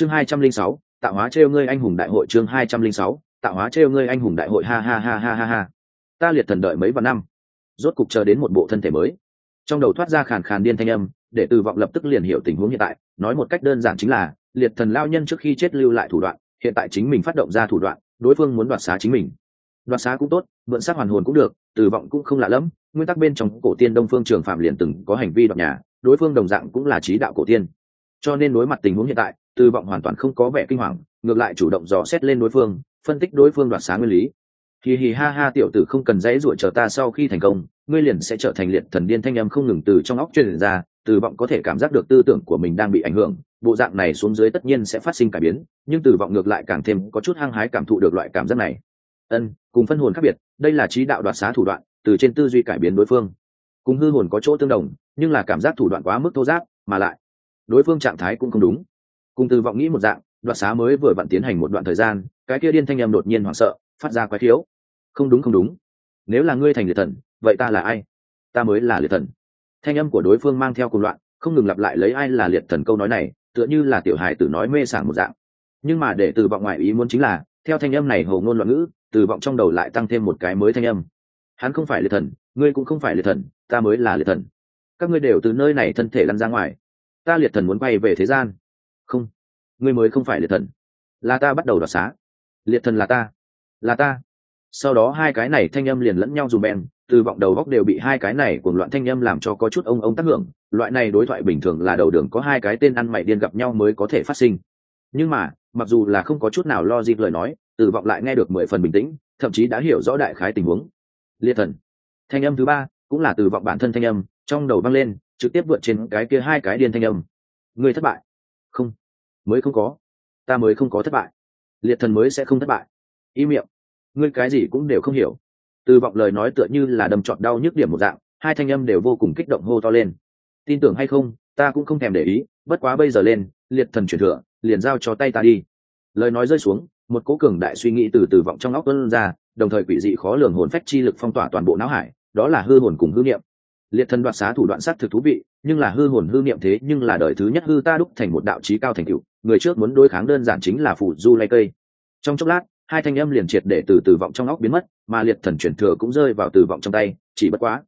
chương hai trăm linh sáu, tạo hóa trêu ngươi anh hùng đại hội, chương hai trăm linh sáu, tạo hóa trêu ngươi anh hùng đại hội, ha ha ha ha ha ha. Ta liệt thần đợi mấy vạn năm. Rốt cục chờ đến một bộ thân thể mới. Trong đầu thoát ra khàn khàn điên thanh âm, để từ vọng lập tức liền hiểu tình huống hiện tại. Nói một cách đơn giản chính là, liệt thần lao nhân trước khi chết lưu lại thủ đoạn, hiện tại chính mình phát động ra thủ đoạn, đối phương muốn đoạt xá chính mình. Đoạt xá cũng tốt, mượn sát hoàn hồn cũng được, từ vọng cũng không lạ lẫm. Nguyên tắc bên trong cổ tiên đông phương trường phạm liền từng có hành vi đoạt nhà, đối phương đồng dạng cũng là trí đạo cổ tiên. Cho nên đối mặt tình huống hiện tại từ vọng hoàn toàn không có vẻ kinh hoàng, ngược lại chủ động dò xét lên đối phương, phân tích đối phương đoạt sáng nguyên lý. Hì hì ha ha tiểu tử không cần dãy ruổi chờ ta sau khi thành công, ngươi liền sẽ trở thành liệt thần điên thanh âm không ngừng từ trong óc truyền ra từ vọng có thể cảm giác được tư tưởng của mình đang bị ảnh hưởng, bộ dạng này xuống dưới tất nhiên sẽ phát sinh cải biến, nhưng từ vọng ngược lại càng thêm có chút hăng hái cảm thụ được loại cảm giác này. Ân, cùng phân hồn khác biệt, đây là trí đạo đoạt xá thủ đoạn, từ trên tư duy cải biến đối phương. Cùng hư hồn có chỗ tương đồng, nhưng là cảm giác thủ đoạn quá mức thô giáp, mà lại, đối phương trạng thái cũng không đúng cùng từ vọng nghĩ một dạng, đoạt xá mới vừa vặn tiến hành một đoạn thời gian, cái kia điên thanh em đột nhiên hoảng sợ, phát ra quái thiếu không đúng không đúng. Nếu là ngươi thành liệt thần, vậy ta là ai? Ta mới là liệt thần. Thanh âm của đối phương mang theo cùng loạn, không ngừng lặp lại lấy ai là liệt thần câu nói này, tựa như là tiểu hài tử nói mê sảng một dạng. Nhưng mà để từ vọng ngoại ý muốn chính là, theo thanh âm này hầu ngôn loạn ngữ, từ vọng trong đầu lại tăng thêm một cái mới thanh âm. Hắn không phải liệt thần, ngươi cũng không phải liệt thần, ta mới là liệt thần. Các ngươi đều từ nơi này thân thể lăn ra ngoài. Ta liệt thần muốn bay về thế gian không, ngươi mới không phải liệt thần. Là ta bắt đầu đoạt xá. Liệt thần là ta. Là ta. Sau đó hai cái này thanh âm liền lẫn nhau dùm bèn từ vọng đầu góc đều bị hai cái này cùng loạn thanh âm làm cho có chút ông ông tác hưởng. Loại này đối thoại bình thường là đầu đường có hai cái tên ăn mày điên gặp nhau mới có thể phát sinh. Nhưng mà, mặc dù là không có chút nào lo dịp lời nói, từ vọng lại nghe được mười phần bình tĩnh, thậm chí đã hiểu rõ đại khái tình huống. Liệt thần. Thanh âm thứ ba, cũng là từ vọng bản thân thanh âm, trong đầu vang lên, trực tiếp vượt trên cái kia hai cái điên thanh âm. Người thất bại mới không có. Ta mới không có thất bại. Liệt thần mới sẽ không thất bại. Y miệng. Ngươi cái gì cũng đều không hiểu. Từ vọng lời nói tựa như là đầm trọt đau nhức điểm một dạng, hai thanh âm đều vô cùng kích động hô to lên. Tin tưởng hay không, ta cũng không thèm để ý, bất quá bây giờ lên, liệt thần truyền thừa, liền giao cho tay ta đi. Lời nói rơi xuống, một cố cường đại suy nghĩ từ từ vọng trong óc tuân ra, đồng thời quỷ dị khó lường hồn phách chi lực phong tỏa toàn bộ não hải, đó là hư hồn cùng hư niệm. Liệt thần đoạt xá thủ đoạn sát thực thú vị, nhưng là hư hồn hư niệm thế nhưng là đời thứ nhất hư ta đúc thành một đạo trí cao thành cựu người trước muốn đối kháng đơn giản chính là phủ du lay cây. Trong chốc lát, hai thanh âm liền triệt để từ từ vọng trong óc biến mất, mà liệt thần truyền thừa cũng rơi vào từ vọng trong tay, chỉ bất quá.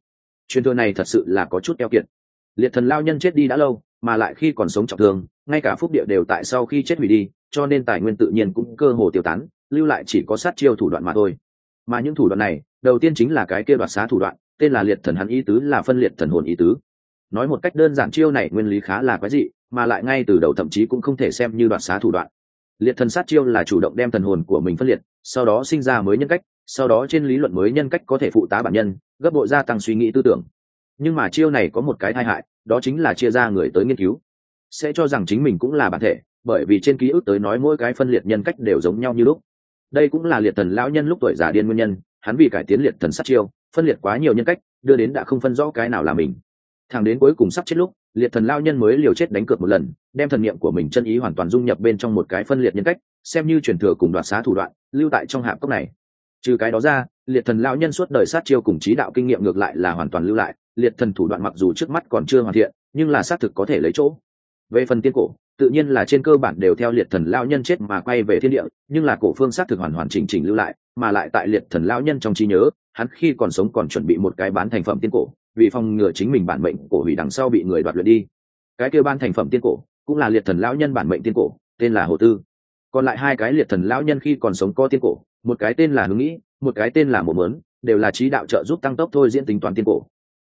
Truyền thừa này thật sự là có chút keo kiệt. Liệt thần lao nhân chết đi đã lâu, mà lại khi còn sống trọng thương, ngay cả phúc địa đều tại sau khi chết hủy đi, cho nên tài nguyên tự nhiên cũng cơ hồ tiêu tán, lưu lại chỉ có sát chiêu thủ đoạn mà thôi. Mà những thủ đoạn này, đầu tiên chính là cái kia đoạt xá thủ đoạn, tên là liệt thần hắn ý tứ là phân liệt thần hồn ý tứ nói một cách đơn giản chiêu này nguyên lý khá là quái dị, mà lại ngay từ đầu thậm chí cũng không thể xem như đoạt xá thủ đoạn. Liệt thần sát chiêu là chủ động đem thần hồn của mình phân liệt, sau đó sinh ra mới nhân cách, sau đó trên lý luận mới nhân cách có thể phụ tá bản nhân, gấp bội gia tăng suy nghĩ tư tưởng. Nhưng mà chiêu này có một cái tai hại, đó chính là chia ra người tới nghiên cứu. Sẽ cho rằng chính mình cũng là bản thể, bởi vì trên ký ức tới nói mỗi cái phân liệt nhân cách đều giống nhau như lúc. Đây cũng là liệt thần lão nhân lúc tuổi già điên nguyên nhân, hắn vì cải tiến liệt thần sát chiêu, phân liệt quá nhiều nhân cách, đưa đến đã không phân rõ cái nào là mình thằng đến cuối cùng sắp chết lúc, liệt thần lao nhân mới liều chết đánh cược một lần, đem thần niệm của mình chân ý hoàn toàn dung nhập bên trong một cái phân liệt nhân cách, xem như truyền thừa cùng đoạt xá thủ đoạn, lưu tại trong hạp cốc này. Trừ cái đó ra, liệt thần lao nhân suốt đời sát chiêu cùng trí đạo kinh nghiệm ngược lại là hoàn toàn lưu lại, liệt thần thủ đoạn mặc dù trước mắt còn chưa hoàn thiện, nhưng là xác thực có thể lấy chỗ. Về phần tiên cổ, tự nhiên là trên cơ bản đều theo liệt thần lao nhân chết mà quay về thiên địa, nhưng là cổ phương xác thực hoàn hoàn chỉnh chỉnh lưu lại, mà lại tại liệt thần lao nhân trong trí nhớ, hắn khi còn sống còn chuẩn bị một cái bán thành phẩm tiên cổ vì phòng ngừa chính mình bản mệnh cổ hủy đằng sau bị người đoạt luyện đi. Cái kêu ban thành phẩm tiên cổ, cũng là liệt thần lão nhân bản mệnh tiên cổ, tên là hồ tư. Còn lại hai cái liệt thần lão nhân khi còn sống có tiên cổ, một cái tên là hướng nghĩ, một cái tên là mồm mớn, đều là trí đạo trợ giúp tăng tốc thôi diễn tính toán tiên cổ.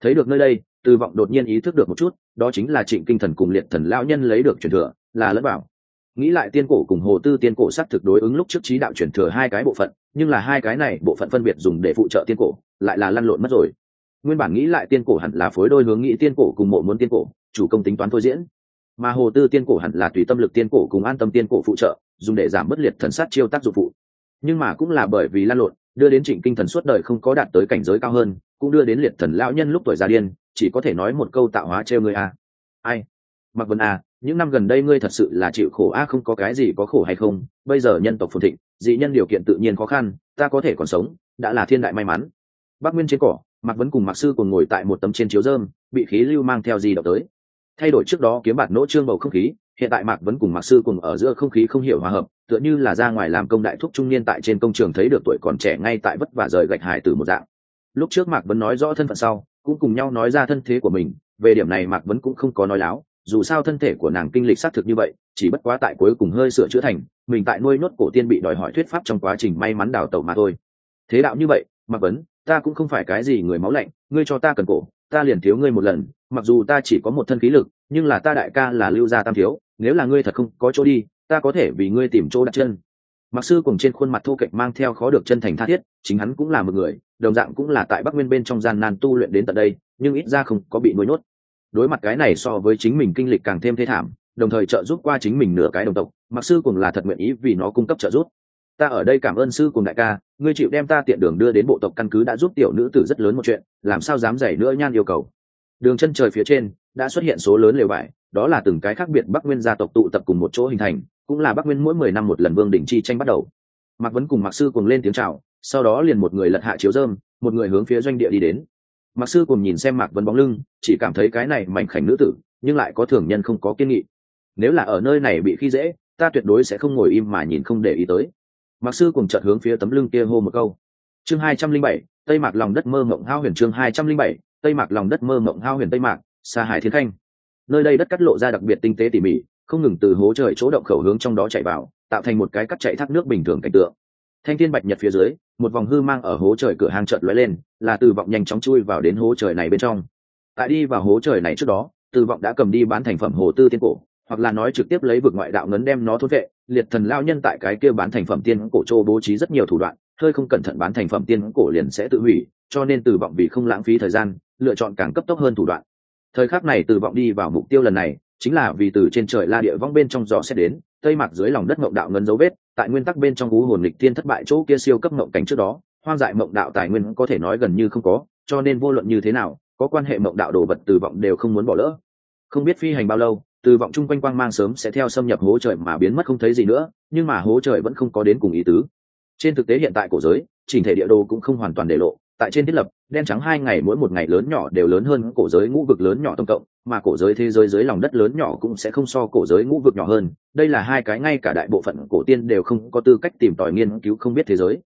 Thấy được nơi đây, từ vọng đột nhiên ý thức được một chút, đó chính là trịnh kinh thần cùng liệt thần lão nhân lấy được truyền thừa, là lẫn bảo nghĩ lại tiên cổ cùng hồ tư tiên cổ s thực đối ứng lúc trước trí đạo truyền thừa hai cái bộ phận, nhưng là hai cái này bộ phận phân biệt dùng để phụ trợ tiên cổ, lại là lăn lộn mất rồi nguyên bản nghĩ lại tiên cổ hẳn là phối đôi hướng nghĩ tiên cổ cùng mộ muốn tiên cổ, chủ công tính toán thôi diễn. Mà hồ tư tiên cổ hẳn là tùy tâm lực tiên cổ cùng an tâm tiên cổ phụ trợ, dùng để giảm bất liệt thần sát chiêu tác dụng phụ. Nhưng mà cũng là bởi vì lan lộn, đưa đến trịnh kinh thần suốt đời không có đạt tới cảnh giới cao hơn, cũng đưa đến liệt thần lão nhân lúc tuổi già điên, chỉ có thể nói một câu tạo hóa trêu người a. Ai? Mặc vân a, những năm gần đây ngươi thật sự là chịu khổ a, không có cái gì có khổ hay không? Bây giờ nhân tộc phồn thịnh, dị nhân điều kiện tự nhiên khó khăn, ta có thể còn sống, đã là thiên đại may mắn. Bắc nguyên trên cỏ mạc vấn cùng mạc sư cùng ngồi tại một tấm trên chiếu dơm bị khí lưu mang theo gì đọc tới. Thay đổi trước đó kiếm bạt nỗ trương bầu không khí, hiện tại mạc vấn cùng mạc sư cùng ở giữa không khí không hiểu hòa hợp, tựa như là ra ngoài làm công đại thúc trung niên tại trên công trường thấy được tuổi còn trẻ ngay tại vất vả rời gạch hải từ một dạng. Lúc trước mạc vấn nói rõ thân phận sau, cũng cùng nhau nói ra thân thế của mình, về điểm này mạc vấn cũng không có nói láo, dù sao thân thể của nàng kinh lịch xác thực như vậy, chỉ bất quá tại cuối cùng hơi sửa chữa thành, mình tại nuôi nốt cổ tiên bị đòi hỏi thuyết pháp trong quá trình may mắn đào tẩu mà thôi. Thế đạo như vậy, mạc vấn ta cũng không phải cái gì người máu lạnh, ngươi cho ta cần cổ, ta liền thiếu ngươi một lần, mặc dù ta chỉ có một thân khí lực, nhưng là ta đại ca là lưu gia tam thiếu, nếu là ngươi thật không có chỗ đi, ta có thể vì ngươi tìm chỗ đặt chân. Mặc sư cùng trên khuôn mặt thô kệch mang theo khó được chân thành tha thiết, chính hắn cũng là một người, đồng dạng cũng là tại bắc nguyên bên trong gian nan tu luyện đến tận đây, nhưng ít ra không có bị nuôi nhốt. Đối mặt cái này so với chính mình kinh lịch càng thêm thê thảm, đồng thời trợ giúp qua chính mình nửa cái đồng tộc mặc sư cùng là thật nguyện ý vì nó cung cấp trợ giúp ta ở đây cảm ơn sư cùng đại ca, ngươi chịu đem ta tiện đường đưa đến bộ tộc căn cứ đã giúp tiểu nữ tử rất lớn một chuyện, làm sao dám dày nữa nhan yêu cầu. Đường chân trời phía trên, đã xuất hiện số lớn lều vải đó là từng cái khác biệt bắc nguyên gia tộc tụ tập cùng một chỗ hình thành, cũng là bắc nguyên mỗi mười năm một lần vương đỉnh chi tranh bắt đầu. Mạc vấn cùng mạc sư cùng lên tiếng chào, sau đó liền một người lật hạ chiếu dơm một người hướng phía doanh địa đi đến. Mạc sư cùng nhìn xem mạc vấn bóng lưng, chỉ cảm thấy cái này mảnh khảnh nữ tử, nhưng lại có thường nhân không có kiên nghị. Nếu là ở nơi này bị khi dễ, ta tuyệt đối sẽ không ngồi im mà nhìn không để ý tới mặc sư cùng chợt hướng phía tấm lưng kia hô một câu. Chương hai trăm linh bảy, tây mạc lòng đất mơ mộng hao huyền chương hai trăm linh bảy, tây mạc lòng đất mơ mộng hao huyền tây mạc xa hải thiên khanh. Nơi đây đất cắt lộ ra đặc biệt tinh tế tỉ mỉ, không ngừng từ hố trời chỗ động khẩu hướng trong đó chạy vào, tạo thành một cái cắt chạy thác nước bình thường cảnh tượng. Thanh thiên bạch nhật phía dưới, một vòng hư mang ở hố trời cửa hang chợt lóe lên, là từ vọng nhanh chóng chui vào đến hố trời này bên trong. Tại đi vào hố trời này trước đó, từ vọng đã cầm đi bán thành phẩm hồ tư tiên cổ hoặc là nói trực tiếp lấy vực ngoại đạo ngấn đem nó thốt vệ, liệt thần lao nhân tại cái kia bán thành phẩm tiên cổ châu bố trí rất nhiều thủ đoạn, hơi không cẩn thận bán thành phẩm tiên cổ liền sẽ tự hủy, cho nên từ vọng vì không lãng phí thời gian, lựa chọn càng cấp tốc hơn thủ đoạn. Thời khắc này từ vọng đi vào mục tiêu lần này, chính là vì từ trên trời la địa vong bên trong giò xét đến, tây mặc dưới lòng đất mộng đạo ngân dấu vết, tại nguyên tắc bên trong cú hồn lịch tiên thất bại chỗ kia siêu cấp mộng cảnh trước đó, hoang dại mộng đạo tài nguyên có thể nói gần như không có, cho nên vô luận như thế nào, có quan hệ mộng đạo đồ vật từ vọng đều không muốn bỏ lỡ. Không biết phi hành bao lâu từ vọng chung quanh quang mang sớm sẽ theo xâm nhập hố trời mà biến mất không thấy gì nữa, nhưng mà hố trời vẫn không có đến cùng ý tứ. Trên thực tế hiện tại cổ giới, chỉnh thể địa đồ cũng không hoàn toàn để lộ, tại trên thiết lập, đen trắng hai ngày mỗi một ngày lớn nhỏ đều lớn hơn cổ giới ngũ vực lớn nhỏ tổng cộng, mà cổ giới thế giới dưới lòng đất lớn nhỏ cũng sẽ không so cổ giới ngũ vực nhỏ hơn. Đây là hai cái ngay cả đại bộ phận cổ tiên đều không có tư cách tìm tòi nghiên cứu không biết thế giới.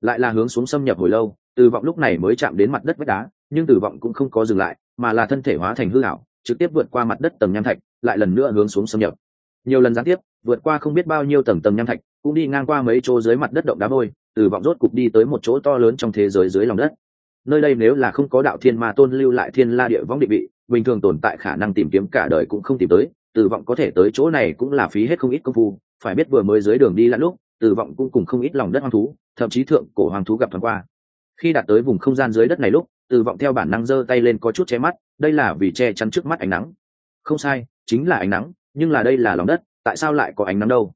Lại là hướng xuống xâm nhập hồi lâu, từ vọng lúc này mới chạm đến mặt đất vách đá, nhưng từ vọng cũng không có dừng lại, mà là thân thể hóa thành hư hảo trực tiếp vượt qua mặt đất tầng nham thạch, lại lần nữa hướng xuống xâm nhập. Nhiều lần gián tiếp, vượt qua không biết bao nhiêu tầng tầng nham thạch, cũng đi ngang qua mấy chỗ dưới mặt đất động đá vôi, từ vọng rốt cục đi tới một chỗ to lớn trong thế giới dưới lòng đất. Nơi đây nếu là không có đạo thiên ma tôn lưu lại thiên la địa võng định vị, bình thường tồn tại khả năng tìm kiếm cả đời cũng không tìm tới, từ vọng có thể tới chỗ này cũng là phí hết không ít công phu. Phải biết vừa mới dưới đường đi lặn lúc, từ vọng cũng cùng không ít lòng đất hoang thú, thậm chí thượng cổ hoang thú gặp thoáng qua. Khi đạt tới vùng không gian dưới đất này lúc từ vọng theo bản năng giơ tay lên có chút che mắt, đây là vì che chắn trước mắt ánh nắng. Không sai, chính là ánh nắng, nhưng là đây là lòng đất, tại sao lại có ánh nắng đâu?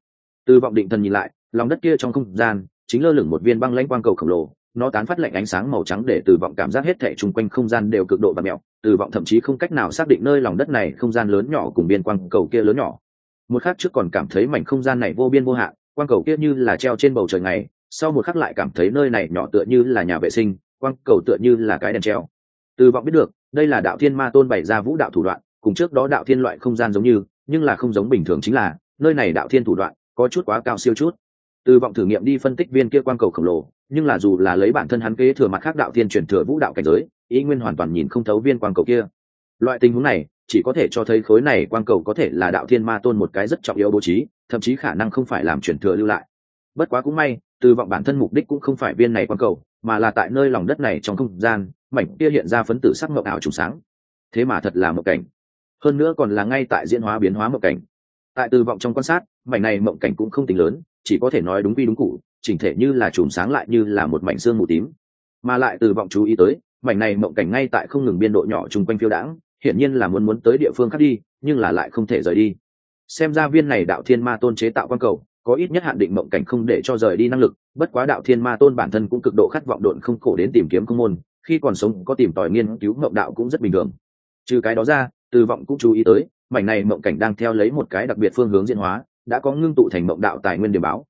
Từ vọng định thần nhìn lại, lòng đất kia trong không gian, chính lơ lửng một viên băng lãnh quang cầu khổng lồ, nó tán phát lạnh ánh sáng màu trắng để từ vọng cảm giác hết thảy chung quanh không gian đều cực độ và mẹo từ vọng thậm chí không cách nào xác định nơi lòng đất này không gian lớn nhỏ cùng biên quang cầu kia lớn nhỏ. Một khắc trước còn cảm thấy mảnh không gian này vô biên vô hạn, quang cầu kia như là treo trên bầu trời ngày, sau một khắc lại cảm thấy nơi này nhỏ tựa như là nhà vệ sinh quang cầu tựa như là cái đèn treo. Từ vọng biết được, đây là đạo thiên ma tôn bày ra vũ đạo thủ đoạn, cùng trước đó đạo thiên loại không gian giống như, nhưng là không giống bình thường chính là, nơi này đạo thiên thủ đoạn có chút quá cao siêu chút. Từ vọng thử nghiệm đi phân tích viên kia quang cầu khổng lồ, nhưng là dù là lấy bản thân hắn kế thừa mặt khác đạo thiên chuyển thừa vũ đạo cảnh giới, ý nguyên hoàn toàn nhìn không thấu viên quang cầu kia. Loại tình huống này, chỉ có thể cho thấy khối này quang cầu có thể là đạo thiên ma tôn một cái rất trọng yếu bố trí, thậm chí khả năng không phải làm chuyển thừa lưu lại. Bất quá cũng may, từ vọng bản thân mục đích cũng không phải viên này quang cầu mà là tại nơi lòng đất này trong không gian, mảnh kia hiện ra phấn tử sắc mộng ảo trùng sáng. Thế mà thật là mộng cảnh. Hơn nữa còn là ngay tại diễn hóa biến hóa mộng cảnh. Tại từ vọng trong quan sát, mảnh này mộng cảnh cũng không tính lớn, chỉ có thể nói đúng vi đúng cụ, chỉnh thể như là chùm sáng lại như là một mảnh xương mù tím. Mà lại từ vọng chú ý tới, mảnh này mộng cảnh ngay tại không ngừng biên độ nhỏ chung quanh phiêu đãng, hiển nhiên là muốn muốn tới địa phương khác đi, nhưng là lại không thể rời đi. Xem ra viên này đạo thiên ma tôn chế tạo quan cầu, có ít nhất hạn định mộng cảnh không để cho rời đi năng lực bất quá đạo thiên ma tôn bản thân cũng cực độ khát vọng độn không khổ đến tìm kiếm công môn, khi còn sống có tìm tòi nghiên cứu mộng đạo cũng rất bình thường. Trừ cái đó ra, từ vọng cũng chú ý tới, mảnh này mộng cảnh đang theo lấy một cái đặc biệt phương hướng diễn hóa, đã có ngưng tụ thành mộng đạo tài nguyên điểm báo.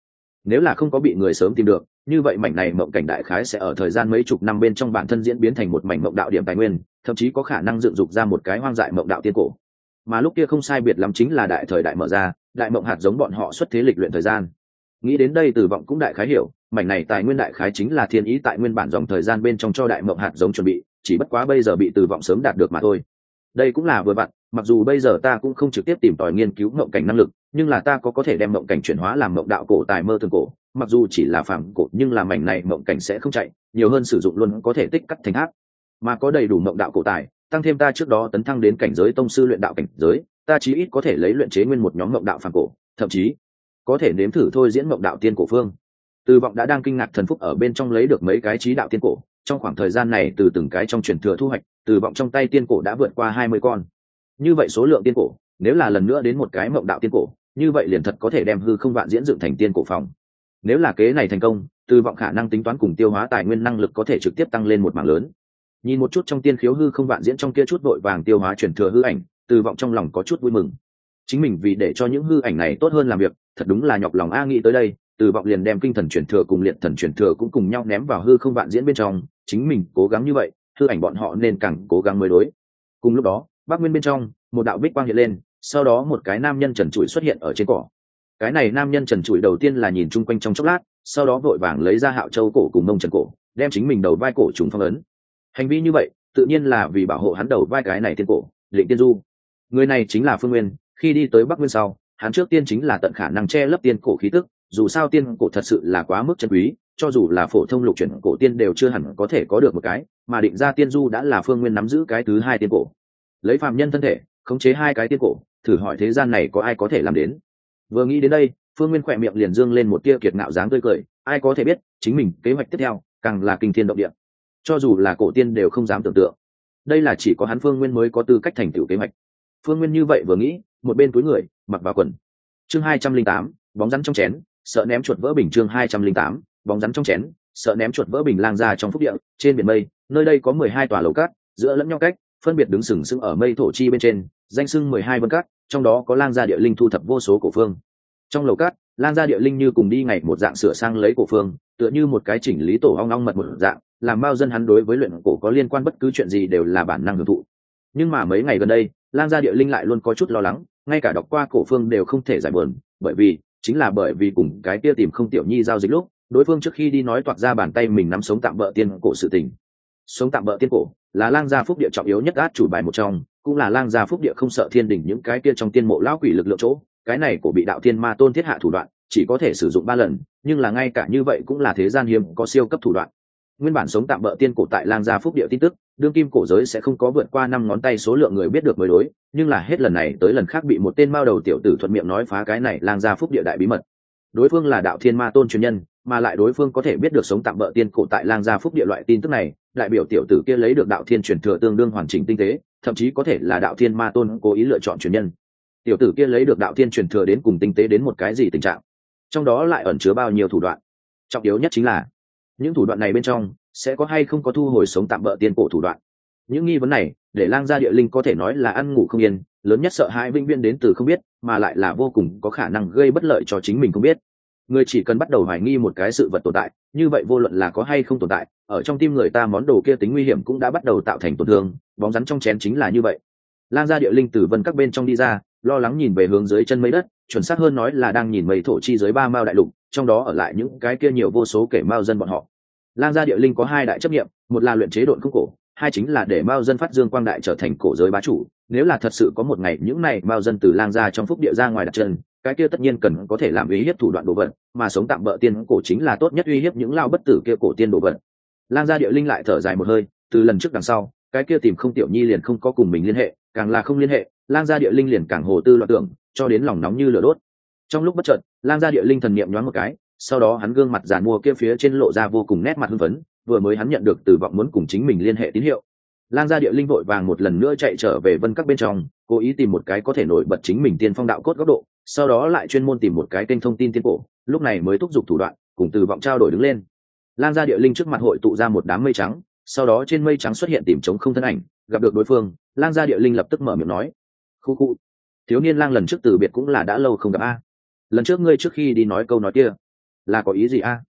Nếu là không có bị người sớm tìm được, như vậy mảnh này mộng cảnh đại khái sẽ ở thời gian mấy chục năm bên trong bản thân diễn biến thành một mảnh mộng đạo điểm tài nguyên, thậm chí có khả năng dựng dục ra một cái hoang dại mộng đạo tiên cổ. Mà lúc kia không sai biệt lắm chính là đại thời đại mở ra, đại mộng hạt giống bọn họ xuất thế lịch luyện thời gian nghĩ đến đây tử vọng cũng đại khái hiểu, mảnh này tài nguyên đại khái chính là thiên ý tại nguyên bản dòng thời gian bên trong cho đại mộng hạt giống chuẩn bị, chỉ bất quá bây giờ bị tử vọng sớm đạt được mà thôi. Đây cũng là vừa vặn, mặc dù bây giờ ta cũng không trực tiếp tìm tòi nghiên cứu mộng cảnh năng lực, nhưng là ta có có thể đem mộng cảnh chuyển hóa làm mộng đạo cổ tài mơ thường cổ, mặc dù chỉ là phản cổ, nhưng là mảnh này mộng cảnh sẽ không chạy, nhiều hơn sử dụng luôn có thể tích cắt thành hát mà có đầy đủ mộng đạo cổ tài, tăng thêm ta trước đó tấn thăng đến cảnh giới tông sư luyện đạo cảnh giới, ta chí ít có thể lấy luyện chế nguyên một nhóm mộng đạo phản cổ, thậm chí có thể nếm thử thôi diễn mộng đạo tiên cổ phương. Từ vọng đã đang kinh ngạc thần phúc ở bên trong lấy được mấy cái trí đạo tiên cổ, trong khoảng thời gian này từ từng cái trong truyền thừa thu hoạch, từ vọng trong tay tiên cổ đã vượt qua hai mươi con. Như vậy số lượng tiên cổ, nếu là lần nữa đến một cái mộng đạo tiên cổ, như vậy liền thật có thể đem hư không vạn diễn dựng thành tiên cổ phòng. Nếu là kế này thành công, từ vọng khả năng tính toán cùng tiêu hóa tài nguyên năng lực có thể trực tiếp tăng lên một mảng lớn. Nhìn một chút trong tiên khiếu hư không vạn diễn trong kia chút vội vàng tiêu hóa truyền thừa hư ảnh, từ vọng trong lòng có chút vui mừng chính mình vì để cho những hư ảnh này tốt hơn làm việc, thật đúng là nhọc lòng a nghĩ tới đây, từ vọng liền đem kinh thần chuyển thừa cùng liệt thần chuyển thừa cũng cùng nhau ném vào hư không vạn diễn bên trong, chính mình cố gắng như vậy, hư ảnh bọn họ nên càng cố gắng mới đối. Cùng lúc đó, bắc nguyên bên trong, một đạo bích quang hiện lên, sau đó một cái nam nhân trần trụi xuất hiện ở trên cỏ. Cái này nam nhân trần trụi đầu tiên là nhìn chung quanh trong chốc lát, sau đó vội vàng lấy ra hạo châu cổ cùng mông trần cổ, đem chính mình đầu vai cổ trùng phong ấn. Hành vi như vậy, tự nhiên là vì bảo hộ hắn đầu vai cái này tiên cổ lịnh tiên du. Người này chính là phương nguyên khi đi tới bắc nguyên sau, hắn trước tiên chính là tận khả năng che lấp tiên cổ khí tức, dù sao tiên cổ thật sự là quá mức chân quý, cho dù là phổ thông lục chuyển cổ tiên đều chưa hẳn có thể có được một cái, mà định ra tiên du đã là phương nguyên nắm giữ cái thứ hai tiên cổ. Lấy phạm nhân thân thể, khống chế hai cái tiên cổ, thử hỏi thế gian này có ai có thể làm đến? Vừa nghĩ đến đây, phương nguyên khỏe miệng liền dương lên một tia kiệt ngạo dáng tươi cười, ai có thể biết, chính mình kế hoạch tiếp theo, càng là kinh thiên động địa. Cho dù là cổ tiên đều không dám tưởng tượng. Đây là chỉ có hắn phương nguyên mới có tư cách thành tựu kế hoạch. Phương nguyên như vậy vừa nghĩ một bên túi người, mặc vào quần. Chương hai trăm linh tám, bóng rắn trong chén, sợ ném chuột vỡ bình chương hai trăm linh tám, bóng rắn trong chén, sợ ném chuột vỡ bình lang ra trong phúc địa, trên biển mây, nơi đây có mười hai tòa lầu cát, giữa lẫn nhau cách, phân biệt đứng sừng sững ở mây thổ chi bên trên, danh sưng mười hai vân cát, trong đó có lang gia địa linh thu thập vô số cổ phương. Trong lầu cát, lang gia địa linh như cùng đi ngày một dạng sửa sang lấy cổ phương, tựa như một cái chỉnh lý tổ ong ong mật một dạng, làm bao dân hắn đối với luyện cổ có liên quan bất cứ chuyện gì đều là bản năng hưởng thụ. Nhưng mà mấy ngày gần đây, lang gia địa linh lại luôn có chút lo lắng ngay cả đọc qua cổ phương đều không thể giải bờn bởi vì, chính là bởi vì cùng cái kia tìm không tiểu nhi giao dịch lúc, đối phương trước khi đi nói toạc ra bàn tay mình nắm sống tạm bỡ tiên cổ sự tình. Sống tạm bỡ tiên cổ, là lang gia phúc địa trọng yếu nhất át chủ bài một trong, cũng là lang gia phúc địa không sợ thiên đình những cái kia trong tiên mộ lão quỷ lực lượng chỗ. Cái này cổ bị đạo thiên ma tôn thiết hạ thủ đoạn, chỉ có thể sử dụng ba lần, nhưng là ngay cả như vậy cũng là thế gian hiếm có siêu cấp thủ đoạn nguyên bản sống tạm bỡ tiên cổ tại lang gia phúc địa tin tức, đương kim cổ giới sẽ không có vượt qua năm ngón tay số lượng người biết được mới đối, nhưng là hết lần này tới lần khác bị một tên mao đầu tiểu tử thuận miệng nói phá cái này lang gia phúc địa đại bí mật. Đối phương là đạo thiên ma tôn truyền nhân, mà lại đối phương có thể biết được sống tạm bỡ tiên cổ tại lang gia phúc địa loại tin tức này, đại biểu tiểu tử kia lấy được đạo thiên truyền thừa tương đương hoàn chỉnh tinh tế, thậm chí có thể là đạo thiên ma tôn cố ý lựa chọn truyền nhân. Tiểu tử kia lấy được đạo thiên truyền thừa đến cùng tinh tế đến một cái gì tình trạng? Trong đó lại ẩn chứa bao nhiêu thủ đoạn? Trọng yếu nhất chính là những thủ đoạn này bên trong, sẽ có hay không có thu hồi sống tạm bỡ tiên cổ thủ đoạn? Những nghi vấn này, để lang gia địa linh có thể nói là ăn ngủ không yên, lớn nhất sợ hãi vĩnh viễn đến từ không biết, mà lại là vô cùng có khả năng gây bất lợi cho chính mình không biết. Người chỉ cần bắt đầu hoài nghi một cái sự vật tồn tại, như vậy vô luận là có hay không tồn tại, ở trong tim người ta món đồ kia tính nguy hiểm cũng đã bắt đầu tạo thành tổn thương, bóng rắn trong chén chính là như vậy. Lang gia địa linh từ vân các bên trong đi ra, lo lắng nhìn về hướng dưới chân mấy đất chuẩn xác hơn nói là đang nhìn mây thổ chi dưới ba mao đại lục, trong đó ở lại những cái kia nhiều vô số kể mao dân bọn họ. Lang gia địa linh có hai đại chấp nghiệm một là luyện chế độn không cổ, hai chính là để mao dân phát dương quang đại trở thành cổ giới bá chủ. Nếu là thật sự có một ngày những này mao dân từ lang gia trong phúc địa ra ngoài đặt chân, cái kia tất nhiên cần có thể làm uy hiếp thủ đoạn đồ vật, mà sống tạm bỡ tiên cổ chính là tốt nhất uy hiếp những lao bất tử kia cổ tiên đồ vật. Lang gia địa linh lại thở dài một hơi, từ lần trước đằng sau, cái kia tìm không tiểu nhi liền không có cùng mình liên hệ, càng là không liên hệ, lang gia địa linh liền càng hồ tư loạn tưởng cho đến lòng nóng như lửa đốt. Trong lúc bất chợt, lang gia địa linh thần niệm nhoáng một cái, sau đó hắn gương mặt giàn mua kia phía trên lộ ra vô cùng nét mặt hưng phấn, vừa mới hắn nhận được từ vọng muốn cùng chính mình liên hệ tín hiệu. Lang gia địa linh vội vàng một lần nữa chạy trở về vân các bên trong, cố ý tìm một cái có thể nổi bật chính mình tiên phong đạo cốt góc độ, sau đó lại chuyên môn tìm một cái kênh thông tin tiên cổ, lúc này mới thúc giục thủ đoạn, cùng từ vọng trao đổi đứng lên. Lang gia địa linh trước mặt hội tụ ra một đám mây trắng, sau đó trên mây trắng xuất hiện tìm chống không thân ảnh, gặp được đối phương, lang gia địa linh lập tức mở miệng nói, khu khu thiếu niên lang lần trước từ biệt cũng là đã lâu không gặp a. Lần trước ngươi trước khi đi nói câu nói kia, là có ý gì a?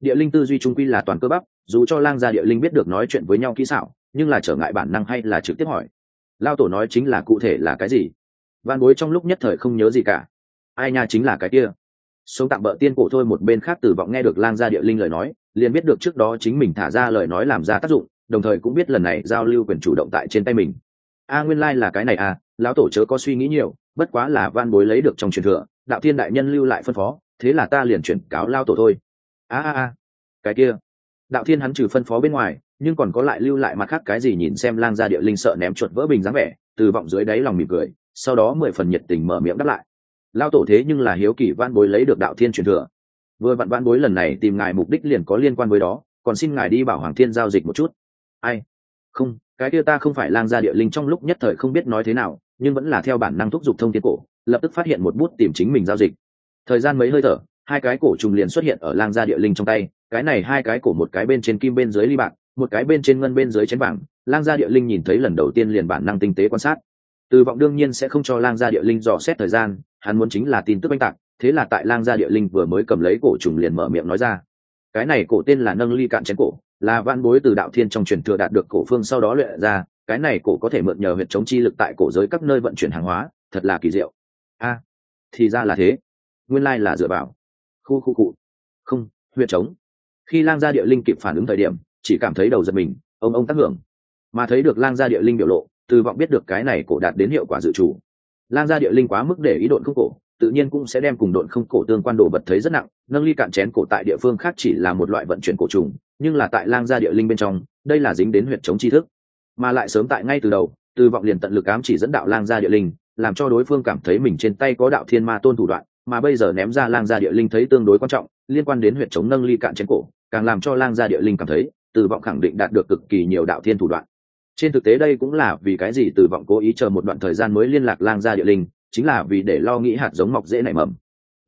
Địa linh tư duy trung quy là toàn cơ bắp, dù cho lang gia địa linh biết được nói chuyện với nhau kỹ xảo, nhưng là trở ngại bản năng hay là trực tiếp hỏi. Lao tổ nói chính là cụ thể là cái gì? Văn bối trong lúc nhất thời không nhớ gì cả. Ai nha chính là cái kia. Sống tạm bỡ tiên cổ thôi một bên khác tử vọng nghe được lang gia địa linh lời nói, liền biết được trước đó chính mình thả ra lời nói làm ra tác dụng, đồng thời cũng biết lần này giao lưu quyền chủ động tại trên tay mình. A nguyên lai là cái này à lão tổ chớ có suy nghĩ nhiều bất quá là van bối lấy được trong truyền thừa, đạo thiên đại nhân lưu lại phân phó, thế là ta liền chuyển cáo lao tổ thôi. A a a. Cái kia. Đạo thiên hắn trừ phân phó bên ngoài, nhưng còn có lại lưu lại mặt khác cái gì nhìn xem lang gia địa linh sợ ném chuột vỡ bình dáng vẻ, từ vọng dưới đáy lòng mỉm cười, sau đó mười phần nhiệt tình mở miệng đáp lại. Lao tổ thế nhưng là hiếu kỳ van bối lấy được đạo thiên truyền thừa. Vừa vặn van bối lần này tìm ngài mục đích liền có liên quan với đó, còn xin ngài đi bảo hoàng thiên giao dịch một chút. Ai? Không, cái kia ta không phải lang gia địa linh trong lúc nhất thời không biết nói thế nào nhưng vẫn là theo bản năng thúc giục thông tiến cổ, lập tức phát hiện một bút tìm chính mình giao dịch. Thời gian mấy hơi thở, hai cái cổ trùng liền xuất hiện ở lang gia địa linh trong tay, cái này hai cái cổ một cái bên trên kim bên dưới ly bạc, một cái bên trên ngân bên dưới chén bảng lang gia địa linh nhìn thấy lần đầu tiên liền bản năng tinh tế quan sát. Từ vọng đương nhiên sẽ không cho lang gia địa linh dò xét thời gian, hắn muốn chính là tin tức oanh tạc, thế là tại lang gia địa linh vừa mới cầm lấy cổ trùng liền mở miệng nói ra. Cái này cổ tên là nâng ly cạn chén cổ, là văn bối từ đạo thiên trong truyền thừa đạt được cổ phương sau đó luyện ra cái này cổ có thể mượn nhờ huyệt chống chi lực tại cổ giới các nơi vận chuyển hàng hóa, thật là kỳ diệu. A, thì ra là thế. Nguyên lai là dựa vào. Khu khu cụ không, huyệt chống. Khi lang gia địa linh kịp phản ứng thời điểm, chỉ cảm thấy đầu giật mình, ông ông tác hưởng. Mà thấy được lang gia địa linh biểu lộ, từ vọng biết được cái này cổ đạt đến hiệu quả dự chủ lang gia địa linh quá mức để ý độn không cổ, tự nhiên cũng sẽ đem cùng độn không cổ tương quan đồ vật thấy rất nặng, nâng ly cạn chén cổ tại địa phương khác chỉ là một loại vận chuyển cổ trùng, nhưng là tại lang gia địa linh bên trong, đây là dính đến huyệt chống tri thức mà lại sớm tại ngay từ đầu, từ vọng liền tận lực ám chỉ dẫn đạo lang gia địa linh, làm cho đối phương cảm thấy mình trên tay có đạo thiên ma tôn thủ đoạn, mà bây giờ ném ra lang gia địa linh thấy tương đối quan trọng, liên quan đến huyện chống nâng ly cạn chén cổ, càng làm cho lang gia địa linh cảm thấy, từ vọng khẳng định đạt được cực kỳ nhiều đạo thiên thủ đoạn. Trên thực tế đây cũng là vì cái gì từ vọng cố ý chờ một đoạn thời gian mới liên lạc lang gia địa linh, chính là vì để lo nghĩ hạt giống mọc dễ nảy mầm.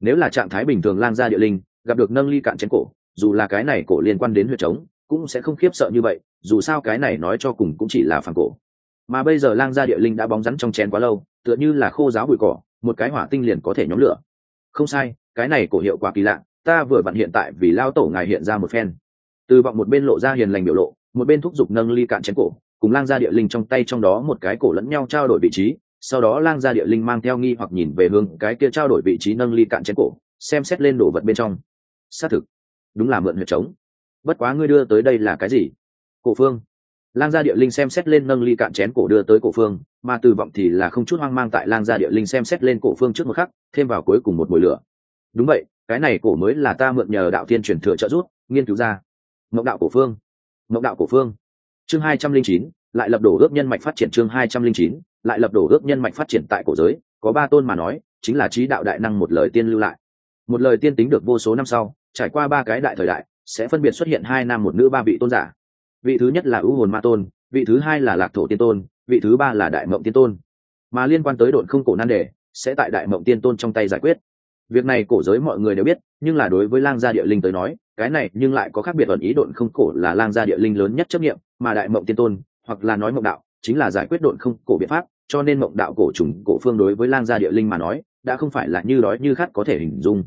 Nếu là trạng thái bình thường lang gia địa linh, gặp được nâng ly cạn chén cổ, dù là cái này cổ liên quan đến huyệt trống cũng sẽ không khiếp sợ như vậy dù sao cái này nói cho cùng cũng chỉ là phản cổ. Mà bây giờ lang gia địa linh đã bóng rắn trong chén quá lâu, tựa như là khô giáo bụi cỏ, một cái hỏa tinh liền có thể nhóm lửa. Không sai, cái này cổ hiệu quả kỳ lạ, ta vừa vặn hiện tại vì lao tổ ngài hiện ra một phen. Từ vọng một bên lộ ra hiền lành biểu lộ, một bên thúc giục nâng ly cạn chén cổ, cùng lang gia địa linh trong tay trong đó một cái cổ lẫn nhau trao đổi vị trí, sau đó lang gia địa linh mang theo nghi hoặc nhìn về hướng cái kia trao đổi vị trí nâng ly cạn chén cổ, xem xét lên đồ vật bên trong. Xác thực, đúng là mượn huyệt trống. Bất quá ngươi đưa tới đây là cái gì? Cổ phương. Lang gia địa linh xem xét lên nâng ly cạn chén cổ đưa tới cổ phương, mà từ vọng thì là không chút hoang mang tại lang gia địa linh xem xét lên cổ phương trước một khắc, thêm vào cuối cùng một mùi lửa. Đúng vậy, cái này cổ mới là ta mượn nhờ đạo thiên truyền thừa trợ giúp, nghiên cứu ra. Mộng đạo cổ phương. Mộng đạo cổ phương. Chương hai trăm linh chín, lại lập đổ ước nhân mạch phát triển chương hai trăm linh chín, lại lập đổ ước nhân mạch phát triển tại cổ giới, có ba tôn mà nói, chính là trí đạo đại năng một lời tiên lưu lại. Một lời tiên tính được vô số năm sau, trải qua ba cái đại thời đại, sẽ phân biệt xuất hiện hai nam một nữ ba vị tôn giả vị thứ nhất là ưu hồn ma tôn, vị thứ hai là lạc thổ tiên tôn, vị thứ ba là đại mộng tiên tôn. Mà liên quan tới độn không cổ nan đề, sẽ tại đại mộng tiên tôn trong tay giải quyết. Việc này cổ giới mọi người đều biết, nhưng là đối với lang gia địa linh tới nói, cái này nhưng lại có khác biệt ẩn ý độn không cổ là lang gia địa linh lớn nhất chấp nghiệm mà đại mộng tiên tôn, hoặc là nói mộng đạo, chính là giải quyết độn không cổ biện pháp, cho nên mộng đạo cổ trùng cổ phương đối với lang gia địa linh mà nói, đã không phải là như đói như khát có thể hình dung.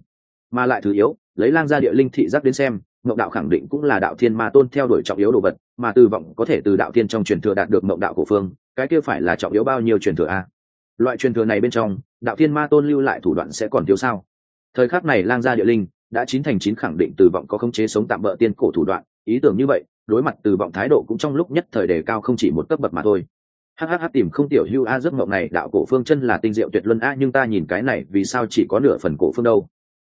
Mà lại thứ yếu, lấy lang gia địa linh thị giác đến xem mộng đạo khẳng định cũng là đạo thiên ma tôn theo đuổi trọng yếu đồ vật, mà từ vọng có thể từ đạo thiên trong truyền thừa đạt được mộng đạo cổ phương, cái kia phải là trọng yếu bao nhiêu truyền thừa a? Loại truyền thừa này bên trong, đạo thiên ma tôn lưu lại thủ đoạn sẽ còn thiếu sao? Thời khắc này lang gia địa linh, đã chín thành chín khẳng định từ vọng có khống chế sống tạm bỡ tiên cổ thủ đoạn, ý tưởng như vậy, đối mặt từ vọng thái độ cũng trong lúc nhất thời đề cao không chỉ một cấp bậc mà thôi. Hhh tìm không tiểu hưu a giấc mộng này, đạo cổ phương chân là tinh diệu tuyệt luân a, nhưng ta nhìn cái này vì sao chỉ có nửa phần cổ phương đâu?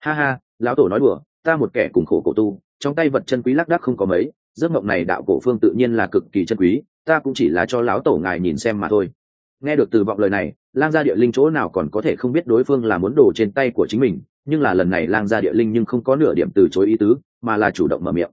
Ha ha, lão tổ nói đùa ta một kẻ cùng khổ cổ tu, trong tay vật chân quý lác đác không có mấy, giấc mộng này đạo cổ phương tự nhiên là cực kỳ chân quý, ta cũng chỉ là cho lão tổ ngài nhìn xem mà thôi. Nghe được từ vọng lời này, lang gia địa linh chỗ nào còn có thể không biết đối phương là muốn đồ trên tay của chính mình, nhưng là lần này lang gia địa linh nhưng không có nửa điểm từ chối ý tứ, mà là chủ động mở miệng.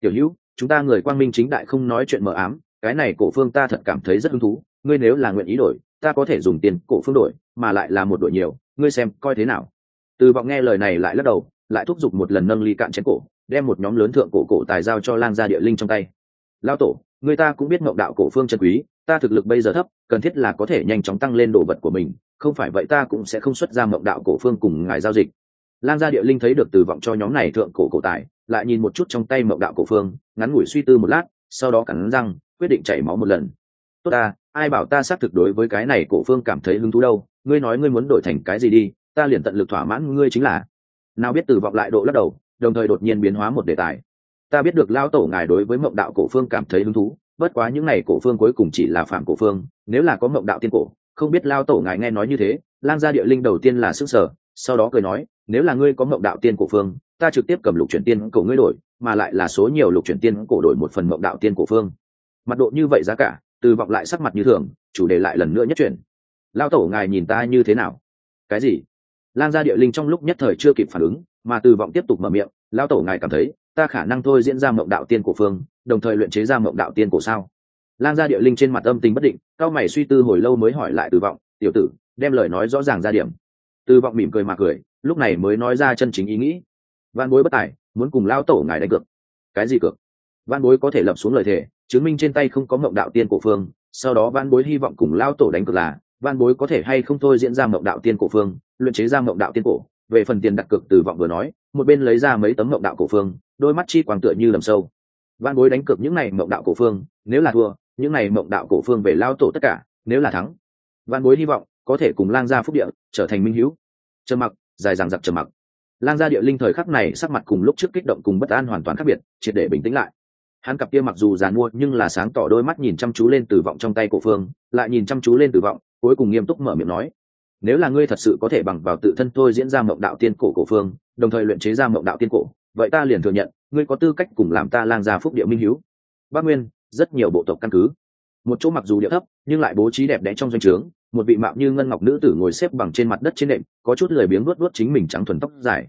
Tiểu hữu, chúng ta người quang minh chính đại không nói chuyện mờ ám, cái này cổ phương ta thật cảm thấy rất hứng thú, ngươi nếu là nguyện ý đổi, ta có thể dùng tiền cổ phương đổi, mà lại là một đổi nhiều, ngươi xem coi thế nào. Từ vọng nghe lời này lại lắc đầu lại thúc giục một lần nâng ly cạn chén cổ, đem một nhóm lớn thượng cổ cổ tài giao cho lang gia địa linh trong tay. Lao tổ, người ta cũng biết mộng đạo cổ phương chân quý, ta thực lực bây giờ thấp, cần thiết là có thể nhanh chóng tăng lên đồ vật của mình, không phải vậy ta cũng sẽ không xuất ra mộng đạo cổ phương cùng ngài giao dịch. Lang gia địa linh thấy được từ vọng cho nhóm này thượng cổ cổ tài, lại nhìn một chút trong tay mộng đạo cổ phương, ngắn ngủi suy tư một lát, sau đó cắn răng, quyết định chảy máu một lần. Tốt ta, ai bảo ta xác thực đối với cái này cổ phương cảm thấy hứng thú đâu, ngươi nói ngươi muốn đổi thành cái gì đi, ta liền tận lực thỏa mãn ngươi chính là nào biết từ vọng lại độ lắc đầu, đồng thời đột nhiên biến hóa một đề tài. Ta biết được lao tổ ngài đối với mộng đạo cổ phương cảm thấy hứng thú, bất quá những n à y cổ phương cuối cùng chỉ là phạm cổ phương, nếu là có mộng đạo tiên cổ, không biết lao tổ ngài nghe nói như thế, lang gia địa linh đầu tiên là sức sở, sau đó cười nói, nếu là ngươi có mộng đạo tiên cổ phương, ta trực tiếp cầm lục chuyển tiên cổ ngươi đổi, mà lại là số nhiều lục chuyển tiên cổ đổi một phần mộng đạo tiên cổ phương. Mặt độ như vậy giá cả, từ vọng lại sắc mặt như thường, chủ đề lại lần nữa nhất chuyển. Lao tổ ngài nhìn ta như thế nào? Cái gì? Lang gia địa linh trong lúc nhất thời chưa kịp phản ứng, mà từ vọng tiếp tục mở miệng lao tổ ngài cảm thấy, ta khả năng thôi diễn ra mộng đạo tiên của phương, đồng thời luyện chế ra mộng đạo tiên của sao? Lang gia địa linh trên mặt âm tình bất định, cao mày suy tư hồi lâu mới hỏi lại từ vọng, tiểu tử, đem lời nói rõ ràng ra điểm. Từ vọng mỉm cười mà cười, lúc này mới nói ra chân chính ý nghĩ. Văn bối bất tài, muốn cùng lao tổ ngài đánh cược. Cái gì cược? Văn bối có thể lập xuống lời thề, chứng minh trên tay không có mộng đạo tiên cổ phương, sau đó văn bối hy vọng cùng lao tổ đánh cược là văn bối có thể hay không thôi diễn ra mộng đạo tiên cổ phương, luyện chế ra mộng đạo tiên cổ, về phần tiền đặt cược từ vọng vừa nói, một bên lấy ra mấy tấm mộng đạo cổ phương, đôi mắt chi quàng tựa như lầm sâu. Văn bối đánh cược những này mộng đạo cổ phương, nếu là thua, những này mộng đạo cổ phương về lao tổ tất cả, nếu là thắng. Văn bối hy vọng có thể cùng lang gia phúc địa trở thành minh hữu. Trầm mặc, dài dằng dặc trầm mặc. Lang gia địa linh thời khắc này sắc mặt cùng lúc trước kích động cùng bất an hoàn toàn khác biệt, triệt để bình tĩnh lại. Hắn cặp kia mặc dù giàn mua nhưng là sáng tỏ đôi mắt nhìn chăm chú lên từ vọng trong tay cổ phương, lại nhìn chăm chú lên từ vọng cuối cùng nghiêm túc mở miệng nói, nếu là ngươi thật sự có thể bằng vào tự thân thôi diễn ra mộng đạo tiên cổ cổ phương, đồng thời luyện chế ra mộng đạo tiên cổ, vậy ta liền thừa nhận, ngươi có tư cách cùng làm ta lang gia phúc địa minh hiếu. Bác nguyên, rất nhiều bộ tộc căn cứ. Một chỗ mặc dù địa thấp, nhưng lại bố trí đẹp đẽ trong doanh trướng, một vị mạo như ngân ngọc nữ tử ngồi xếp bằng trên mặt đất trên nệm, có chút lười biếng luốt luốt chính mình trắng thuần tóc dài.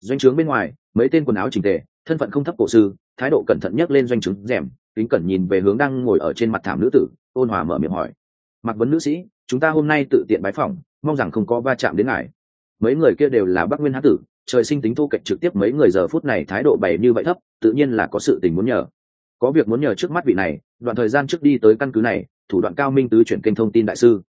Doanh trướng bên ngoài, mấy tên quần áo chỉnh tề, thân phận không thấp cổ sư, thái độ cẩn thận nhất lên doanh trướng rèm, kính cẩn nhìn về hướng đang ngồi ở trên mặt thảm nữ tử, ôn hòa mở miệng hỏi. Mặc vấn nữ sĩ chúng ta hôm nay tự tiện bái phỏng, mong rằng không có va chạm đến ngài. Mấy người kia đều là bắc nguyên hán tử, trời sinh tính thu cạnh trực tiếp mấy người giờ phút này thái độ bày như vậy thấp, tự nhiên là có sự tình muốn nhờ. Có việc muốn nhờ trước mắt vị này, đoạn thời gian trước đi tới căn cứ này, thủ đoạn cao minh tứ chuyển kênh thông tin đại sư.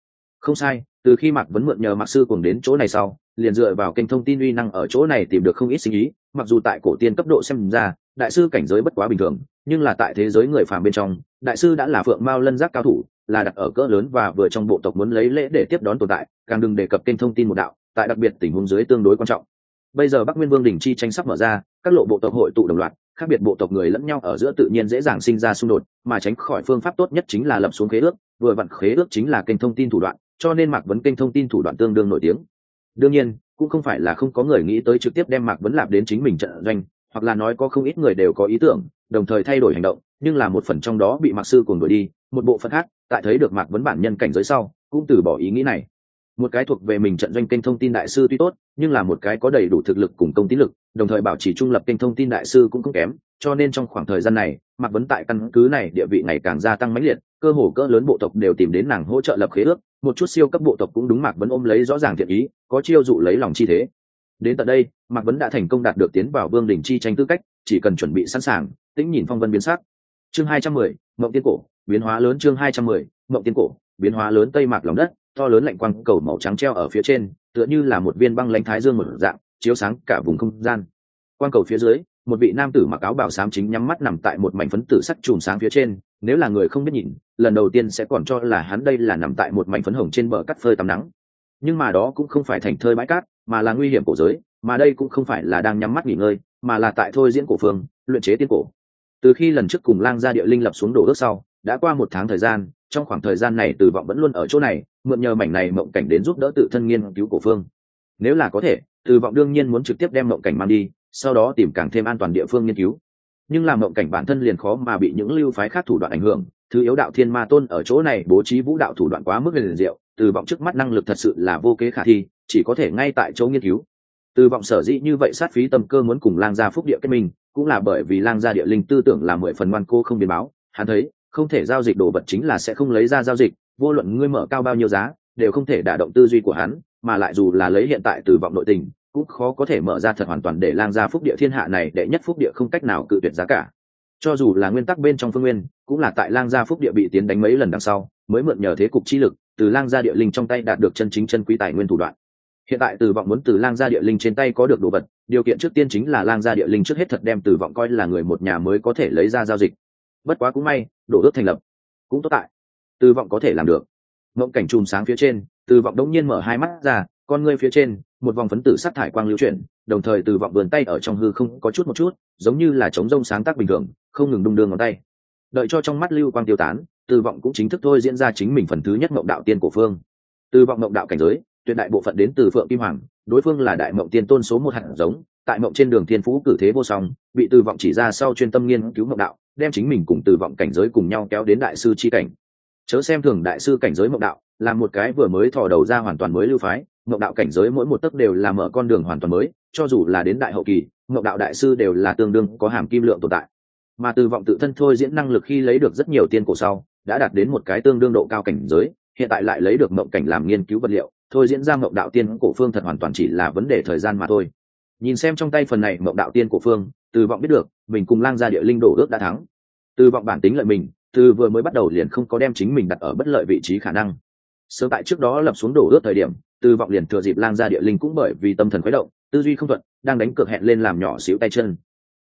Không sai, từ khi mạc vấn mượn nhờ mạc sư cùng đến chỗ này sau, liền dựa vào kênh thông tin uy năng ở chỗ này tìm được không ít sinh ý, mặc dù tại cổ tiên cấp độ xem ra đại sư cảnh giới bất quá bình thường, nhưng là tại thế giới người phàm bên trong, đại sư đã là phượng mao lân giác cao thủ, là đặt ở cỡ lớn và vừa trong bộ tộc muốn lấy lễ để tiếp đón tồn tại, càng đừng đề cập kênh thông tin một đạo, tại đặc biệt tình huống dưới tương đối quan trọng. Bây giờ bắc nguyên vương đình chi tranh sắp mở ra, các lộ bộ tộc hội tụ đồng loạt, khác biệt bộ tộc người lẫn nhau ở giữa tự nhiên dễ dàng sinh ra xung đột, mà tránh khỏi phương pháp tốt nhất chính là lập xuống khế ước, vừa vặn khế ước chính là kênh thông tin thủ đoạn, cho nên mạc vấn kênh thông tin thủ đoạn tương đương nổi tiếng. Đương nhiên, cũng không phải là không có người nghĩ tới trực tiếp đem mạc vấn lạp đến chính mình trận doanh hoặc là nói có không ít người đều có ý tưởng, đồng thời thay đổi hành động, nhưng là một phần trong đó bị mạc sư cùng đuổi đi, một bộ phận khác, tại thấy được mạc vấn bản nhân cảnh giới sau, cũng từ bỏ ý nghĩ này. Một cái thuộc về mình trận doanh kênh thông tin đại sư tuy tốt, nhưng là một cái có đầy đủ thực lực cùng công tín lực, đồng thời bảo trì trung lập kênh thông tin đại sư cũng không kém, cho nên trong khoảng thời gian này, mạc vấn tại căn cứ này địa vị ngày càng gia tăng mãnh liệt, cơ hồ cỡ lớn bộ tộc đều tìm đến nàng hỗ trợ lập khế ước, một chút siêu cấp bộ tộc cũng đúng mạc vấn ôm lấy rõ ràng thiện ý, có chiêu dụ lấy lòng chi thế đến tận đây, mạc vấn đã thành công đạt được tiến vào vương đình chi tranh tư cách, chỉ cần chuẩn bị sẵn sàng, tĩnh nhìn phong vân biến sắc. Chương hai trăm mười, mộng tiên cổ, biến hóa lớn chương hai trăm mười, mộng tiên cổ, biến hóa lớn tây mạc lòng đất, to lớn lạnh quang, cầu màu trắng treo ở phía trên, tựa như là một viên băng lãnh thái dương một dạng, chiếu sáng cả vùng không gian. Quang cầu phía dưới, một vị nam tử mặc áo bào sám chính nhắm mắt nằm tại một mảnh phấn tử sắc chùm sáng phía trên, nếu là người không biết nhìn, lần đầu tiên sẽ còn cho là hắn đây là nằm tại một mảnh phấn hồng trên bờ cắt phơi tắm nắng nhưng mà đó cũng không phải thành thơi bãi cát, mà là nguy hiểm cổ giới, mà đây cũng không phải là đang nhắm mắt nghỉ ngơi, mà là tại thôi diễn cổ phương, luyện chế tiên cổ. Từ khi lần trước cùng lang gia địa linh lập xuống đổ ước sau, đã qua một tháng thời gian, trong khoảng thời gian này từ vọng vẫn luôn ở chỗ này, mượn nhờ mảnh này mộng cảnh đến giúp đỡ tự thân nghiên cứu cổ phương. Nếu là có thể, từ vọng đương nhiên muốn trực tiếp đem mộng cảnh mang đi, sau đó tìm càng thêm an toàn địa phương nghiên cứu. Nhưng làm mộng cảnh bản thân liền khó mà bị những lưu phái khác thủ đoạn ảnh hưởng, thứ yếu đạo thiên ma tôn ở chỗ này bố trí vũ đạo thủ đoạn quá mức liền diệu từ vọng trước mắt năng lực thật sự là vô kế khả thi, chỉ có thể ngay tại chỗ nghiên cứu. Từ vọng sở dĩ như vậy sát phí tâm cơ muốn cùng lang gia phúc địa kết minh, cũng là bởi vì lang gia địa linh tư tưởng là mười phần ngoan cô không biến báo. Hắn thấy, không thể giao dịch đồ vật chính là sẽ không lấy ra giao dịch, vô luận ngươi mở cao bao nhiêu giá, đều không thể đả động tư duy của hắn, mà lại dù là lấy hiện tại từ vọng nội tình, cũng khó có thể mở ra thật hoàn toàn để lang gia phúc địa thiên hạ này đệ nhất phúc địa không cách nào cự tuyệt giá cả. Cho dù là nguyên tắc bên trong phương nguyên, cũng là tại lang gia phúc địa bị tiến đánh mấy lần đằng sau, mới mượn nhờ thế cục chi lực từ lang gia địa linh trong tay đạt được chân chính chân quý tài nguyên thủ đoạn. Hiện tại từ vọng muốn từ lang gia địa linh trên tay có được đồ vật, điều kiện trước tiên chính là lang gia địa linh trước hết thật đem từ vọng coi là người một nhà mới có thể lấy ra giao dịch. Bất quá cũng may đổ ước thành lập, cũng tốt tại. Từ vọng có thể làm được. Mộng cảnh chùm sáng phía trên, từ vọng đống nhiên mở hai mắt ra, con ngươi phía trên, một vòng phấn tử sắc thải quang lưu chuyển, đồng thời từ vọng vườn tay ở trong hư không có chút một chút, giống như là chống rông sáng tác bình thường, không ngừng đung đưa ngón tay. Đợi cho trong mắt lưu quang tiêu tán từ vọng cũng chính thức thôi diễn ra chính mình phần thứ nhất mộng đạo tiên cổ phương. Từ vọng mộng đạo cảnh giới, tuyệt đại bộ phận đến từ phượng kim hoàng, đối phương là đại mộng tiên tôn số một hạt giống, tại mộng trên đường thiên phú cử thế vô song, bị từ vọng chỉ ra sau chuyên tâm nghiên cứu mộng đạo, đem chính mình cùng từ vọng cảnh giới cùng nhau kéo đến đại sư chi cảnh. Chớ xem thường đại sư cảnh giới mộng đạo, là một cái vừa mới thò đầu ra hoàn toàn mới lưu phái, mộng đạo cảnh giới mỗi một tấc đều là mở con đường hoàn toàn mới, cho dù là đến đại hậu kỳ, mộng đạo đại sư đều là tương đương có hàm kim lượng tồn tại. Mà từ vọng tự thân thôi diễn năng lực khi lấy được rất nhiều tiên cổ sau đã đạt đến một cái tương đương độ cao cảnh giới, hiện tại lại lấy được mộng cảnh làm nghiên cứu vật liệu, thôi diễn ra mộng đạo tiên cổ phương thật hoàn toàn chỉ là vấn đề thời gian mà thôi. Nhìn xem trong tay phần này mộng đạo tiên cổ phương, từ vọng biết được, mình cùng lang gia địa linh đổ ước đã thắng. Từ vọng bản tính lợi mình, từ vừa mới bắt đầu liền không có đem chính mình đặt ở bất lợi vị trí khả năng. Sớm tại trước đó lập xuống đổ ước thời điểm, từ vọng liền thừa dịp lang gia địa linh cũng bởi vì tâm thần khuấy động, tư duy không thuận, đang đánh cược hẹn lên làm nhỏ xíu tay chân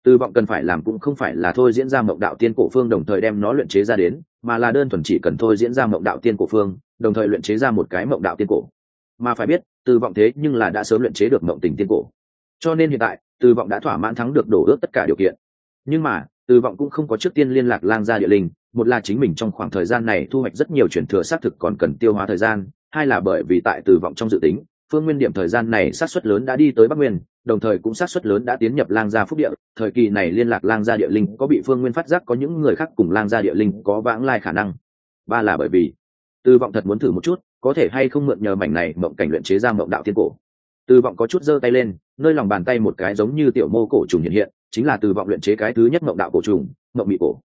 từ vọng cần phải làm cũng không phải là thôi diễn ra mộng đạo tiên cổ phương đồng thời đem nó luyện chế ra đến, mà là đơn thuần chỉ cần thôi diễn ra mộng đạo tiên cổ phương, đồng thời luyện chế ra một cái mộng đạo tiên cổ. Mà phải biết từ vọng thế nhưng là đã sớm luyện chế được mộng tình tiên cổ. Cho nên hiện tại từ vọng đã thỏa mãn thắng được đổ ước tất cả điều kiện. Nhưng mà từ vọng cũng không có trước tiên liên lạc lang gia địa linh, một là chính mình trong khoảng thời gian này thu hoạch rất nhiều chuyển thừa xác thực còn cần tiêu hóa thời gian, hai là bởi vì tại từ vọng trong dự tính phương nguyên điểm thời gian này sát xuất lớn đã đi tới bắc nguyên, đồng thời cũng sát xuất lớn đã tiến nhập lang gia phúc địa. Thời kỳ này liên lạc lang gia địa linh có bị phương nguyên phát giác, có những người khác cùng lang gia địa linh có vãng lai khả năng. Ba là bởi vì từ vọng thật muốn thử một chút, có thể hay không mượn nhờ mảnh này mộng cảnh luyện chế ra mộng đạo thiên cổ. Từ vọng có chút giơ tay lên, nơi lòng bàn tay một cái giống như tiểu mô cổ trùng hiện hiện, chính là từ vọng luyện chế cái thứ nhất mộng đạo cổ trùng, mộng mị cổ.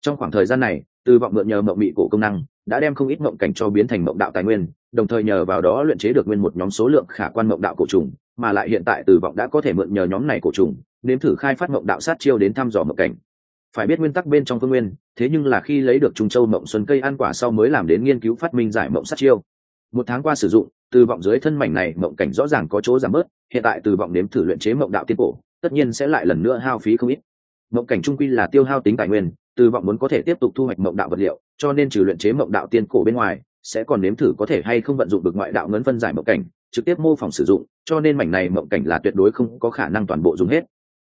Trong khoảng thời gian này từ vọng mượn nhờ mộng mị cổ công năng đã đem không ít mộng cảnh cho biến thành mộng đạo tài nguyên, đồng thời nhờ vào đó luyện chế được nguyên một nhóm số lượng khả quan mộng đạo cổ trùng, mà lại hiện tại từ vọng đã có thể mượn nhờ nhóm này cổ trùng, nếm thử khai phát mộng đạo sát chiêu đến thăm dò mộng cảnh. Phải biết nguyên tắc bên trong phương nguyên, thế nhưng là khi lấy được trung châu mộng xuân cây ăn quả sau mới làm đến nghiên cứu phát minh giải mộng sát chiêu. Một tháng qua sử dụng, từ vọng dưới thân mảnh này mộng cảnh rõ ràng có chỗ giảm bớt, hiện tại từ vọng nếm thử luyện chế mộng đạo tiên cổ, tất nhiên sẽ lại lần nữa hao phí không ít mộng cảnh trung quy là tiêu hao tính tài nguyên, từ vọng muốn có thể tiếp tục thu hoạch mộng đạo vật liệu, cho nên trừ luyện chế mộng đạo tiên cổ bên ngoài, sẽ còn nếm thử có thể hay không vận dụng được ngoại đạo ngấn phân giải mộng cảnh, trực tiếp mô phỏng sử dụng, cho nên mảnh này mộng cảnh là tuyệt đối không có khả năng toàn bộ dùng hết.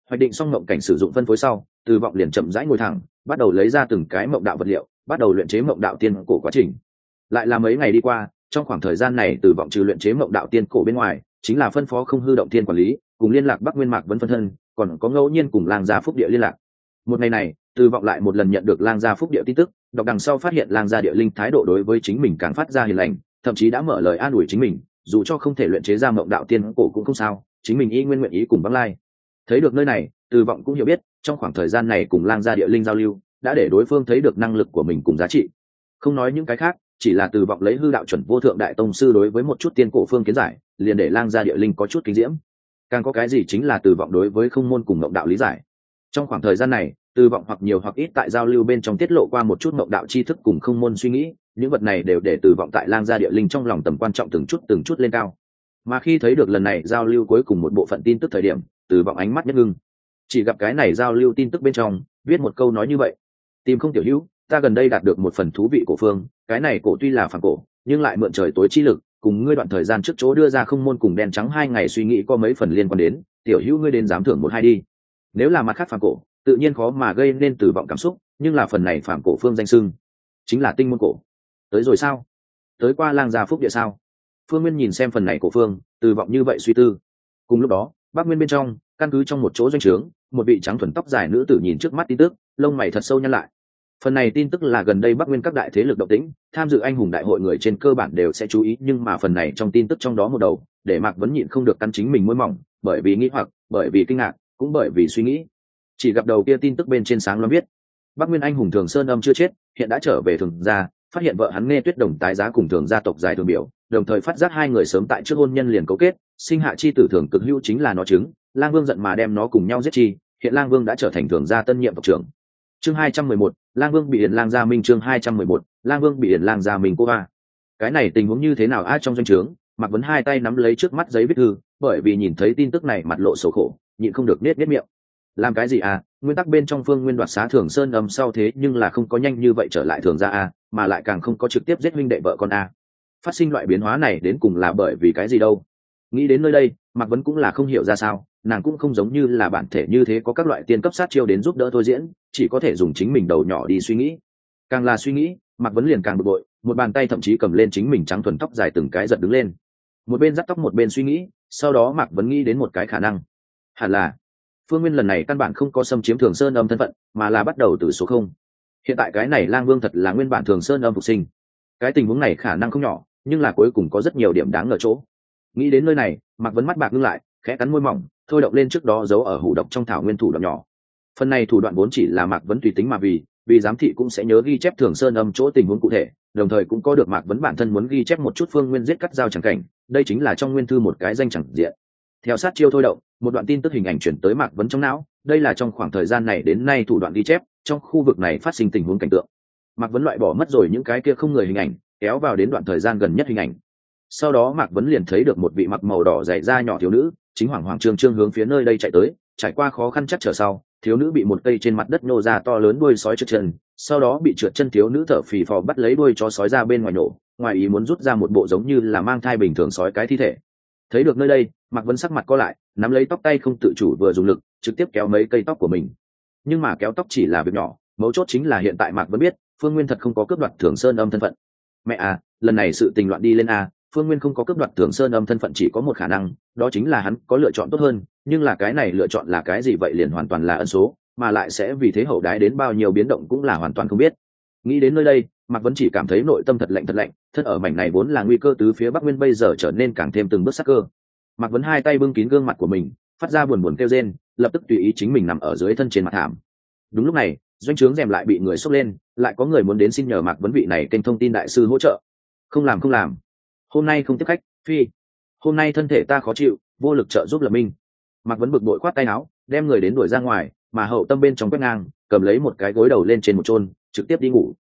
Hoạch định xong mộng cảnh sử dụng phân phối sau, từ vọng liền chậm rãi ngồi thẳng, bắt đầu lấy ra từng cái mộng đạo vật liệu, bắt đầu luyện chế mộng đạo tiên cổ quá trình. Lại là mấy ngày đi qua, trong khoảng thời gian này từ vọng trừ luyện chế mộng đạo tiên cổ bên ngoài, chính là phân phó không hư động thiên quản lý, cùng liên lạc bắc nguyên mạc vấn phân thân còn có ngẫu nhiên cùng lang gia phúc địa liên lạc. Một ngày này, từ vọng lại một lần nhận được lang gia phúc địa tin tức, đọc đằng sau phát hiện lang gia địa linh thái độ đối với chính mình càng phát ra hiền lành, thậm chí đã mở lời an ủi chính mình, dù cho không thể luyện chế ra mộng đạo tiên cổ cũng không sao, chính mình y nguyên nguyện ý cùng băng lai. Thấy được nơi này, từ vọng cũng hiểu biết, trong khoảng thời gian này cùng lang gia địa linh giao lưu, đã để đối phương thấy được năng lực của mình cùng giá trị. Không nói những cái khác, chỉ là từ vọng lấy hư đạo chuẩn vô thượng đại tông sư đối với một chút tiên cổ phương kiến giải, liền để lang gia địa linh có chút kinh diễm càng có cái gì chính là từ vọng đối với không môn cùng mộng đạo lý giải. Trong khoảng thời gian này, từ vọng hoặc nhiều hoặc ít tại giao lưu bên trong tiết lộ qua một chút mộng đạo tri thức cùng không môn suy nghĩ, những vật này đều để từ vọng tại lang gia địa linh trong lòng tầm quan trọng từng chút từng chút lên cao. Mà khi thấy được lần này giao lưu cuối cùng một bộ phận tin tức thời điểm, từ vọng ánh mắt nhất ngưng. Chỉ gặp cái này giao lưu tin tức bên trong, viết một câu nói như vậy. Tìm không tiểu hữu, ta gần đây đạt được một phần thú vị cổ phương, cái này cổ tuy là phản cổ, nhưng lại mượn trời tối chi lực cùng ngươi đoạn thời gian trước chỗ đưa ra không môn cùng đen trắng hai ngày suy nghĩ có mấy phần liên quan đến, tiểu hữu ngươi đến dám thưởng một hai đi. Nếu là mặt khác phản cổ, tự nhiên khó mà gây nên tử vọng cảm xúc, nhưng là phần này phản cổ phương danh sưng chính là tinh môn cổ. Tới rồi sao? Tới qua lang gia phúc địa sao? Phương nguyên nhìn xem phần này cổ phương tử vọng như vậy suy tư. Cùng lúc đó, bắc nguyên bên trong, căn cứ trong một chỗ doanh trướng, một vị trắng thuần tóc dài nữ tử nhìn trước mắt tin tức, lông mày thật sâu nhăn lại phần này tin tức là gần đây bắc nguyên các đại thế lực động tĩnh, tham dự anh hùng đại hội người trên cơ bản đều sẽ chú ý, nhưng mà phần này trong tin tức trong đó một đầu, để mạc vẫn nhịn không được căn chính mình môi mỏng, bởi vì nghĩ hoặc, bởi vì kinh ngạc, cũng bởi vì suy nghĩ. Chỉ gặp đầu kia tin tức bên trên sáng lo biết bắc nguyên anh hùng thường sơn âm chưa chết, hiện đã trở về thường gia, phát hiện vợ hắn nghe tuyết đồng tái giá cùng thường gia tộc dài thường biểu, đồng thời phát giác hai người sớm tại trước hôn nhân liền cấu kết, sinh hạ chi tử thường cực hữu chính là nó chứng, lang vương giận mà đem nó cùng nhau giết chi, hiện lang vương đã trở thành thường gia tân nhiệm tộc trưởng chương hai trăm mười một, lang vương bị điện lang gia minh chương hai trăm mười một, lang vương bị điện lang gia minh cô ba. Cái này tình huống như thế nào? A, trong doanh trướng mặc vấn hai tay nắm lấy trước mắt giấy viết thư, bởi vì nhìn thấy tin tức này mặt lộ sầu khổ, nhịn không được nết nết miệng. Làm cái gì à nguyên tắc bên trong phương nguyên đoạt xá thường sơn âm sau thế nhưng là không có nhanh như vậy trở lại thường ra à mà lại càng không có trực tiếp giết huynh đệ vợ con a. Phát sinh loại biến hóa này đến cùng là bởi vì cái gì đâu? Nghĩ đến nơi đây, mạc vấn cũng là không hiểu ra sao, nàng cũng không giống như là bản thể như thế có các loại tiên cấp sát chiêu đến giúp đỡ thôi diễn chỉ có thể dùng chính mình đầu nhỏ đi suy nghĩ. Càng là suy nghĩ, mạc vấn liền càng bực bội, một bàn tay thậm chí cầm lên chính mình trắng thuần tóc dài từng cái giật đứng lên. Một bên dắt tóc một bên suy nghĩ, sau đó mạc vấn nghĩ đến một cái khả năng. Hẳn là, phương nguyên lần này căn bản không có xâm chiếm thường sơn âm thân phận, mà là bắt đầu từ số không. Hiện tại cái này lang vương thật là nguyên bản thường sơn âm phục sinh. Cái tình huống này khả năng không nhỏ, nhưng là cuối cùng có rất nhiều điểm đáng ngờ chỗ. Nghĩ đến nơi này, mạc vấn mắt bạc ngưng lại, khẽ cắn môi mỏng, thôi động lên trước đó giấu ở hủ độc trong thảo nguyên thủ đoạn nhỏ phần này thủ đoạn vốn chỉ là mạc vấn tùy tính mà vì vì giám thị cũng sẽ nhớ ghi chép thường sơn âm chỗ tình huống cụ thể, đồng thời cũng có được mạc vấn bản thân muốn ghi chép một chút phương nguyên giết cắt giao chẳng cảnh, đây chính là trong nguyên thư một cái danh chẳng diện. Theo sát chiêu thôi động, một đoạn tin tức hình ảnh chuyển tới mạc vấn trong não, đây là trong khoảng thời gian này đến nay thủ đoạn ghi chép, trong khu vực này phát sinh tình huống cảnh tượng. Mạc vấn loại bỏ mất rồi những cái kia không người hình ảnh, kéo vào đến đoạn thời gian gần nhất hình ảnh. Sau đó mạc vấn liền thấy được một vị mặc màu đỏ dày da nhỏ thiếu nữ, chính hoàng hoàng trương trương hướng phía nơi đây chạy tới, trải qua khó khăn chắc trở sau thiếu nữ bị một cây trên mặt đất nô ra to lớn đuôi sói trượt chân, sau đó bị trượt chân thiếu nữ thở phì phò bắt lấy đuôi cho sói ra bên ngoài nổ, ngoài ý muốn rút ra một bộ giống như là mang thai bình thường sói cái thi thể. Thấy được nơi đây, mạc vân sắc mặt co lại, nắm lấy tóc tay không tự chủ vừa dùng lực, trực tiếp kéo mấy cây tóc của mình. Nhưng mà kéo tóc chỉ là việc nhỏ, mấu chốt chính là hiện tại mạc vẫn biết, phương nguyên thật không có cướp đoạt thường sơn âm thân phận. Mẹ à lần này sự tình loạn đi lên a, phương nguyên không có cướp đoạt thường sơn âm thân phận chỉ có một khả năng, đó chính là hắn có lựa chọn tốt hơn nhưng là cái này lựa chọn là cái gì vậy liền hoàn toàn là ân số, mà lại sẽ vì thế hậu đái đến bao nhiêu biến động cũng là hoàn toàn không biết. Nghĩ đến nơi đây, mạc vẫn chỉ cảm thấy nội tâm thật lạnh thật lạnh thân ở mảnh này vốn là nguy cơ tứ phía bắc nguyên bây giờ trở nên càng thêm từng bước sắc cơ. Mạc vẫn hai tay bưng kín gương mặt của mình, phát ra buồn buồn kêu rên, lập tức tùy ý chính mình nằm ở dưới thân trên mặt thảm. Đúng lúc này, doanh trướng rèm lại bị người xốc lên, lại có người muốn đến xin nhờ mạc vấn vị này kênh thông tin đại sư hỗ trợ. Không làm không làm. Hôm nay không tiếp khách, phi. Hôm nay thân thể ta khó chịu, vô lực trợ giúp lập minh mạc vấn bực bội khoát tay áo, đem người đến đuổi ra ngoài, mà hậu tâm bên trong quét ngang, cầm lấy một cái gối đầu lên trên một chôn, trực tiếp đi ngủ.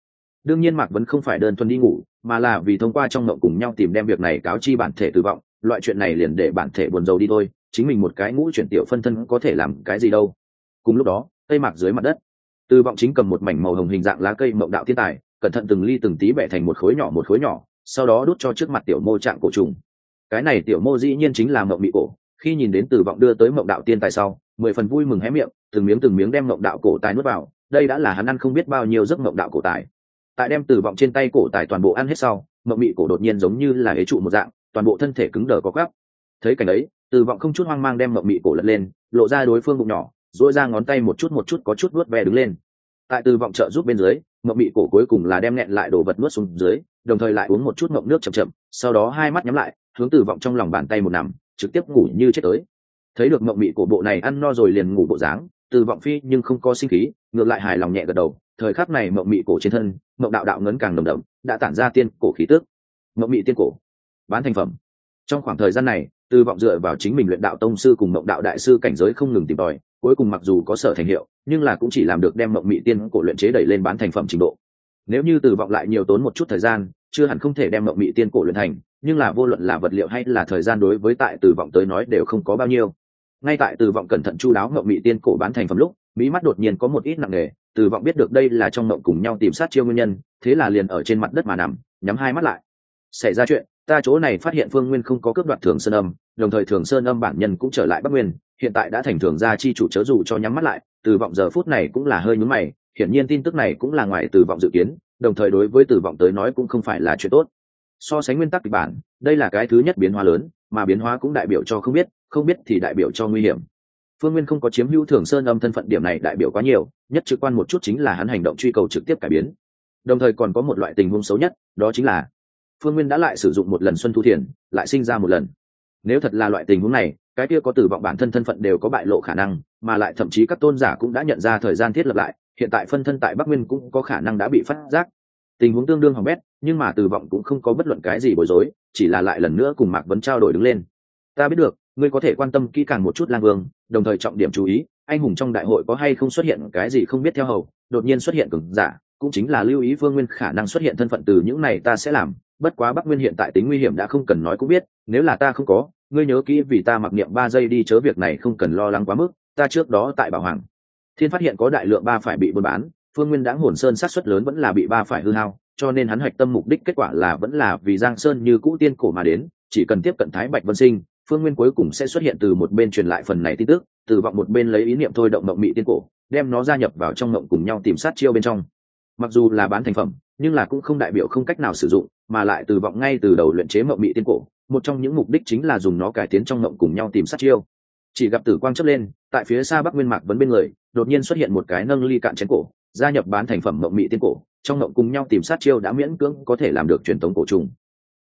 Đương nhiên mạc vấn không phải đơn thuần đi ngủ, mà là vì thông qua trong ngậu cùng nhau tìm đem việc này cáo chi bản thể tử vọng loại chuyện này liền để bản thể buồn rầu đi thôi, chính mình một cái ngũ chuyển tiểu phân thân có thể làm cái gì đâu. Cùng lúc đó tây mạc dưới mặt đất tư vọng chính cầm một mảnh màu hồng hình dạng lá cây mộng đạo thiên tài, cẩn thận từng ly từng tí bẻ thành một khối nhỏ một khối nhỏ, sau đó đút cho trước mặt tiểu mô trạng cổ trùng. Cái này tiểu mô dĩ nhiên chính là mộng bị cổ khi nhìn đến tử vọng đưa tới mộng đạo tiên tài sau, mười phần vui mừng hé miệng, từng miếng từng miếng đem mộng đạo cổ tài nuốt vào, đây đã là hắn ăn không biết bao nhiêu giấc mộng đạo cổ tài. Tại đem tử vọng trên tay cổ tài toàn bộ ăn hết sau, mộng mị cổ đột nhiên giống như là ế trụ một dạng, toàn bộ thân thể cứng đờ có gắp thấy cảnh ấy tử vọng không chút hoang mang đem mộng mị cổ lật lên, lộ ra đối phương bụng nhỏ dỗi ra ngón tay một chút một chút có chút nuốt ve đứng lên. Tại tử vọng trợ giúp bên dưới, mộng mị cổ cuối cùng là đem nẹn lại đồ vật nuốt xuống dưới, đồng thời lại uống một chút mộng nước chậm chậm, sau đó hai mắt nhắm lại, hướng tử vọng trong lòng bàn tay một nằm trực tiếp ngủ như chết tới. Thấy được mộng mị cổ bộ này ăn no rồi liền ngủ bộ dáng, từ vọng phi nhưng không có sinh khí, ngược lại hài lòng nhẹ gật đầu. Thời khắc này mộng mị cổ trên thân, mộng đạo đạo ngấn càng đồng đậm, đã tản ra tiên cổ khí tước mộng mị tiên cổ, bán thành phẩm. Trong khoảng thời gian này, từ vọng dựa vào chính mình luyện đạo tông sư cùng mộng đạo đại sư cảnh giới không ngừng tìm tòi, cuối cùng mặc dù có sở thành hiệu, nhưng là cũng chỉ làm được đem mộng mị tiên cổ luyện chế đẩy lên bán thành phẩm trình độ. Nếu như từ vọng lại nhiều tốn một chút thời gian chưa hẳn không thể đem mộng mị tiên cổ luyện thành, nhưng là vô luận là vật liệu hay là thời gian đối với tại từ vọng tới nói đều không có bao nhiêu. Ngay tại từ vọng cẩn thận chu đáo mộng mị tiên cổ bán thành phẩm lúc, mỹ mắt đột nhiên có một ít nặng nề, từ vọng biết được đây là trong mộng cùng nhau tìm sát chiêu nguyên nhân, thế là liền ở trên mặt đất mà nằm, nhắm hai mắt lại. Xảy ra chuyện, ta chỗ này phát hiện phương nguyên không có cướp đoạt thường sơn âm, đồng thời thường sơn âm bản nhân cũng trở lại bắc nguyên, hiện tại đã thành thường gia chi chủ chớ dù cho nhắm mắt lại, từ vọng giờ phút này cũng là hơi nhúm mày, hiển nhiên tin tức này cũng là ngoài từ vọng dự kiến đồng thời đối với tử vọng tới nói cũng không phải là chuyện tốt. So sánh nguyên tắc kịch bản, đây là cái thứ nhất biến hóa lớn, mà biến hóa cũng đại biểu cho không biết không biết thì đại biểu cho nguy hiểm. Phương nguyên không có chiếm hữu thường sơn âm thân phận điểm này đại biểu quá nhiều, nhất trực quan một chút chính là hắn hành động truy cầu trực tiếp cải biến. Đồng thời còn có một loại tình huống xấu nhất, đó chính là phương nguyên đã lại sử dụng một lần xuân thu thiền, lại sinh ra một lần. Nếu thật là loại tình huống này, cái kia có tử vọng bản thân thân phận đều có bại lộ khả năng mà lại thậm chí các tôn giả cũng đã nhận ra thời gian thiết lập lại, hiện tại phân thân tại bắc nguyên cũng có khả năng đã bị phát giác. Tình huống tương đương hỏng bét, nhưng mà từ vọng cũng không có bất luận cái gì bối rối, chỉ là lại lần nữa cùng mạc vấn trao đổi đứng lên. Ta biết được, ngươi có thể quan tâm kỹ càng một chút lang vương, đồng thời trọng điểm chú ý, anh hùng trong đại hội có hay không xuất hiện cái gì không biết theo hầu, đột nhiên xuất hiện cường giả, cũng chính là lưu ý phương nguyên khả năng xuất hiện thân phận từ những này ta sẽ làm, bất quá bắc nguyên hiện tại tính nguy hiểm đã không cần nói cũng biết, nếu là ta không có, ngươi nhớ kỹ vì ta mặc niệm ba giây đi chớ việc này không cần lo lắng quá mức ta trước đó tại bảo hoàng. Thiên phát hiện có đại lượng ba phải bị buôn bán, phương nguyên đã hồn sơn sát xuất lớn vẫn là bị ba phải hư hao, cho nên hắn hoạch tâm mục đích kết quả là vẫn là vì giang sơn như cũ tiên cổ mà đến, chỉ cần tiếp cận thái bạch vân sinh, phương nguyên cuối cùng sẽ xuất hiện từ một bên truyền lại phần này tin tức, từ vọng một bên lấy ý niệm thôi động mộng mị tiên cổ, đem nó gia nhập vào trong mộng cùng nhau tìm sát chiêu bên trong. Mặc dù là bán thành phẩm, nhưng là cũng không đại biểu không cách nào sử dụng, mà lại từ vọng ngay từ đầu luyện chế mộng mị tiên cổ, một trong những mục đích chính là dùng nó cải tiến trong mộng cùng nhau tìm sát chiêu chỉ gặp tử quang chấp lên, tại phía xa bắc nguyên mạc vấn bên người, đột nhiên xuất hiện một cái nâng ly cạn chén cổ, gia nhập bán thành phẩm mộng mị tiên cổ, trong mộng cùng nhau tìm sát chiêu đã miễn cưỡng có thể làm được truyền thống cổ trùng.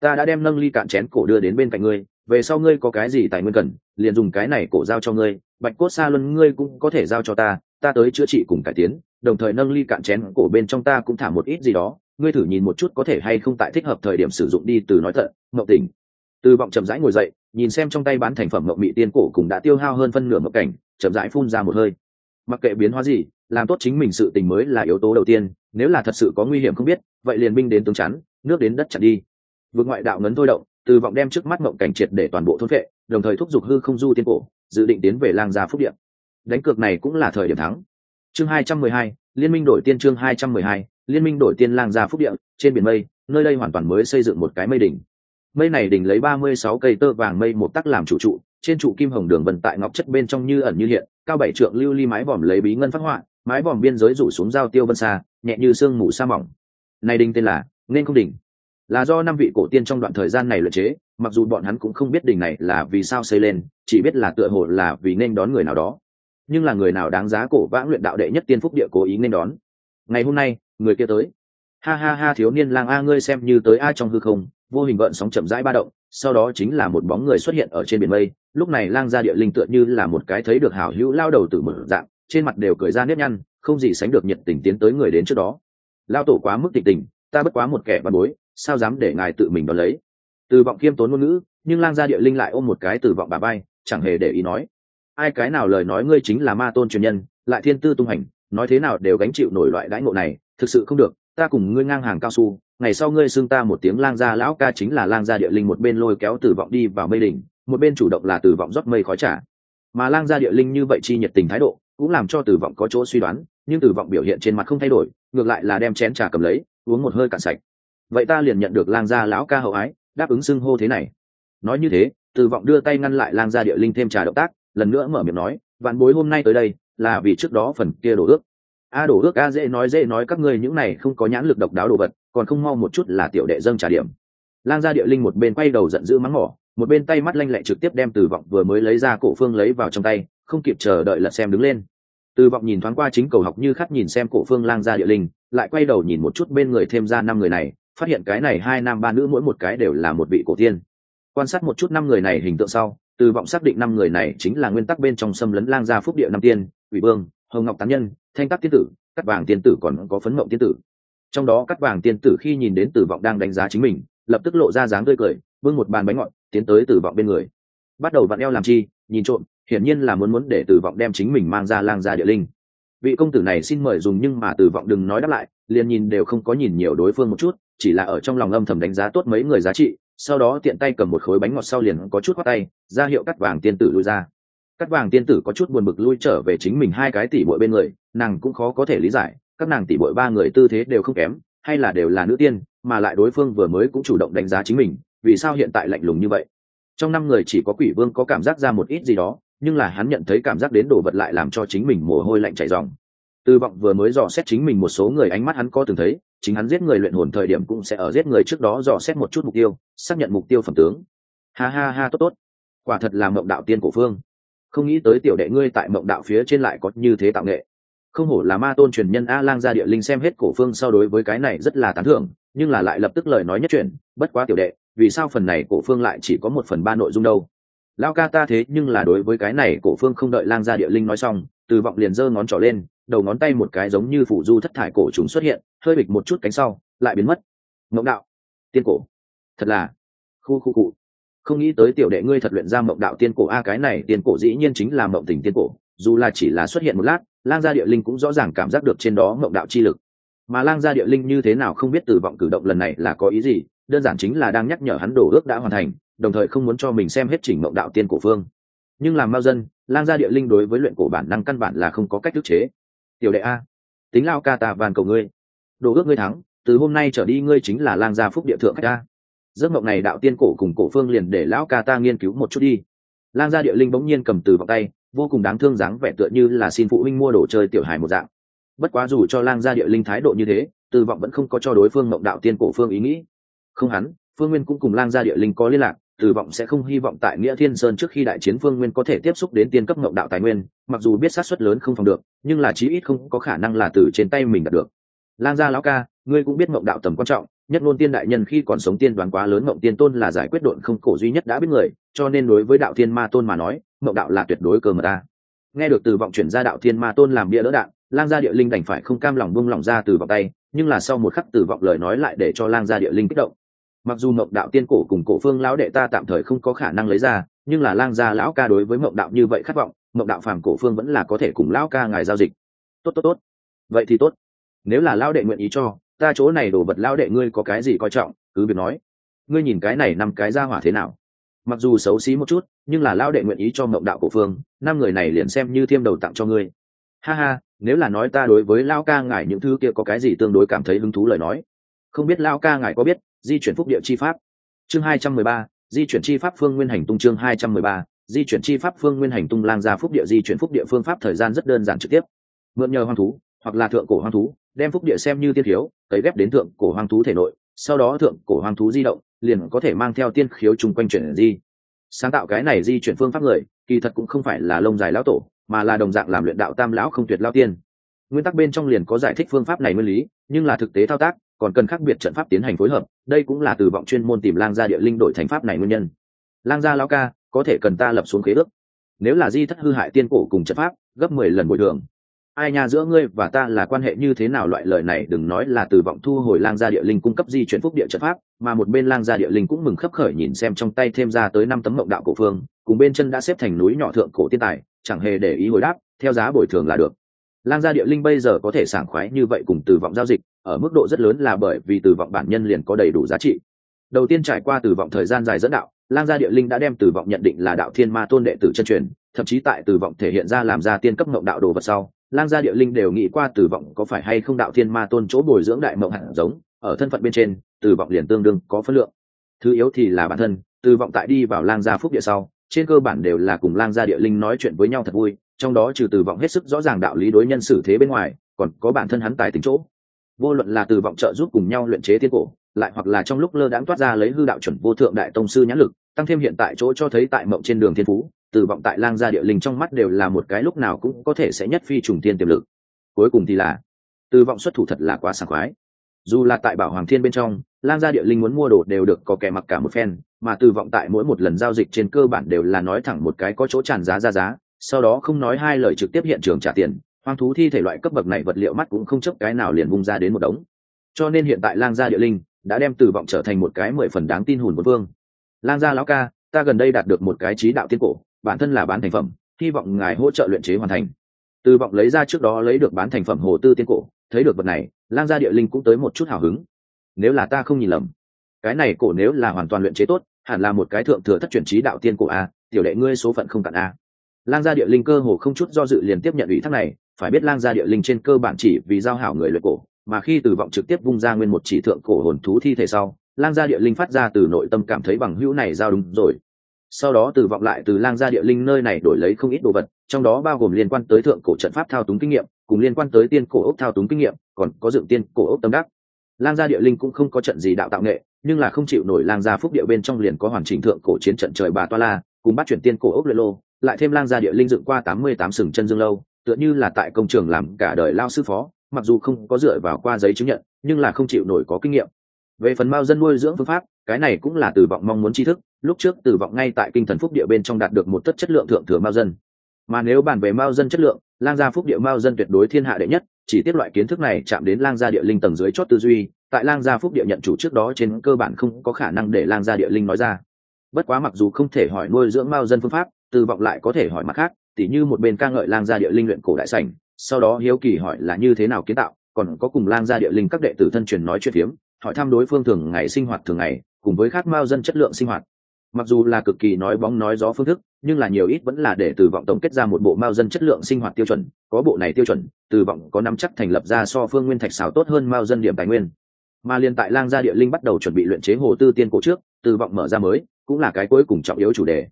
Ta đã đem nâng ly cạn chén cổ đưa đến bên cạnh ngươi, về sau ngươi có cái gì tài nguyên cần, liền dùng cái này cổ giao cho ngươi, bạch cốt xa luân ngươi cũng có thể giao cho ta ta tới chữa trị cùng cải tiến, đồng thời nâng ly cạn chén cổ bên trong ta cũng thả một ít gì đó, ngươi thử nhìn một chút có thể hay không tại thích hợp thời điểm sử dụng đi từ nói thật, mộng tỉnh từ vọng chậm rãi ngồi dậy, nhìn xem trong tay bán thành phẩm mộng mị tiên cổ cũng đã tiêu hao hơn phân nửa mộng cảnh, chậm rãi phun ra một hơi. Mặc kệ biến hóa gì, làm tốt chính mình sự tình mới là yếu tố đầu tiên, nếu là thật sự có nguy hiểm không biết, vậy liền binh đến tướng chắn, nước đến đất chặt đi. Vượt ngoại đạo ngấn thôi động, từ vọng đem trước mắt mộng cảnh triệt để toàn bộ thôn vệ, đồng thời thúc giục hư không du tiên cổ, dự định tiến về lang gia phúc điện đánh cược này cũng là thời điểm thắng. Chương hai trăm mười hai, liên minh đổi tiên chương hai trăm mười hai, liên minh đổi tiên lang gia phúc điện trên biển mây, nơi đây hoàn toàn mới xây dựng một cái mây đỉnh mây này đỉnh lấy ba mươi sáu cây tơ vàng mây một tắc làm chủ trụ, trên trụ kim hồng đường vần tại ngọc chất bên trong như ẩn như hiện, cao bảy trượng lưu ly mái vòm lấy bí ngân phát họa, mái vòm biên giới rủ xuống giao tiêu vân xa, nhẹ như sương mù sa mỏng. Này đỉnh tên là, nên không đỉnh. Là do năm vị cổ tiên trong đoạn thời gian này luyện chế, mặc dù bọn hắn cũng không biết đỉnh này là vì sao xây lên, chỉ biết là tựa hồ là vì nên đón người nào đó. Nhưng là người nào đáng giá cổ vãng luyện đạo đệ nhất tiên phúc địa cố ý nên đón. Ngày hôm nay, người kia tới. Ha ha ha, thiếu niên lang a, ngươi xem như tới a trong hư không vô hình gợn sóng chậm rãi ba động, sau đó chính là một bóng người xuất hiện ở trên biển mây, lúc này lang Gia địa linh tựa như là một cái thấy được hảo hữu lao đầu từ một dạng, trên mặt đều cười ra nếp nhăn, không gì sánh được nhiệt tình tiến tới người đến trước đó. Lao tổ quá mức tịch tình, ta bất quá một kẻ văn bối, sao dám để ngài tự mình đón lấy? Từ vọng khiêm tốn ngôn ngữ, nhưng lang gia địa linh lại ôm một cái từ vọng bà bay, chẳng hề để ý nói. Ai cái nào lời nói ngươi chính là ma tôn truyền nhân, lại thiên tư tung hành, nói thế nào đều gánh chịu nổi loại đãi ngộ này, thực sự không được, ta cùng ngươi ngang hàng cao su ngày sau ngươi xưng ta một tiếng lang gia, lão ca chính là lang gia địa linh, một bên lôi kéo tử vọng đi vào mây đỉnh, một bên chủ động là tử vọng rót mây khói trả mà lang gia địa linh như vậy chi nhiệt tình thái độ, cũng làm cho tử vọng có chỗ suy đoán, nhưng tử vọng biểu hiện trên mặt không thay đổi, ngược lại là đem chén trà cầm lấy, uống một hơi cạn sạch. Vậy ta liền nhận được lang gia, lão ca hậu ái, đáp ứng xưng hô thế này. Nói như thế, tử vọng đưa tay ngăn lại lang gia địa linh thêm trà động tác, lần nữa mở miệng nói, vạn bối hôm nay tới đây, là vì trước đó phần kia đổ ước. A, đổ ước, a, dễ nói dễ nói, các ngươi những này không có nhãn lực độc đáo đồ vật còn không mau một chút là tiểu đệ dâng trả điểm. Lang gia địa linh một bên quay đầu giận dữ mắng mỏ, một bên tay mắt lanh lẹ trực tiếp đem từ vọng vừa mới lấy ra cổ phương lấy vào trong tay, không kịp chờ đợi lật xem đứng lên. Từ vọng nhìn thoáng qua chính cầu học như khát nhìn xem cổ phương lang gia địa linh, lại quay đầu nhìn một chút bên người thêm ra năm người này, phát hiện cái này hai nam ba nữ mỗi một cái đều là một vị cổ tiên. Quan sát một chút năm người này hình tượng sau, từ vọng xác định năm người này chính là nguyên tắc bên trong xâm lấn lang gia phúc địa năm tiên ủy vương, hồng ngọc tán nhân, thanh tắc tiên tử cắt vàng tiên tử còn có phấn mộng tiên tử trong đó cắt vàng tiên tử khi nhìn đến tử vọng đang đánh giá chính mình, lập tức lộ ra dáng tươi cười bưng một bàn bánh ngọt, tiến tới tử vọng bên người. Bắt đầu vặn eo làm chi, nhìn trộm, hiển nhiên là muốn muốn để tử vọng đem chính mình mang ra lang ra địa linh. Vị công tử này xin mời dùng nhưng mà tử vọng đừng nói đáp lại, liền nhìn đều không có nhìn nhiều đối phương một chút, chỉ là ở trong lòng âm thầm đánh giá tốt mấy người giá trị, sau đó tiện tay cầm một khối bánh ngọt sau liền có chút khoát tay, ra hiệu cắt vàng tiên tử lui ra. Cắt vàng tiên tử có chút buồn bực lui trở về chính mình hai cái tỷ bội bên người, nàng cũng khó có thể lý giải các nàng tỷ bội ba người tư thế đều không kém, hay là đều là nữ tiên, mà lại đối phương vừa mới cũng chủ động đánh giá chính mình, vì sao hiện tại lạnh lùng như vậy? Trong năm người chỉ có quỷ vương có cảm giác ra một ít gì đó, nhưng là hắn nhận thấy cảm giác đến đồ vật lại làm cho chính mình mồ hôi lạnh chảy dòng. Tư vọng vừa mới dò xét chính mình một số người ánh mắt hắn có từng thấy, chính hắn giết người luyện hồn thời điểm cũng sẽ ở giết người trước đó dò xét một chút mục tiêu, xác nhận mục tiêu phẩm tướng. Ha ha ha, tốt tốt. Quả thật là mộng đạo tiên cổ phương. Không nghĩ tới tiểu đệ ngươi tại mộng đạo phía trên lại có như thế tạo nghệ không hổ là ma tôn truyền nhân a lang gia địa linh xem hết cổ phương so đối với cái này rất là tán thưởng, nhưng là lại lập tức lời nói nhất truyền. bất quá tiểu đệ, vì sao phần này cổ phương lại chỉ có một phần ba nội dung đâu lao ca ta thế nhưng là đối với cái này cổ phương không đợi lang gia địa linh nói xong, từ vọng liền giơ ngón trỏ lên, đầu ngón tay một cái giống như phủ du thất thải cổ chúng xuất hiện, hơi bịch một chút cánh sau, lại biến mất mộng đạo, tiên cổ, thật là, khu khu cụ không nghĩ tới tiểu đệ ngươi thật luyện ra mộng đạo tiên cổ a, cái này tiên cổ dĩ nhiên chính là mộng tình tiên cổ, dù là chỉ là xuất hiện một lát lang gia địa linh cũng rõ ràng cảm giác được trên đó mộng đạo chi lực. Mà lang gia địa linh như thế nào không biết từ vọng cử động lần này là có ý gì, đơn giản chính là đang nhắc nhở hắn đổ ước đã hoàn thành, đồng thời không muốn cho mình xem hết chỉnh mộng đạo tiên cổ phương. Nhưng làm mao dân, lang gia địa linh đối với luyện cổ bản năng căn bản là không có cách thức chế. Tiểu đệ a, tính lao ca tà van cầu ngươi đồ ước ngươi thắng, từ hôm nay trở đi ngươi chính là lang gia phúc địa thượng khách ta giấc mộng này đạo tiên cổ cùng cổ phương liền để lão ca ta nghiên cứu một chút đi. Lang gia địa linh bỗng nhiên cầm từ vào tay vô cùng đáng thương dáng vẻ tựa như là xin phụ huynh mua đồ chơi tiểu hài một dạng. Bất quá dù cho lang gia địa linh thái độ như thế từ vọng vẫn không có cho đối phương mộng đạo tiên cổ phương ý nghĩ. Không hắn, phương nguyên cũng cùng lang gia địa linh có liên lạc từ vọng sẽ không hy vọng tại nghĩa thiên sơn trước khi đại chiến phương nguyên có thể tiếp xúc đến tiên cấp mộng đạo tài nguyên, mặc dù biết sát xuất lớn không phòng được, nhưng là chí ít không có khả năng là từ trên tay mình đạt được. Lang gia lão ca, ngươi cũng biết mộng đạo tầm quan trọng, nhất ngôn tiên đại nhân khi còn sống tiên đoán quá lớn mộng tiên tôn là giải quyết độn không cổ duy nhất đã biết người, cho nên đối với đạo thiên ma tôn mà nói Mậu đạo là tuyệt đối cơ mà ta. Nghe được từ vọng chuyển ra đạo thiên ma tôn làm bia đỡ đạn, lang gia địa linh đành phải không cam lòng buông lòng ra từ vọng tay, nhưng là sau một khắc từ vọng lời nói lại để cho lang gia địa linh kích động. Mặc dù mộng đạo tiên cổ cùng cổ phương lão đệ ta tạm thời không có khả năng lấy ra, nhưng là lang gia lão ca đối với mộng đạo như vậy khát vọng, mộng đạo phàm cổ phương vẫn là có thể cùng lão ca ngài giao dịch. Tốt tốt tốt. Vậy thì tốt. Nếu là lão đệ nguyện ý cho, ta chỗ này đổ vật lão đệ ngươi có cái gì coi trọng, cứ việc nói. Ngươi nhìn cái này năm cái ra hỏa thế nào? Mặc dù xấu xí một chút, nhưng là lão đệ nguyện ý cho mộng đạo cổ phương, năm người này liền xem như thiêm đầu tặng cho ngươi. Ha ha, nếu là nói ta đối với lão ca ngài những thứ kia có cái gì tương đối cảm thấy hứng thú lời nói. Không biết lão ca ngài có biết, di chuyển phúc địa chi pháp. Chương hai trăm mười ba, di chuyển chi pháp phương nguyên hành tung chương hai trăm mười ba, di chuyển chi pháp phương nguyên hành tung lang ra phúc địa di chuyển phúc địa phương pháp thời gian rất đơn giản trực tiếp. Mượn nhờ hoang thú, hoặc là thượng cổ hoang thú, đem phúc địa xem như tiên thiếu, cấy ghép đến thượng cổ hoang thú thể nội, sau đó thượng cổ hoang thú di động liền có thể mang theo tiên khiếu chung quanh chuyển di. Sáng tạo cái này di chuyển phương pháp người, kỳ thật cũng không phải là lông dài lão tổ, mà là đồng dạng làm luyện đạo tam lão không tuyệt lao tiên. Nguyên tắc bên trong liền có giải thích phương pháp này nguyên lý, nhưng là thực tế thao tác, còn cần khác biệt trận pháp tiến hành phối hợp, đây cũng là từ vọng chuyên môn tìm lang gia địa linh đổi thành pháp này nguyên nhân. Lang gia lao ca, có thể cần ta lập xuống khế ước. Nếu là di thất hư hại tiên cổ cùng trận pháp, gấp mười lần bồi thường ai nha giữa ngươi và ta là quan hệ như thế nào? Loại lời này đừng nói là từ vọng thu hồi lang gia địa linh cung cấp di chuyển phúc địa trận pháp, mà một bên lang gia địa linh cũng mừng khấp khởi nhìn xem trong tay thêm ra tới năm tấm mộng đạo cổ phương, cùng bên chân đã xếp thành núi nhỏ thượng cổ tiên tài, chẳng hề để ý hồi đáp, theo giá bồi thường là được. Lang gia địa linh bây giờ có thể sảng khoái như vậy cùng từ vọng giao dịch, ở mức độ rất lớn là bởi vì từ vọng bản nhân liền có đầy đủ giá trị. Đầu tiên trải qua từ vọng thời gian dài dẫn đạo, lang gia địa linh đã đem từ vọng nhận định là đạo thiên ma tôn đệ tử chân truyền, thậm chí tại từ vọng thể hiện ra làm ra tiên cấp mộng đạo đồ vật sau lang gia địa linh đều nghĩ qua tử vọng có phải hay không đạo thiên ma tôn chỗ bồi dưỡng đại mộng hạt giống, ở thân phận bên trên, tử vọng liền tương đương có phân lượng. Thứ yếu thì là bản thân, tử vọng tại đi vào lang gia phúc địa sau, trên cơ bản đều là cùng lang gia địa linh nói chuyện với nhau thật vui, trong đó trừ tử vọng hết sức rõ ràng đạo lý đối nhân xử thế bên ngoài, còn có bản thân hắn tài tính chỗ. Vô luận là tử vọng trợ giúp cùng nhau luyện chế tiên cổ, lại hoặc là trong lúc lơ đãng toát ra lấy hư đạo chuẩn vô thượng đại tông sư nhãn lực tăng thêm hiện tại chỗ cho thấy tại mộng trên đường thiên phú từ vọng tại lang gia địa linh trong mắt đều là một cái lúc nào cũng có thể sẽ nhất phi trùng tiên tiềm lực. Cuối cùng thì là từ vọng xuất thủ thật là quá sảng khoái. Dù là tại bảo hoàng thiên bên trong, lang gia địa linh muốn mua đồ đều được có kẻ mặc cả một phen, mà từ vọng tại mỗi một lần giao dịch trên cơ bản đều là nói thẳng một cái có chỗ tràn giá ra giá, sau đó không nói hai lời trực tiếp hiện trường trả tiền, hoang thú thi thể loại cấp bậc này vật liệu mắt cũng không chấp cái nào liền vung ra đến một đống. Cho nên hiện tại lang gia địa linh đã đem từ vọng trở thành một cái mười phần đáng tin hùn một vương lang gia lão ca, ta gần đây đạt được một cái trí đạo tiên cổ, bản thân là bán thành phẩm, hy vọng ngài hỗ trợ luyện chế hoàn thành. Từ vọng lấy ra trước đó lấy được bán thành phẩm hồ tư tiên cổ, thấy được vật này, lang gia địa linh cũng tới một chút hào hứng. Nếu là ta không nhìn lầm, cái này cổ nếu là hoàn toàn luyện chế tốt, hẳn là một cái thượng thừa thất truyền trí đạo tiên cổ a, tiểu đệ ngươi số phận không cạn a. Lang gia địa linh cơ hồ không chút do dự liền tiếp nhận ủy thác này, phải biết lang gia địa linh trên cơ bản chỉ vì giao hảo người luyện cổ, mà khi từ vọng trực tiếp vung ra nguyên một chỉ thượng cổ hồn thú thi thể sau lang gia địa linh phát ra từ nội tâm cảm thấy bằng hữu này giao đúng rồi. Sau đó từ vọng lại từ lang gia địa linh nơi này đổi lấy không ít đồ vật, trong đó bao gồm liên quan tới thượng cổ trận pháp thao túng kinh nghiệm, cùng liên quan tới tiên cổ ốc thao túng kinh nghiệm, còn có dựng tiên cổ ốc tâm đắc. Lang gia địa linh cũng không có trận gì đạo tạo nghệ, nhưng là không chịu nổi lang gia phúc địa bên trong liền có hoàn chỉnh thượng cổ chiến trận trời bà toa la, cùng bắt chuyển tiên cổ ốc lê lô, lại thêm lang gia địa linh dựng qua tám mươi tám sừng chân dương lâu, tựa như là tại công trường làm cả đời lao sư phó, mặc dù không có dựa vào qua giấy chứng nhận, nhưng là không chịu nổi có kinh nghiệm về phần mao dân nuôi dưỡng phương pháp, cái này cũng là từ vọng mong muốn tri thức, lúc trước từ vọng ngay tại kinh thần phúc địa bên trong đạt được một tất chất lượng thượng thừa mao dân. Mà nếu bàn về mao dân chất lượng, lang gia phúc địa mao dân tuyệt đối thiên hạ đệ nhất, chỉ tiếp loại kiến thức này chạm đến lang gia địa linh tầng dưới chót tư duy, tại lang gia phúc địa nhận chủ trước đó trên cơ bản không có khả năng để lang gia địa linh nói ra. Bất quá mặc dù không thể hỏi nuôi dưỡng mao dân phương pháp, từ vọng lại có thể hỏi mặt khác, tỉ như một bên ca ngợi lang gia địa linh luyện cổ đại sảnh, sau đó hiếu kỳ hỏi là như thế nào kiến tạo, còn có cùng lang gia địa linh các đệ tử thân truyền nói chuyện phiếm hỏi thăm đối phương thường ngày sinh hoạt thường ngày, cùng với khát mao dân chất lượng sinh hoạt. Mặc dù là cực kỳ nói bóng nói gió phương thức, nhưng là nhiều ít vẫn là để từ vọng tổng kết ra một bộ mao dân chất lượng sinh hoạt tiêu chuẩn, có bộ này tiêu chuẩn, từ vọng có nắm chắc thành lập ra so phương nguyên thạch xào tốt hơn mao dân điểm tài nguyên. Mà liền tại lang gia địa linh bắt đầu chuẩn bị luyện chế hồ tư tiên cổ trước, từ vọng mở ra mới, cũng là cái cuối cùng trọng yếu chủ đề.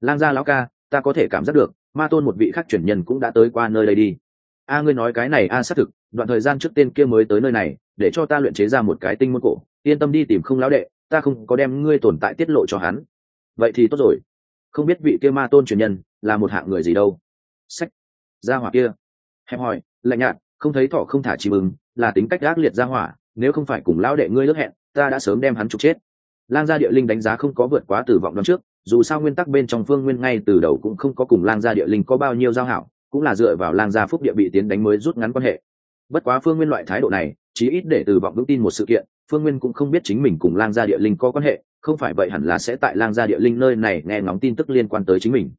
Lang gia lão ca, ta có thể cảm giác được, ma tôn một vị khắc chuyển nhân cũng đã tới qua nơi đây đi a ngươi nói cái này a xác thực đoạn thời gian trước tên kia mới tới nơi này để cho ta luyện chế ra một cái tinh môn cổ yên tâm đi tìm không lão đệ ta không có đem ngươi tồn tại tiết lộ cho hắn. Vậy thì tốt rồi. Không biết vị kia ma tôn truyền nhân là một hạng người gì đâu. Sách. Gia hỏa kia. Hẹp hỏi lạnh nhạt không thấy thọ không thả chim mừng, là tính cách ác liệt gia hỏa nếu không phải cùng lão đệ ngươi lướt hẹn ta đã sớm đem hắn trục chết. Lang gia địa linh đánh giá không có vượt quá tử vọng đón trước dù sao nguyên tắc bên trong phương nguyên ngay từ đầu cũng không có cùng lang gia địa linh có bao nhiêu giao hảo cũng là dựa vào lang gia phúc địa bị tiến đánh mới rút ngắn quan hệ. Bất quá phương nguyên loại thái độ này, chí ít để từ vọng vững tin một sự kiện, phương nguyên cũng không biết chính mình cùng lang gia địa linh có quan hệ, không phải vậy hẳn là sẽ tại lang gia địa linh nơi này nghe ngóng tin tức liên quan tới chính mình.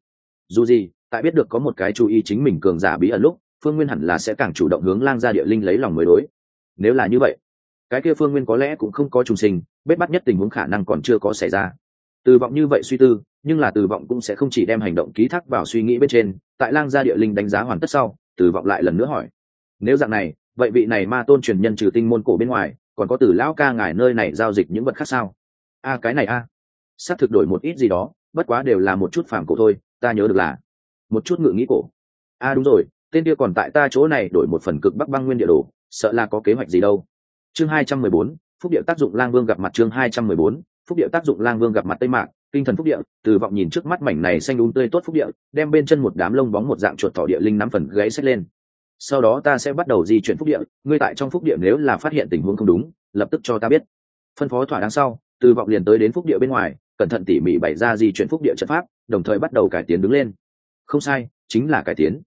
Dù gì, tại biết được có một cái chú ý chính mình cường giả bí ẩn lúc, phương nguyên hẳn là sẽ càng chủ động hướng lang gia địa linh lấy lòng mới đối. Nếu là như vậy, cái kia phương nguyên có lẽ cũng không có trùng sinh, bết bắt nhất tình huống khả năng còn chưa có xảy ra. Từ vọng như vậy suy tư, nhưng là từ vọng cũng sẽ không chỉ đem hành động ký thác vào suy nghĩ bên trên tại lang gia địa linh đánh giá hoàn tất sau, từ vọng lại lần nữa hỏi. Nếu dạng này, vậy vị này ma tôn truyền nhân trừ tinh môn cổ bên ngoài, còn có từ lão ca ngài nơi này giao dịch những vật khác sao? A à, cái này a. À. xác thực đổi một ít gì đó, bất quá đều là một chút phản cổ thôi, ta nhớ được là một chút ngự nghĩ cổ. A, đúng rồi, tên kia còn tại ta chỗ này đổi một phần cực bắc băng nguyên địa đồ, sợ là có kế hoạch gì đâu. Chương hai trăm mười bốn, phúc điệu tác dụng lang vương gặp mặt chương hai trăm mười bốn, phúc điệu tác dụng lang vương gặp mặt tây mạc kinh thần phúc địa, từ vọng nhìn trước mắt mảnh này xanh đúng tươi tốt phúc địa, đem bên chân một đám lông bóng một dạng chuột thỏ địa linh nắm phần gáy xách lên. Sau đó ta sẽ bắt đầu di chuyển phúc địa, ngươi tại trong phúc địa nếu là phát hiện tình huống không đúng, lập tức cho ta biết. Phân phó thỏa đáng sau, từ vọng liền tới đến phúc địa bên ngoài, cẩn thận tỉ mỉ bày ra di chuyển phúc địa trận pháp, đồng thời bắt đầu cải tiến đứng lên. Không sai, chính là cải tiến.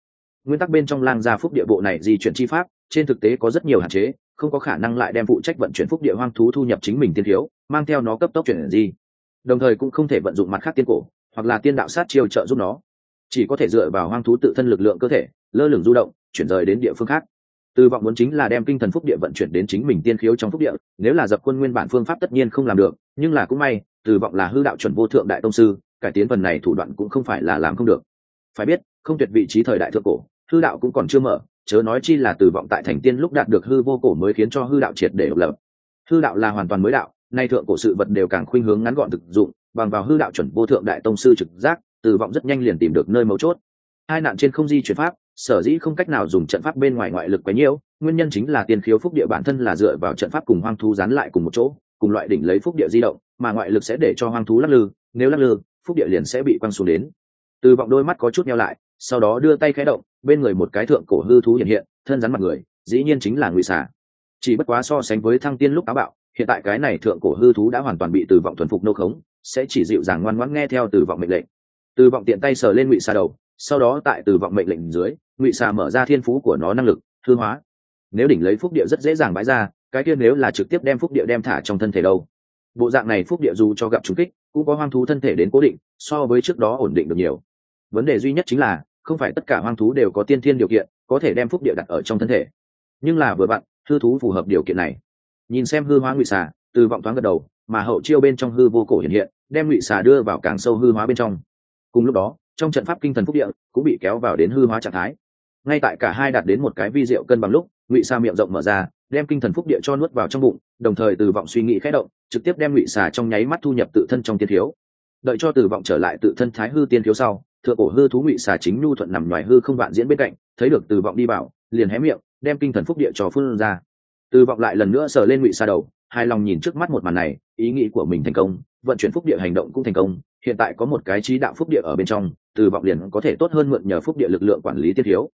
Nguyên tắc bên trong lang gia phúc địa bộ này di chuyển chi pháp, trên thực tế có rất nhiều hạn chế, không có khả năng lại đem phụ trách vận chuyển phúc địa hoang thú thu nhập chính mình tiên thiếu, mang theo nó cấp tốc chuyển di đồng thời cũng không thể vận dụng mặt khác tiên cổ, hoặc là tiên đạo sát chiêu trợ giúp nó. Chỉ có thể dựa vào hoang thú tự thân lực lượng cơ thể, lơ lửng du động, chuyển rời đến địa phương khác. Từ vọng muốn chính là đem kinh thần phúc địa vận chuyển đến chính mình tiên khiếu trong phúc địa, nếu là dập quân nguyên bản phương pháp tất nhiên không làm được, nhưng là cũng may, từ vọng là hư đạo chuẩn vô thượng đại tông sư, cải tiến phần này thủ đoạn cũng không phải là làm không được. Phải biết, không tuyệt vị trí thời đại thượng cổ, hư đạo cũng còn chưa mở, chớ nói chi là từ vọng tại thành tiên lúc đạt được hư vô cổ mới khiến cho hư đạo triệt để độc lập. Hư đạo là hoàn toàn mới đạo nay thượng cổ sự vật đều càng khuynh hướng ngắn gọn thực dụng, bằng vào hư đạo chuẩn vô thượng đại tông sư trực giác, từ vọng rất nhanh liền tìm được nơi mấu chốt. Hai nạn trên không di chuyển pháp, sở dĩ không cách nào dùng trận pháp bên ngoài ngoại lực quấy nhiễu nguyên nhân chính là tiền khiếu phúc địa bản thân là dựa vào trận pháp cùng hoang thú dán lại cùng một chỗ, cùng loại đỉnh lấy phúc địa di động, mà ngoại lực sẽ để cho hoang thú lắc lư, nếu lắc lư, phúc địa liền sẽ bị quăng xuống đến. Từ vọng đôi mắt có chút nhau lại, sau đó đưa tay khẽ động, bên người một cái thượng cổ hư thú hiện hiện, thân rắn mặt người, dĩ nhiên chính là ngụy xả chỉ bất quá so sánh với thăng tiên lúc táo bạo hiện tại cái này thượng cổ hư thú đã hoàn toàn bị từ vọng thuần phục nô khống, sẽ chỉ dịu dàng ngoan ngoãn nghe theo từ vọng mệnh lệnh. Từ vọng tiện tay sờ lên ngụy xà đầu, sau đó tại từ vọng mệnh lệnh dưới, ngụy xà mở ra thiên phú của nó năng lực hư hóa. Nếu đỉnh lấy phúc địa rất dễ dàng bãi ra, cái kia nếu là trực tiếp đem phúc địa đem thả trong thân thể đâu. Bộ dạng này phúc địa dù cho gặp trúng kích, cũng có hoang thú thân thể đến cố định, so với trước đó ổn định được nhiều. Vấn đề duy nhất chính là, không phải tất cả hoang thú đều có tiên thiên điều kiện, có thể đem phúc địa đặt ở trong thân thể. Nhưng là vừa bạn hư thú phù hợp điều kiện này nhìn xem hư hóa ngụy xà, từ vọng thoáng gật đầu, mà hậu chiêu bên trong hư vô cổ hiện hiện, đem ngụy xà đưa vào càng sâu hư hóa bên trong. Cùng lúc đó, trong trận pháp kinh thần phúc địa cũng bị kéo vào đến hư hóa trạng thái. Ngay tại cả hai đạt đến một cái vi diệu cân bằng lúc, ngụy xà miệng rộng mở ra, đem kinh thần phúc địa cho nuốt vào trong bụng, đồng thời từ vọng suy nghĩ khẽ động, trực tiếp đem ngụy xà trong nháy mắt thu nhập tự thân trong tiên thiếu. Đợi cho từ vọng trở lại tự thân thái hư tiên thiếu sau, thượng cổ hư thú ngụy xà chính nhu thuận nằm ngoài hư không vạn diễn bên cạnh, thấy được từ vọng đi bảo liền hé miệng, đem kinh thần phúc địa cho phương ra từ vọng lại lần nữa sờ lên ngụy xa đầu, hài lòng nhìn trước mắt một màn này, ý nghĩ của mình thành công, vận chuyển phúc địa hành động cũng thành công, hiện tại có một cái trí đạo phúc địa ở bên trong từ vọng liền có thể tốt hơn mượn nhờ phúc địa lực lượng quản lý tiên thiếu.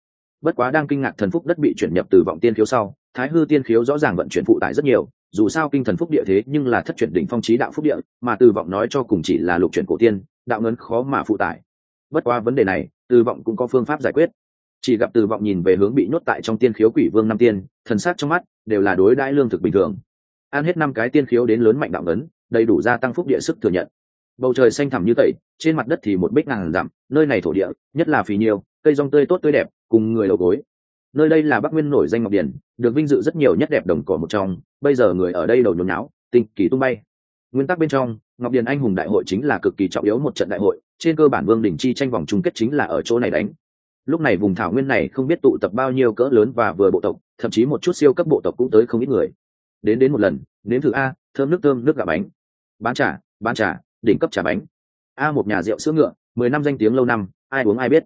Bất quá đang kinh ngạc thần phúc đất bị chuyển nhập từ vọng tiên khiếu sau, thái hư tiên khiếu rõ ràng vận chuyển phụ tải rất nhiều, dù sao kinh thần phúc địa thế nhưng là thất chuyển đỉnh phong trí đạo phúc địa, mà từ vọng nói cho cùng chỉ là lục chuyển cổ tiên, đạo ngấn khó mà phụ tải. Bất qua vấn đề này từ vọng cũng có phương pháp giải quyết. Chỉ gặp từ vọng nhìn về hướng bị nhốt tại trong tiên khiếu quỷ vương năm tiên, thần sát trong mắt đều là đối đãi lương thực bình thường. Ăn hết năm cái tiên khiếu đến lớn mạnh đạo ấn, đầy đủ gia tăng phúc địa sức thừa nhận. Bầu trời xanh thẳm như tẩy, trên mặt đất thì một bích ngàn dặm, nơi này thổ địa, nhất là phì nhiều, cây rong tươi tốt tươi đẹp, cùng người đầu gối. Nơi đây là bắc nguyên nổi danh ngọc điển được vinh dự rất nhiều nhất đẹp đồng cỏ một trong, bây giờ người ở đây đầu nhốn nháo tinh kỳ tung bay. Nguyên tắc bên trong, ngọc điền anh hùng đại hội chính là cực kỳ trọng yếu một trận đại hội, trên cơ bản vương đình chi tranh vòng chung kết chính là ở chỗ này đánh lúc này vùng thảo nguyên này không biết tụ tập bao nhiêu cỡ lớn và vừa bộ tộc, thậm chí một chút siêu cấp bộ tộc cũng tới không ít người. Đến đến một lần, nếm thử a, thơm nước thơm, nước gà bánh. Bán trà bán trà, đỉnh cấp trà bánh. A, một nhà rượu sữa ngựa, mười năm danh tiếng lâu năm, ai uống ai biết.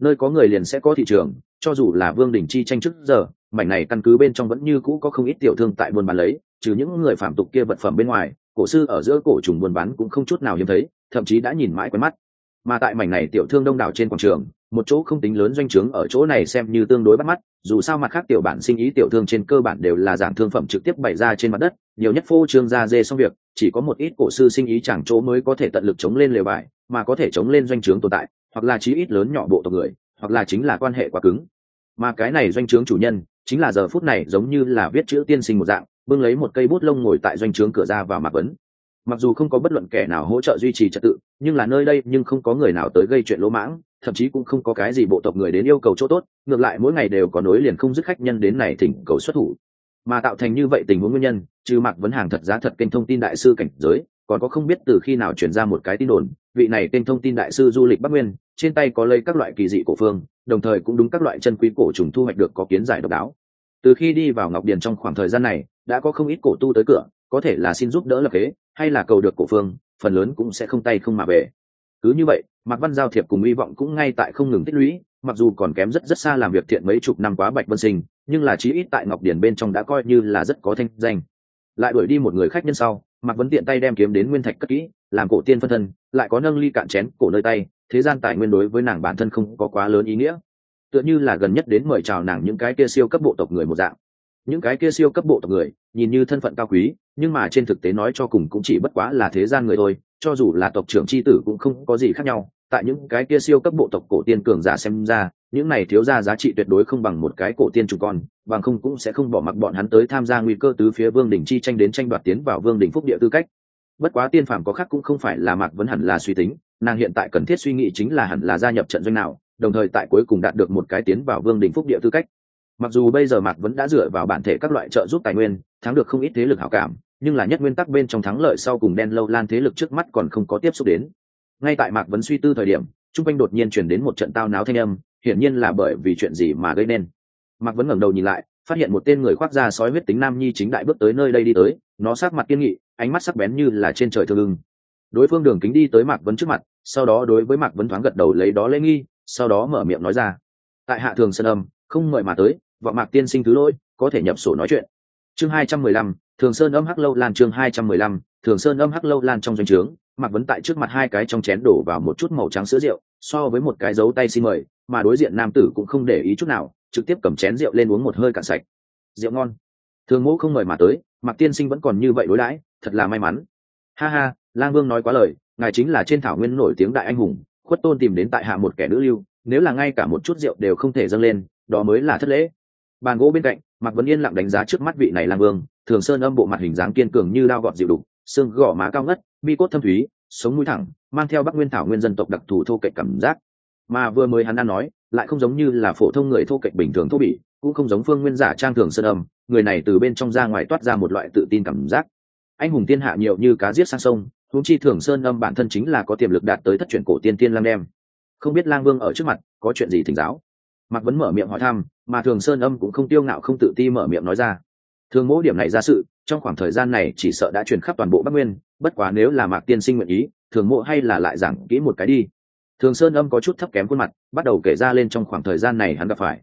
Nơi có người liền sẽ có thị trường, cho dù là vương đình chi tranh trước giờ, mảnh này căn cứ bên trong vẫn như cũ có không ít tiểu thương tại buôn bán lấy, trừ những người phạm tục kia vật phẩm bên ngoài, cổ sư ở giữa cổ trùng buôn bán cũng không chút nào hiếm thấy, thậm chí đã nhìn mãi quen mắt mà tại mảnh này tiểu thương đông đảo trên quảng trường, một chỗ không tính lớn doanh trướng ở chỗ này xem như tương đối bắt mắt, dù sao mặt khác tiểu bản sinh ý tiểu thương trên cơ bản đều là giảm thương phẩm trực tiếp bày ra trên mặt đất, nhiều nhất phô trương ra dê xong việc, chỉ có một ít cổ sư sinh ý chẳng chỗ mới có thể tận lực chống lên lều bài, mà có thể chống lên doanh trướng tồn tại, hoặc là chí ít lớn nhỏ bộ tộc người, hoặc là chính là quan hệ quá cứng. Mà cái này doanh trướng chủ nhân, chính là giờ phút này giống như là viết chữ tiên sinh một dạng, bưng lấy một cây bút lông ngồi tại doanh trướng cửa ra vào mạc vấn mặc dù không có bất luận kẻ nào hỗ trợ duy trì trật tự, nhưng là nơi đây nhưng không có người nào tới gây chuyện lỗ mãng, thậm chí cũng không có cái gì bộ tộc người đến yêu cầu chỗ tốt, ngược lại mỗi ngày đều có nối liền không dứt khách nhân đến này thỉnh cầu xuất thủ. Mà tạo thành như vậy tình huống nguyên nhân, trừ mặc vấn hàng thật giá thật kênh thông tin đại sư cảnh giới, còn có không biết từ khi nào chuyển ra một cái tin đồn, vị này kênh thông tin đại sư du lịch bắc nguyên, trên tay có lấy các loại kỳ dị cổ phương, đồng thời cũng đúng các loại chân quý cổ trùng thu hoạch được có kiến giải độc đáo. Từ khi đi vào ngọc điền trong khoảng thời gian này, đã có không ít cổ tu tới cửa có thể là xin giúp đỡ lập kế, hay là cầu được cổ phương, phần lớn cũng sẽ không tay không mà về. Cứ như vậy, mạc văn giao thiệp cùng hy vọng cũng ngay tại không ngừng tích lũy, mặc dù còn kém rất rất xa làm việc thiện mấy chục năm quá bạch vân sinh, nhưng là chí ít tại ngọc điển bên trong đã coi như là rất có thanh danh. Lại đuổi đi một người khách nhân sau, mạc vấn tiện tay đem kiếm đến nguyên thạch cất kỹ, làm cổ tiên phân thân, lại có nâng ly cạn chén, cổ nơi tay, thế gian tài nguyên đối với nàng bản thân không có quá lớn ý nghĩa. Tựa như là gần nhất đến mời chào nàng những cái kia siêu cấp bộ tộc người một dạng những cái kia siêu cấp bộ tộc người, nhìn như thân phận cao quý, nhưng mà trên thực tế nói cho cùng cũng chỉ bất quá là thế gian người thôi, cho dù là tộc trưởng c h i tử cũng không có gì khác nhau. Tại những cái kia siêu cấp bộ tộc cổ tiên cường giả xem ra, những này thiếu ra giá trị tuyệt đối không bằng một cái cổ tiên chủ con, bằng không cũng sẽ không bỏ mặc bọn hắn tới tham gia nguy cơ tứ phía vương đình chi tranh đến tranh đoạt tiến vào vương đình phúc địa tư cách. Bất quá tiên phàm có khác cũng không phải là mạc vẫn hẳn là suy tính, nàng hiện tại cần thiết suy nghĩ chính là hẳn là gia nhập trận doanh nào, đồng thời tại cuối cùng đạt được một cái tiến vào vương đình phúc địa tư cách mặc dù bây giờ mạc vẫn đã dựa vào bản thể các loại trợ giúp tài nguyên, thắng được không ít thế lực hảo cảm, nhưng là nhất nguyên tắc bên trong thắng lợi sau cùng đen lâu lan thế lực trước mắt còn không có tiếp xúc đến. Ngay tại mạc vấn suy tư thời điểm chung quanh đột nhiên chuyển đến một trận tao náo thanh âm, hiển nhiên là bởi vì chuyện gì mà gây nên. Mạc vấn ngẩng đầu nhìn lại, phát hiện một tên người khoác da sói huyết tính nam nhi chính đại bước tới nơi đây đi tới, nó sát mặt kiên nghị, ánh mắt sắc bén như là trên trời thương ưng. Đối phương đường kính đi tới mạc vấn trước mặt, sau đó đối với mạc vấn thoáng gật đầu lấy đó lễ nghi, sau đó mở miệng nói ra. Tại hạ thường sân âm, không mời mà tới vọng mạc tiên sinh thứ lỗi, có thể nhập sổ nói chuyện. Chương hai trăm mười lăm, thường sơn âm hắc lâu lan chương hai trăm mười lăm, thường sơn âm hắc lâu lan trong doanh trướng, mạc vấn tại trước mặt hai cái trong chén đổ vào một chút màu trắng sữa rượu, so với một cái dấu tay xin mời, mà đối diện nam tử cũng không để ý chút nào, trực tiếp cầm chén rượu lên uống một hơi cạn sạch. Rượu ngon. Thường mẫu không mời mà tới, mạc tiên sinh vẫn còn như vậy đối đãi, thật là may mắn. Ha ha, lang vương nói quá lời, ngài chính là trên thảo nguyên nổi tiếng đại anh hùng, khuất tôn tìm đến tại hạ một kẻ nữ lưu, nếu là ngay cả một chút rượu đều không thể dâng lên, đó mới là thất lễ bàn gỗ bên cạnh, mạc vấn yên lặng đánh giá trước mắt vị này lang vương, thường sơn âm bộ mặt hình dáng kiên cường như đao gọt dịu đục, xương gò má cao ngất, mi cốt thâm thúy, sống mũi thẳng, mang theo bắc nguyên thảo nguyên dân tộc đặc thù thô kệch cảm giác. Mà vừa mới hắn đã nói, lại không giống như là phổ thông người thô kệch bình thường thô bỉ, cũng không giống phương nguyên giả trang thường sơn âm, người này từ bên trong ra ngoài toát ra một loại tự tin cảm giác. Anh hùng tiên hạ nhiều như cá giết sang sông, huống chi thường sơn âm bản thân chính là có tiềm lực đạt tới thất truyền cổ tiên tiên lam đem. Không biết lang vương ở trước mặt có chuyện gì thỉnh giáo? Mạc vấn mở miệng hỏi thăm mà thường sơn âm cũng không tiêu ngạo không tự ti mở miệng nói ra. Thường mỗi điểm này ra sự, trong khoảng thời gian này chỉ sợ đã truyền khắp toàn bộ bắc nguyên, bất quá nếu là mạc tiên sinh nguyện ý, thường mộ hay là lại giảng kỹ một cái đi. Thường sơn âm có chút thấp kém khuôn mặt, bắt đầu kể ra lên trong khoảng thời gian này hắn gặp phải.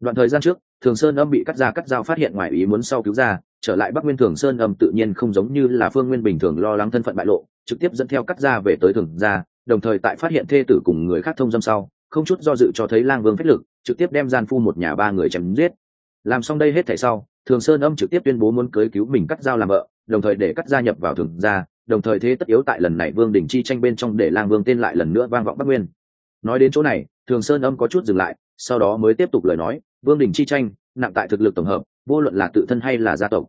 Đoạn thời gian trước, thường sơn âm bị cắt ra cắt dao phát hiện ngoài ý muốn sau cứu ra, trở lại bắc nguyên thường sơn âm tự nhiên không giống như là phương nguyên bình thường lo lắng thân phận bại lộ, trực tiếp dẫn theo cắt ra về tới thường gia, đồng thời tại phát hiện thê tử cùng người khác thông dâm sau, không chút do dự cho thấy lang vương phách lực trực tiếp đem gian phu một nhà ba người chém giết. Làm xong đây hết thảy sau, thường sơn âm trực tiếp tuyên bố muốn cưới cứu mình cắt dao làm vợ, đồng thời để cắt gia nhập vào thường gia, đồng thời thế tất yếu tại lần này vương đình chi tranh bên trong để lang vương tên lại lần nữa vang vọng bắc nguyên. Nói đến chỗ này, thường sơn âm có chút dừng lại, sau đó mới tiếp tục lời nói, vương đình chi tranh, nặng tại thực lực tổng hợp, vô luận là tự thân hay là gia tộc.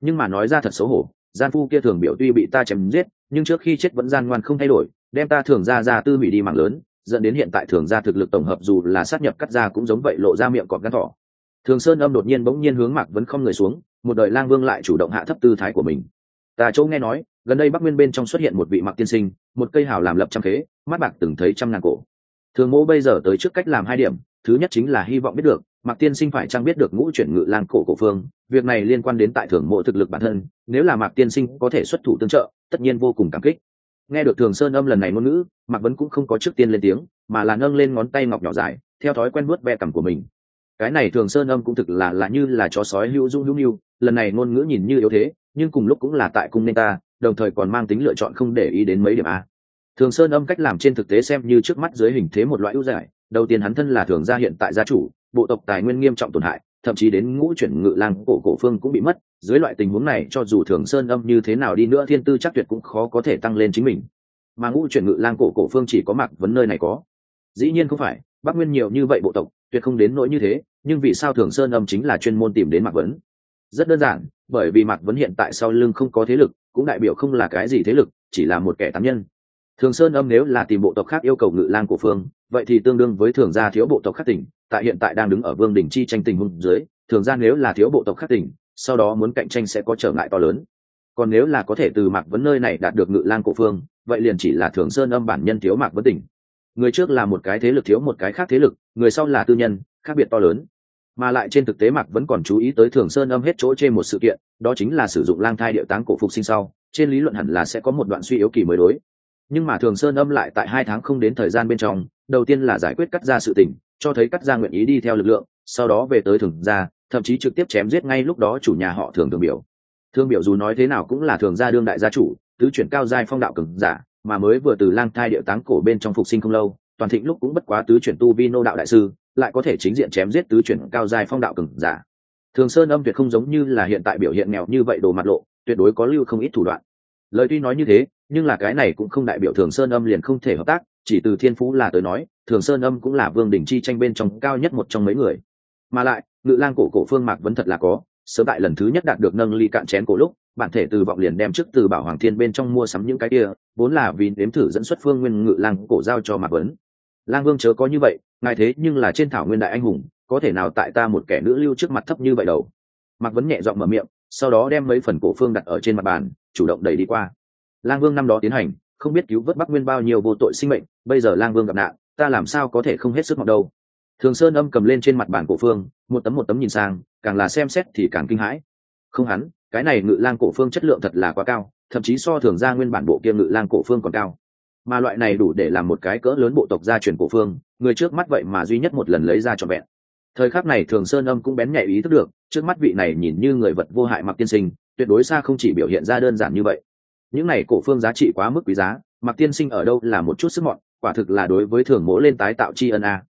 Nhưng mà nói ra thật xấu hổ, gian phu kia thường biểu tuy bị ta chém giết, nhưng trước khi chết vẫn gian ngoan không thay đổi, đem ta thường ra ra tư hủy đi mạng lớn dẫn đến hiện tại thường ra thực lực tổng hợp dù là sát nhập cắt ra cũng giống vậy lộ ra miệng cọp gắn thỏ. Thường sơn âm đột nhiên bỗng nhiên hướng mạc vẫn không người xuống, một đời lang vương lại chủ động hạ thấp tư thái của mình. Ta chỗ nghe nói, gần đây bắc nguyên bên trong xuất hiện một vị mặc tiên sinh, một cây hào làm lập trăm khế, mắt bạc từng thấy trăm ngàn cổ. Thường mẫu bây giờ tới trước cách làm hai điểm, thứ nhất chính là hy vọng biết được, mạc tiên sinh phải chăng biết được ngũ chuyển ngự lang cổ cổ phương, việc này liên quan đến tại thường mộ thực lực bản thân, nếu là mạc tiên sinh có thể xuất thủ tương trợ, tất nhiên vô cùng cảm kích nghe được thường sơn âm lần này ngôn ngữ, mạc vấn cũng không có trước tiên lên tiếng, mà là nâng lên ngón tay ngọc nhỏ dài, theo thói quen vuốt ve cằm của mình. Cái này thường sơn âm cũng thực là là như là chó sói hữu dung hữu nhu lần này ngôn ngữ nhìn như yếu thế, nhưng cùng lúc cũng là tại cung nên ta, đồng thời còn mang tính lựa chọn không để ý đến mấy điểm a. Thường sơn âm cách làm trên thực tế xem như trước mắt dưới hình thế một loại ưu giải, đầu tiên hắn thân là thường gia hiện tại gia chủ, bộ tộc tài nguyên nghiêm trọng tổn hại, thậm chí đến ngũ chuyển ngự lang cổ cổ phương cũng bị mất dưới loại tình huống này, cho dù thường sơn âm như thế nào đi nữa, thiên tư chắc tuyệt cũng khó có thể tăng lên chính mình. Mà ngũ chuyển ngự lang cổ cổ phương chỉ có mặc vấn nơi này có. Dĩ nhiên không phải, bắc nguyên nhiều như vậy bộ tộc, tuyệt không đến nỗi như thế, nhưng vì sao thường sơn âm chính là chuyên môn tìm đến mạc vấn? Rất đơn giản, bởi vì mạc vấn hiện tại sau lưng không có thế lực, cũng đại biểu không là cái gì thế lực, chỉ là một kẻ tám nhân. Thường sơn âm nếu là tìm bộ tộc khác yêu cầu ngự lang của phương, vậy thì tương đương với thường gia thiếu bộ tộc khác tỉnh, tại hiện tại đang đứng ở vương đình chi tranh tình hùng dưới, thường gia nếu là thiếu bộ tộc khác tỉnh sau đó muốn cạnh tranh sẽ có trở ngại to lớn. Còn nếu là có thể từ mạc vấn nơi này đạt được ngự lang cổ phương, vậy liền chỉ là thường sơn âm bản nhân thiếu mạc vấn tỉnh. Người trước là một cái thế lực thiếu một cái khác thế lực, người sau là tư nhân, khác biệt to lớn. Mà lại trên thực tế mạc vẫn còn chú ý tới thường sơn âm hết chỗ trên một sự kiện, đó chính là sử dụng lang thai điệu táng cổ phục sinh sau, trên lý luận hẳn là sẽ có một đoạn suy yếu kỳ mới đối. Nhưng mà thường sơn âm lại tại hai tháng không đến thời gian bên trong, đầu tiên là giải quyết cắt ra sự tình, cho thấy cắt ra nguyện ý đi theo lực lượng, sau đó về tới thường ra thậm chí trực tiếp chém giết ngay lúc đó chủ nhà họ thường thường biểu. Thương biểu dù nói thế nào cũng là thường gia đương đại gia chủ, tứ chuyển cao giai phong đạo cường giả, mà mới vừa từ lang thai điệu táng cổ bên trong phục sinh không lâu, toàn thịnh lúc cũng bất quá tứ chuyển tu vi nô đạo đại sư, lại có thể chính diện chém giết tứ chuyển cao giai phong đạo cường giả. Thường sơn âm tuyệt không giống như là hiện tại biểu hiện nghèo như vậy đồ mặt lộ, tuyệt đối có lưu không ít thủ đoạn. Lời tuy nói như thế, nhưng là cái này cũng không đại biểu thường sơn âm liền không thể hợp tác, chỉ từ thiên phú là tới nói, thường sơn âm cũng là vương đỉnh chi tranh bên trong cao nhất một trong mấy người mà lại, ngự lang cổ cổ phương mạc vẫn thật là có, sớm tại lần thứ nhất đạt được nâng ly cạn chén cổ lúc, bản thể từ vọng liền đem trước từ bảo hoàng thiên bên trong mua sắm những cái kia, vốn là vì nếm thử dẫn xuất phương nguyên ngự lang cổ giao cho mạc vấn. Lang vương chớ có như vậy, ngài thế nhưng là trên thảo nguyên đại anh hùng, có thể nào tại ta một kẻ nữ lưu trước mặt thấp như vậy đâu? Mạc vấn nhẹ giọng mở miệng, sau đó đem mấy phần cổ phương đặt ở trên mặt bàn, chủ động đẩy đi qua. Lang vương năm đó tiến hành, không biết cứu vớt bắc nguyên bao nhiêu vô tội sinh mệnh, bây giờ lang vương gặp nạn, ta làm sao có thể không hết sức mọc đâu? Thường sơn âm cầm lên trên mặt bàn cổ phương, một tấm một tấm nhìn sang, càng là xem xét thì càng kinh hãi. Không hắn, cái này ngự lang cổ phương chất lượng thật là quá cao, thậm chí so thường ra nguyên bản bộ kia ngự lang cổ phương còn cao. Mà loại này đủ để làm một cái cỡ lớn bộ tộc gia truyền cổ phương, người trước mắt vậy mà duy nhất một lần lấy ra cho vẹn. Thời khắc này thường sơn âm cũng bén nhạy ý thức được, trước mắt vị này nhìn như người vật vô hại mặc tiên sinh, tuyệt đối xa không chỉ biểu hiện ra đơn giản như vậy. Những này cổ phương giá trị quá mức quý giá, mặc tiên sinh ở đâu là một chút sức mọn, quả thực là đối với thường mỗ lên tái tạo tri ân a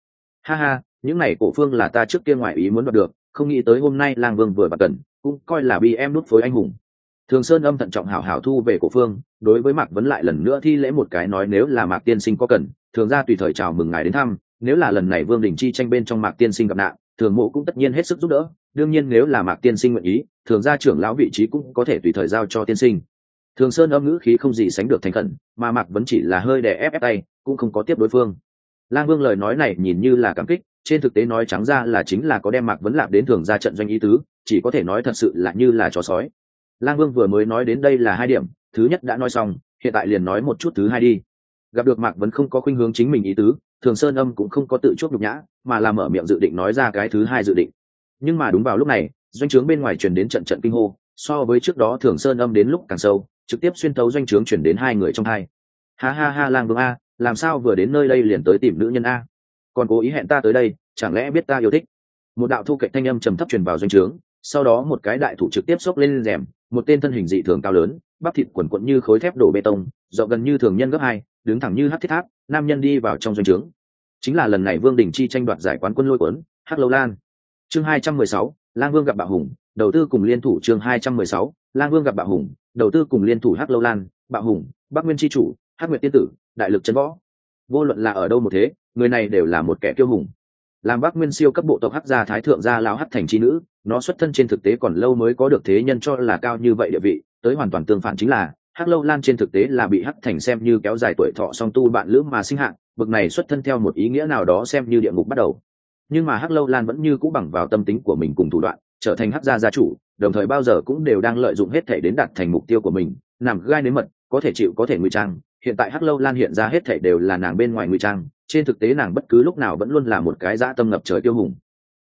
ha ha, những này cổ phương là ta trước kia ngoại ý muốn đoạt được, không nghĩ tới hôm nay lang vương vừa và cần cũng coi là bi em nút phối anh hùng. Thường sơn âm thận trọng hảo hảo thu về cổ phương, đối với mạc vấn lại lần nữa thi lễ một cái nói nếu là mạc tiên sinh có cần, thường ra tùy thời chào mừng ngài đến thăm, nếu là lần này vương đình chi tranh bên trong mạc tiên sinh gặp nạn, thường mộ cũng tất nhiên hết sức giúp đỡ, đương nhiên nếu là mạc tiên sinh nguyện ý, thường gia trưởng lão vị trí cũng có thể tùy thời giao cho tiên sinh. Thường sơn âm ngữ khí không gì sánh được thành khẩn, mà mạc vẫn chỉ là hơi đè ép ép tay, cũng không có tiếp đối phương lang vương lời nói này nhìn như là cảm kích, trên thực tế nói trắng ra là chính là có đem mạc vấn lạp đến thường ra trận doanh ý tứ, chỉ có thể nói thật sự là như là chó sói. Lang vương vừa mới nói đến đây là hai điểm, thứ nhất đã nói xong, hiện tại liền nói một chút thứ hai đi. Gặp được mạc vẫn không có khuynh hướng chính mình ý tứ, thường sơn âm cũng không có tự chuốc nhục nhã, mà làm mở miệng dự định nói ra cái thứ hai dự định. Nhưng mà đúng vào lúc này, doanh trướng bên ngoài truyền đến trận trận kinh hô, so với trước đó thường sơn âm đến lúc càng sâu, trực tiếp xuyên tấu doanh trướng chuyển đến hai người trong hai. Ha ha ha lang vương a làm sao vừa đến nơi đây liền tới tìm nữ nhân a? Còn cố ý hẹn ta tới đây, chẳng lẽ biết ta yêu thích? Một đạo thu cạnh thanh âm trầm thấp truyền vào doanh trướng, sau đó một cái đại thủ trực tiếp xốc lên rèm, một tên thân hình dị thường cao lớn, bắp thịt quần quận như khối thép đổ bê tông dọ gần như thường nhân gấp hai, đứng thẳng như hát thiết tháp, nam nhân đi vào trong doanh trướng. Chính là lần này vương đình chi tranh đoạt giải quán quân lôi quấn hắc lâu lan. Chương hai trăm mười sáu, lang vương gặp bạo hùng, đầu tư cùng liên thủ chương hai trăm mười sáu, lang vương gặp bạo hùng, đầu tư cùng liên thủ hắc lâu lan, bạo hùng, bắc nguyên tri chủ hắc nguyệt tiên tử, đại lực chân võ. Vô luận là ở đâu một thế, người này đều là một kẻ kiêu hùng. Làm bắc nguyên siêu cấp bộ tộc hắc gia thái thượng gia lao hắc thành chi nữ, nó xuất thân trên thực tế còn lâu mới có được thế nhân cho là cao như vậy địa vị, tới hoàn toàn tương phản chính là, hắc lâu lan trên thực tế là bị hắc thành xem như kéo dài tuổi thọ song tu bạn lữ mà sinh hạng, bực này xuất thân theo một ý nghĩa nào đó xem như địa ngục bắt đầu. Nhưng mà hắc lâu lan vẫn như cũ bằng vào tâm tính của mình cùng thủ đoạn, trở thành hắc gia gia chủ, đồng thời bao giờ cũng đều đang lợi dụng hết thể đến đạt thành mục tiêu của mình, nằm gai nếm mật, có thể chịu có thể ngụy trang hiện tại hắc lâu lan hiện ra hết thể đều là nàng bên ngoài ngụy trang, trên thực tế nàng bất cứ lúc nào vẫn luôn là một cái dã tâm ngập trời tiêu hùng.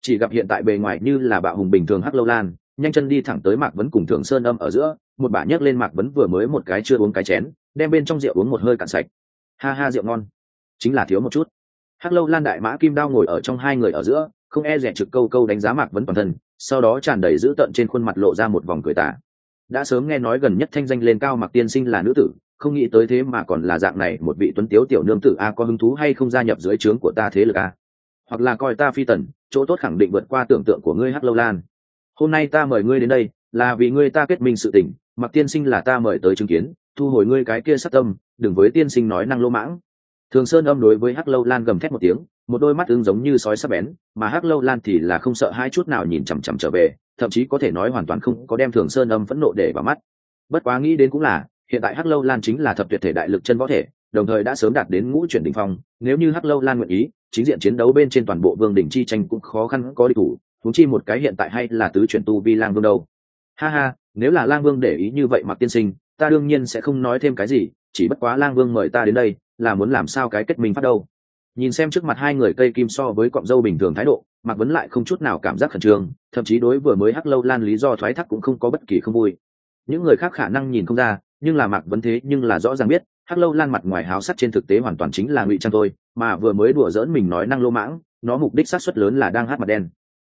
Chỉ gặp hiện tại bề ngoài như là bạo hùng bình thường hắc lâu lan, nhanh chân đi thẳng tới mạc vấn cùng thường sơn âm ở giữa, một bả nhấc lên mạc vấn vừa mới một cái chưa uống cái chén, đem bên trong rượu uống một hơi cạn sạch. Ha ha, rượu ngon. Chính là thiếu một chút. Hắc lâu lan đại mã kim đao ngồi ở trong hai người ở giữa, không e rẻ trực câu câu đánh giá mạc vấn toàn thân, sau đó tràn đầy dữ tợn trên khuôn mặt lộ ra một vòng cười tả đã sớm nghe nói gần nhất thanh danh lên cao mạc tiên sinh là nữ tử không nghĩ tới thế mà còn là dạng này, một vị tuấn tiếu tiểu nương tử a có hứng thú hay không gia nhập dưới trướng của ta thế lực a? Hoặc là coi ta phi tần, chỗ tốt khẳng định vượt qua tưởng tượng của ngươi hắc lâu lan. Hôm nay ta mời ngươi đến đây, là vì ngươi ta kết minh sự tình, mặc tiên sinh là ta mời tới chứng kiến, thu hồi ngươi cái kia sát tâm, đừng với tiên sinh nói năng lô mãng. Thường sơn âm đối với hắc lâu lan gầm thét một tiếng, một đôi mắt ứng giống như sói sắp bén, mà hắc lâu lan thì là không sợ hai chút nào nhìn chằm chằm trở về, thậm chí có thể nói hoàn toàn không có đem thường sơn âm phẫn nộ để vào mắt. Bất quá nghĩ đến cũng là hiện tại hắc lâu lan chính là thập tuyệt thể đại lực chân võ thể, đồng thời đã sớm đạt đến ngũ chuyển đ ỉ n h phong. Nếu như hắc lâu lan nguyện ý, chính diện chiến đấu bên trên toàn bộ vương đỉnh chi tranh cũng khó khăn có địch thủ. Thúng chi một cái hiện tại hay là tứ chuyển tu vi lang vương đâu. Ha ha, nếu là lang vương để ý như vậy mặc tiên sinh, ta đương nhiên sẽ không nói thêm cái gì, chỉ bất quá lang vương mời ta đến đây, là muốn làm sao cái kết mình phát đâu. Nhìn xem trước mặt hai người cây kim so với cọng dâu bình thường thái độ, mạc vấn lại không chút nào cảm giác khẩn trương, thậm chí đối vừa mới hắc lâu lan lý do thoái thác cũng không có bất kỳ không vui. Những người khác khả năng nhìn không ra nhưng là mạc vấn thế nhưng là rõ ràng biết, hắc lâu lan mặt ngoài háo sắt trên thực tế hoàn toàn chính là ngụy trang thôi, mà vừa mới đùa dỡn mình nói năng lô mãng, nó mục đích sát xuất lớn là đang hát mặt đen.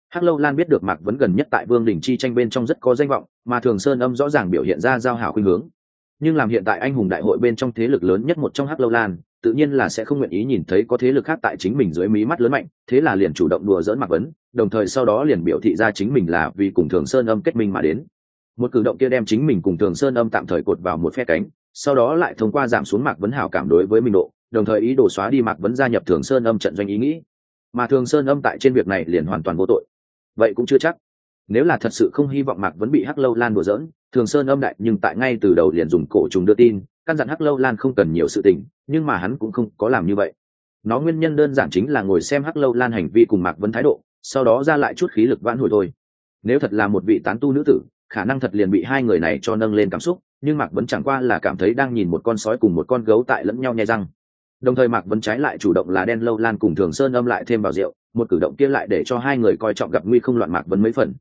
Hắc lâu lan biết được mạc vấn gần nhất tại vương đình chi tranh bên trong rất có danh vọng, mà thường sơn âm rõ ràng biểu hiện ra giao hảo khuynh hướng. Nhưng làm hiện tại anh hùng đại hội bên trong thế lực lớn nhất một trong hắc lâu lan, tự nhiên là sẽ không nguyện ý nhìn thấy có thế lực khác tại chính mình dưới mí mắt lớn mạnh, thế là liền chủ động đùa dỡn mạc vấn, đồng thời sau đó liền biểu thị ra chính mình là vì cùng thường sơn âm kết minh mà đến một cử động kia đem chính mình cùng thường sơn âm tạm thời cột vào một phe cánh, sau đó lại thông qua giảm xuống mạc vấn hảo cảm đối với mình độ, đồng thời ý đồ xóa đi mạc vấn gia nhập thường sơn âm trận doanh ý nghĩ. Mà thường sơn âm tại trên việc này liền hoàn toàn vô tội. Vậy cũng chưa chắc. Nếu là thật sự không hy vọng mạc vấn bị hắc lâu lan đùa dỡn thường sơn âm đại, nhưng tại ngay từ đầu liền dùng cổ trùng đưa tin, căn dặn hắc lâu lan không cần nhiều sự tình, nhưng mà hắn cũng không có làm như vậy. Nó nguyên nhân đơn giản chính là ngồi xem hắc lâu lan hành vi cùng mạc vấn thái độ, sau đó ra lại chút khí lực vãn hồi thôi. Nếu thật là một vị tán tu nữ tử khả năng thật liền bị hai người này cho nâng lên cảm xúc, nhưng mạc vẫn chẳng qua là cảm thấy đang nhìn một con sói cùng một con gấu tại lẫn nhau nhai răng. Đồng thời mạc vẫn trái lại chủ động là đen lâu lan cùng thường sơn âm lại thêm vào rượu, một cử động kia lại để cho hai người coi trọng gặp nguy không loạn mạc vẫn mấy phần.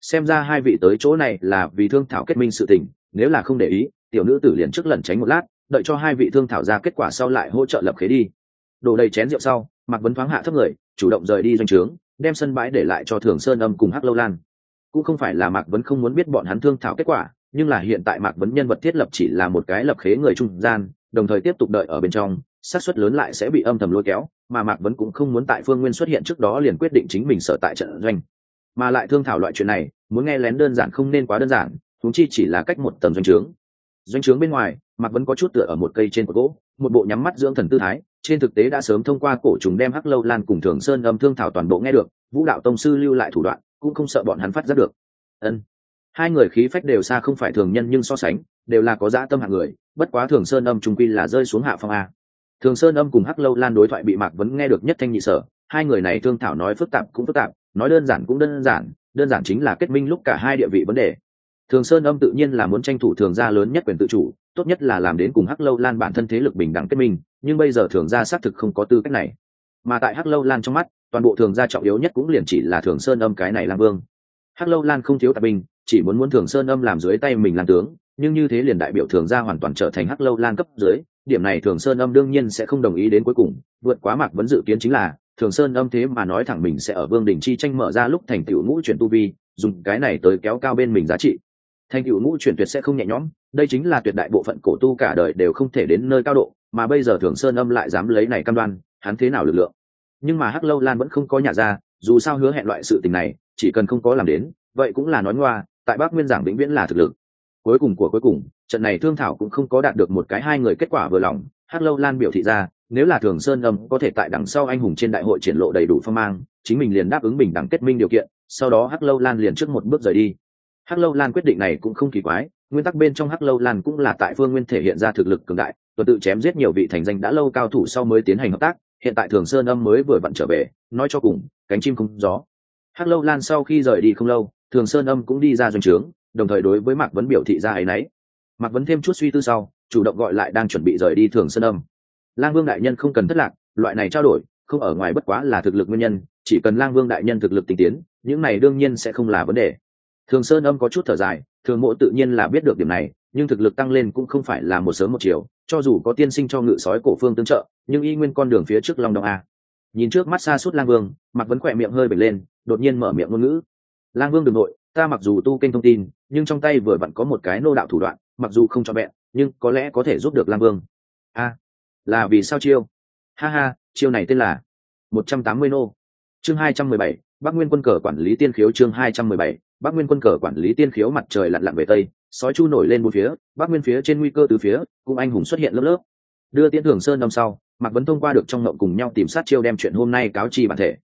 Xem ra hai vị tới chỗ này là vì thương thảo kết minh sự tình, nếu là không để ý, tiểu nữ tử liền trước lần tránh một lát, đợi cho hai vị thương thảo ra kết quả sau lại hỗ trợ lập khế đi. Đổ đầy chén rượu sau, mạc vấn thoáng hạ thấp người, chủ động rời đi doanh trướng, đem sân bãi để lại cho thường sơn âm cùng hắc lâu lan cũng không phải là mạc vấn không muốn biết bọn hắn thương thảo kết quả, nhưng là hiện tại mạc vấn nhân vật thiết lập chỉ là một cái lập khế người trung gian, đồng thời tiếp tục đợi ở bên trong, xác suất lớn lại sẽ bị âm thầm lôi kéo, mà mạc vấn cũng không muốn tại phương nguyên xuất hiện trước đó liền quyết định chính mình sở tại trận doanh. Mà lại thương thảo loại chuyện này, muốn nghe lén đơn giản không nên quá đơn giản thúng chi chỉ là cách một tầng doanh trướng. Doanh trướng bên ngoài, mạc vấn có chút tựa ở một cây trên cột gỗ, một bộ nhắm mắt dưỡng thần tư thái, trên thực tế đã sớm thông qua cổ trùng đem hắc lâu lan cùng thường sơn âm thương thảo toàn bộ nghe được, vũ đạo tông sư lưu lại thủ đoạn cũng không sợ bọn hắn phát giác được. Ân. Hai người khí phách đều xa không phải thường nhân nhưng so sánh, đều là có dã tâm hạng người, bất quá thường sơn âm trung quy là rơi xuống hạ phong a. Thường sơn âm cùng hắc lâu lan đối thoại bị mạc vấn nghe được nhất thanh nhị sở, hai người này thương thảo nói phức tạp cũng phức tạp, nói đơn giản cũng đơn giản đơn giản chính là kết minh lúc cả hai địa vị vấn đề. Thường sơn âm tự nhiên là muốn tranh thủ thường gia lớn nhất quyền tự chủ, tốt nhất là làm đến cùng hắc lâu lan bản thân thế lực bình đẳng kết minh, nhưng bây giờ thường gia xác thực không có tư cách này. Mà tại hắc lâu lan trong mắt toàn bộ thường gia trọng yếu nhất cũng liền chỉ là thường sơn âm cái này làm vương. Hắc lâu lan không thiếu tạp binh, chỉ muốn muốn thường sơn âm làm dưới tay mình làm tướng, nhưng như thế liền đại biểu thường gia hoàn toàn trở thành hắc lâu lan cấp dưới, điểm này thường sơn âm đương nhiên sẽ không đồng ý đến cuối cùng, vượt quá mạc vẫn dự kiến chính là, thường sơn âm thế mà nói thẳng mình sẽ ở vương đình chi tranh mở ra lúc thành tựu ngũ chuyển tu vi, dùng cái này tới kéo cao bên mình giá trị. Thành tựu ngũ chuyển tuyệt sẽ không nhẹ nhõm, đây chính là tuyệt đại bộ phận cổ tu cả đời đều không thể đến nơi cao độ, mà bây giờ thường sơn âm lại dám lấy này cam đoan, hắn thế nào lực lượng? Nhưng mà hắc lâu lan vẫn không có nhà ra, dù sao hứa hẹn loại sự tình này, chỉ cần không có làm đến, vậy cũng là nói ngoa, tại bắc nguyên giảng vĩnh viễn là thực lực. Cuối cùng của cuối cùng, trận này thương thảo cũng không có đạt được một cái hai người kết quả vừa lòng, hắc lâu lan biểu thị ra, nếu là thường sơn âm có thể tại đằng sau anh hùng trên đại hội triển lộ đầy đủ phong mang, chính mình liền đáp ứng bình đẳng kết minh điều kiện, sau đó hắc lâu lan liền trước một bước rời đi. Hắc lâu lan quyết định này cũng không kỳ quái, nguyên tắc bên trong hắc lâu lan cũng là tại phương nguyên thể hiện ra thực lực cường đại, tuần tự chém giết nhiều vị thành danh đã lâu cao thủ sau mới tiến hành hợp tác hiện tại thường sơn âm mới vừa vặn trở về, nói cho cùng, cánh chim không gió. Hắc lâu lan sau khi rời đi không lâu, thường sơn âm cũng đi ra doanh trướng, đồng thời đối với mạc vấn biểu thị ra ấy nấy. Mạc vấn thêm chút suy tư sau, chủ động gọi lại đang chuẩn bị rời đi thường sơn âm. Lang vương đại nhân không cần thất lạc, loại này trao đổi, không ở ngoài bất quá là thực lực nguyên nhân, chỉ cần lang vương đại nhân thực lực tinh tiến, những này đương nhiên sẽ không là vấn đề. Thường sơn âm có chút thở dài, thường mộ tự nhiên là biết được điểm này, nhưng thực lực tăng lên cũng không phải là một sớm một chiều cho dù có tiên sinh cho ngự sói cổ phương tương trợ, nhưng y nguyên con đường phía trước long đong a. Nhìn trước mắt xa suốt lang vương mặc vấn khỏe miệng hơi bể lên, đột nhiên mở miệng ngôn ngữ. Lang vương đường nội, ta mặc dù tu kênh thông tin, nhưng trong tay vừa vặn có một cái nô đạo thủ đoạn, mặc dù không cho bẹn, nhưng có lẽ có thể giúp được lang vương. A, là vì sao chiêu? Ha ha, chiêu này tên là một trăm tám mươi nô. Chương hai trăm mười bảy, bắc nguyên quân cờ quản lý tiên khiếu chương hai trăm mười bảy bắc nguyên quân cờ quản lý tiên khiếu mặt trời lặn lặn về tây, sói chu nổi lên một phía, bắc nguyên phía trên nguy cơ từ phía, cũng anh hùng xuất hiện lớp lớp. Đưa tiễn thường sơn năm sau, mạc vấn thông qua được trong ngộng cùng nhau tìm sát chiêu đem chuyện hôm nay cáo chi bản thể.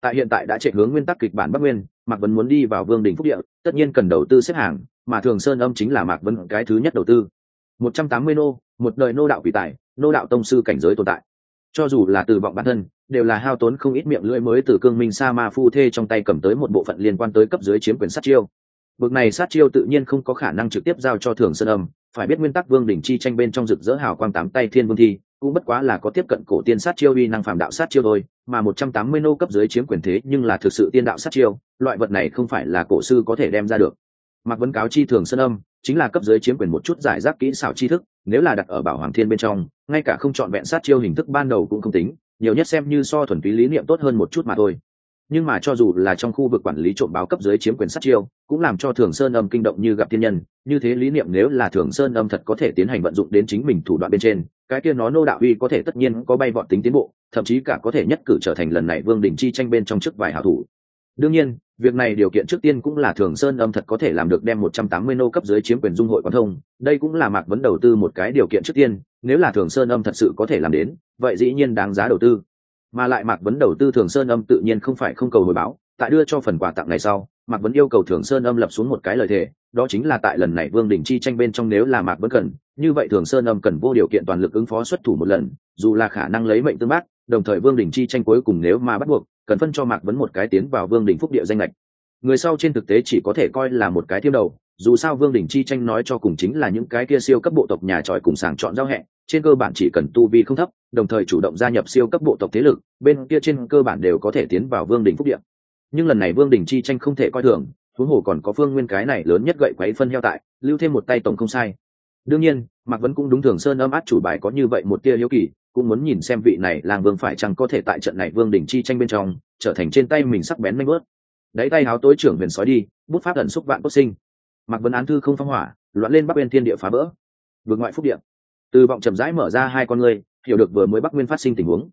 Tại hiện tại đã chạy hướng nguyên tắc kịch bản bắc nguyên, mạc vấn muốn đi vào vương đình phúc địa, tất nhiên cần đầu tư xếp hàng, mà thường sơn âm chính là mạc vấn cái thứ nhất đầu tư. Một trăm tám mươi nô, một đời nô đạo quỷ tài, nô đạo tông sư cảnh giới tồn tại. Cho dù là từ vọng bản thân đều là hao tốn không ít miệng lưỡi mới từ cương minh sa ma phu thê trong tay cầm tới một bộ phận liên quan tới cấp dưới chiếm quyền sát chiêu. Bực này sát chiêu tự nhiên không có khả năng trực tiếp giao cho thường sơn âm, phải biết nguyên tắc vương đỉnh chi tranh bên trong rực rỡ hào quang tám tay thiên vương thi, cũng bất quá là có tiếp cận cổ tiên sát chiêu uy năng phàm đạo sát chiêu thôi, mà một trăm tám mươi nô cấp dưới chiếm quyền thế nhưng là thực sự tiên đạo sát chiêu, loại vật này không phải là cổ sư có thể đem ra được. Mặc vấn cáo chi thường sơn âm, chính là cấp dưới chiếm quyền một chút giải rác kỹ xảo tri thức, nếu là đặt ở bảo hoàng thiên bên trong, ngay cả không chọn vẹn sát chiêu hình thức ban đầu cũng không tính nhiều nhất xem như so thuần túy lý niệm tốt hơn một chút mà thôi. Nhưng mà cho dù là trong khu vực quản lý trộm báo cấp dưới chiếm quyền sát chiêu, cũng làm cho thường sơn âm kinh động như gặp thiên nhân, như thế lý niệm nếu là thường sơn âm thật có thể tiến hành vận dụng đến chính mình thủ đoạn bên trên, cái kia nó nô đạo uy có thể tất nhiên có bay vọt tính tiến bộ, thậm chí cả có thể nhất cử trở thành lần này vương đình chi tranh bên trong chức vài hảo thủ. Đương nhiên, việc này điều kiện trước tiên cũng là thường sơn âm thật có thể làm được đem một trăm tám mươi nô cấp dưới chiếm quyền dung hội quán thông, đây cũng là mạc vấn đầu tư một cái điều kiện trước tiên nếu là thường sơn âm thật sự có thể làm đến, vậy dĩ nhiên đáng giá đầu tư. Mà lại mạc vấn đầu tư thường sơn âm tự nhiên không phải không cầu hồi báo, tại đưa cho phần quà tặng này sau, mạc vấn yêu cầu thường sơn âm lập xuống một cái lời thề, đó chính là tại lần này vương đình chi tranh bên trong nếu là mạc vấn cần, như vậy thường sơn âm cần vô điều kiện toàn lực ứng phó xuất thủ một lần, dù là khả năng lấy mệnh tương bác, đồng thời vương đình chi tranh cuối cùng nếu mà bắt buộc, cần phân cho mạc vấn một cái tiến vào vương đình phúc địa danh lệch người sau trên thực tế chỉ có thể coi là một cái thiêm đầu dù sao vương đình chi tranh nói cho cùng chính là những cái kia siêu cấp bộ tộc nhà tròi cùng sàng chọn giao hẹn, trên cơ bản chỉ cần tu vi không thấp đồng thời chủ động gia nhập siêu cấp bộ tộc thế lực bên kia trên cơ bản đều có thể tiến vào vương đình phúc điện nhưng lần này vương đình chi tranh không thể coi thường huống hồ còn có phương nguyên cái này lớn nhất gậy quấy phân heo tại lưu thêm một tay tổng không sai. Đương nhiên mạc vẫn cũng đúng thường sơn âm át chủ bài có như vậy một tia hiếu kỳ cũng muốn nhìn xem vị này làng vương phải chăng có thể tại trận này vương đình chi tranh bên trong trở thành trên tay mình sắc bén manh bớt đáy tay háo tối trưởng huyền sói đi, bút pháp ẩn xúc vạn quốc sinh. Mặc vấn án thư không phong hỏa, loạn lên bắc bên thiên địa phá vỡ. Vượt ngoại phúc điện từ vọng chậm rãi mở ra hai con người hiểu được vừa mới bắc nguyên phát sinh tình huống.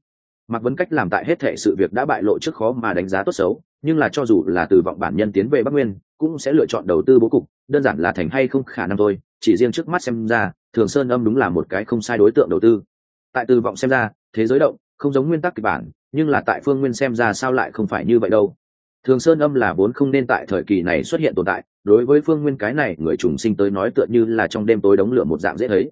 Mặc vấn cách làm tại hết thệ sự việc đã bại lộ trước khó mà đánh giá tốt xấu, nhưng là cho dù là từ vọng bản nhân tiến về bắc nguyên, cũng sẽ lựa chọn đầu tư bố cục, đơn giản là thành hay không khả năng thôi, chỉ riêng trước mắt xem ra, thường sơn âm đúng là một cái không sai đối tượng đầu tư. Tại từ vọng xem ra, thế giới động, không giống nguyên tắc kịch bản, nhưng là tại phương nguyên xem ra sao lại không phải như vậy đâu thường sơn âm là vốn không nên tại thời kỳ này xuất hiện tồn tại, đối với phương nguyên cái này, người trùng sinh tới nói tựa như là trong đêm tối đống lửa một dạng dễ thấy.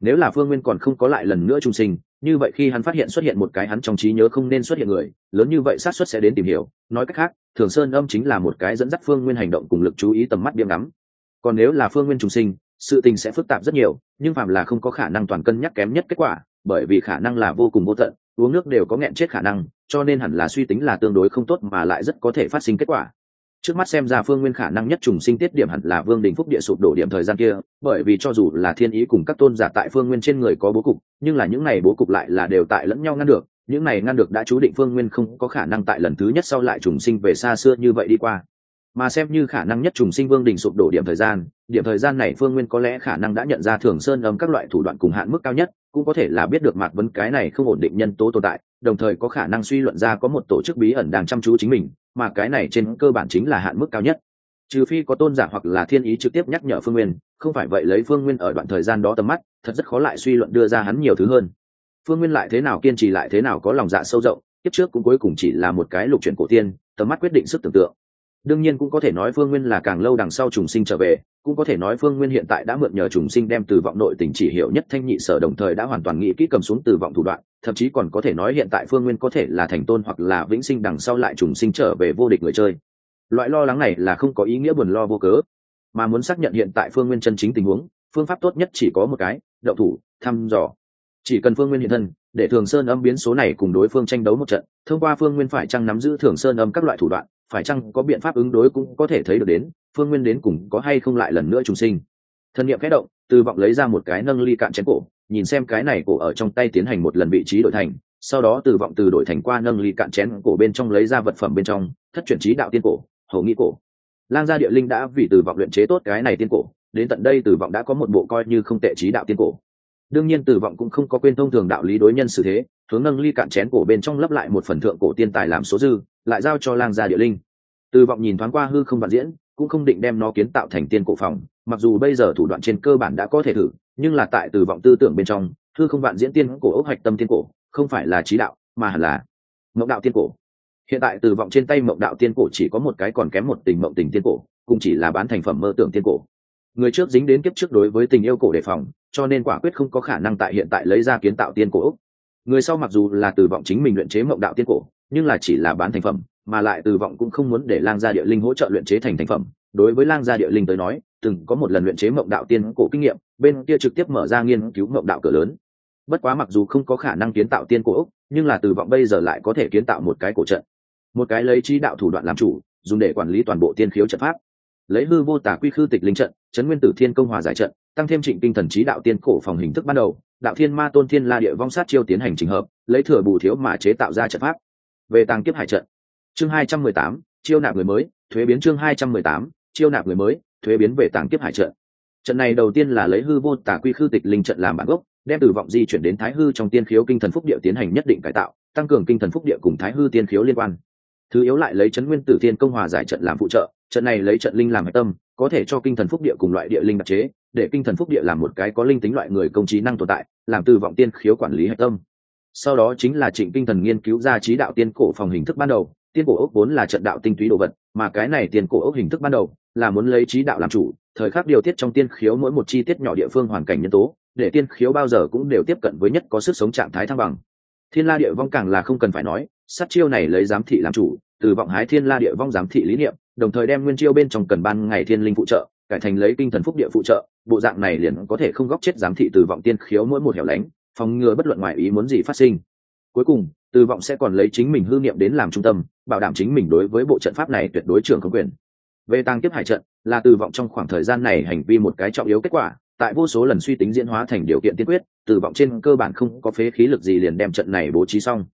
Nếu là phương nguyên còn không có lại lần nữa trùng sinh, như vậy khi hắn phát hiện xuất hiện một cái hắn trong trí nhớ không nên xuất hiện người, lớn như vậy xác suất sẽ đến tìm hiểu. Nói cách khác, thường sơn âm chính là một cái dẫn dắt phương nguyên hành động cùng lực chú ý tầm mắt biếm ngắm. Còn nếu là phương nguyên trùng sinh, sự tình sẽ phức tạp rất nhiều, nhưng phạm là không có khả năng toàn cân nhắc kém nhất kết quả, bởi vì khả năng là vô cùng vô tận uống nước đều có nghẹn chết khả năng, cho nên hẳn là suy tính là tương đối không tốt mà lại rất có thể phát sinh kết quả. Trước mắt xem ra phương nguyên khả năng nhất trùng sinh tiết điểm hẳn là vương đình phúc địa sụp đổ điểm thời gian kia, bởi vì cho dù là thiên ý cùng các tôn giả tại phương nguyên trên người có bố cục, nhưng là những này bố cục lại là đều tại lẫn nhau ngăn được, những này ngăn được đã chú định phương nguyên không có khả năng tại lần thứ nhất sau lại trùng sinh về xa xưa như vậy đi qua. Mà xem như khả năng nhất trùng sinh vương đình sụp đổ điểm thời gian, điểm thời gian này phương nguyên có lẽ khả năng đã nhận ra thường sơn âm các loại thủ đoạn cùng hạn mức cao nhất cũng có thể là biết được mạc vấn cái này không ổn định nhân tố tồn tại, đồng thời có khả năng suy luận ra có một tổ chức bí ẩn đang chăm chú chính mình, mà cái này trên cơ bản chính là hạn mức cao nhất. Trừ phi có tôn giả hoặc là thiên ý trực tiếp nhắc nhở phương nguyên, không phải vậy lấy phương nguyên ở đoạn thời gian đó tầm mắt, thật rất khó lại suy luận đưa ra hắn nhiều thứ hơn. Phương nguyên lại thế nào kiên trì lại thế nào có lòng dạ sâu rộng tiếp trước cũng cuối cùng chỉ là một cái lục chuyển cổ tiên, tầm mắt quyết định sức tưởng tượng đương nhiên cũng có thể nói phương nguyên là càng lâu đằng sau trùng sinh trở về, cũng có thể nói phương nguyên hiện tại đã mượn nhờ trùng sinh đem từ vọng nội tình chỉ hiệu nhất thanh nhị sở đồng thời đã hoàn toàn nghĩ kỹ cầm xuống từ vọng thủ đoạn, thậm chí còn có thể nói hiện tại phương nguyên có thể là thành tôn hoặc là vĩnh sinh đằng sau lại trùng sinh trở về vô địch người chơi. Loại lo lắng này là không có ý nghĩa buồn lo vô cớ, mà muốn xác nhận hiện tại phương nguyên chân chính tình huống, phương pháp tốt nhất chỉ có một cái đậu thủ, thăm dò. Chỉ cần phương nguyên hiện thân, để thường sơn âm biến số này cùng đối phương tranh đấu một trận, thông qua phương nguyên phải chăng nắm giữ thường sơn âm các loại thủ đoạn phải chăng có biện pháp ứng đối cũng có thể thấy được đến, phương nguyên đến cùng có hay không lại lần nữa trùng sinh. Thân nhiệm khẽ động, từ vọng lấy ra một cái nâng ly cạn chén cổ, nhìn xem cái này cổ ở trong tay tiến hành một lần vị trí đổi thành, sau đó từ vọng từ đổi thành qua nâng ly cạn chén cổ bên trong lấy ra vật phẩm bên trong, thất chuyển trí đạo tiên cổ, hầu nghĩ cổ. Lang gia địa linh đã vì từ vọng luyện chế tốt cái này tiên cổ, đến tận đây từ vọng đã có một bộ coi như không tệ trí đạo tiên cổ đương nhiên từ vọng cũng không có quên thông thường đạo lý đối nhân xử thế, hướng nâng ly cạn chén cổ bên trong lấp lại một phần thượng cổ tiên tài làm số dư, lại giao cho lang gia địa linh. Từ vọng nhìn thoáng qua hư không vạn diễn, cũng không định đem nó kiến tạo thành tiên cổ phòng, mặc dù bây giờ thủ đoạn trên cơ bản đã có thể thử, nhưng là tại từ vọng tư tưởng bên trong, hư không vạn diễn tiên cổ ốc hạch tâm tiên cổ, không phải là trí đạo, mà hẳn là mộng đạo tiên cổ. Hiện tại từ vọng trên tay mộng đạo tiên cổ chỉ có một cái còn kém một tình mộng tình tiên cổ, cũng chỉ là bán thành phẩm mơ tưởng tiên cổ. Người trước dính đến kiếp trước đối với tình yêu cổ đề phòng cho nên quả quyết không có khả năng tại hiện tại lấy ra kiến tạo tiên cổ úc. Người sau mặc dù là từ vọng chính mình luyện chế mộng đạo tiên cổ, nhưng là chỉ là bán thành phẩm, mà lại từ vọng cũng không muốn để lang gia địa linh hỗ trợ luyện chế thành thành phẩm. Đối với lang gia địa linh tới nói, từng có một lần luyện chế mộng đạo tiên cổ kinh nghiệm, bên kia trực tiếp mở ra nghiên cứu mộng đạo cửa lớn. Bất quá mặc dù không có khả năng kiến tạo tiên cổ úc, nhưng là từ vọng bây giờ lại có thể kiến tạo một cái cổ trận. Một cái lấy trí đạo thủ đoạn làm chủ, dùng để quản lý toàn bộ tiên khiếu trận pháp. Lấy hư vô tả quy khư tịch linh trận, chấn nguyên tử thiên công hòa giải trận tăng thêm trịnh tinh thần trí đạo tiên cổ phòng hình thức ban đầu, đạo thiên ma tôn thiên la địa vong sát chiêu tiến hành trình hợp, lấy thừa bù thiếu mà chế tạo ra trận pháp. Về tàng kiếp hải trận. Chương hai trăm mười tám, chiêu nạp người mới, thuế biến chương hai trăm mười tám, chiêu nạp người mới, thuế biến về tàng kiếp hải trận. Trận này đầu tiên là lấy hư vô tả quy khư tịch linh trận làm bản gốc, đem từ vọng di chuyển đến thái hư trong tiên khiếu kinh thần phúc địa tiến hành nhất định cải tạo, tăng cường kinh thần phúc địa cùng thái hư tiên khiếu liên quan. Thứ yếu lại lấy chấn nguyên tử thiên công hòa giải trận làm phụ trợ, trận này lấy trận linh làm hạch tâm, có thể cho kinh thần phúc địa cùng loại địa linh đặc chế để kinh thần phúc địa làm một cái có linh tính loại người công trí năng tồn tại, làm từ vọng tiên khiếu quản lý hạch tâm. Sau đó chính là trịnh kinh thần nghiên cứu ra trí đạo tiên cổ phòng hình thức ban đầu, tiên cổ ốc vốn là trận đạo tinh túy đồ vật, mà cái này tiên cổ ốc hình thức ban đầu là muốn lấy trí đạo làm chủ, thời khắc điều tiết trong tiên khiếu mỗi một chi tiết nhỏ địa phương hoàn cảnh nhân tố, để tiên khiếu bao giờ cũng đều tiếp cận với nhất có sức sống trạng thái thăng bằng. Thiên la địa vong càng là không cần phải nói, sát chiêu này lấy giám thị làm chủ, từ vọng hái thiên la địa vong giám thị lý niệm, đồng thời đem nguyên chiêu bên trong cần ban ngày thiên linh phụ trợ cải thành lấy kinh thần phúc địa phụ trợ, bộ dạng này liền có thể không góc chết giám thị từ vọng tiên khiếu mỗi một hẻo lánh, phòng ngừa bất luận ngoài ý muốn gì phát sinh. Cuối cùng, từ vọng sẽ còn lấy chính mình hư niệm đến làm trung tâm, bảo đảm chính mình đối với bộ trận pháp này tuyệt đối trưởng không quyền. Về tăng kiếp hải trận, là từ vọng trong khoảng thời gian này hành vi một cái trọng yếu kết quả, tại vô số lần suy tính diễn hóa thành điều kiện tiên quyết, từ vọng trên cơ bản không có phế khí lực gì liền đem trận này bố trí xong.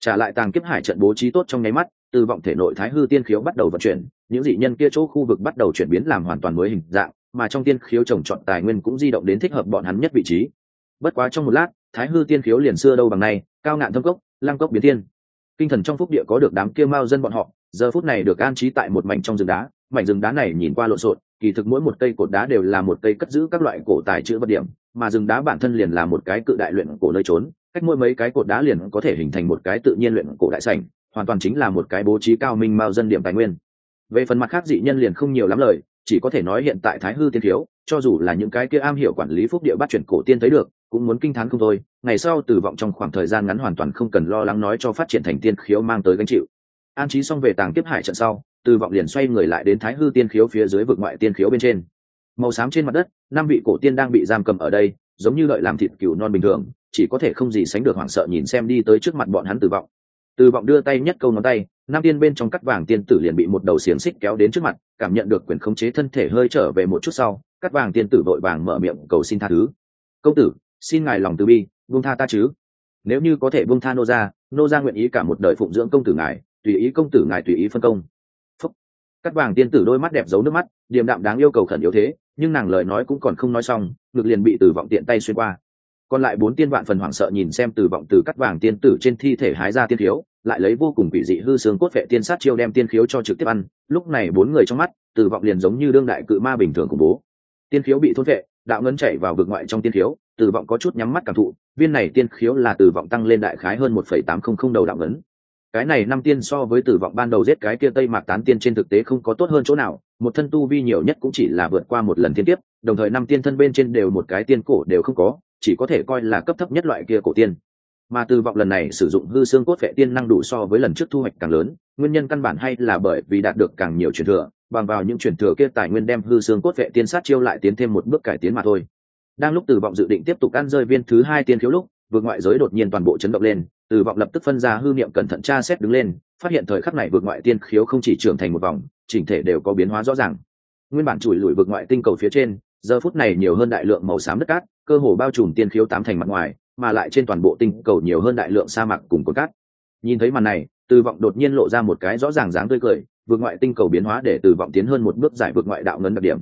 Trả lại tàng kiếp hải trận bố trí tốt trong nháy mắt, từ vọng thể nội thái hư tiên khiếu bắt đầu vận chuyển những dị nhân kia chỗ khu vực bắt đầu chuyển biến làm hoàn toàn mới hình dạng, mà trong tiên khiếu trồng trọt tài nguyên cũng di động đến thích hợp bọn hắn nhất vị trí. Bất quá trong một lát, thái hư tiên khiếu liền xưa đâu bằng nay, cao ngạn thâm cốc, lăng cốc biến tiên kinh thần trong phúc địa có được đám kia mao dân bọn họ, giờ phút này được an trí tại một mảnh trong rừng đá. Mảnh rừng đá này nhìn qua lộn xộn, kỳ thực mỗi một cây cột đá đều là một cây cất giữ các loại cổ tài chữ vật điểm, mà rừng đá bản thân liền là một cái cự đại luyện cổ nơi trốn, cách mỗi mấy cái cột đá liền có thể hình thành một cái tự nhiên luyện cổ đại sảnh, hoàn toàn chính là một cái bố trí cao minh mao dân điểm tài nguyên về phần mặt khác dị nhân liền không nhiều lắm lời, chỉ có thể nói hiện tại thái hư tiên thiếu, cho dù là những cái kia am hiểu quản lý phúc địa bắt chuyển cổ tiên thấy được, cũng muốn kinh t h á n không thôi, ngày sau từ vọng trong khoảng thời gian ngắn hoàn toàn không cần lo lắng nói cho phát triển thành tiên khiếu mang tới gánh chịu. An trí xong về tàng tiếp hải trận sau từ vọng liền xoay người lại đến thái hư tiên khiếu phía dưới vực ngoại tiên khiếu bên trên. Màu xám trên mặt đất, năm vị cổ tiên đang bị giam cầm ở đây, giống như lợi làm thịt cừu non bình thường, chỉ có thể không gì sánh được hoảng sợ nhìn xem đi tới trước mặt bọn hắn từ vọng từ vọng đưa tay nhất câu ngón tay, nam tiên bên trong cắt vàng tiên tử liền bị một đầu xiềng xích kéo đến trước mặt, cảm nhận được quyền khống chế thân thể hơi trở về một chút sau, cắt vàng tiên tử vội vàng mở miệng cầu xin tha thứ. Công tử, xin ngài lòng từ bi, buông tha ta chứ. Nếu như có thể buông tha nô ra nô ra nguyện ý cả một đời phụng dưỡng công tử ngài, tùy ý công tử ngài tùy ý phân công. Phúc. cắt vàng tiên tử đôi mắt đẹp giấu nước mắt, điềm đạm đáng yêu cầu khẩn yếu thế, nhưng nàng lời nói cũng còn không nói xong, ngực liền bị từ vọng tiện tay xuyên qua còn lại bốn tiên vạn phần hoảng sợ nhìn xem từ vọng từ cắt vàng tiên tử trên thi thể hái ra tiên khiếu, lại lấy vô cùng quỷ dị hư xương cốt vệ tiên sát chiêu đem tiên khiếu cho trực tiếp ăn. Lúc này bốn người trong mắt từ vọng liền giống như đương đại cự ma bình thường khủng bố. Tiên khiếu bị thốt vệ, đạo ngân chảy vào vực ngoại trong tiên khiếu từ vọng có chút nhắm mắt cảm thụ, viên này tiên khiếu là từ vọng tăng lên đại khái hơn một phẩy tám không không đầu đạo ngấn cái này năm tiên so với từ vọng ban đầu giết cái kia tây mạc tán tiên trên thực tế không có tốt hơn chỗ nào, một thân tu vi nhiều nhất cũng chỉ là vượt qua một lần thiên tiếp đồng thời năm tiên thân bên trên đều một cái tiên cổ đều không có chỉ có thể coi là cấp thấp nhất loại kia cổ tiên. Mà từ vọng lần này sử dụng hư xương cốt vệ tiên năng đủ so với lần trước thu hoạch càng lớn, nguyên nhân căn bản hay là bởi vì đạt được càng nhiều truyền thừa, bằng vào những truyền thừa kia tài nguyên đem hư xương cốt vệ tiên sát chiêu lại tiến thêm một bước cải tiến mà thôi. Đang lúc từ vọng dự định tiếp tục ăn rơi viên thứ hai tiên thiếu lúc, vượt ngoại giới đột nhiên toàn bộ chấn động lên, từ vọng lập tức phân ra hư niệm cẩn thận tra xét đứng lên, phát hiện thời khắc này vượt ngoại tiên khiếu không chỉ trưởng thành một vòng, chỉnh thể đều có biến hóa rõ ràng. Nguyên bản chùi lùi vượt ngoại tinh cầu phía trên, giờ phút này nhiều hơn đại lượng màu xám đất cát cơ hồ bao trùm tiên khiếu tám thành mặt ngoài, mà lại trên toàn bộ tinh cầu nhiều hơn đại lượng sa mạc cùng cồn cát. Nhìn thấy màn này, từ vọng đột nhiên lộ ra một cái rõ ràng dáng tươi cười, vượt ngoại tinh cầu biến hóa để từ vọng tiến hơn một bước giải vượt ngoại đạo ngân đặc điểm.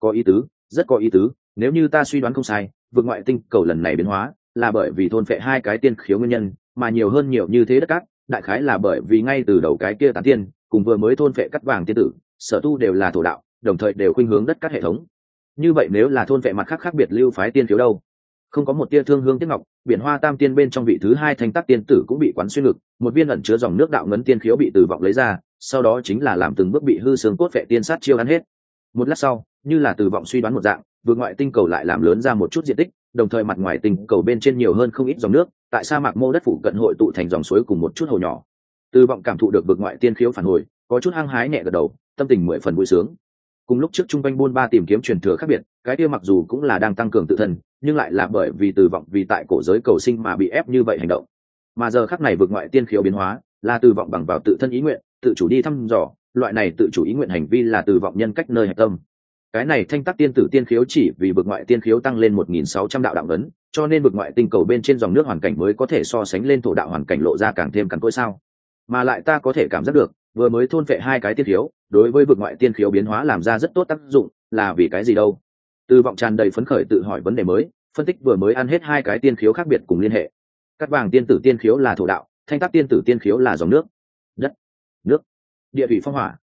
Có ý tứ, rất có ý tứ, nếu như ta suy đoán không sai, vượt ngoại tinh cầu lần này biến hóa là bởi vì thôn phệ hai cái tiên khiếu nguyên nhân, mà nhiều hơn nhiều như thế đất cát, đại khái là bởi vì ngay từ đầu cái kia tán tiên, cùng vừa mới thôn phệ cắt vàng tiên tử, sở tu đều là thổ đạo, đồng thời đều khuynh hướng đất cát hệ thống như vậy nếu là thôn vệ mặt khác khác biệt lưu phái tiên thiếu đâu? Không có một tia thương hương tiết ngọc, biển hoa tam tiên bên trong vị thứ hai thanh tắc tiên tử cũng bị quán xuyên ngực, một viên ẩn chứa dòng nước đạo ngấn tiên khiếu bị từ vọng lấy ra, sau đó chính là làm từng bước bị hư xương cốt vệ tiên sát chiêu ăn hết. Một lát sau, như là từ vọng suy đoán một dạng, vượt ngoại tinh cầu lại làm lớn ra một chút diện tích, đồng thời mặt ngoài tinh cầu bên trên nhiều hơn không ít dòng nước, tại sa mạc mô đất phủ cận hội tụ thành dòng suối cùng một chút hồ nhỏ. Từ vọng cảm thụ được vượt ngoại tiên khiếu phản hồi, có chút hăng hái nhẹ gật đầu, tâm tình mười phần vui sướng cùng lúc trước trung quanh buôn ba tìm kiếm truyền thừa khác biệt, cái kia mặc dù cũng là đang tăng cường tự thân, nhưng lại là bởi vì từ vọng vì tại cổ giới cầu sinh mà bị ép như vậy hành động. Mà giờ khắc này vượt ngoại tiên khiếu biến hóa, là từ vọng bằng vào tự thân ý nguyện, tự chủ đi thăm dò, loại này tự chủ ý nguyện hành vi là từ vọng nhân cách nơi hạch tâm. Cái này thanh tắc tiên tử tiên khiếu chỉ vì vượt ngoại tiên khiếu tăng lên một nghìn sáu trăm đạo đạo ấn, cho nên vượt ngoại tinh cầu bên trên dòng nước hoàn cảnh mới có thể so sánh lên thổ đạo hoàn cảnh lộ ra càng thêm càng cỗi sao. Mà lại ta có thể cảm giác được vừa mới thôn vệ hai cái tiên khiếu, đối với vực ngoại tiên khiếu biến hóa làm ra rất tốt tác dụng, là vì cái gì đâu? Từ vọng tràn đầy phấn khởi tự hỏi vấn đề mới, phân tích vừa mới ăn hết hai cái tiên khiếu khác biệt cùng liên hệ. Cắt vàng tiên tử tiên khiếu là thổ đạo, thanh tác tiên tử tiên khiếu là dòng nước. Đất, nước, địa vị phong hỏa.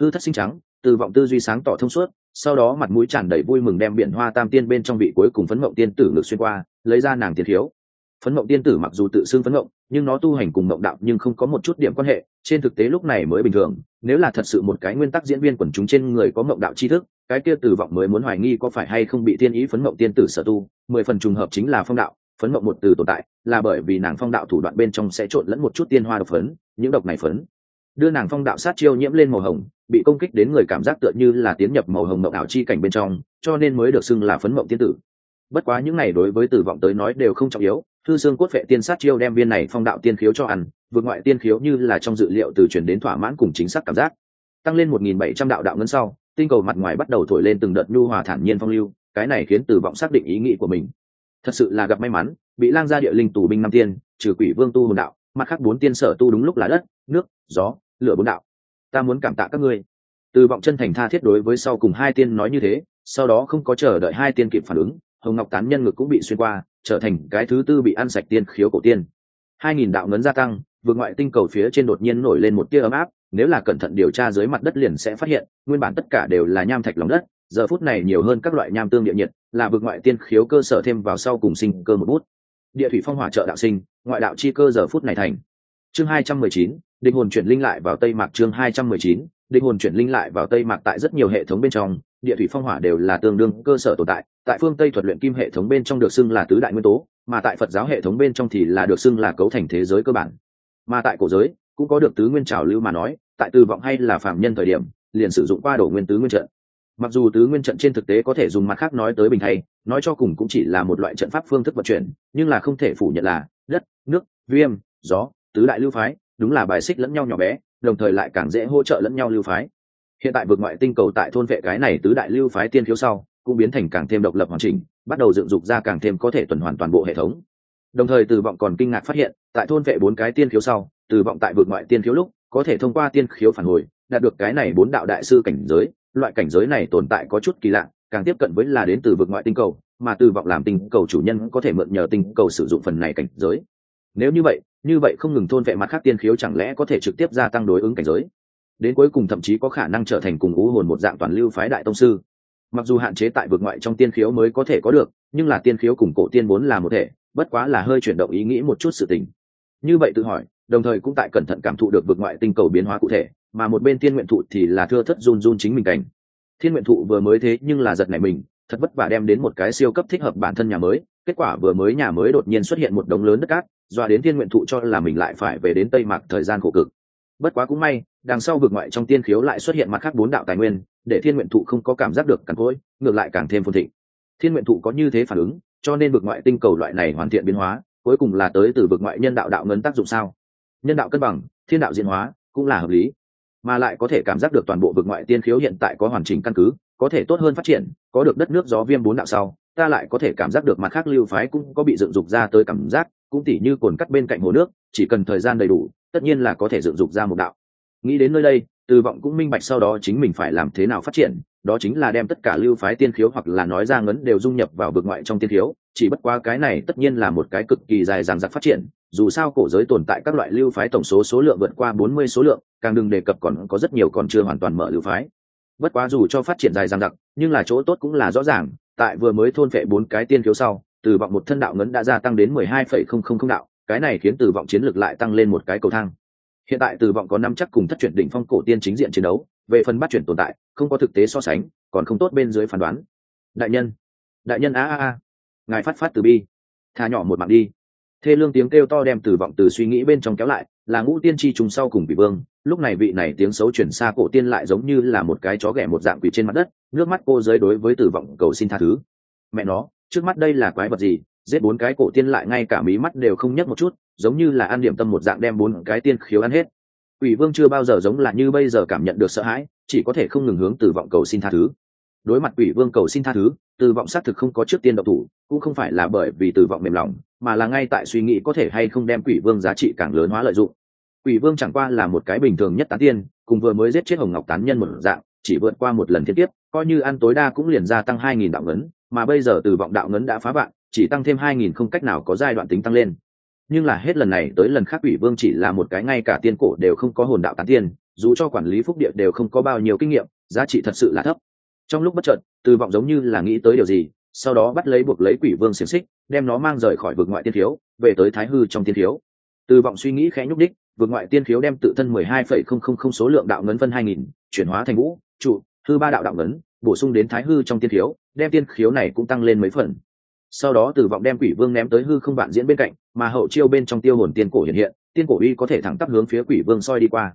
Hư thất sinh trắng, từ vọng tư duy sáng tỏ thông suốt, sau đó mặt mũi tràn đầy vui mừng đem biển hoa tam tiên bên trong vị cuối cùng phấn mộng tiên tử ngược xuyên qua, lấy ra nàng tiên khiếu phấn mộng tiên tử mặc dù tự xưng phấn mộng, nhưng nó tu hành cùng mộng đạo nhưng không có một chút điểm quan hệ. Trên thực tế lúc này mới bình thường, nếu là thật sự một cái nguyên tắc diễn viên quần chúng trên người có mộng đạo tri thức, cái kia tử vọng mới muốn hoài nghi có phải hay không bị thiên ý phấn mộng tiên tử sở tu, mười phần trùng hợp chính là phong đạo, phấn mộng một từ tồn tại, là bởi vì nàng phong đạo thủ đoạn bên trong sẽ trộn lẫn một chút tiên hoa độc phấn, những độc này phấn. Đưa nàng phong đạo sát chiêu nhiễm lên màu hồng, bị công kích đến người cảm giác tựa như là tiến nhập màu hồng mộng ảo chi cảnh bên trong, cho nên mới được xưng là phấn mộng tiên tử. Bất quá những này đối với tử vọng tới nói đều không trọng yếu thư xương cốt vệ tiên sát chiêu đem viên này phong đạo tiên khiếu cho ăn vượt ngoại tiên khiếu như là trong dự liệu từ chuyển đến thỏa mãn cùng chính xác cảm giác. Tăng lên một nghìn bảy trăm đạo đạo ngân sau, tinh cầu mặt ngoài bắt đầu thổi lên từng đợt nhu hòa thản nhiên phong lưu, cái này khiến tử vọng xác định ý nghĩ của mình. Thật sự là gặp may mắn, bị lang gia địa linh tù binh năm tiên, trừ quỷ vương tu hồn đạo, mặt khác bốn tiên sở tu đúng lúc là đất, nước, gió, lửa bốn đạo. Ta muốn cảm tạ các ngươi. Từ vọng chân thành tha thiết đối với sau cùng hai tiên nói như thế, sau đó không có chờ đợi hai tiên kịp phản ứng, hồng ngọc tán nhân ngực cũng bị xuyên qua trở thành cái thứ tư bị ăn sạch tiên khiếu cổ tiên. Hai nghìn đạo ngấn gia tăng, vượt ngoại tinh cầu phía trên đột nhiên nổi lên một tia ấm áp, nếu là cẩn thận điều tra dưới mặt đất liền sẽ phát hiện, nguyên bản tất cả đều là nham thạch lòng đất, giờ phút này nhiều hơn các loại nham tương địa nhiệt, là vượt ngoại tiên khiếu cơ sở thêm vào sau cùng sinh cơ một bút. Địa thủy phong hỏa trợ đạo sinh, ngoại đạo chi cơ giờ phút này thành. Chương hai trăm mười chín định hồn chuyển linh lại vào tây mạc chương hai trăm mười chín định hồn chuyển linh lại vào tây mạc tại rất nhiều hệ thống bên trong, địa thủy phong hỏa đều là tương đương cơ sở tồn tại tại phương tây thuật luyện kim hệ thống bên trong được xưng là tứ đại nguyên tố, mà tại phật giáo hệ thống bên trong thì là được xưng là cấu thành thế giới cơ bản. Mà tại cổ giới, cũng có được tứ nguyên trào lưu mà nói, tại từ vọng hay là phạm nhân thời điểm, liền sử dụng qua đổ nguyên tứ nguyên trận. Mặc dù tứ nguyên trận trên thực tế có thể dùng mặt khác nói tới bình thay, nói cho cùng cũng chỉ là một loại trận pháp phương thức vận chuyển, nhưng là không thể phủ nhận là đất, nước, viêm, gió, tứ đại lưu phái, đúng là bài xích lẫn nhau nhỏ bé, đồng thời lại càng dễ hỗ trợ lẫn nhau lưu phái. Hiện tại vượt ngoại tinh cầu tại thôn vệ cái này tứ đại lưu phái tiên thiếu sau cũng biến thành càng thêm độc lập hoàn chỉnh, bắt đầu dựng dục ra càng thêm có thể tuần hoàn toàn bộ hệ thống. Đồng thời từ vọng còn kinh ngạc phát hiện, tại thôn vệ bốn cái tiên khiếu sau, từ vọng tại vượt ngoại tiên khiếu lúc, có thể thông qua tiên khiếu phản hồi, đạt được cái này bốn đạo đại sư cảnh giới. Loại cảnh giới này tồn tại có chút kỳ lạ, càng tiếp cận với là đến từ vực ngoại tinh cầu, mà từ vọng làm tinh cầu chủ nhân có thể mượn nhờ tinh cầu sử dụng phần này cảnh giới. Nếu như vậy như vậy không ngừng thôn vệ mặt khác tiên khiếu chẳng lẽ có thể trực tiếp gia tăng đối ứng cảnh giới? Đến cuối cùng thậm chí có khả năng trở thành cùng ú hồn một dạng toàn lưu phái đại tông sư mặc dù hạn chế tại vực ngoại trong tiên khiếu mới có thể có được, nhưng là tiên khiếu cùng cổ tiên vốn là một thể, bất quá là hơi chuyển động ý nghĩ một chút sự tình. Như vậy tự hỏi, đồng thời cũng tại cẩn thận cảm thụ được vực ngoại tinh cầu biến hóa cụ thể, mà một bên tiên nguyện thụ thì là thưa thất run run chính mình cảnh. Thiên nguyện thụ vừa mới thế nhưng là giật này mình, thật vất vả đem đến một cái siêu cấp thích hợp bản thân nhà mới, kết quả vừa mới nhà mới đột nhiên xuất hiện một đống lớn đất cát, dọa đến thiên nguyện thụ cho là mình lại phải về đến tây mạc thời gian khổ cực. Bất quá cũng may, đằng sau vực ngoại trong tiên khiếu lại xuất hiện mặt khác bốn đạo tài nguyên để thiên nguyện thụ không có cảm giác được cằn cỗi, ngược lại càng thêm phồn thịnh. Thiên nguyện thụ có như thế phản ứng, cho nên vực ngoại tinh cầu loại này hoàn thiện biến hóa, cuối cùng là tới từ vực ngoại nhân đạo đạo ngân tác dụng sao? Nhân đạo cân bằng, thiên đạo diễn hóa, cũng là hợp lý. Mà lại có thể cảm giác được toàn bộ vực ngoại tiên khiếu hiện tại có hoàn chỉnh căn cứ, có thể tốt hơn phát triển, có được đất nước gió viêm bốn đạo sau, ta lại có thể cảm giác được mặt khác lưu phái cũng có bị dựng dục ra tới cảm giác, cũng tỉ như cồn cắt bên cạnh hồ nước, chỉ cần thời gian đầy đủ, tất nhiên là có thể dựng dục ra một đạo nghĩ đến nơi đây, từ vọng cũng minh bạch sau đó chính mình phải làm thế nào phát triển, đó chính là đem tất cả lưu phái tiên khiếu hoặc là nói ra ngấn đều dung nhập vào vực ngoại trong tiên khiếu, chỉ bất quá cái này tất nhiên là một cái cực kỳ dài dằng dặc phát triển, dù sao cổ giới tồn tại các loại lưu phái tổng số số lượng vượt qua bốn mươi số lượng, càng đừng đề cập còn có rất nhiều còn chưa hoàn toàn mở lưu phái. Bất quá dù cho phát triển dài dằng dặc, nhưng là chỗ tốt cũng là rõ ràng, tại vừa mới thôn phệ bốn cái tiên khiếu sau, từ vọng một thân đạo ngấn đã gia tăng đến mười hai phẩy không không không đạo, cái này khiến từ vọng chiến lược lại tăng lên một cái cầu thang hiện tại từ vọng có năm chắc cùng thất chuyển đỉnh phong cổ tiên chính diện chiến đấu, về phần bắt chuyển tồn tại, không có thực tế so sánh, còn không tốt bên dưới phán đoán. Đại nhân đại nhân, a a a. Ngài phát phát từ bi. Thà nhỏ một mạng đi. Thê lương tiếng kêu to đem từ vọng từ suy nghĩ bên trong kéo lại, là ngũ tiên tri trùng sau cùng vị vương. Lúc này vị này tiếng xấu chuyển xa cổ tiên lại giống như là một cái chó ghẻ một dạng quỷ trên mặt đất, nước mắt cô giới đối với tử vọng cầu xin tha thứ. Mẹ nó, trước mắt đây là quái vật gì? Giết bốn cái cổ tiên lại ngay cả mí mắt đều không nhấc một chút, giống như là ăn điểm tâm một dạng đem bốn cái tiên khiếu ăn hết. Quỷ vương chưa bao giờ giống là như bây giờ cảm nhận được sợ hãi, chỉ có thể không ngừng hướng từ vọng cầu xin tha thứ. Đối mặt quỷ vương cầu xin tha thứ, từ vọng xác thực không có trước tiên độc thủ, cũng không phải là bởi vì từ vọng mềm lòng, mà là ngay tại suy nghĩ có thể hay không đem quỷ vương giá trị càng lớn hóa lợi dụng. Quỷ vương chẳng qua là một cái bình thường nhất tán tiên, cùng vừa mới giết chết hồng ngọc tán nhân một dạng, chỉ vượt qua một lần thiết tiếp coi như ăn tối đa cũng liền gia tăng hai nghìn đạo ngấn mà bây giờ từ vọng đạo ngấn đã phá vạn, chỉ tăng thêm hai nghìn không cách nào có giai đoạn tính tăng lên. Nhưng là hết lần này tới lần khác quỷ vương chỉ là một cái ngay cả tiên cổ đều không có hồn đạo tán tiên, dù cho quản lý phúc địa đều không có bao nhiêu kinh nghiệm, giá trị thật sự là thấp. Trong lúc bất chợt, từ vọng giống như là nghĩ tới điều gì, sau đó bắt lấy buộc lấy quỷ vương xiềng xích, đem nó mang rời khỏi vực ngoại tiên thiếu, về tới thái hư trong tiên thiếu. Từ vọng suy nghĩ khẽ nhúc đích vực ngoại tiên thiếu đem tự thân mười hai phẩy không không không số lượng đạo ngấn phân hai nghìn, chuyển hóa thành ngũ, trụ, hư ba đạo đạo ngấn bổ sung đến thái hư trong tiên thiếu đem tiên khiếu này cũng tăng lên mấy phần. Sau đó từ vọng đem quỷ vương ném tới hư không bạn diễn bên cạnh, mà hậu chiêu bên trong tiêu hồn tiên cổ hiện hiện, tiên cổ uy có thể thẳng tắp hướng phía quỷ vương soi đi qua.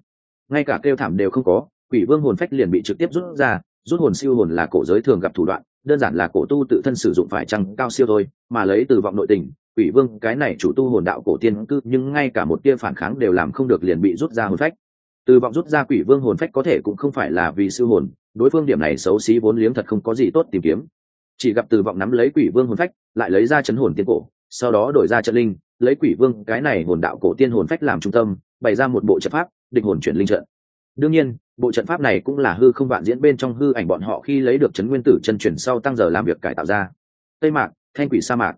Ngay cả kêu thảm đều không có, quỷ vương hồn phách liền bị trực tiếp rút ra, rút hồn siêu hồn là cổ giới thường gặp thủ đoạn, đơn giản là cổ tu tự thân sử dụng phải chăng cao siêu thôi, mà lấy từ vọng nội tình, quỷ vương cái này chủ tu hồn đạo cổ tiên cư, nhưng ngay cả một tia phản kháng đều làm không được liền bị rút ra hồn phách. Từ vọng rút ra quỷ vương hồn phách có thể cũng không phải là vì siêu hồn đối phương điểm này xấu xí vốn liếng thật không có gì tốt tìm kiếm. Chỉ gặp từ vọng nắm lấy quỷ vương hồn phách, lại lấy ra chấn hồn tiên cổ, sau đó đổi ra trận linh, lấy quỷ vương, cái này hồn đạo cổ tiên hồn phách làm trung tâm, bày ra một bộ trận pháp định hồn chuyển linh trận. Đương nhiên, bộ trận pháp này cũng là hư không vạn diễn bên trong hư ảnh bọn họ khi lấy được chấn nguyên tử chân chuyển sau tăng giờ làm việc cải tạo ra. Tây mạc, thanh quỷ sa mạc.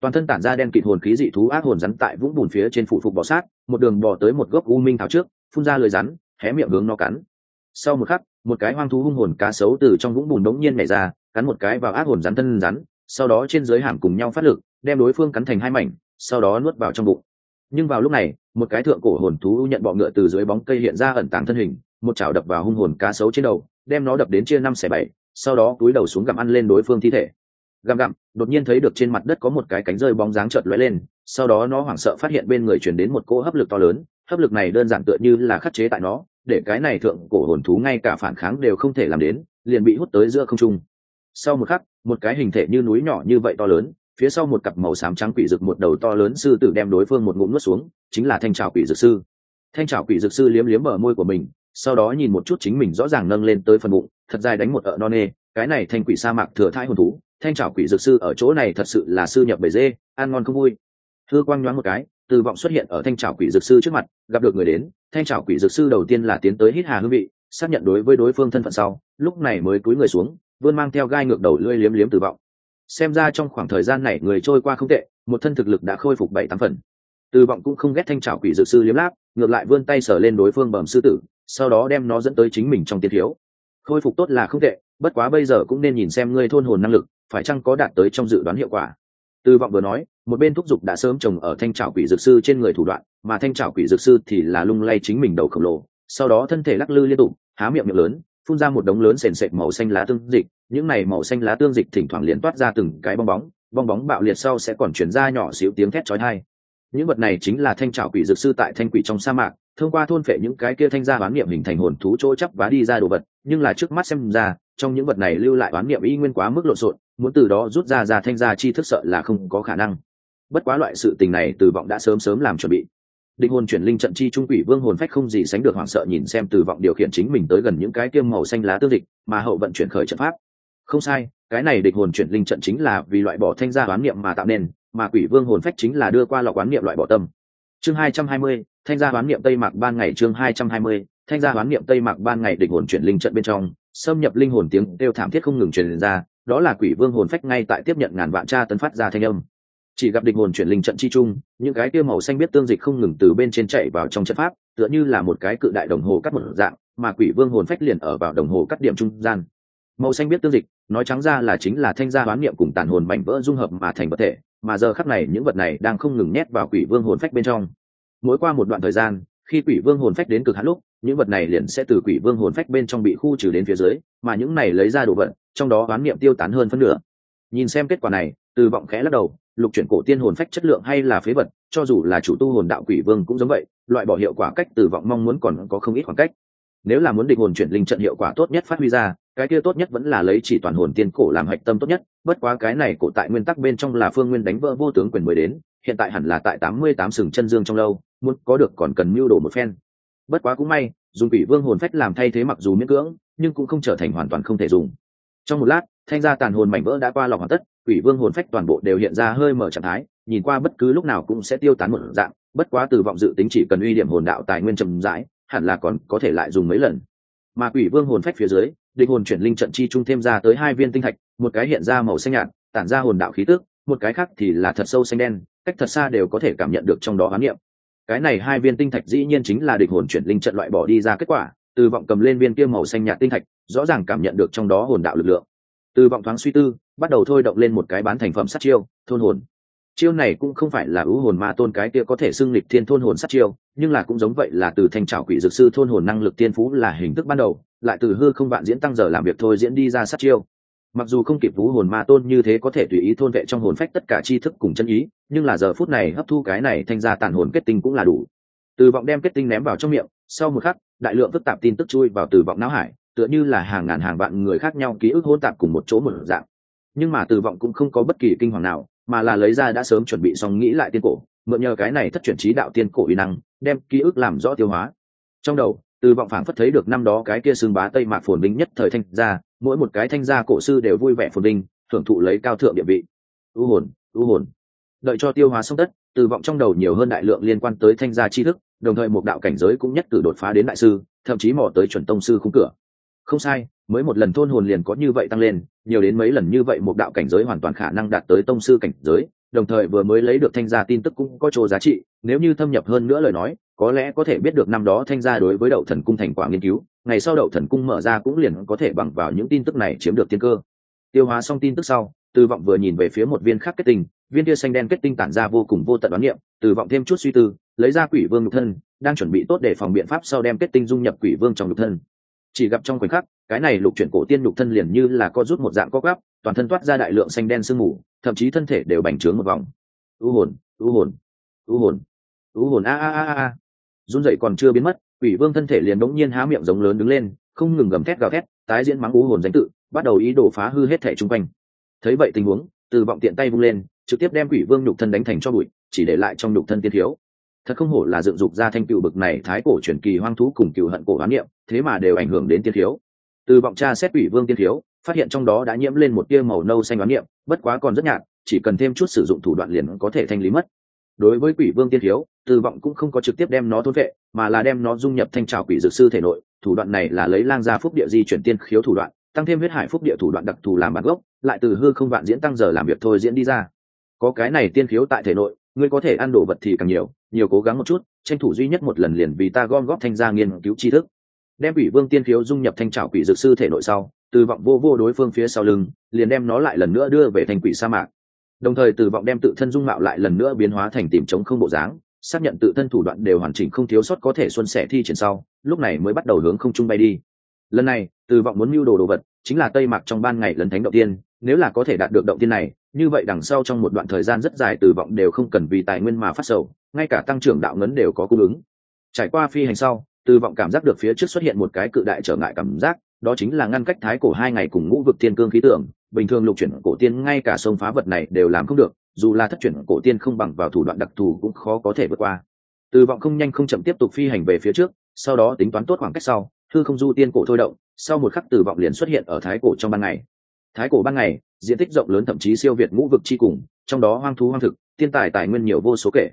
Toàn thân tản ra đen kịt hồn khí dị thú ác hồn rắn tại vũng bùn phía trên phụ phục bò sát, một đường bò tới một gốc u minh thảo trước, phun ra lời rắn, hé miệng hướng nó cắn. Sau một khắc một cái hoang thú hung hồn cá sấu từ trong vũng bùn đống nhiên nhảy ra, cắn một cái vào ác hồn rắn thân rắn, sau đó trên dưới hàm cùng nhau phát lực, đem đối phương cắn thành hai mảnh, sau đó nuốt vào trong bụng. Nhưng vào lúc này, một cái thượng cổ hồn thú nhận bọ ngựa từ dưới bóng cây hiện ra ẩn tàng thân hình, một chảo đập vào hung hồn cá sấu trên đầu, đem nó đập đến chia năm xẻ bảy, sau đó túi đầu xuống gặm ăn lên đối phương thi thể. Gặm gặm, đột nhiên thấy được trên mặt đất có một cái cánh rơi bóng dáng chợt lóe lên, sau đó nó hoảng sợ phát hiện bên người chuyển đến một cỗ hấp lực to lớn, hấp lực này đơn giản tựa như là khắc chế tại nó để cái này thượng cổ hồn thú ngay cả phản kháng đều không thể làm đến, liền bị hút tới giữa không trung. Sau một khắc, một cái hình thể như núi nhỏ như vậy to lớn, phía sau một cặp màu xám trắng quỷ rực một đầu to lớn sư tử đem đối phương một ngụm nuốt xuống, chính là thanh trào quỷ dược sư. Thanh trào quỷ dược sư liếm liếm bờ môi của mình, sau đó nhìn một chút chính mình rõ ràng nâng lên tới phần bụng, thật dài đánh một ợ non nê, cái này thanh quỷ sa mạc thừa thai hồn thú, thanh trào quỷ dược sư ở chỗ này thật sự là sư nhập bể dê, ăn ngon không vui. Thưa quang nhoáng một cái từ vọng xuất hiện ở thanh trào quỷ dược sư trước mặt, gặp được người đến, thanh trào quỷ dược sư đầu tiên là tiến tới hít hà hương vị, xác nhận đối với đối phương thân phận sau, lúc này mới cúi người xuống, vươn mang theo gai ngược đầu lưỡi liếm liếm từ vọng. Xem ra trong khoảng thời gian này người trôi qua không tệ, một thân thực lực đã khôi phục bảy tám phần. Từ vọng cũng không ghét thanh trào quỷ dược sư liếm láp, ngược lại vươn tay sờ lên đối phương bẩm sư tử, sau đó đem nó dẫn tới chính mình trong tiên thiếu. Khôi phục tốt là không tệ, bất quá bây giờ cũng nên nhìn xem ngươi thôn hồn năng lực, phải chăng có đạt tới trong dự đoán hiệu quả từ vọng vừa nói, một bên thúc giục đã sớm trồng ở thanh trảo quỷ dược sư trên người thủ đoạn, mà thanh trảo quỷ dược sư thì là lung lay chính mình đầu khổng lồ, sau đó thân thể lắc lư liên tục, há miệng miệng lớn, phun ra một đống lớn sền sệt màu xanh lá tương dịch, những này màu xanh lá tương dịch thỉnh thoảng liền toát ra từng cái bong bóng bong bóng bạo liệt sau sẽ còn chuyển ra nhỏ xíu tiếng thét chói tai. Những vật này chính là thanh trảo quỷ dược sư tại thanh quỷ trong sa mạc, thông qua thôn phệ những cái kia thanh gia bán niệm hình thành hồn thú chỗ chắp vá đi ra đồ vật, nhưng là trước mắt xem ra, trong những vật này lưu lại bán niệm y nguyên quá mức lộn xộn muốn từ đó rút ra ra thanh gia chi thức sợ là không có khả năng. Bất quá loại sự tình này từ vọng đã sớm sớm làm chuẩn bị. Định hồn chuyển linh trận chi trung quỷ vương hồn phách không gì sánh được hoảng sợ nhìn xem từ vọng điều khiển chính mình tới gần những cái kiêm màu xanh lá tương dịch mà hậu vận chuyển khởi trận pháp. Không sai, cái này địch hồn chuyển linh trận chính là vì loại bỏ thanh gia oán niệm mà tạo nên, mà quỷ vương hồn phách chính là đưa qua lọc oán niệm loại bỏ tâm. Chương hai trăm hai mươi, thanh gia oán niệm tây mạc ban ngày chương hai trăm hai mươi, thanh gia oán niệm tây mạc ban ngày địch hồn chuyển linh trận bên trong, xâm nhập linh hồn tiếng kêu thảm thiết không ngừng truyền ra đó là quỷ vương hồn phách ngay tại tiếp nhận ngàn vạn tra tấn phát ra thanh âm. Chỉ gặp địch hồn chuyển linh trận chi chung những cái kia màu xanh biết tương dịch không ngừng từ bên trên chạy vào trong trận pháp, tựa như là một cái cự đại đồng hồ cắt một dạng, mà quỷ vương hồn phách liền ở vào đồng hồ cắt điểm trung gian. Màu xanh biết tương dịch, nói trắng ra là chính là thanh gia hoán niệm cùng tàn hồn mảnh vỡ dung hợp mà thành vật thể, mà giờ khắc này những vật này đang không ngừng nhét vào quỷ vương hồn phách bên trong. Mỗi qua một đoạn thời gian, khi quỷ vương hồn phách đến cực hạn lúc, những vật này liền sẽ từ quỷ vương hồn phách bên trong bị khu trừ đến phía dưới, mà những này lấy ra đồ vật trong đó oán niệm tiêu tán hơn phân nửa. Nhìn xem kết quả này, từ vọng khẽ lắc đầu, lục chuyển cổ tiên hồn phách chất lượng hay là phế vật, cho dù là chủ tu hồn đạo quỷ vương cũng giống vậy, loại bỏ hiệu quả cách từ vọng mong muốn còn có không ít khoảng cách. Nếu là muốn định hồn chuyển linh trận hiệu quả tốt nhất phát huy ra, cái kia tốt nhất vẫn là lấy chỉ toàn hồn tiên cổ làm hạch tâm tốt nhất, bất quá cái này cổ tại nguyên tắc bên trong là phương nguyên đánh vỡ vô tướng quyền mới đến, hiện tại hẳn là tại tám mươi tám sừng chân dương trong lâu, muốn có được còn cần mưu đồ một phen. Bất quá cũng may, dùng quỷ vương hồn phách làm thay thế mặc dù miễn cưỡng, nhưng cũng không trở thành hoàn toàn không thể dùng trong một lát, thanh gia tàn hồn mảnh vỡ đã qua lọc hoàn tất, quỷ vương hồn phách toàn bộ đều hiện ra hơi mở trạng thái, nhìn qua bất cứ lúc nào cũng sẽ tiêu tán một dạng, bất quá từ vọng dự tính chỉ cần uy điểm hồn đạo tài nguyên trầm rãi, hẳn là còn có thể lại dùng mấy lần. Mà quỷ vương hồn phách phía dưới định hồn chuyển linh trận chi trung thêm ra tới hai viên tinh thạch, một cái hiện ra màu xanh nhạt, tản ra hồn đạo khí tức, một cái khác thì là thật sâu xanh đen, cách thật xa đều có thể cảm nhận được trong đó hoán niệm. Cái này hai viên tinh thạch dĩ nhiên chính là địch hồn chuyển linh trận loại bỏ đi ra kết quả, từ vọng cầm lên viên kia màu xanh nhạt tinh thạch rõ ràng cảm nhận được trong đó hồn đạo lực lượng. Từ vọng thoáng suy tư, bắt đầu thôi động lên một cái bán thành phẩm sát chiêu, thôn hồn. Chiêu này cũng không phải là ưu hồn ma tôn cái kia có thể xưng lịch thiên thôn hồn sát chiêu, nhưng là cũng giống vậy là từ thanh trào quỷ dược sư thôn hồn năng lực tiên phú là hình thức ban đầu, lại từ hư không vạn diễn tăng giờ làm việc thôi diễn đi ra sát chiêu. Mặc dù không kịp vũ hồn ma tôn như thế có thể tùy ý thôn vệ trong hồn phách tất cả tri thức cùng chân ý, nhưng là giờ phút này hấp thu cái này thành ra tàn hồn kết tinh cũng là đủ. Từ vọng đem kết tinh ném vào trong miệng, sau một khắc, đại lượng phức tạp tin tức chui vào từ vọng não hải tựa như là hàng ngàn hàng vạn người khác nhau ký ức hôn tạp cùng một chỗ một dạng. Nhưng mà từ vọng cũng không có bất kỳ kinh hoàng nào, mà là lấy ra đã sớm chuẩn bị xong nghĩ lại tiên cổ, mượn nhờ cái này thất chuyển trí đạo tiên cổ uy năng, đem ký ức làm rõ tiêu hóa. Trong đầu từ vọng phảng phất thấy được năm đó cái kia xương bá tây mạc phồn vinh nhất thời thanh gia, mỗi một cái thanh gia cổ sư đều vui vẻ phồn vinh, thưởng thụ lấy cao thượng địa vị. U hồn u hồn. Đợi cho tiêu hóa xong tất từ vọng trong đầu nhiều hơn đại lượng liên quan tới thanh gia tri thức, đồng thời một đạo cảnh giới cũng nhất cử đột phá đến đại sư, thậm chí mò tới chuẩn tông sư khung cửa không sai, mới một lần thôn hồn liền có như vậy tăng lên, nhiều đến mấy lần như vậy một đạo cảnh giới hoàn toàn khả năng đạt tới tông sư cảnh giới, đồng thời vừa mới lấy được thanh gia tin tức cũng có chỗ giá trị, nếu như thâm nhập hơn nữa lời nói, có lẽ có thể biết được năm đó thanh gia đối với đậu thần cung thành quả nghiên cứu, ngày sau đậu thần cung mở ra cũng liền có thể bằng vào những tin tức này chiếm được tiên cơ. Tiêu hóa xong tin tức sau từ vọng vừa nhìn về phía một viên khác kết tinh, viên tia xanh đen kết tinh tản ra vô cùng vô tận đoán niệm từ vọng thêm chút suy tư, lấy ra quỷ vương nhục thân, đang chuẩn bị tốt để phòng biện pháp sau đem kết tinh dung nhập quỷ vương trong nhục thân chỉ gặp trong khoảnh khắc, cái này lục chuyển cổ tiên lục thân liền như là co rút một dạng co gắp toàn thân toát ra đại lượng xanh đen sương mù, thậm chí thân thể đều bành trướng một vòng. U hồn u hồn u hồn u hồn, a a a a run dậy còn chưa biến mất, quỷ vương thân thể liền đống nhiên há miệng giống lớn đứng lên, không ngừng gầm thét gào thét, tái diễn mắng u hồn danh tự, bắt đầu ý đồ phá hư hết thể chung quanh. Thấy vậy tình huống, từ vọng tiện tay vung lên, trực tiếp đem quỷ vương nhục thân đánh thành cho bụi, chỉ để lại trong nhục thân tiên thiếu. Thật không hổ là dựng dục ra thanh cựu bực này thái cổ truyền kỳ hoang thú cùng cựu hận cổ hoán niệm thế mà đều ảnh hưởng đến tiên thiếu. Từ vọng tra xét quỷ vương tiên thiếu, phát hiện trong đó đã nhiễm lên một tia màu nâu xanh hoán niệm, bất quá còn rất nhạt, chỉ cần thêm chút sử dụng thủ đoạn liền có thể thanh lý mất. Đối với quỷ vương tiên thiếu, từ vọng cũng không có trực tiếp đem nó thôn vệ, mà là đem nó dung nhập thanh trào quỷ dược sư thể nội, thủ đoạn này là lấy lang gia phúc địa di chuyển tiên khiếu thủ đoạn, tăng thêm huyết hải phúc địa thủ đoạn đặc thù làm bản gốc, lại từ hư không vạn diễn tăng giờ làm việc thôi diễn đi ra. Có cái này tiên khiếu tại thể nội, ngươi có thể ăn đồ vật thì càng nhiều nhiều cố gắng một chút, tranh thủ duy nhất một lần liền vì ta gom góp thanh gia nghiên cứu tri thức đem quỷ vương tiên khiếu dung nhập thanh trảo quỷ dược sư thể nội sau, từ vọng vô vô đối phương phía sau lưng, liền đem nó lại lần nữa đưa về thành quỷ sa mạc. Đồng thời từ vọng đem tự thân dung mạo lại lần nữa biến hóa thành tìm chống không bộ dáng, xác nhận tự thân thủ đoạn đều hoàn chỉnh không thiếu sót có thể xuân sẻ thi triển sau, lúc này mới bắt đầu hướng không trung bay đi. Lần này, từ vọng muốn mưu đồ đồ vật, chính là tây mạc trong ban ngày lần thánh động tiên, nếu là có thể đạt được động tiên này, như vậy đằng sau trong một đoạn thời gian rất dài từ vọng đều không cần vì tài nguyên mà phát sầu, ngay cả tăng trưởng đạo ngấn đều có cung ứng. Trải qua phi hành sau từ vọng cảm giác được phía trước xuất hiện một cái cự đại trở ngại cảm giác, đó chính là ngăn cách thái cổ hai ngày cùng ngũ vực thiên cương khí tượng. Bình thường lục chuyển cổ tiên ngay cả sông phá vật này đều làm không được, dù là thất chuyển cổ tiên không bằng vào thủ đoạn đặc thù cũng khó có thể vượt qua. Từ vọng không nhanh không chậm tiếp tục phi hành về phía trước, sau đó tính toán tốt khoảng cách sau thư không du tiên cổ thôi động, sau một khắc từ vọng liền xuất hiện ở thái cổ trong ban ngày. Thái cổ ban ngày, diện tích rộng lớn thậm chí siêu việt ngũ vực chi cùng, trong đó hoang thú hoang thực tiên tài tài nguyên nhiều vô số kể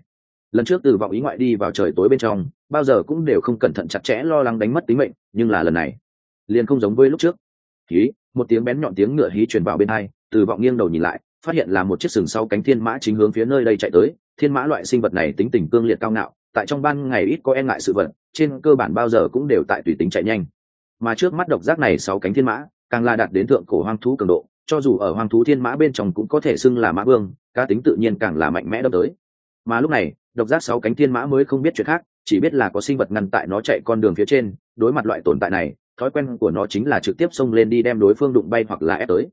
lần trước từ vọng ý ngoại đi vào trời tối bên trong, bao giờ cũng đều không cẩn thận chặt chẽ lo lắng đánh mất tính mệnh, nhưng là lần này, liền không giống với lúc trước. Hí, một tiếng bén nhọn tiếng ngựa hí truyền vào bên hai, từ vọng nghiêng đầu nhìn lại, phát hiện là một chiếc sừng sau cánh thiên mã chính hướng phía nơi đây chạy tới. Thiên mã loại sinh vật này tính tình cương liệt cao ngạo, tại trong ban ngày ít có e ngại sự vật, trên cơ bản bao giờ cũng đều tại tùy tính chạy nhanh. Mà trước mắt độc giác này sáu cánh thiên mã, càng là đạt đến thượng cổ hoang thú cường độ, cho dù ở hoang thú thiên mã bên trong cũng có thể xưng là mã vương, cá tính tự nhiên càng là mạnh mẽ đâm tới mà lúc này, độc giác sáu cánh thiên mã mới không biết chuyện khác, chỉ biết là có sinh vật ngăn tại nó chạy con đường phía trên, đối mặt loại tồn tại này, thói quen của nó chính là trực tiếp xông lên đi đem đối phương đụng bay hoặc là ép tới.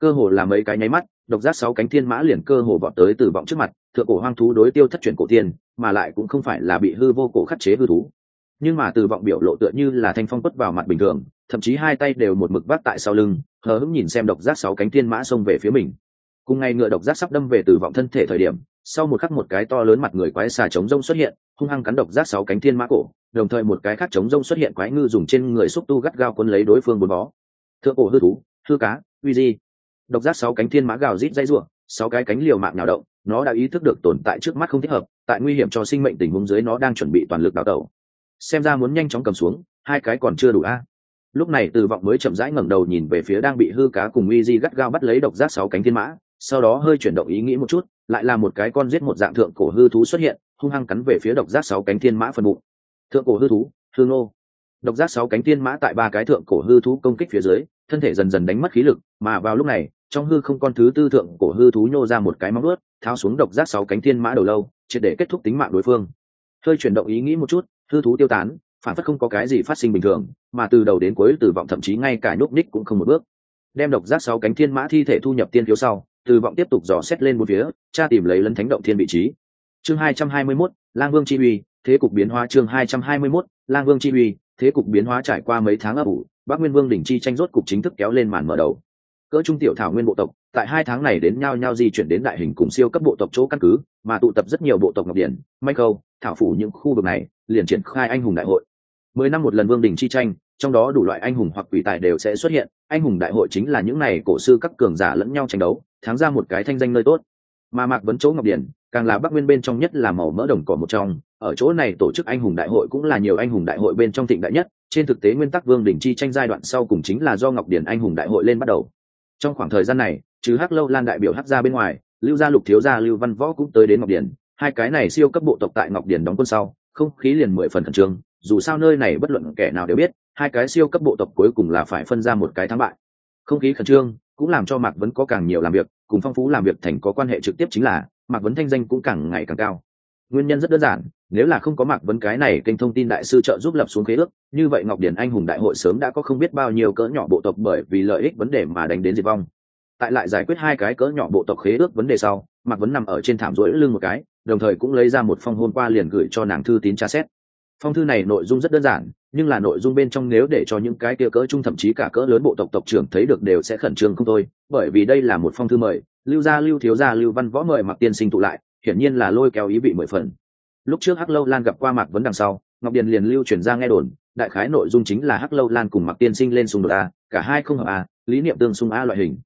Cơ hồ là mấy cái nháy mắt, độc giác sáu cánh thiên mã liền cơ hồ vọt tới từ vọng trước mặt, thượng cổ hoang thú đối tiêu thất truyền cổ tiên, mà lại cũng không phải là bị hư vô cổ khắc chế hư thú. Nhưng mà từ vọng biểu lộ tựa như là thanh phong quất vào mặt bình thường, thậm chí hai tay đều một mực vác tại sau lưng, hờ hững nhìn xem độc giác sáu cánh thiên mã xông về phía mình. Cùng ngày ngựa độc giác sắp đâm về từ vọng thân thể thời điểm sau một khắc một cái to lớn mặt người quái xà chống rông xuất hiện, hung hăng cắn độc giác sáu cánh thiên mã cổ, đồng thời một cái khác chống rông xuất hiện quái ngư dùng trên người xúc tu gắt gao quân lấy đối phương bốn bó. Thượng cổ hư thú, hư cá, uy di. Độc giác sáu cánh thiên mã gào rít dây ruộng sáu cái cánh liều mạng nào động, nó đã ý thức được tồn tại trước mắt không thích hợp, tại nguy hiểm cho sinh mệnh tình huống dưới nó đang chuẩn bị toàn lực đào tẩu. Xem ra muốn nhanh chóng cầm xuống, hai cái còn chưa đủ a. Lúc này từ vọng mới chậm rãi ngẩng đầu nhìn về phía đang bị hư cá cùng uy di gắt gao bắt lấy độc giác sáu cánh thiên mã, sau đó hơi chuyển động ý nghĩ một chút lại là một cái con giết một dạng thượng cổ hư thú xuất hiện, hung hăng cắn về phía độc giác sáu cánh thiên mã phần bụng. Thượng cổ hư thú hư nô. Độc giác sáu cánh thiên mã tại ba cái thượng cổ hư thú công kích phía dưới, thân thể dần dần đánh mất khí lực, mà vào lúc này, trong hư không con thứ tư thượng cổ hư thú nhô ra một cái móng ướt tháo xuống độc giác sáu cánh thiên mã đầu lâu, triệt để kết thúc tính mạng đối phương. Hơi chuyển động ý nghĩ một chút, hư thú tiêu tán, phản phất không có cái gì phát sinh bình thường, mà từ đầu đến cuối tử vọng thậm chí ngay cả nhúc ních cũng không một bước. Đem độc giác sáu cánh thiên mã thi thể thu nhập tiên phiếu sau từ vọng tiếp tục dò xét lên một phía cha tìm lấy lấn thánh động thiên vị trí. Chương hai trăm hai mươi 221, lang vương chi uy thế cục biến hóa chương hai trăm hai mươi 221, lang vương chi uy thế cục biến hóa trải qua mấy tháng ấp ủ bắc nguyên vương đỉnh chi tranh rốt cục chính thức kéo lên màn mở đầu. Cỡ trung tiểu thảo nguyên bộ tộc tại hai tháng này đến nhau nhau di chuyển đến đại hình cùng siêu cấp bộ tộc chỗ căn cứ mà tụ tập rất nhiều bộ tộc ngọc điển michael câu thảo phủ những khu vực này liền triển khai anh hùng đại hội mười năm một lần vương đình chi tranh, trong đó đủ loại anh hùng hoặc quỷ tài đều sẽ xuất hiện. Anh hùng đại hội chính là những này cổ sư các cường giả lẫn nhau tranh đấu, thắng ra một cái thanh danh nơi tốt. Mà mạc vấn chỗ ngọc điển, càng là bắc nguyên bên trong nhất là màu mỡ đồng cỏ một trong. Ở chỗ này tổ chức anh hùng đại hội cũng là nhiều anh hùng đại hội bên trong thịnh đại nhất. Trên thực tế nguyên tắc vương đỉnh chi tranh giai đoạn sau cùng chính là do ngọc điển anh hùng đại hội lên bắt đầu. Trong khoảng thời gian này chứ hắc lâu lan đại biểu hắc ra bên ngoài, lưu gia lục thiếu gia lưu văn võ cũng tới đến ngọc điển. Hai cái này siêu cấp bộ tộc tại ngọc điển đóng quân sau, không khí liền mười phần khẩn trương dù sao nơi này bất luận kẻ nào đều biết, hai cái siêu cấp bộ tộc cuối cùng là phải phân ra một cái thắng bại. Không khí khẩn trương cũng làm cho mạc vấn có càng nhiều làm việc, cùng phong phú làm việc thành có quan hệ trực tiếp chính là mạc vấn thanh danh cũng càng ngày càng cao. Nguyên nhân rất đơn giản, nếu là không có mạc vấn cái này kênh thông tin đại sư trợ giúp lập xuống khế ước, như vậy ngọc điển anh hùng đại hội sớm đã có không biết bao nhiêu cỡ nhỏ bộ tộc bởi vì lợi ích vấn đề mà đánh đến diệt vong. Tại lại giải quyết hai cái cỡ nhỏ bộ tộc khế ước vấn đề sau, mạc vấn nằm ở trên thảm rỗi lưng một cái, đồng thời cũng lấy ra một phong hôn qua liền gửi cho nàng thư tín tra xét phong thư này nội dung rất đơn giản, nhưng là nội dung bên trong nếu để cho những cái kia cỡ trung thậm chí cả cỡ lớn bộ tộc tộc trưởng thấy được đều sẽ khẩn trương không thôi, bởi vì đây là một phong thư mời, lưu gia, lưu thiếu gia, lưu văn võ mời mặc tiên sinh tụ lại, hiển nhiên là lôi kéo ý vị mười phần. Lúc trước hắc lâu lan gặp qua mạc vấn đằng sau, ngọc điền liền lưu chuyển ra nghe đồn, đại khái nội dung chính là hắc lâu lan cùng mặc tiên sinh lên xung đột a, cả hai không hợp a, lý niệm tương xung a loại hình.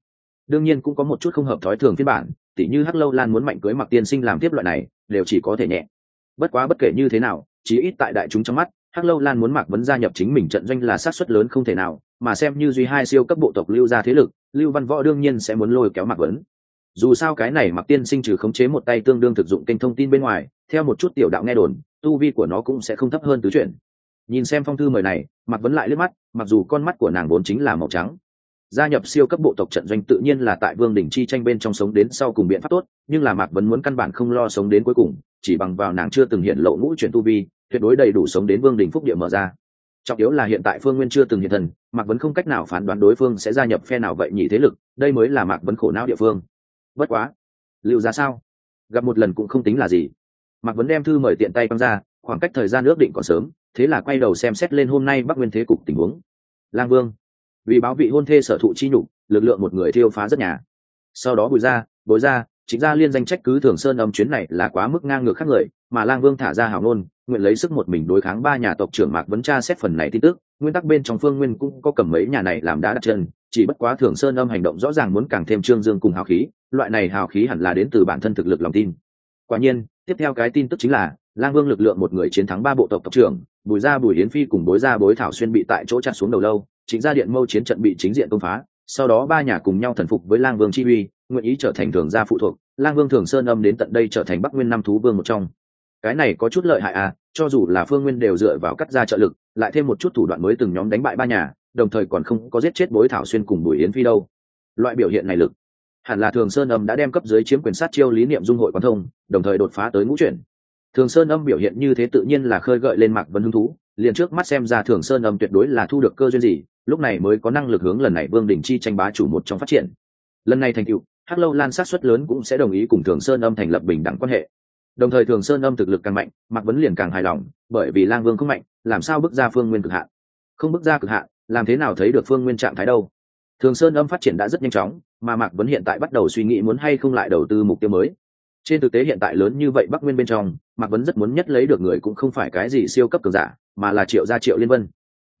Đương nhiên cũng có một chút không hợp thói thường phiên bản, tỉ như hắc lâu lan muốn mạnh cưới mặc tiên sinh làm tiếp loại này, đều chỉ có thể nhẹ. Bất quá bất kể như thế nào chí ít tại đại chúng trong mắt, hắc lâu lan muốn mạc vấn gia nhập chính mình trận doanh là sát suất lớn không thể nào, mà xem như duy hai siêu cấp bộ tộc lưu ra thế lực, lưu văn võ đương nhiên sẽ muốn lôi kéo mạc vấn. Dù sao cái này mặc tiên sinh trừ khống chế một tay tương đương thực dụng kênh thông tin bên ngoài, theo một chút tiểu đạo nghe đồn, tu vi của nó cũng sẽ không thấp hơn tứ chuyện nhìn xem phong thư mời này mặc vấn lại liếc mắt, mặc dù con mắt của nàng vốn chính là màu trắng. Gia nhập siêu cấp bộ tộc trận doanh tự nhiên là tại vương đỉnh chi tranh bên trong sống đến sau cùng biện pháp tốt, nhưng là mạc vấn muốn căn bản không lo sống đến cuối cùng, chỉ bằng vào nàng chưa từng hiện lộ ngũ chuyển tu vi tuyệt đối đầy đủ sống đến vương đình phúc địa mở ra. Trọng yếu là hiện tại phương nguyên chưa từng hiện thần mạc vấn không cách nào phán đoán đối phương sẽ gia nhập phe nào vậy nhị thế lực, đây mới là mạc vấn khổ não địa phương. Bất quá liệu ra sao? Gặp một lần cũng không tính là gì. Mạc vấn đem thư mời tiện tay quăng ra, khoảng cách thời gian ước định còn sớm, thế là quay đầu xem xét lên hôm nay bắc nguyên thế cục tình huống. Lang vương, vì báo vị hôn thê sở thụ chi nhục, lực lượng một người thiêu phá rất nhà. Sau đó bùi ra, bối ra chính ra liên danh trách cứ thường sơn âm chuyến này là quá mức ngang ngược khác người, mà lang vương thả ra hào nôn, nguyện lấy sức một mình đối kháng ba nhà tộc trưởng mạc vấn tra xét phần này tin tức, nguyên tắc bên trong phương nguyên cũng có cầm mấy nhà này làm đá đặt chân, chỉ bất quá thường sơn âm hành động rõ ràng muốn càng thêm trương dương cùng hào khí, loại này hào khí hẳn là đến từ bản thân thực lực lòng tin. Quả nhiên, tiếp theo cái tin tức chính là, lang vương lực lượng một người chiến thắng ba bộ tộc tộc trưởng, bùi gia bùi yến phi cùng bối gia bối thảo xuyên bị tại chỗ chặt xuống đầu lâu, chính gia điện mâu chiến trận bị chính diện công phá, sau đó ba nhà cùng nhau thần phục với lang vương chi uy nguyện ý trở thành thường gia phụ thuộc, lang vương thường sơn âm đến tận đây trở thành bắc nguyên năm thú vương một trong. Cái này có chút lợi hại à cho dù là phương nguyên đều dựa vào cắt ra trợ lực, lại thêm một chút thủ đoạn mới từng nhóm đánh bại ba nhà, đồng thời còn không có giết chết bối thảo xuyên cùng bùi yến phi đâu. Loại biểu hiện này lực, hẳn là thường sơn âm đã đem cấp dưới chiếm quyền sát chiêu lý niệm dung hội quan thông, đồng thời đột phá tới ngũ chuyển. Thường sơn âm biểu hiện như thế tự nhiên là khơi gợi lên mạc vấn hứng thú, liền trước mắt xem ra thường sơn âm tuyệt đối là thu được cơ duyên gì, lúc này mới có năng lực hướng lần này vương đình chi tranh bá chủ một trong phát triển. Lần này thành tựu hắc lâu lan sát xuất lớn cũng sẽ đồng ý cùng thường sơn âm thành lập bình đẳng quan hệ. Đồng thời thường sơn âm thực lực càng mạnh, mạc vấn liền càng hài lòng, bởi vì lang vương không mạnh, làm sao bước ra phương nguyên cực hạn? Không bước ra cực hạn, làm thế nào thấy được phương nguyên trạng thái đâu? Thường sơn âm phát triển đã rất nhanh chóng, mà mạc vấn hiện tại bắt đầu suy nghĩ muốn hay không lại đầu tư mục tiêu mới. Trên thực tế hiện tại lớn như vậy bắc nguyên bên trong, mạc vấn rất muốn nhất lấy được người cũng không phải cái gì siêu cấp cường giả, mà là triệu gia triệu liên vân.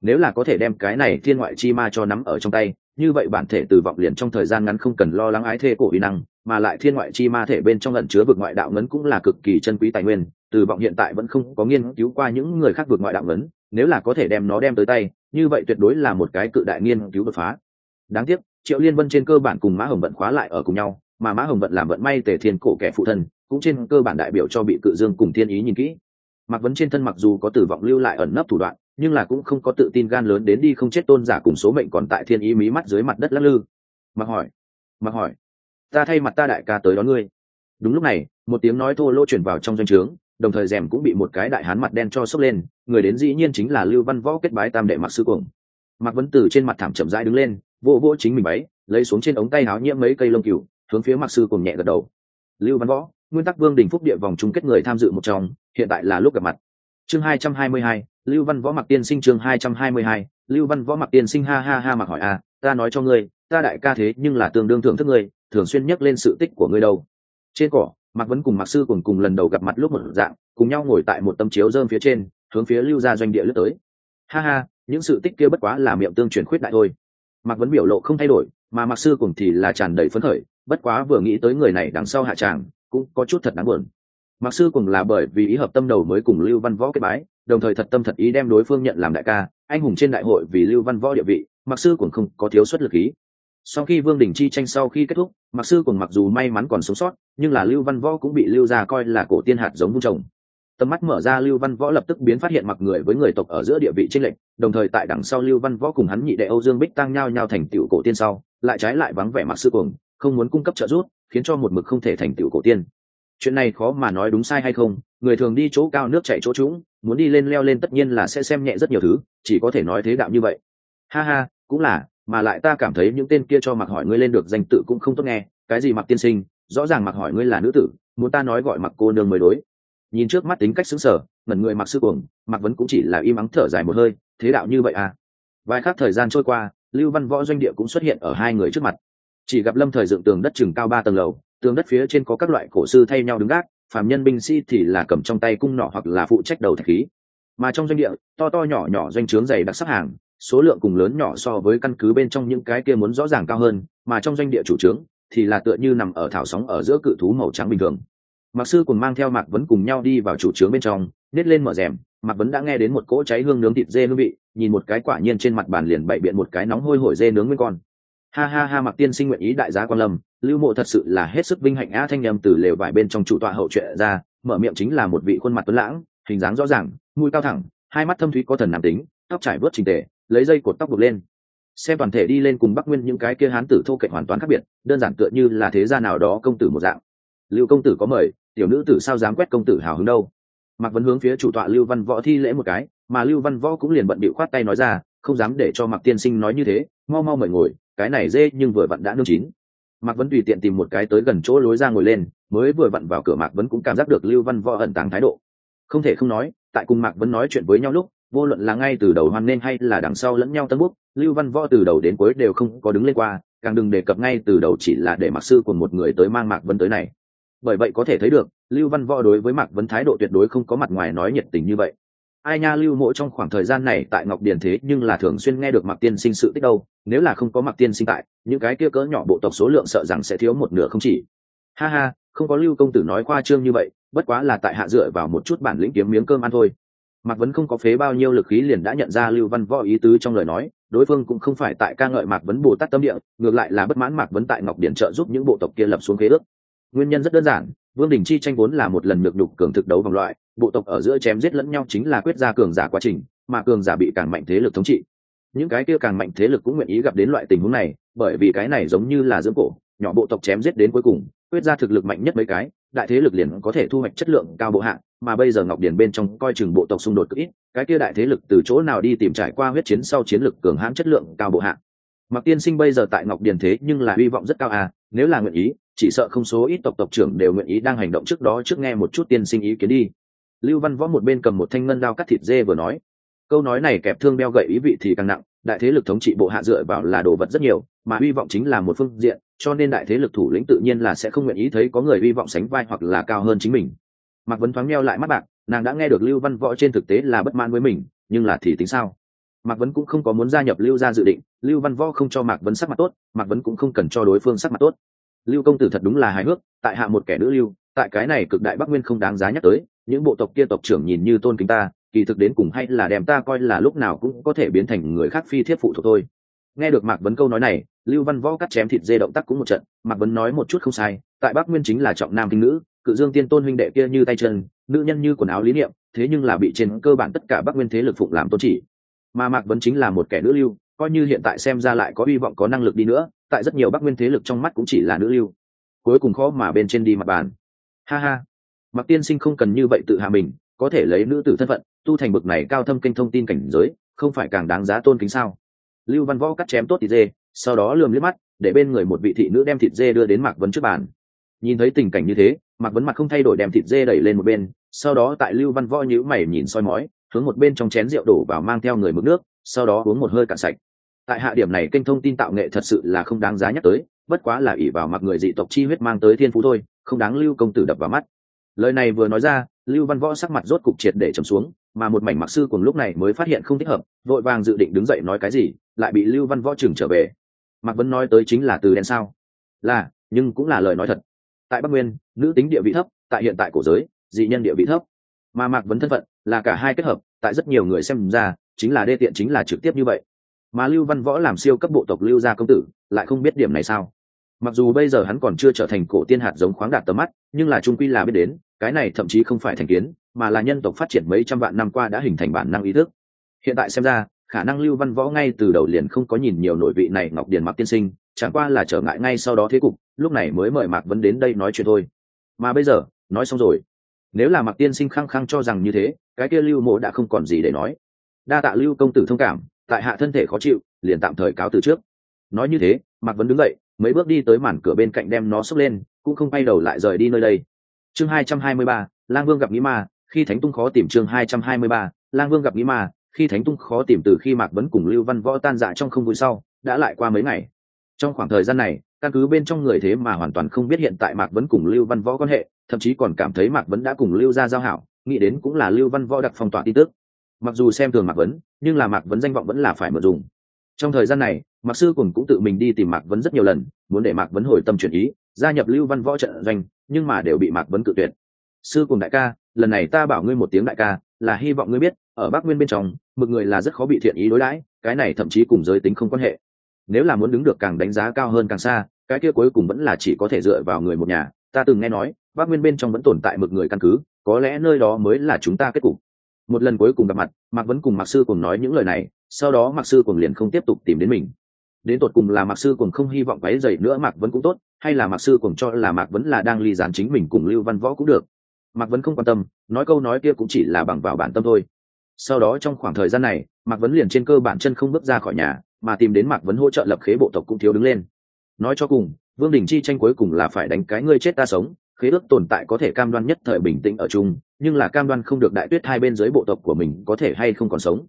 Nếu là có thể đem cái này thiên ngoại chi ma cho nắm ở trong tay như vậy bản thể từ vọng liền trong thời gian ngắn không cần lo lắng ái thê cổ uy năng, mà lại thiên ngoại chi ma thể bên trong lẩn chứa vực ngoại đạo ngấn cũng là cực kỳ chân quý tài nguyên, từ vọng hiện tại vẫn không có nghiên cứu qua những người khác vượt ngoại đạo ngấn, nếu là có thể đem nó đem tới tay, như vậy tuyệt đối là một cái cự đại nghiên cứu đột phá. Đáng tiếc, triệu liên vân trên cơ bản cùng mã hồng vận khóa lại ở cùng nhau, mà mã hồng vận làm vận may tề thiên cổ kẻ phụ thân, cũng trên cơ bản đại biểu cho bị cự dương cùng thiên ý nhìn kỹ. Mặc vấn trên thân mặc dù có tử vọng lưu lại ẩn nấp thủ đoạn nhưng là cũng không có tự tin gan lớn đến đi không chết tôn giả cùng số mệnh còn tại thiên ý mí mắt dưới mặt đất lắc lư. Mặc hỏi mặc hỏi, ta thay mặt ta đại ca tới đón ngươi. Đúng lúc này, một tiếng nói thô lỗ chuyển vào trong doanh trướng, đồng thời rèm cũng bị một cái đại hán mặt đen cho sốc lên, người đến dĩ nhiên chính là lưu văn võ kết bái tam đệ mặc sư cuồng. Mặc vấn Tử trên mặt thảm chậm rãi đứng lên vỗ vỗ chính mình bấy lấy xuống trên ống tay áo nhiễm mấy cây lông cừu, hướng phía mặc sư cuồng nhẹ gật đầu. Lưu văn võ, nguyên tắc vương đình phúc địa vòng chung kết người tham dự một trong, hiện tại là lúc gặp mặt. Chương hai trăm hai mươi hai lưu văn võ mặc tiên sinh chương hai trăm hai mươi hai lưu văn võ mặc tiên sinh ha ha ha mặc hỏi a à, ta nói cho ngươi ta đại ca thế nhưng là tương đương thưởng thức ngươi thường xuyên nhắc lên sự tích của ngươi đâu. Trên cỏ mạc vấn cùng mạc sư cùng cùng lần đầu gặp mặt lúc một dạng cùng nhau ngồi tại một tấm chiếu dơm phía trên hướng phía lưu ra doanh địa lướt tới. Ha ha những sự tích kia bất quá là miệng tương truyền khuyết đại thôi. Mạc vấn biểu lộ không thay đổi mà mạc sư cùng thì là tràn đầy phấn khởi bất quá vừa nghĩ tới người này đằng sau hạ tràng cũng có chút thật đáng buồn. Mạc sư cùng là bởi vì ý hợp tâm đầu mới cùng lưu văn võ kết bái đồng thời thật tâm thật ý đem đối phương nhận làm đại ca, anh hùng trên đại hội vì lưu văn võ địa vị, mặc sư cũng không có thiếu suất lực ý. Sau khi vương đình chi tranh sau khi kết thúc, mặc sư cùng mặc dù may mắn còn sống sót, nhưng là lưu văn võ cũng bị lưu ra coi là cổ tiên hạt giống vung trồng. Tầm mắt mở ra, lưu văn võ lập tức biến phát hiện mặc người với người tộc ở giữa địa vị tranh lệch, đồng thời tại đằng sau lưu văn võ cùng hắn nhị đệ âu dương bích tăng nhau nhau thành tựu cổ tiên sau, lại trái lại vắng vẻ mặc sư cùng không muốn cung cấp trợ giúp, khiến cho một mực không thể thành tựu cổ tiên. Chuyện này khó mà nói đúng sai hay không, người thường đi chỗ cao nước chạy chỗ trũng muốn đi lên leo lên tất nhiên là sẽ xem nhẹ rất nhiều thứ, chỉ có thể nói thế đạo như vậy. Ha ha, cũng là, mà lại ta cảm thấy những tên kia cho mặc hỏi ngươi lên được danh tự cũng không tốt nghe, cái gì mặc tiên sinh, rõ ràng mặc hỏi ngươi là nữ tử, muốn ta nói gọi mặc cô nương mới đối. Nhìn trước mắt tính cách xứng sở ngẩn người mặc sư cuồng, mặc vẫn cũng chỉ là im ắng thở dài một hơi, thế đạo như vậy à? Vài khắc thời gian trôi qua, lưu văn võ doanh địa cũng xuất hiện ở hai người trước mặt. Chỉ gặp lâm thời dựng tường đất chừng cao ba tầng lầu, tường đất phía trên có các loại cổ sư thay nhau đứng gác phàm nhân binh sĩ thì là cầm trong tay cung nỏ hoặc là phụ trách đầu thạch khí. Mà trong doanh địa, to to nhỏ nhỏ doanh trướng dày đặc sắc hàng, số lượng cùng lớn nhỏ so với căn cứ bên trong những cái kia muốn rõ ràng cao hơn, mà trong doanh địa chủ trướng thì là tựa như nằm ở thảo sóng ở giữa cự thú màu trắng bình thường. Mặc sư cùng mang theo mạc vấn cùng nhau đi vào chủ trướng bên trong, nết lên mở rèm, mạc vấn đã nghe đến một cỗ cháy hương nướng thịt dê hương vị, nhìn một cái quả nhiên trên mặt bàn liền bậy biện một cái nóng hôi hổi dê nướng nguyên con ha ha ha mặc tiên sinh nguyện ý đại giá quan lâm, lưu mộ thật sự là hết sức vinh hạnh a thanh nhầm từ lều vải bên trong chủ tọa hậu truyện ra, mở miệng chính là một vị khuôn mặt tuấn lãng, hình dáng rõ ràng, mũi cao thẳng, hai mắt thâm thúy có thần nam tính, tóc trải vớt trình tề, lấy dây cột tóc buộc lên. Xem toàn thể đi lên cùng bắc nguyên những cái kia hán tử thô kệch hoàn toàn khác biệt, đơn giản tựa như là thế gia nào đó công tử một dạng. Lưu công tử có mời, tiểu nữ tử sao dám quét công tử hào hứng đâu? Mặc vấn hướng phía chủ tọa lưu văn võ thi lễ một cái, mà lưu văn võ cũng liền bận bịu khoát tay nói ra, không dám để cho mặc tiên sinh nói như thế, mau mau mời ngồi cái này dê nhưng vừa vặn đã nương chín. Mạc vấn tùy tiện tìm một cái tới gần chỗ lối ra ngồi lên, mới vừa vặn vào cửa mạc vấn cũng cảm giác được lưu văn võ ẩn tàng thái độ. Không thể không nói, tại cùng mạc vấn nói chuyện với nhau lúc, vô luận là ngay từ đầu hoan nên hay là đằng sau lẫn nhau tân bút, lưu văn võ từ đầu đến cuối đều không có đứng lên qua, càng đừng đề cập ngay từ đầu chỉ là để mặc sư của một người tới mang mạc vấn tới này. Bởi vậy có thể thấy được, lưu văn võ đối với mạc vấn thái độ tuyệt đối không có mặt ngoài nói nhiệt tình như vậy ai nha, lưu mộ trong khoảng thời gian này tại ngọc điền thế nhưng là thường xuyên nghe được mặc tiên sinh sự tích đâu. Nếu là không có mặc tiên sinh tại, những cái kia cỡ nhỏ bộ tộc số lượng sợ rằng sẽ thiếu một nửa không chỉ. Ha ha, không có lưu công tử nói khoa trương như vậy, bất quá là tại hạ dựa vào một chút bản lĩnh kiếm miếng cơm ăn thôi. Mạc vấn không có phế bao nhiêu lực khí liền đã nhận ra lưu văn võ ý tứ trong lời nói, đối phương cũng không phải tại ca ngợi mạc vấn bồ tát tâm địa, ngược lại là bất mãn mạc vấn tại ngọc điển trợ giúp những bộ tộc kia lập xuống khế ước. Nguyên nhân rất đơn giản, vương đình chi tranh vốn là một lần ngược đục cường thực đấu vòng loại bộ tộc ở giữa chém giết lẫn nhau chính là quyết ra cường giả quá trình, mà cường giả bị càng mạnh thế lực thống trị. Những cái kia càng mạnh thế lực cũng nguyện ý gặp đến loại tình huống này, bởi vì cái này giống như là dưỡng cổ, nhỏ bộ tộc chém giết đến cuối cùng, quyết ra thực lực mạnh nhất mấy cái, đại thế lực liền có thể thu hoạch chất lượng cao bộ hạng, mà bây giờ ngọc điền bên trong coi chừng bộ tộc xung đột cực ít, cái kia đại thế lực từ chỗ nào đi tìm trải qua huyết chiến sau chiến lực cường hãn chất lượng cao bộ hạng. Mặc tiên sinh bây giờ tại ngọc điền thế nhưng là hy vọng rất cao à nếu là nguyện ý, chỉ sợ không số ít tộc tộc trưởng đều nguyện ý đang hành động trước đó trước nghe một chút tiên sinh ý kiến đi lưu văn võ một bên cầm một thanh ngân dao cắt thịt dê vừa nói, câu nói này kẹp thương beo gậy ý vị thì càng nặng, đại thế lực thống trị bộ hạ dựa vào là đồ vật rất nhiều, mà hy vọng chính là một phương diện, cho nên đại thế lực thủ lĩnh tự nhiên là sẽ không nguyện ý thấy có người hy vọng sánh vai hoặc là cao hơn chính mình. Mạc vấn thoáng meo lại mắt bạc, nàng đã nghe được lưu văn võ trên thực tế là bất mãn với mình, nhưng là thì tính sao? Mạc vấn cũng không có muốn gia nhập lưu ra dự định, lưu văn võ không cho mạc vấn sắc mặt tốt, mạc vấn cũng không cần cho đối phương sắc mặt tốt. Lưu công tử thật đúng là hài hước, tại hạ một kẻ nữ lưu, tại cái này cực đại bắc nguyên không đáng giá nhắc tới những bộ tộc kia tộc trưởng nhìn như tôn kính ta, kỳ thực đến cùng hay là đem ta coi là lúc nào cũng có thể biến thành người khác phi thiết phụ thuộc thôi. Nghe được mạc vấn câu nói này, lưu văn võ cắt chém thịt dê động tác cũng một trận, mạc vấn nói một chút không sai, tại bắc nguyên chính là trọng nam kinh nữ cự dương tiên tôn huynh đệ kia như tay chân, nữ nhân như quần áo lý niệm, thế nhưng là bị trên cơ bản tất cả bắc nguyên thế lực phụng làm tôn chỉ. Mà mạc vấn chính là một kẻ nữ lưu, coi như hiện tại xem ra lại có hy vọng có năng lực đi nữa, tại rất nhiều bắc nguyên thế lực trong mắt cũng chỉ là nữ lưu. Cuối cùng khó mà bên trên đi mặt bàn. Ha ha mặc tiên sinh không cần như vậy tự hạ mình, có thể lấy nữ tử thân phận, tu thành bực này cao thâm kênh thông tin cảnh giới, không phải càng đáng giá tôn kính sao? Lưu văn võ cắt chém tốt thịt dê, sau đó lườm liếc mắt, để bên người một vị thị nữ đem thịt dê đưa đến mạc vấn trước bàn. Nhìn thấy tình cảnh như thế, mạc vấn mặt không thay đổi đem thịt dê đẩy lên một bên, sau đó tại lưu văn võ nhữ mày nhìn soi mói, hướng một bên trong chén rượu đổ vào mang theo người mực nước, sau đó uống một hơi cạn sạch. Tại hạ điểm này kênh thông tin tạo nghệ thật sự là không đáng giá nhắc tới, bất quá là ỷ vào mặc người dị tộc chi huyết mang tới thiên phú thôi, không đáng lưu công tử đập vào mắt lời này vừa nói ra, lưu văn võ sắc mặt rốt cục triệt để trầm xuống, mà một mảnh mặc sư cùng lúc này mới phát hiện không thích hợp, vội vàng dự định đứng dậy nói cái gì, lại bị lưu văn võ chừng trở về. Mạc vẫn nói tới chính là từ đen sao? Là, nhưng cũng là lời nói thật. Tại bắc nguyên, nữ tính địa vị thấp, tại hiện tại cổ giới, dị nhân địa vị thấp. Mà mạc vấn thân phận, là cả hai kết hợp, tại rất nhiều người xem ra, chính là đê tiện chính là trực tiếp như vậy. Mà lưu văn võ làm siêu cấp bộ tộc lưu gia công tử, lại không biết điểm này sao? Mặc dù bây giờ hắn còn chưa trở thành cổ tiên hạt giống khoáng đạt tầm mắt, nhưng là trung quy là biết đến, cái này thậm chí không phải thành kiến, mà là nhân tộc phát triển mấy trăm vạn năm qua đã hình thành bản năng ý thức. Hiện tại xem ra, khả năng lưu văn võ ngay từ đầu liền không có nhìn nhiều nội vị này ngọc điền mặc tiên sinh, chẳng qua là trở ngại ngay sau đó thế cục, lúc này mới mời mạc vấn đến đây nói chuyện thôi. Mà bây giờ, nói xong rồi. Nếu là mặc tiên sinh khăng khăng cho rằng như thế, cái kia lưu mộ đã không còn gì để nói. Đa tạ lưu công tử thông cảm, tại hạ thân thể khó chịu, liền tạm thời cáo từ trước. Nói như thế, mạc vấn đứng dậy mấy bước đi tới màn cửa bên cạnh đem nó xốc lên, cũng không quay đầu lại rời đi nơi đây. Chương hai trăm hai mươi ba, lang vương gặp nghĩ ma, khi thánh tung khó tìm chương hai trăm hai mươi ba, lang vương gặp nghĩ ma, khi thánh tung khó tìm từ khi mạc vấn cùng lưu văn võ tan dạ trong không vui sau, đã lại qua mấy ngày. Trong khoảng thời gian này, căn cứ bên trong người thế mà hoàn toàn không biết hiện tại mạc vấn cùng lưu văn võ quan hệ, thậm chí còn cảm thấy mạc vấn đã cùng lưu ra giao hảo, nghĩ đến cũng là lưu văn võ đặc phong tỏa tin tức. Mặc dù xem thường mạc vấn, nhưng là mạc vấn danh vọng vẫn là phải mượn dùng trong thời gian này, mạc sư cùng cũng tự mình đi tìm mạc vấn rất nhiều lần, muốn để mạc vấn hồi tâm chuyển ý, gia nhập lưu văn võ trận doanh, nhưng mà đều bị mạc vấn cự tuyệt. Sư cùng đại ca, lần này ta bảo ngươi một tiếng đại ca, là hy vọng ngươi biết, ở bắc nguyên bên trong, mực người là rất khó bị thiện ý đối đãi, cái này thậm chí cùng giới tính không quan hệ. Nếu là muốn đứng được càng đánh giá cao hơn càng xa, cái kia cuối cùng vẫn là chỉ có thể dựa vào người một nhà. Ta từng nghe nói, bắc nguyên bên trong vẫn tồn tại mực người căn cứ, có lẽ nơi đó mới là chúng ta kết cục. Một lần cuối cùng gặp mặt, mạc vẫn cùng mạc sư cùng nói những lời này sau đó mạc sư cùng liền không tiếp tục tìm đến mình. Đến tột cùng là mạc sư cùng không hy vọng váy dày nữa mạc vẫn cũng tốt, hay là mạc sư cùng cho là mạc vẫn là đang ly gián chính mình cùng lưu văn võ cũng được. Mạc vẫn không quan tâm, nói câu nói kia cũng chỉ là bằng vào bản tâm thôi. Sau đó trong khoảng thời gian này, mạc vấn liền trên cơ bản chân không bước ra khỏi nhà, mà tìm đến mạc vấn hỗ trợ lập khế bộ tộc cũng thiếu đứng lên. Nói cho cùng, vương đình chi tranh cuối cùng là phải đánh cái ngươi chết ta sống, khế ước tồn tại có thể cam đoan nhất thời bình tĩnh ở chung, nhưng là cam đoan không được đại tuyết hai bên dưới bộ tộc của mình có thể hay không còn sống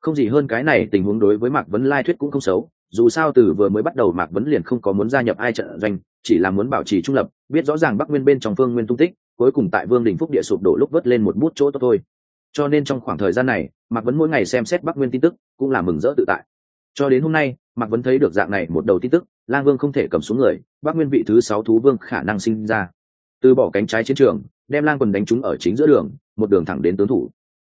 không gì hơn cái này, tình huống đối với mạc vấn lai thuyết cũng không xấu. Dù sao từ vừa mới bắt đầu mạc vấn liền không có muốn gia nhập ai trận doanh, chỉ là muốn bảo trì trung lập, biết rõ ràng bắc nguyên bên trong phương nguyên tung tích, cuối cùng tại vương đình phúc địa sụp đổ lúc vớt lên một bút chỗ tốt thôi. Cho nên trong khoảng thời gian này, mạc vấn mỗi ngày xem xét bắc nguyên tin tức, cũng là mừng rỡ tự tại. Cho đến hôm nay, mạc vấn thấy được dạng này một đầu tin tức, lang vương không thể cầm xuống người, bắc nguyên vị thứ sáu thú vương khả năng sinh ra. Từ bỏ cánh trái chiến trường, đem lang quần đánh trúng ở chính giữa đường, một đường thẳng đến tướng thủ.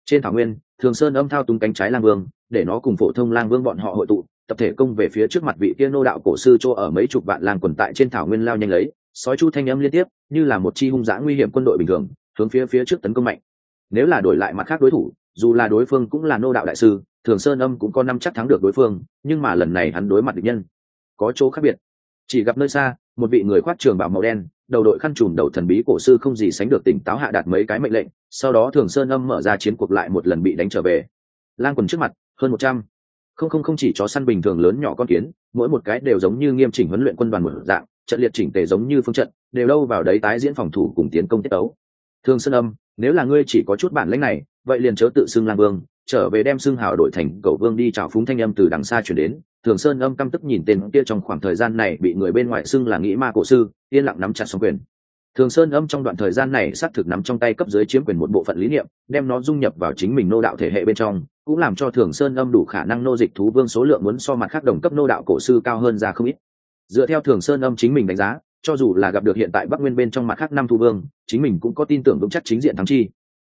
Trên thảo nguyên thường sơn âm thao túng cánh trái lang vương, để nó cùng phổ thông lang vương bọn họ hội tụ, tập thể công về phía trước mặt vị kia nô đạo cổ sư chỗ ở mấy chục vạn lang quần tại trên thảo nguyên lao nhanh lấy, sói chu thanh âm liên tiếp, như là một chi hung dã nguy hiểm quân đội bình thường, hướng phía phía trước tấn công mạnh. Nếu là đổi lại mặt khác đối thủ, dù là đối phương cũng là nô đạo đại sư, thường sơn âm cũng có năm chắc thắng được đối phương, nhưng mà lần này hắn đối mặt địch nhân, có chỗ khác biệt. Chỉ gặp nơi xa một vị người khoác trường bảo màu đen, đầu đội khăn trùm đầu thần bí cổ sư không gì sánh được tỉnh táo hạ đạt mấy cái mệnh lệnh, sau đó thường sơn âm mở ra chiến cuộc lại một lần bị đánh trở về. Lan quần trước mặt, hơn một trăm. Không không không chỉ chó săn bình thường lớn nhỏ con kiến, mỗi một cái đều giống như nghiêm chỉnh huấn luyện quân đoàn một dạng, trận liệt chỉnh tề giống như phương trận, đều đâu vào đấy tái diễn phòng thủ cùng tiến công tiết tấu. Thường sơn âm, nếu là ngươi chỉ có chút bản lãnh này, vậy liền chớ tự xưng lang vương, trở về đem xưng hào đổi thành cẩu vương đi chào phúng thanh âm từ đằng xa chuyển đến thường sơn âm căm tức nhìn tên kia trong khoảng thời gian này bị người bên ngoài xưng là nghĩ ma cổ sư, yên lặng nắm chặt xong quyền. Thường sơn âm trong đoạn thời gian này xác thực nắm trong tay cấp dưới chiếm quyền một bộ phận lý niệm, đem nó dung nhập vào chính mình nô đạo thể hệ bên trong, cũng làm cho thường sơn âm đủ khả năng nô dịch thú vương số lượng muốn so mặt khác đồng cấp nô đạo cổ sư cao hơn ra không ít. Dựa theo thường sơn âm chính mình đánh giá, cho dù là gặp được hiện tại bắc nguyên bên trong mặt khác năm thu vương, chính mình cũng có tin tưởng vững chắc chính diện thắng chi.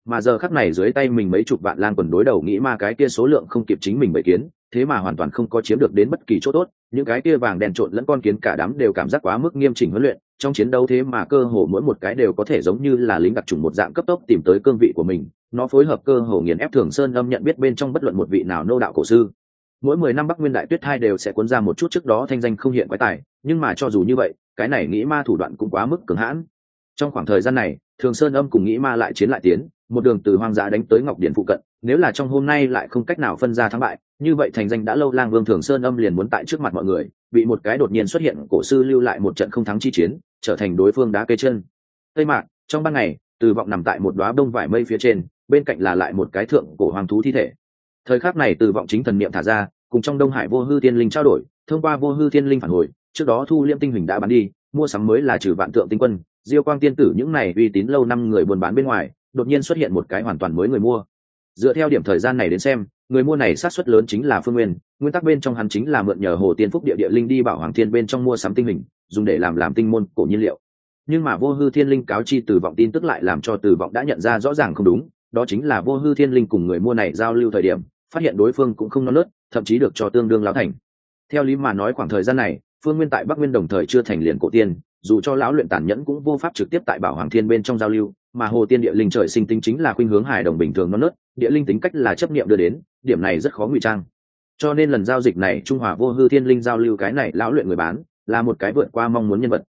Mà giờ khắc này dưới tay mình mấy chục vạn lan quần đối đầu nghĩ ma cái kia số lượng không kịp chính mình bậy kiến thế mà hoàn toàn không có chiếm được đến bất kỳ chỗ tốt, những cái kia vàng đèn trộn lẫn con kiến cả đám đều cảm giác quá mức nghiêm chỉnh huấn luyện, trong chiến đấu thế mà cơ hồ mỗi một cái đều có thể giống như là lính đặc trùng một dạng cấp tốc tìm tới cương vị của mình, nó phối hợp cơ hồ nghiền ép thường sơn âm nhận biết bên trong bất luận một vị nào nô đạo cổ sư. Mỗi mười năm bắc nguyên đại tuyết hai đều sẽ cuốn ra một chút trước đó thanh danh không hiện quái tài, nhưng mà cho dù như vậy, cái này nghĩ ma thủ đoạn cũng quá mức cường hãn. Trong khoảng thời gian này, thường sơn âm cùng nghĩ ma lại chiến lại tiến, một đường từ hoang dã đánh tới ngọc điển phụ cận nếu là trong hôm nay lại không cách nào phân ra thắng bại, như vậy thành danh đã lâu, lang vương thường sơn âm liền muốn tại trước mặt mọi người, bị một cái đột nhiên xuất hiện cổ sư lưu lại một trận không thắng chi chiến, trở thành đối phương đá cây chân. Tây mạc, trong ban ngày, từ vọng nằm tại một đoá đông vải mây phía trên, bên cạnh là lại một cái thượng cổ hoàng thú thi thể. Thời khắc này từ vọng chính thần niệm thả ra, cùng trong đông hải vô hư tiên linh trao đổi, thông qua vô hư tiên linh phản hồi, trước đó thu liêm tinh hình đã bán đi, mua sắm mới là trừ vạn tượng tinh quân, diêu quang tiên tử những này uy tín lâu năm người buôn bán bên ngoài, đột nhiên xuất hiện một cái hoàn toàn mới người mua dựa theo điểm thời gian này đến xem, người mua này sát xuất lớn chính là phương nguyên nguyên tắc bên trong hắn chính là mượn nhờ hồ tiên phúc địa địa linh đi bảo hoàng thiên bên trong mua sắm tinh hình, dùng để làm làm tinh môn cổ nhiên liệu. Nhưng mà vô hư thiên linh cáo chi từ vọng tin tức lại làm cho từ vọng đã nhận ra rõ ràng không đúng, đó chính là vô hư thiên linh cùng người mua này giao lưu thời điểm, phát hiện đối phương cũng không non nớt, thậm chí được cho tương đương lão thành. Theo lý mà nói khoảng thời gian này, phương nguyên tại bắc nguyên đồng thời chưa thành liền cổ tiên, dù cho lão luyện tàn nhẫn cũng vô pháp trực tiếp tại bảo hoàng thiên bên trong giao lưu mà hồ tiên địa linh trời sinh tính chính là khuynh hướng hài đồng bình thường non nớt, địa linh tính cách là chấp niệm đưa đến, điểm này rất khó ngụy trang. Cho nên lần giao dịch này, trung hòa vô hư thiên linh giao lưu cái này lão luyện người bán, là một cái vượt qua mong muốn nhân vật.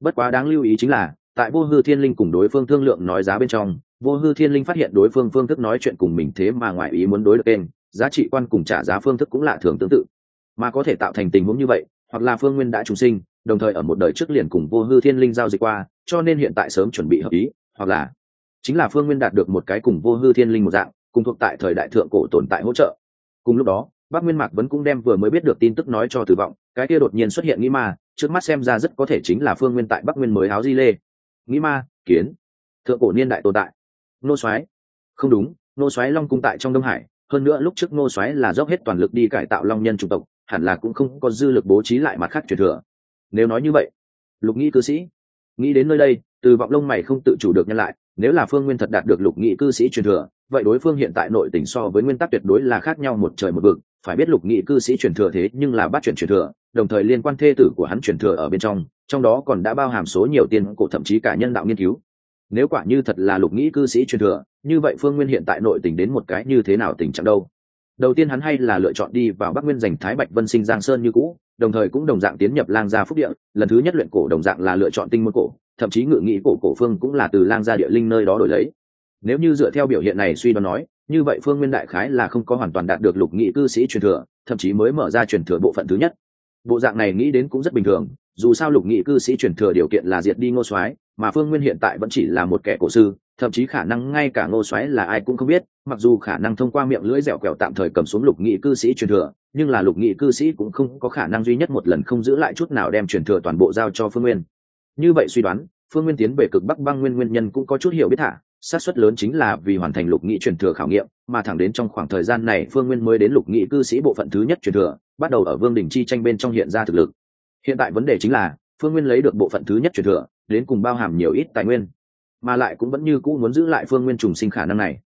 Bất quá đáng lưu ý chính là, tại vô hư thiên linh cùng đối phương thương lượng nói giá bên trong, vô hư thiên linh phát hiện đối phương phương thức nói chuyện cùng mình thế mà ngoại ý muốn đối được tên giá trị quan cùng trả giá phương thức cũng lạ thường tương tự. Mà có thể tạo thành tình huống như vậy, hoặc là phương nguyên đã trùng sinh, đồng thời ở một đời trước liền cùng vô hư thiên linh giao dịch qua, cho nên hiện tại sớm chuẩn bị hợp ý hoặc là chính là phương nguyên đạt được một cái cùng vô hư thiên linh một dạng, cùng thuộc tại thời đại thượng cổ tồn tại hỗ trợ. Cùng lúc đó bác nguyên mạc vẫn cũng đem vừa mới biết được tin tức nói cho tử vọng, cái kia đột nhiên xuất hiện nghĩ ma, trước mắt xem ra rất có thể chính là phương nguyên tại bắc nguyên mới áo di lê. Nghĩ ma, kiến. Thượng cổ niên đại tồn tại. Nô soái. Không đúng, nô soái long cung tại trong đông hải, hơn nữa lúc trước nô soái là dốc hết toàn lực đi cải tạo long nhân chủng tộc, hẳn là cũng không có dư lực bố trí lại mặt khác truyền thừa. Nếu nói như vậy, lục nghĩ cư sĩ, nghĩ đến nơi đây từ vọng lông mày không tự chủ được nhân lại, nếu là phương nguyên thật đạt được lục nghị cư sĩ truyền thừa, vậy đối phương hiện tại nội tỉnh so với nguyên tắc tuyệt đối là khác nhau một trời một vực. Phải biết lục nghị cư sĩ truyền thừa thế nhưng là bắt chuyển truyền thừa, đồng thời liên quan thê tử của hắn truyền thừa ở bên trong trong đó còn đã bao hàm số nhiều tiền cổ thậm chí cả nhân đạo nghiên cứu. Nếu quả như thật là lục nghị cư sĩ truyền thừa, như vậy phương nguyên hiện tại nội tỉnh đến một cái như thế nào tình trạng đâu? Đầu tiên hắn hay là lựa chọn đi vào bắc nguyên giành thái bạch vân sinh giang sơn như cũ, đồng thời cũng đồng dạng tiến nhập lang gia phúc địa. Lần thứ nhất luyện cổ đồng dạng là lựa chọn tinh môn cổ thậm chí ngự nghĩ cổ cổ phương cũng là từ lang gia địa linh nơi đó đổi lấy. Nếu như dựa theo biểu hiện này suy đoán nói, như vậy phương nguyên đại khái là không có hoàn toàn đạt được lục nghị cư sĩ truyền thừa, thậm chí mới mở ra truyền thừa bộ phận thứ nhất. Bộ dạng này nghĩ đến cũng rất bình thường, dù sao lục nghị cư sĩ truyền thừa điều kiện là diệt đi ngô soái, mà phương nguyên hiện tại vẫn chỉ là một kẻ cổ sư, thậm chí khả năng ngay cả ngô xoáy là ai cũng không biết, mặc dù khả năng thông qua miệng lưỡi dẻo quẹo tạm thời cầm xuống lục nghị cư sĩ truyền thừa, nhưng là lục nghị cư sĩ cũng không có khả năng duy nhất một lần không giữ lại chút nào đem truyền thừa toàn bộ giao cho phương nguyên như vậy suy đoán, phương nguyên tiến về cực bắc băng nguyên nguyên nhân cũng có chút hiểu biết thả. Xác suất lớn chính là vì hoàn thành lục nghị truyền thừa khảo nghiệm, mà thẳng đến trong khoảng thời gian này, phương nguyên mới đến lục nghị cư sĩ bộ phận thứ nhất truyền thừa, bắt đầu ở vương đình chi tranh bên trong hiện ra thực lực. Hiện tại vấn đề chính là, phương nguyên lấy được bộ phận thứ nhất truyền thừa, đến cùng bao hàm nhiều ít tài nguyên, mà lại cũng vẫn như cũ muốn giữ lại phương nguyên trùng sinh khả năng này.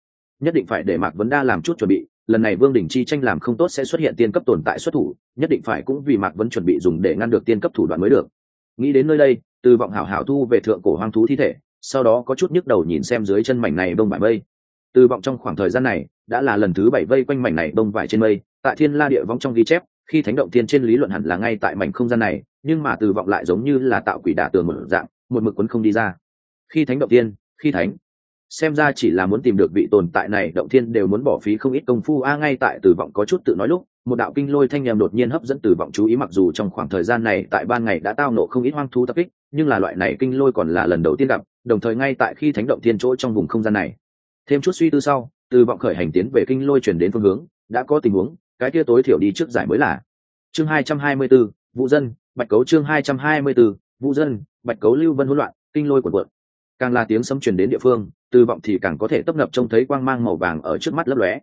Nhất định phải để mạc vấn đa làm chút chuẩn bị, lần này vương đình chi tranh làm không tốt sẽ xuất hiện tiên cấp tồn tại xuất thủ, nhất định phải cũng vì mạc vấn chuẩn bị dùng để ngăn được tiên cấp thủ đoạn mới được. Nghĩ đến nơi đây từ vọng hảo hảo thu về thượng cổ hoang thú thi thể, sau đó có chút nhức đầu nhìn xem dưới chân mảnh này bông vải mây. Từ vọng trong khoảng thời gian này, đã là lần thứ bảy vây quanh mảnh này bông vải trên mây, tại thiên la địa vong trong ghi chép, khi thánh động thiên trên lý luận hẳn là ngay tại mảnh không gian này, nhưng mà từ vọng lại giống như là tạo quỷ đả tường một dạng, một mực quấn không đi ra. Khi thánh động thiên, khi thánh, xem ra chỉ là muốn tìm được vị tồn tại này, động thiên đều muốn bỏ phí không ít công phu. A, ngay tại từ vọng có chút tự nói lúc một đạo kinh lôi thanh nhầm đột nhiên hấp dẫn từ vọng chú ý mặc dù trong khoảng thời gian này tại ban ngày đã tao nộ không ít hoang thú tập kích nhưng là loại này kinh lôi còn là lần đầu tiên gặp đồng thời ngay tại khi thánh động thiên chỗ trong vùng không gian này. Thêm chút suy tư sau từ vọng khởi hành tiến về kinh lôi chuyển đến phương hướng đã có tình huống cái kia tối thiểu đi trước giải mới là. Chương hai trăm hai mươi 224, vụ dân bạch cấu chương hai trăm hai mươi 224, vụ dân bạch cấu lưu vân hỗn loạn kinh lôi của quận càng là tiếng sấm truyền đến địa phương từ vọng thì càng có thể tấp nập trông thấy quang mang màu vàng ở trước mắt lấp lóe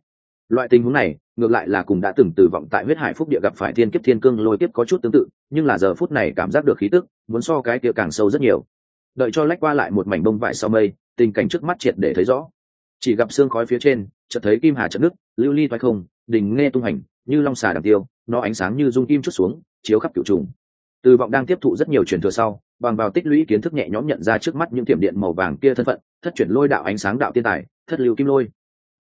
loại tình huống này, ngược lại là cùng đã từng từ vọng tại huyết hải phúc địa gặp phải thiên kiếp thiên cương lôi kiếp có chút tương tự, nhưng là giờ phút này cảm giác được khí tức, muốn so cái kia càng sâu rất nhiều. Đợi cho lách qua lại một mảnh bông vải sau mây, tình cảnh trước mắt triệt để thấy rõ. Chỉ gặp xương khói phía trên, chợt thấy kim hà trận nước, lưu ly thoái không, đình nghe tung hành, như long xà đằng tiêu, nó ánh sáng như dung kim chút xuống, chiếu khắp cựu trùng. Từ vọng đang tiếp thụ rất nhiều truyền thừa sau, bằng vào tích lũy kiến thức nhẹ nhõm nhận ra trước mắt những tiệm điện màu vàng kia thân phận, thất chuyển lôi đạo ánh sáng đạo tiên tài, thất lưu kim lôi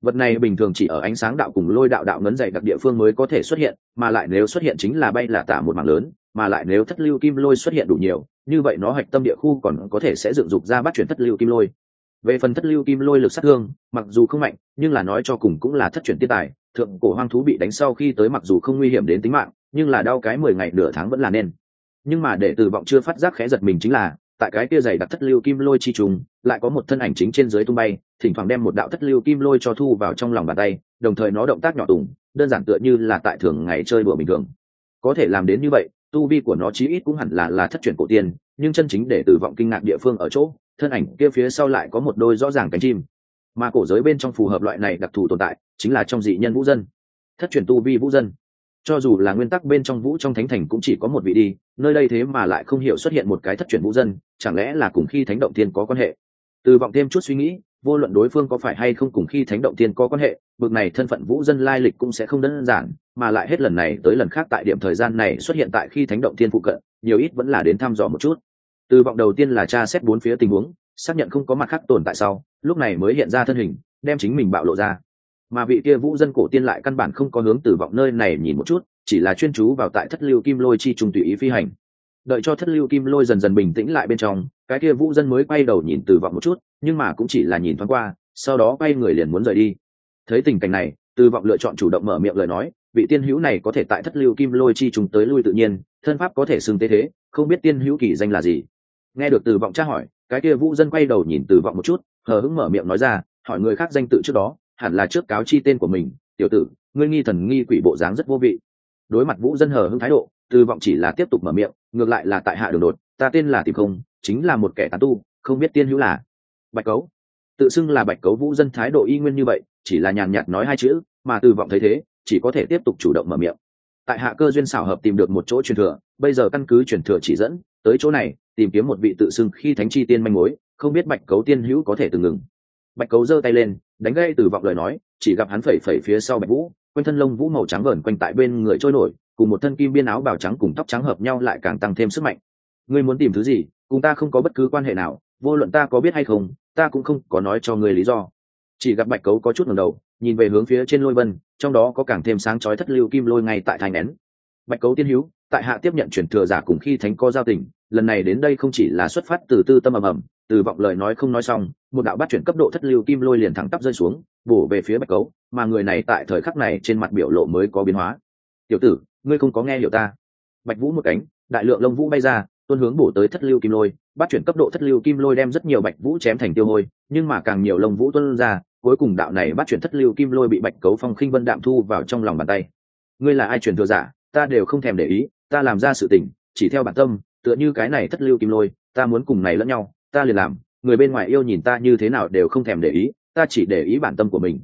vật này bình thường chỉ ở ánh sáng đạo cùng lôi đạo đạo ngấn dày đặc địa phương mới có thể xuất hiện, mà lại nếu xuất hiện chính là bay là tả một mảng lớn, mà lại nếu thất lưu kim lôi xuất hiện đủ nhiều, như vậy nó hạch tâm địa khu còn có thể sẽ dựng dục ra bắt chuyển thất lưu kim lôi. Về phần thất lưu kim lôi lực sát thương, mặc dù không mạnh, nhưng là nói cho cùng cũng là thất chuyển tiết tài, thượng cổ hoang thú bị đánh sau khi tới mặc dù không nguy hiểm đến tính mạng, nhưng là đau cái mười ngày nửa tháng vẫn là nên. Nhưng mà để từ vọng chưa phát giác khẽ giật mình chính là tại cái kia dày đặc thất lưu kim lôi chi trùng, lại có một thân ảnh chính trên dưới tung bay, thỉnh thoảng đem một đạo thất lưu kim lôi cho thu vào trong lòng bàn tay, đồng thời nó động tác nhỏ tùng, đơn giản tựa như là tại thường ngày chơi đùa bình thường. Có thể làm đến như vậy, tu vi của nó chí ít cũng hẳn là là thất truyền cổ tiên, nhưng chân chính để từ vọng kinh ngạc địa phương ở chỗ, thân ảnh kia phía sau lại có một đôi rõ ràng cánh chim. Mà cổ giới bên trong phù hợp loại này đặc thù tồn tại, chính là trong dị nhân vũ dân. Thất truyền tu vi vũ dân cho dù là nguyên tắc bên trong vũ trong thánh thành cũng chỉ có một vị đi, nơi đây thế mà lại không hiểu xuất hiện một cái thất truyền vũ dân, chẳng lẽ là cùng khi thánh động tiên có quan hệ? Từ vọng thêm chút suy nghĩ, vô luận đối phương có phải hay không cùng khi thánh động tiên có quan hệ, bực này thân phận vũ dân lai lịch cũng sẽ không đơn giản, mà lại hết lần này tới lần khác tại điểm thời gian này xuất hiện tại khi thánh động tiên phụ cận, nhiều ít vẫn là đến thăm dò một chút. Từ vọng đầu tiên là tra xét bốn phía tình huống, xác nhận không có mặt khác tồn tại sau, lúc này mới hiện ra thân hình, đem chính mình bạo lộ ra mà vị kia vũ dân cổ tiên lại căn bản không có hướng từ vọng nơi này nhìn một chút, chỉ là chuyên chú vào tại thất lưu kim lôi chi trùng tùy ý phi hành. Đợi cho thất lưu kim lôi dần dần bình tĩnh lại bên trong, cái kia vũ dân mới quay đầu nhìn từ vọng một chút, nhưng mà cũng chỉ là nhìn thoáng qua, sau đó quay người liền muốn rời đi. Thấy tình cảnh này từ vọng lựa chọn chủ động mở miệng lời nói, vị tiên hữu này có thể tại thất lưu kim lôi chi trùng tới lui tự nhiên, thân pháp có thể xưng tế thế, không biết tiên hữu kỳ danh là gì. Nghe được từ vọng tra hỏi, cái kia vũ dân quay đầu nhìn từ vọng một chút, hờ hững mở miệng nói ra, hỏi người khác danh tự trước đó hẳn là trước cáo chi tên của mình, tiểu tử, ngươi nghi thần nghi quỷ bộ dáng rất vô vị. Đối mặt vũ dân hờ hững thái độ tư vọng chỉ là tiếp tục mở miệng, ngược lại là tại hạ đường đột, ta tên là tìm không, chính là một kẻ tán tu, không biết tiên hữu là bạch cấu. Tự xưng là bạch cấu vũ dân thái độ y nguyên như vậy, chỉ là nhàn nhạt nói hai chữ, mà tư vọng thấy thế, chỉ có thể tiếp tục chủ động mở miệng. Tại hạ cơ duyên xảo hợp tìm được một chỗ truyền thừa, bây giờ căn cứ truyền thừa chỉ dẫn, tới chỗ này, tìm kiếm một vị tự xưng khi thánh chi tiên manh mối, không biết bạch cấu tiên hữu có thể từng ngừng. Bạch cấu giơ tay lên đánh gây từ vọng lời nói, chỉ gặp hắn phẩy phẩy phía sau bạch vũ, quanh thân lông vũ màu trắng vờn quanh tại bên người trôi nổi, cùng một thân kim biên áo bào trắng cùng tóc trắng hợp nhau lại càng tăng thêm sức mạnh. Ngươi muốn tìm thứ gì, cùng ta không có bất cứ quan hệ nào, vô luận ta có biết hay không, ta cũng không có nói cho ngươi lý do. Chỉ gặp bạch cấu có chút ngẩng đầu, nhìn về hướng phía trên lôi vân, trong đó có càng thêm sáng chói thất lưu kim lôi ngay tại thành nén. Bạch cấu tiên hữu tại hạ tiếp nhận chuyển thừa giả cùng khi thánh co giao tình lần này đến đây không chỉ là xuất phát từ tư tâm ầm ầm, từ vọng lời nói không nói xong, một đạo bắt chuyển cấp độ thất lưu kim lôi liền thẳng tắp rơi xuống, bổ về phía bạch cấu, mà người này tại thời khắc này trên mặt biểu lộ mới có biến hóa. Tiểu tử, ngươi không có nghe hiểu ta. Bạch vũ một cánh, đại lượng lông vũ bay ra, tuôn hướng bổ tới thất lưu kim lôi, bắt chuyển cấp độ thất lưu kim lôi đem rất nhiều bạch vũ chém thành tiêu hôi, nhưng mà càng nhiều lông vũ tuân ra, cuối cùng đạo này bắt chuyển thất lưu kim lôi bị bạch cấu phong khinh vân đạm thu vào trong lòng bàn tay. Ngươi là ai truyền thừa giả? Ta đều không thèm để ý, ta làm ra sự tình, chỉ theo bản tâm tựa như cái này thất lưu kim lôi, ta muốn cùng này lẫn nhau, ta liền làm, người bên ngoài yêu nhìn ta như thế nào đều không thèm để ý, ta chỉ để ý bản tâm của mình.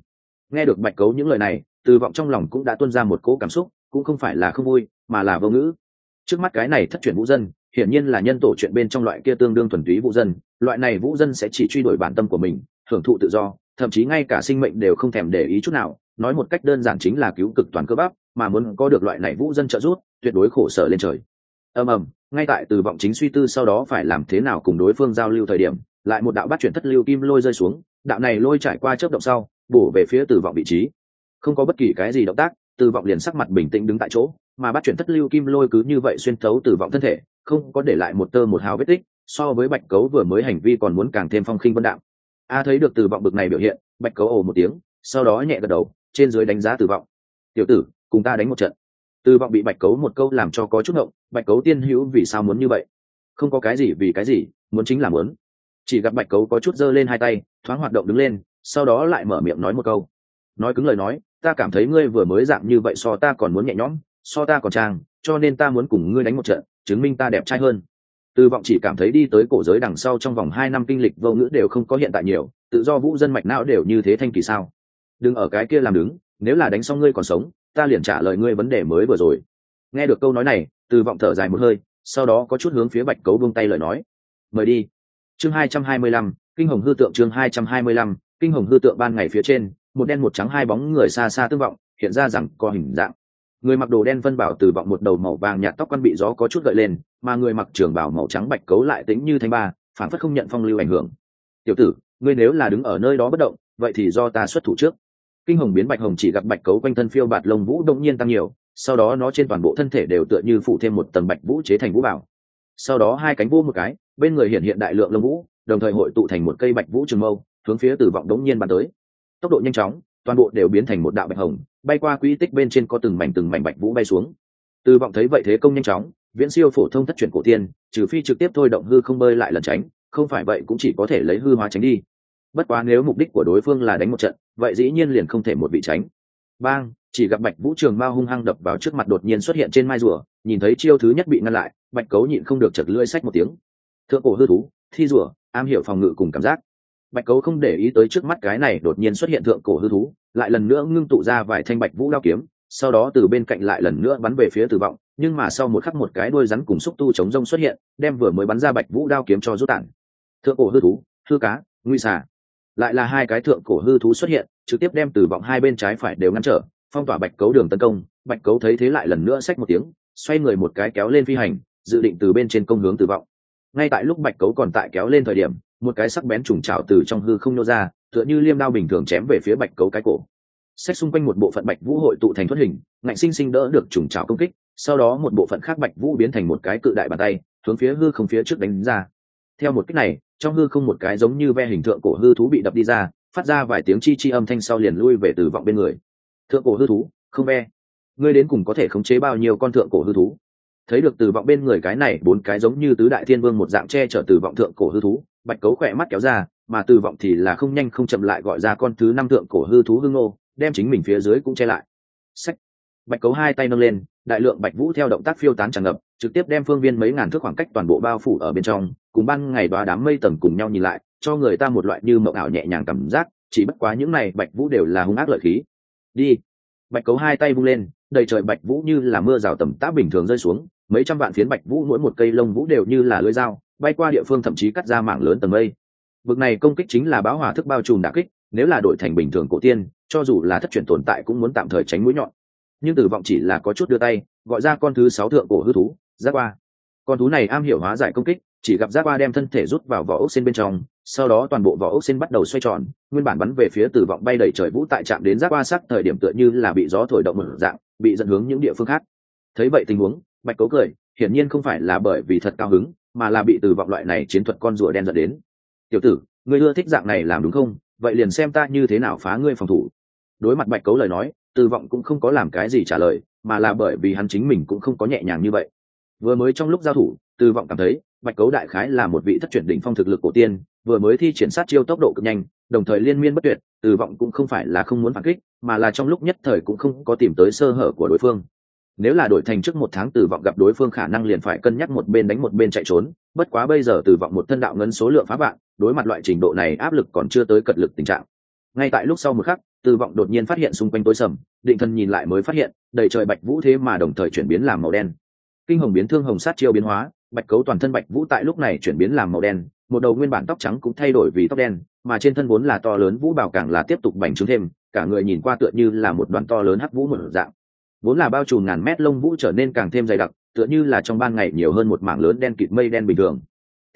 Nghe được bạch cấu những lời này, từ vọng trong lòng cũng đã tuân ra một cỗ cảm xúc, cũng không phải là không vui, mà là vô ngữ. Trước mắt cái này thất truyền vũ dân, hiển nhiên là nhân tổ chuyện bên trong loại kia tương đương thuần túy vũ dân, loại này vũ dân sẽ chỉ truy đuổi bản tâm của mình, hưởng thụ tự do, thậm chí ngay cả sinh mệnh đều không thèm để ý chút nào, nói một cách đơn giản chính là cứu cực toàn cơ bắp, mà muốn có được loại này vũ dân trợ giúp, tuyệt đối khổ sở lên trời ầm ầm, ngay tại từ vọng chính suy tư sau đó phải làm thế nào cùng đối phương giao lưu thời điểm, lại một đạo bắt chuyển thất lưu kim lôi rơi xuống, đạo này lôi trải qua chớp động sau, bổ về phía từ vọng vị trí. Không có bất kỳ cái gì động tác, từ vọng liền sắc mặt bình tĩnh đứng tại chỗ, mà bắt chuyển thất lưu kim lôi cứ như vậy xuyên thấu từ vọng thân thể, không có để lại một tơ một hào vết tích, so với bạch cấu vừa mới hành vi còn muốn càng thêm phong khinh vân đạm. A thấy được từ vọng bực này biểu hiện, bạch cấu ồ một tiếng, sau đó nhẹ gật đầu, trên dưới đánh giá từ vọng. Tiểu tử, cùng ta đánh một trận từ vọng bị bạch cấu một câu làm cho có chút ngộng, bạch cấu tiên hữu vì sao muốn như vậy? Không có cái gì vì cái gì, muốn chính là muốn. Chỉ gặp bạch cấu có chút giơ lên hai tay, thoáng hoạt động đứng lên, sau đó lại mở miệng nói một câu. Nói cứng lời nói, ta cảm thấy ngươi vừa mới dạng như vậy so ta còn muốn nhẹ nhõm, so ta còn trang, cho nên ta muốn cùng ngươi đánh một trận, chứng minh ta đẹp trai hơn. Từ vọng chỉ cảm thấy đi tới cổ giới đằng sau trong vòng hai năm kinh lịch vô ngữ đều không có hiện tại nhiều, tự do vũ dân mạch não đều như thế thanh kỳ sao? Đừng ở cái kia làm đứng, nếu là đánh xong ngươi còn sống ta liền trả lời ngươi vấn đề mới vừa rồi. Nghe được câu nói này, từ vọng thở dài một hơi, sau đó có chút hướng phía bạch cấu buông tay lời nói. Mời đi. Chương hai trăm hai mươi lăm, kinh hồng hư tượng chương hai trăm hai mươi lăm, kinh hồng hư tượng ban ngày phía trên, một đen một trắng hai bóng người xa xa tương vọng, hiện ra rằng có hình dạng. Người mặc đồ đen vân bảo từ vọng một đầu màu vàng nhạt tóc quan bị gió có chút gợi lên, mà người mặc trường bảo màu trắng bạch cấu lại tĩnh như thanh ba phản phất không nhận phong lưu ảnh hưởng. Tiểu tử, ngươi nếu là đứng ở nơi đó bất động, vậy thì do ta xuất thủ trước kinh hồng biến bạch hồng chỉ gặp bạch cấu quanh thân phiêu bạt lông vũ đông nhiên tăng nhiều, sau đó nó trên toàn bộ thân thể đều tựa như phủ thêm một tầng bạch vũ chế thành vũ bảo. Sau đó hai cánh vũ một cái, bên người hiện hiện đại lượng lông vũ, đồng thời hội tụ thành một cây bạch vũ trường mâu, hướng phía từ vọng đống nhiên bắn tới. Tốc độ nhanh chóng, toàn bộ đều biến thành một đạo bạch hồng, bay qua quỹ tích bên trên có từng mảnh từng mảnh bạch vũ bay xuống. Từ vọng thấy vậy thế công nhanh chóng, viễn siêu phổ thông thất truyền cổ tiên, trừ phi trực tiếp thôi động hư không bơi lại lần tránh, không phải vậy cũng chỉ có thể lấy hư hóa tránh đi bất quá nếu mục đích của đối phương là đánh một trận, vậy dĩ nhiên liền không thể một vị tránh. Bang, chỉ gặp bạch vũ trường mao hung hăng đập vào trước mặt đột nhiên xuất hiện trên mai rùa, nhìn thấy chiêu thứ nhất bị ngăn lại, bạch cấu nhịn không được chật lưỡi sách một tiếng. Thượng cổ hư thú, thi rùa, am hiểu phòng ngự cùng cảm giác. Bạch cấu không để ý tới trước mắt cái này đột nhiên xuất hiện thượng cổ hư thú, lại lần nữa ngưng tụ ra vài thanh bạch vũ đao kiếm, sau đó từ bên cạnh lại lần nữa bắn về phía tử vọng, nhưng mà sau một khắc một cái đuôi rắn cùng xúc tu chống rông xuất hiện, đem vừa mới bắn ra bạch vũ đao kiếm cho rút tản. Thượng cổ hư thú, hư cá, nguy xà lại là hai cái thượng cổ hư thú xuất hiện, trực tiếp đem từ vọng hai bên trái phải đều ngăn trở, phong tỏa bạch cấu đường tấn công. Bạch cấu thấy thế lại lần nữa xách một tiếng, xoay người một cái kéo lên phi hành, dự định từ bên trên công hướng từ vọng. Ngay tại lúc bạch cấu còn tại kéo lên thời điểm, một cái sắc bén trùng trào từ trong hư không nô ra, tựa như liêm đao bình thường chém về phía bạch cấu cái cổ. Xét xung quanh một bộ phận bạch vũ hội tụ thành thoát hình, ngạnh sinh sinh đỡ được trùng trào công kích, sau đó một bộ phận khác bạch vũ biến thành một cái cự đại bàn tay, hướng phía hư không phía trước đánh ra. Theo một cách này trong hư không một cái giống như ve hình tượng cổ hư thú bị đập đi ra, phát ra vài tiếng chi chi âm thanh sau liền lui về từ vọng bên người. Thượng cổ hư thú, không ve. Ngươi đến cùng có thể khống chế bao nhiêu con thượng cổ hư thú? Thấy được từ vọng bên người cái này, bốn cái giống như tứ đại thiên vương một dạng che chở từ vọng thượng cổ hư thú, bạch cấu khỏe mắt kéo ra, mà từ vọng thì là không nhanh không chậm lại gọi ra con thứ năm thượng cổ hư thú hương ngô đem chính mình phía dưới cũng che lại. Sách bạch cấu hai tay nâng lên, đại lượng bạch vũ theo động tác phiêu tán tràn ngập trực tiếp đem phương viên mấy ngàn thước khoảng cách toàn bộ bao phủ ở bên trong, cùng ban ngày đoá đám mây tầng cùng nhau nhìn lại, cho người ta một loại như mộng ảo nhẹ nhàng cảm giác, chỉ bất quá những này bạch vũ đều là hung ác lợi khí. Đi. Bạch cấu hai tay vung lên, đầy trời bạch vũ như là mưa rào tầm táp bình thường rơi xuống, mấy trăm vạn phiến bạch vũ mỗi một cây lông vũ đều như là lưỡi dao, bay qua địa phương thậm chí cắt ra mảng lớn tầng mây. Vực này công kích chính là báo hòa thức bao trùm đả kích, nếu là đội thành bình thường cổ tiên, cho dù là thất truyền tồn tại cũng muốn tạm thời tránh mũi nhọn. Nhưng tử vọng chỉ là có chút đưa tay, gọi ra con thứ sáu thượng cổ hư thú giác qua con thú này am hiểu hóa giải công kích, chỉ gặp giác qua đem thân thể rút vào vỏ ốc xin bên trong, sau đó toàn bộ vỏ ốc xin bắt đầu xoay tròn, nguyên bản bắn về phía tử vọng bay đầy trời vũ tại trạm đến giác qua sắc thời điểm tựa như là bị gió thổi động một dạng, bị dẫn hướng những địa phương khác. Thấy vậy tình huống, bạch cấu cười, hiển nhiên không phải là bởi vì thật cao hứng, mà là bị từ vọng loại này chiến thuật con rùa đen dẫn đến. Tiểu tử, ngươi ưa thích dạng này làm đúng không? Vậy liền xem ta như thế nào phá ngươi phòng thủ. Đối mặt bạch cấu lời nói từ vọng cũng không có làm cái gì trả lời, mà là bởi vì hắn chính mình cũng không có nhẹ nhàng như vậy vừa mới trong lúc giao thủ, từ vọng cảm thấy, bạch cấu đại khái là một vị thất truyền đỉnh phong thực lực cổ tiên, vừa mới thi triển sát chiêu tốc độ cực nhanh, đồng thời liên miên bất tuyệt, từ vọng cũng không phải là không muốn phản kích, mà là trong lúc nhất thời cũng không có tìm tới sơ hở của đối phương. Nếu là đổi thành trước một tháng từ vọng gặp đối phương khả năng liền phải cân nhắc một bên đánh một bên chạy trốn, bất quá bây giờ từ vọng một thân đạo ngân số lượng phá bạn đối mặt loại trình độ này áp lực còn chưa tới cật lực tình trạng. Ngay tại lúc sau một khắc, từ vọng đột nhiên phát hiện xung quanh tối sầm, định thân nhìn lại mới phát hiện, đầy trời bạch vũ thế mà đồng thời chuyển biến làm màu đen kinh hồng biến thương hồng sát chiêu biến hóa, bạch cấu toàn thân bạch vũ tại lúc này chuyển biến làm màu đen, một đầu nguyên bản tóc trắng cũng thay đổi vì tóc đen, mà trên thân vốn là to lớn vũ bảo càng là tiếp tục bành trướng thêm, cả người nhìn qua tựa như là một đoàn to lớn hắc vũ một dạng. Vốn là bao trùm ngàn mét lông vũ trở nên càng thêm dày đặc, tựa như là trong ban ngày nhiều hơn một mảng lớn đen kịt mây đen bình thường.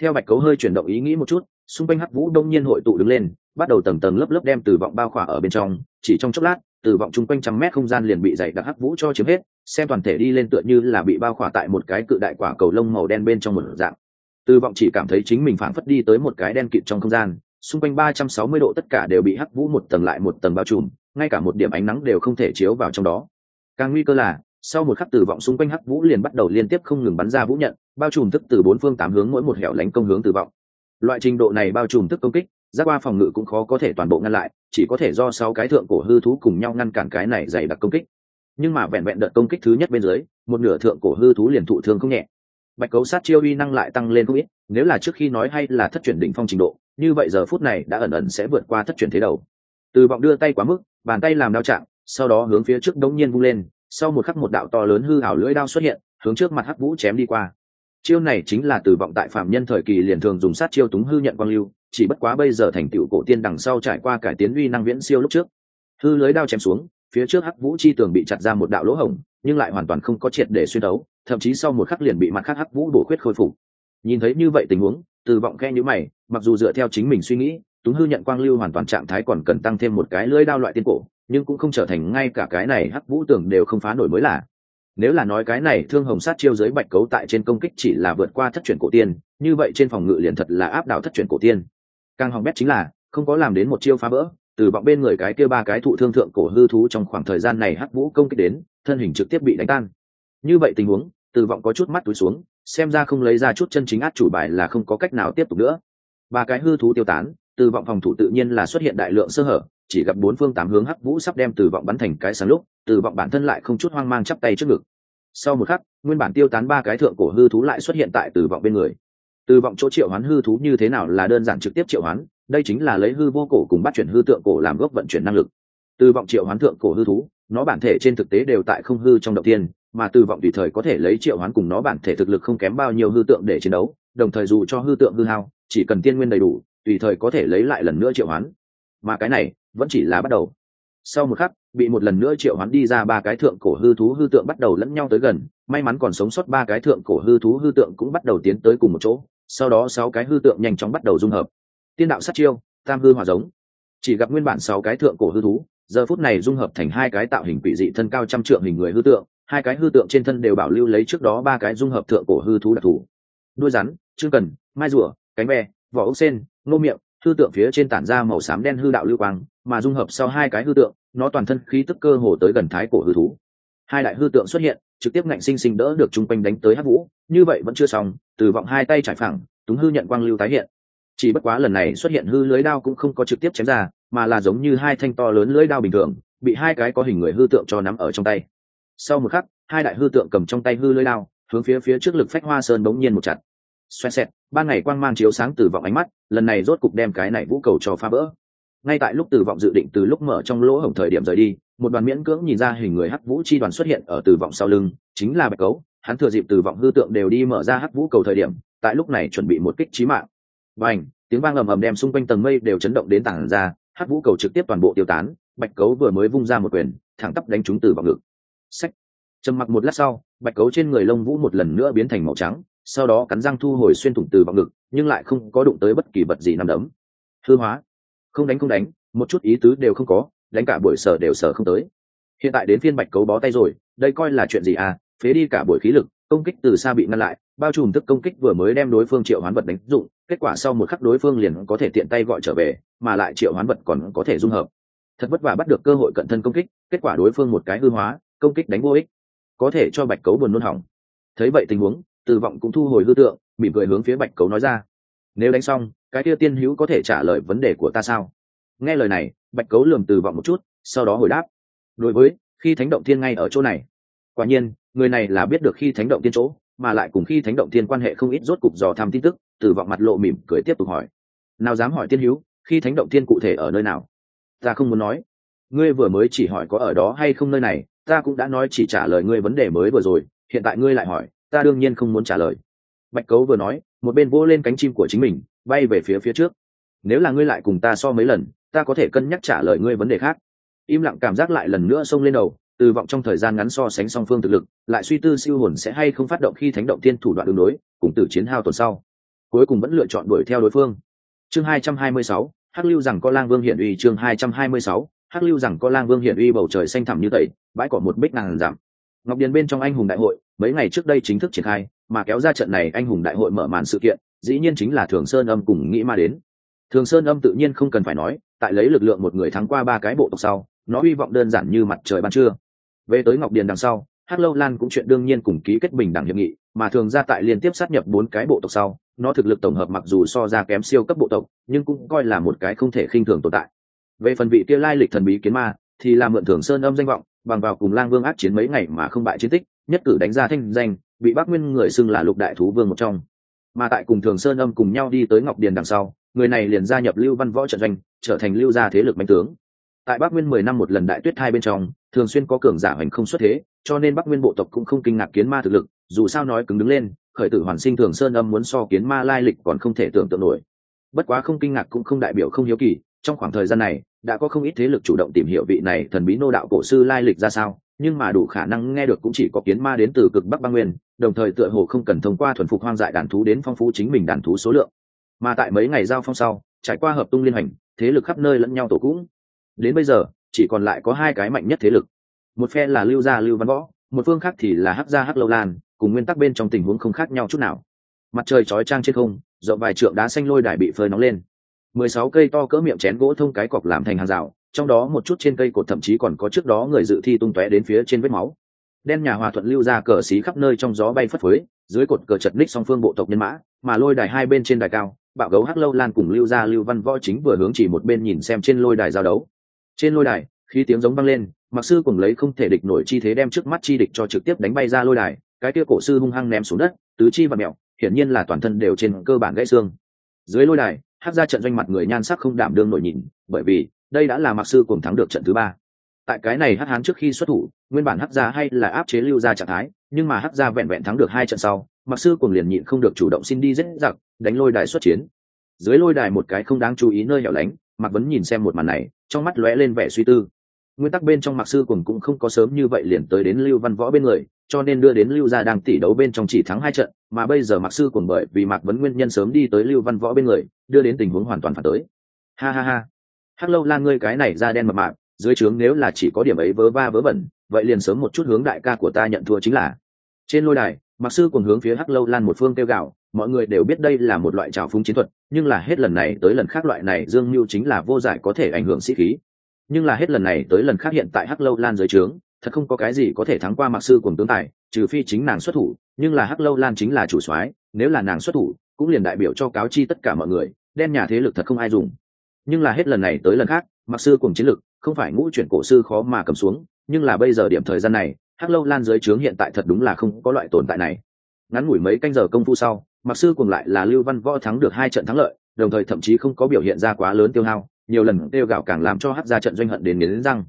Theo bạch cấu hơi chuyển động ý nghĩ một chút, xung quanh hắc vũ đông nhiên hội tụ đứng lên, bắt đầu tầng tầng lớp lớp đem từ vọng bao khỏa ở bên trong, chỉ trong chốc lát, từ vọng chung quanh trăm mét không gian liền bị dày đặc hắc vũ cho chiếm hết xem toàn thể đi lên tựa như là bị bao khỏa tại một cái cự đại quả cầu lông màu đen bên trong một dạng. Tư vọng chỉ cảm thấy chính mình phảng phất đi tới một cái đen kịt trong không gian, xung quanh ba trăm sáu mươi độ tất cả đều bị hắc vũ một tầng lại một tầng bao trùm, ngay cả một điểm ánh nắng đều không thể chiếu vào trong đó. Càng nguy cơ là, sau một khắc từ vọng xung quanh hắc vũ liền bắt đầu liên tiếp không ngừng bắn ra vũ nhận, bao trùm thức từ bốn phương tám hướng mỗi một hẻo lánh công hướng tử vọng. Loại trình độ này bao trùm thức công kích, giác qua phòng ngự cũng khó có thể toàn bộ ngăn lại, chỉ có thể do sáu cái thượng cổ hư thú cùng nhau ngăn cản cái này dày đặc công kích nhưng mà vẹn vẹn đợt công kích thứ nhất bên dưới, một nửa thượng cổ hư thú liền thụ thương không nhẹ. Bạch cấu sát chiêu uy năng lại tăng lên không ít, nếu là trước khi nói hay là thất chuyển đỉnh phong trình độ, như vậy giờ phút này đã ẩn ẩn sẽ vượt qua thất chuyển thế đầu. Từ vọng đưa tay quá mức, bàn tay làm đao trạng sau đó hướng phía trước đống nhiên vung lên, sau một khắc một đạo to lớn hư ảo lưỡi đao xuất hiện, hướng trước mặt hắc vũ chém đi qua. Chiêu này chính là từ vọng tại phạm nhân thời kỳ liền thường dùng sát chiêu túng hư nhận quang lưu, chỉ bất quá bây giờ thành tựu cổ tiên đằng sau trải qua cải tiến uy năng viễn siêu lúc trước. Hư lưới đao chém xuống phía trước hắc vũ chi tường bị chặt ra một đạo lỗ hổng, nhưng lại hoàn toàn không có triệt để xuyên đấu, thậm chí sau một khắc liền bị mặt khác hắc vũ bổ khuyết khôi phục. Nhìn thấy như vậy tình huống, từ vọng khe nhữ mày, mặc dù dựa theo chính mình suy nghĩ, túng hư nhận quang lưu hoàn toàn trạng thái còn cần tăng thêm một cái lưỡi đao loại tiên cổ, nhưng cũng không trở thành ngay cả cái này hắc vũ tường đều không phá nổi mới là. Nếu là nói cái này thương hồng sát chiêu dưới bạch cấu tại trên công kích chỉ là vượt qua thất truyền cổ tiên, như vậy trên phòng ngự liền thật là áp đảo thất truyền cổ tiên. Càng hỏng bét chính là, không có làm đến một chiêu phá vỡ từ vọng bên người cái kia ba cái thụ thương thượng cổ hư thú trong khoảng thời gian này hắc vũ công kích đến, thân hình trực tiếp bị đánh tan. Như vậy tình huống, từ vọng có chút mắt túi xuống, xem ra không lấy ra chút chân chính át chủ bài là không có cách nào tiếp tục nữa. Ba cái hư thú tiêu tán, từ vọng phòng thủ tự nhiên là xuất hiện đại lượng sơ hở, chỉ gặp bốn phương tám hướng hắc vũ sắp đem từ vọng bắn thành cái sáng lúc, từ vọng bản thân lại không chút hoang mang chắp tay trước ngực. Sau một khắc, nguyên bản tiêu tán ba cái thượng cổ hư thú lại xuất hiện tại từ vọng bên người. Từ vọng chỗ triệu hoán hư thú như thế nào là đơn giản trực tiếp triệu hoán đây chính là lấy hư vô cổ cùng bắt chuyển hư tượng cổ làm gốc vận chuyển năng lực. Từ vọng triệu hoán thượng cổ hư thú, nó bản thể trên thực tế đều tại không hư trong động tiên mà từ vọng tùy thời có thể lấy triệu hoán cùng nó bản thể thực lực không kém bao nhiêu hư tượng để chiến đấu, đồng thời dù cho hư tượng hư hao, chỉ cần tiên nguyên đầy đủ, tùy thời có thể lấy lại lần nữa triệu hoán. Mà cái này, vẫn chỉ là bắt đầu. Sau một khắc, bị một lần nữa triệu hoán đi ra ba cái thượng cổ hư thú hư tượng bắt đầu lẫn nhau tới gần, may mắn còn sống sót ba cái thượng cổ hư thú hư tượng cũng bắt đầu tiến tới cùng một chỗ, sau đó sáu cái hư tượng nhanh chóng bắt đầu dung hợp tiên đạo sát chiêu, tam hư hòa giống. Chỉ gặp nguyên bản sáu cái thượng cổ hư thú, giờ phút này dung hợp thành hai cái tạo hình quỷ dị thân cao trăm trượng hình người hư tượng, hai cái hư tượng trên thân đều bảo lưu lấy trước đó ba cái dung hợp thượng cổ hư thú đặc thù. Đuôi rắn chương cần, mai rùa, cánh ve, vỏ ốc sen nô miệng, hư tượng phía trên tản ra màu xám đen hư đạo lưu quang, mà dung hợp sau hai cái hư tượng, nó toàn thân khí tức cơ hồ tới gần thái cổ hư thú. Hai đại hư tượng xuất hiện, trực tiếp ngạnh sinh sinh đỡ được chung quanh đánh tới hắc vũ, như vậy vẫn chưa xong, từ vọng hai tay trải phẳng, túng hư nhận quang lưu tái hiện chỉ bất quá lần này xuất hiện hư lưới đao cũng không có trực tiếp chém ra, mà là giống như hai thanh to lớn lưới đao bình thường, bị hai cái có hình người hư tượng cho nắm ở trong tay. Sau một khắc, hai đại hư tượng cầm trong tay hư lưới đao, hướng phía phía trước lực phách hoa sơn bỗng nhiên một chặt. Xoẹt xẹt, ban ngày quang mang chiếu sáng từ vọng ánh mắt, lần này rốt cục đem cái này vũ cầu cho phá vỡ. Ngay tại lúc từ vọng dự định từ lúc mở trong lỗ hổng thời điểm rời đi, một đoàn miễn cưỡng nhìn ra hình người hắc vũ chi đoàn xuất hiện ở từ vọng sau lưng, chính là bạch cấu. Hắn thừa dịp từ vọng hư tượng đều đi mở ra hắc vũ cầu thời điểm, tại lúc này chuẩn bị một kích trí mạng và ảnh, tiếng vang ầm ầm đem xung quanh tầng mây đều chấn động đến tảng ra, hát vũ cầu trực tiếp toàn bộ tiêu tán, bạch cấu vừa mới vung ra một quyền, thẳng tắp đánh trúng từ vọng ngực. Sách trầm mặc một lát sau, bạch cấu trên người lông vũ một lần nữa biến thành màu trắng, sau đó cắn răng thu hồi xuyên thủng từ vọng ngực, nhưng lại không có đụng tới bất kỳ vật gì nằm đấm. Hư hóa. Không đánh không đánh, một chút ý tứ đều không có, đánh cả buổi sở đều sở không tới. Hiện tại đến phiên bạch cấu bó tay rồi, đây coi là chuyện gì à? Phế đi cả buổi khí lực, công kích từ xa bị ngăn lại bao trùm thức công kích vừa mới đem đối phương triệu hoán vật đánh dụng, kết quả sau một khắc đối phương liền có thể tiện tay gọi trở về, mà lại triệu hoán vật còn có thể dung hợp. Thật vất vả bắt được cơ hội cận thân công kích, kết quả đối phương một cái hư hóa, công kích đánh vô ích. Có thể cho bạch cấu buồn nôn hỏng. Thấy vậy tình huống, từ vọng cũng thu hồi hư tượng, mỉm cười hướng phía bạch cấu nói ra. Nếu đánh xong, cái kia tiên hữu có thể trả lời vấn đề của ta sao? Nghe lời này, bạch cấu lườm từ vọng một chút, sau đó hồi đáp. Đối với, khi thánh động thiên ngay ở chỗ này. Quả nhiên, người này là biết được khi thánh động tiên chỗ mà lại cùng khi thánh động thiên quan hệ không ít rốt cục dò thăm tin tức, từ vọng mặt lộ mỉm cười tiếp tục hỏi. Nào dám hỏi tiên hữu, khi thánh động thiên cụ thể ở nơi nào? Ta không muốn nói. Ngươi vừa mới chỉ hỏi có ở đó hay không nơi này, ta cũng đã nói chỉ trả lời ngươi vấn đề mới vừa rồi, hiện tại ngươi lại hỏi, ta đương nhiên không muốn trả lời. Bạch cấu vừa nói, một bên vỗ lên cánh chim của chính mình, bay về phía phía trước. Nếu là ngươi lại cùng ta so mấy lần, ta có thể cân nhắc trả lời ngươi vấn đề khác. Im lặng cảm giác lại lần nữa xông lên đầu từ vọng trong thời gian ngắn so sánh song phương thực lực lại suy tư siêu hồn sẽ hay không phát động khi thánh động tiên thủ đoạn đường đối cùng tử chiến hao tuần sau. Cuối cùng vẫn lựa chọn đuổi theo đối phương. Chương 226, hắc lưu rằng có lang vương hiển uy chương 226, hắc lưu rằng có lang vương hiển uy bầu trời xanh thẳm như tẩy bãi cỏ một bích ngàn giảm ngọc điền bên trong anh hùng đại hội mấy ngày trước đây chính thức triển khai mà kéo ra trận này anh hùng đại hội mở màn sự kiện dĩ nhiên chính là thường sơn âm cùng nghĩ ma đến. Thường sơn âm tự nhiên không cần phải nói tại lấy lực lượng một người thắng qua ba cái bộ tộc sau nó hy vọng đơn giản như mặt trời ban trưa. Về tới ngọc điền đằng sau, hắc lâu lan cũng chuyện đương nhiên cùng ký kết bình đẳng hiệp nghị, mà thường ra tại liên tiếp sát nhập bốn cái bộ tộc sau, nó thực lực tổng hợp mặc dù so ra kém siêu cấp bộ tộc, nhưng cũng coi là một cái không thể khinh thường tồn tại. Về phần vị kia lai lịch thần bí kiến ma, thì là mượn thường sơn âm danh vọng, bằng vào cùng lang vương áp chiến mấy ngày mà không bại chiến tích, nhất cử đánh ra thanh danh, bị bác nguyên người xưng là lục đại thú vương một trong. Mà tại cùng thường sơn âm cùng nhau đi tới ngọc điền đằng sau, người này liền gia nhập lưu văn võ trận doanh, trở thành lưu gia thế lực mạnh tướng tại bắc nguyên mười năm một lần đại tuyết thai bên trong, thường xuyên có cường giả hoành không xuất thế, cho nên bắc nguyên bộ tộc cũng không kinh ngạc kiến ma thực lực, dù sao nói cứng đứng lên, khởi tử hoàn sinh thường sơn âm muốn so kiến ma lai lịch còn không thể tưởng tượng nổi. Bất quá không kinh ngạc cũng không đại biểu không hiếu kỳ, trong khoảng thời gian này, đã có không ít thế lực chủ động tìm hiểu vị này thần bí nô đạo cổ sư lai lịch ra sao, nhưng mà đủ khả năng nghe được cũng chỉ có kiến ma đến từ cực bắc băng nguyên, đồng thời tựa hồ không cần thông qua thuần phục hoang dại đàn thú đến phong phú chính mình đàn thú số lượng. Mà tại mấy ngày giao phong sau, trải qua hợp tung liên hành thế lực khắp nơi lẫn nhau tổ cũng đến bây giờ, chỉ còn lại có hai cái mạnh nhất thế lực. Một phe là lưu gia lưu văn võ, một phương khác thì là hắc gia hắc lâu lan, cùng nguyên tắc bên trong tình huống không khác nhau chút nào. Mặt trời chói trang trên không, rộng vài trượng đá xanh lôi đài bị phơi nóng lên. Mười sáu cây to cỡ miệng chén gỗ thông cái cọc làm thành hàng rào, trong đó một chút trên cây cột thậm chí còn có trước đó người dự thi tung tóe đến phía trên vết máu. Đen nhà hòa thuận lưu ra cờ xí khắp nơi trong gió bay phất phới, dưới cột cờ chật ních song phương bộ tộc nhân mã, mà lôi đài hai bên trên đài cao, bạo gấu hắc lâu lan cùng lưu gia lưu văn võ chính vừa hướng chỉ một bên nhìn xem trên lôi đài giao đấu trên lôi đài, khi tiếng giống băng lên mặc sư cùng lấy không thể địch nổi chi thế đem trước mắt chi địch cho trực tiếp đánh bay ra lôi đài, cái kia cổ sư hung hăng ném xuống đất, tứ chi và mẹo, hiển nhiên là toàn thân đều trên cơ bản gãy xương. Dưới lôi đài, hát ra trận doanh mặt người nhan sắc không đảm đương nổi nhìn, bởi vì, đây đã là mặc sư cùng thắng được trận thứ ba. Tại cái này hát hán trước khi xuất thủ, nguyên bản hát ra hay là áp chế lưu ra trạng thái, nhưng mà hát ra vẹn vẹn thắng được hai trận sau mặc sư cùng liền nhịn không được chủ động xin đi dễ dặc đánh lôi đài xuất chiến. Dưới lôi đài một cái không đáng chú ý nơi hẻo lánh, mạc vấn nhìn xem một màn này trong mắt lóe lên vẻ suy tư. Nguyên tắc bên trong Mặc sư cùng cũng không có sớm như vậy liền tới đến lưu văn võ bên người, cho nên đưa đến lưu gia đang tỷ đấu bên trong chỉ thắng hai trận, mà bây giờ Mặc sư cùng bởi vì mạc vấn nguyên nhân sớm đi tới lưu văn võ bên người, đưa đến tình huống hoàn toàn phản tới. Ha ha ha. Hắc lâu lan ngươi cái này ra đen mập mạc dưới trướng nếu là chỉ có điểm ấy vớ va vớ vẩn, vậy liền sớm một chút hướng đại ca của ta nhận thua chính là. Trên lôi đài Mặc sư cùng hướng phía hắc lâu lan một phương kêu gạo mọi người đều biết đây là một loại trào phúng chiến thuật, nhưng là hết lần này tới lần khác loại này dương mưu chính là vô giải có thể ảnh hưởng sĩ khí. Nhưng là hết lần này tới lần khác hiện tại hắc lâu lan dưới trướng, thật không có cái gì có thể thắng qua mặc sư cùng tướng tài, trừ phi chính nàng xuất thủ, nhưng là hắc lâu lan chính là chủ soái, nếu là nàng xuất thủ, cũng liền đại biểu cho cáo chi tất cả mọi người đen nhà thế lực thật không ai dùng. Nhưng là hết lần này tới lần khác mặc sư cùng chiến lực, không phải ngũ chuyển cổ sư khó mà cầm xuống, nhưng là bây giờ điểm thời gian này, hắc lâu lan dưới trướng hiện tại thật đúng là không có loại tồn tại này ngắn ngủi mấy canh giờ công phu sau mặc sư cùng lại là lưu văn võ thắng được hai trận thắng lợi, đồng thời thậm chí không có biểu hiện ra quá lớn tiêu hao, nhiều lần tiêu gạo càng làm cho hát ra trận doanh hận đến nghiến răng.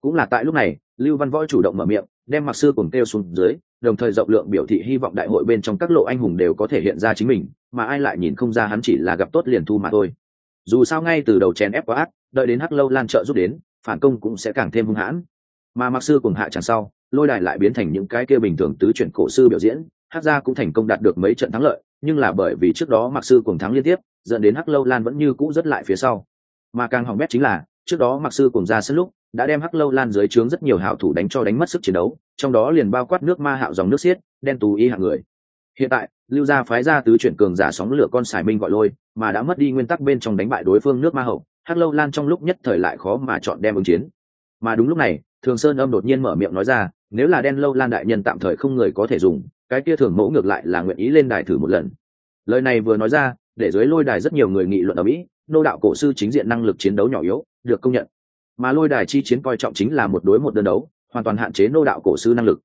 Cũng là tại lúc này, lưu văn võ chủ động mở miệng, đem mặc sư cùng tiêu xuống dưới, đồng thời rộng lượng biểu thị hy vọng đại hội bên trong các lộ anh hùng đều có thể hiện ra chính mình, mà ai lại nhìn không ra hắn chỉ là gặp tốt liền thu mà thôi. Dù sao ngay từ đầu chèn ép quá ác, đợi đến hắc lâu lan trợ giúp đến, phản công cũng sẽ càng thêm hung hãn. Mà mặc sư cùng hạ chẳng sau, lôi đài lại biến thành những cái kia bình thường tứ chuyển cổ sư biểu diễn hắc gia cũng thành công đạt được mấy trận thắng lợi, nhưng là bởi vì trước đó mặc sư cùng thắng liên tiếp, dẫn đến hắc lâu lan vẫn như cũ rất lại phía sau. Mà càng hỏng bét chính là, trước đó mặc sư cùng ra sân lúc, đã đem hắc lâu lan dưới trướng rất nhiều hảo thủ đánh cho đánh mất sức chiến đấu, trong đó liền bao quát nước ma hạo dòng nước xiết, đen tù y hạng người. Hiện tại, lưu gia phái ra tứ chuyển cường giả sóng lửa con xài minh gọi lôi, mà đã mất đi nguyên tắc bên trong đánh bại đối phương nước ma hậu, hắc lâu lan trong lúc nhất thời lại khó mà chọn đem ứng chiến. Mà đúng lúc này, thường sơn âm đột nhiên mở miệng nói ra, nếu là đen lâu lan đại nhân tạm thời không người có thể dùng cái kia thường mẫu ngược lại là nguyện ý lên đài thử một lần. Lời này vừa nói ra, để dưới lôi đài rất nhiều người nghị luận ở mỹ, nô đạo cổ sư chính diện năng lực chiến đấu nhỏ yếu, được công nhận. Mà lôi đài chi chiến coi trọng chính là một đối một đơn đấu, hoàn toàn hạn chế nô đạo cổ sư năng lực.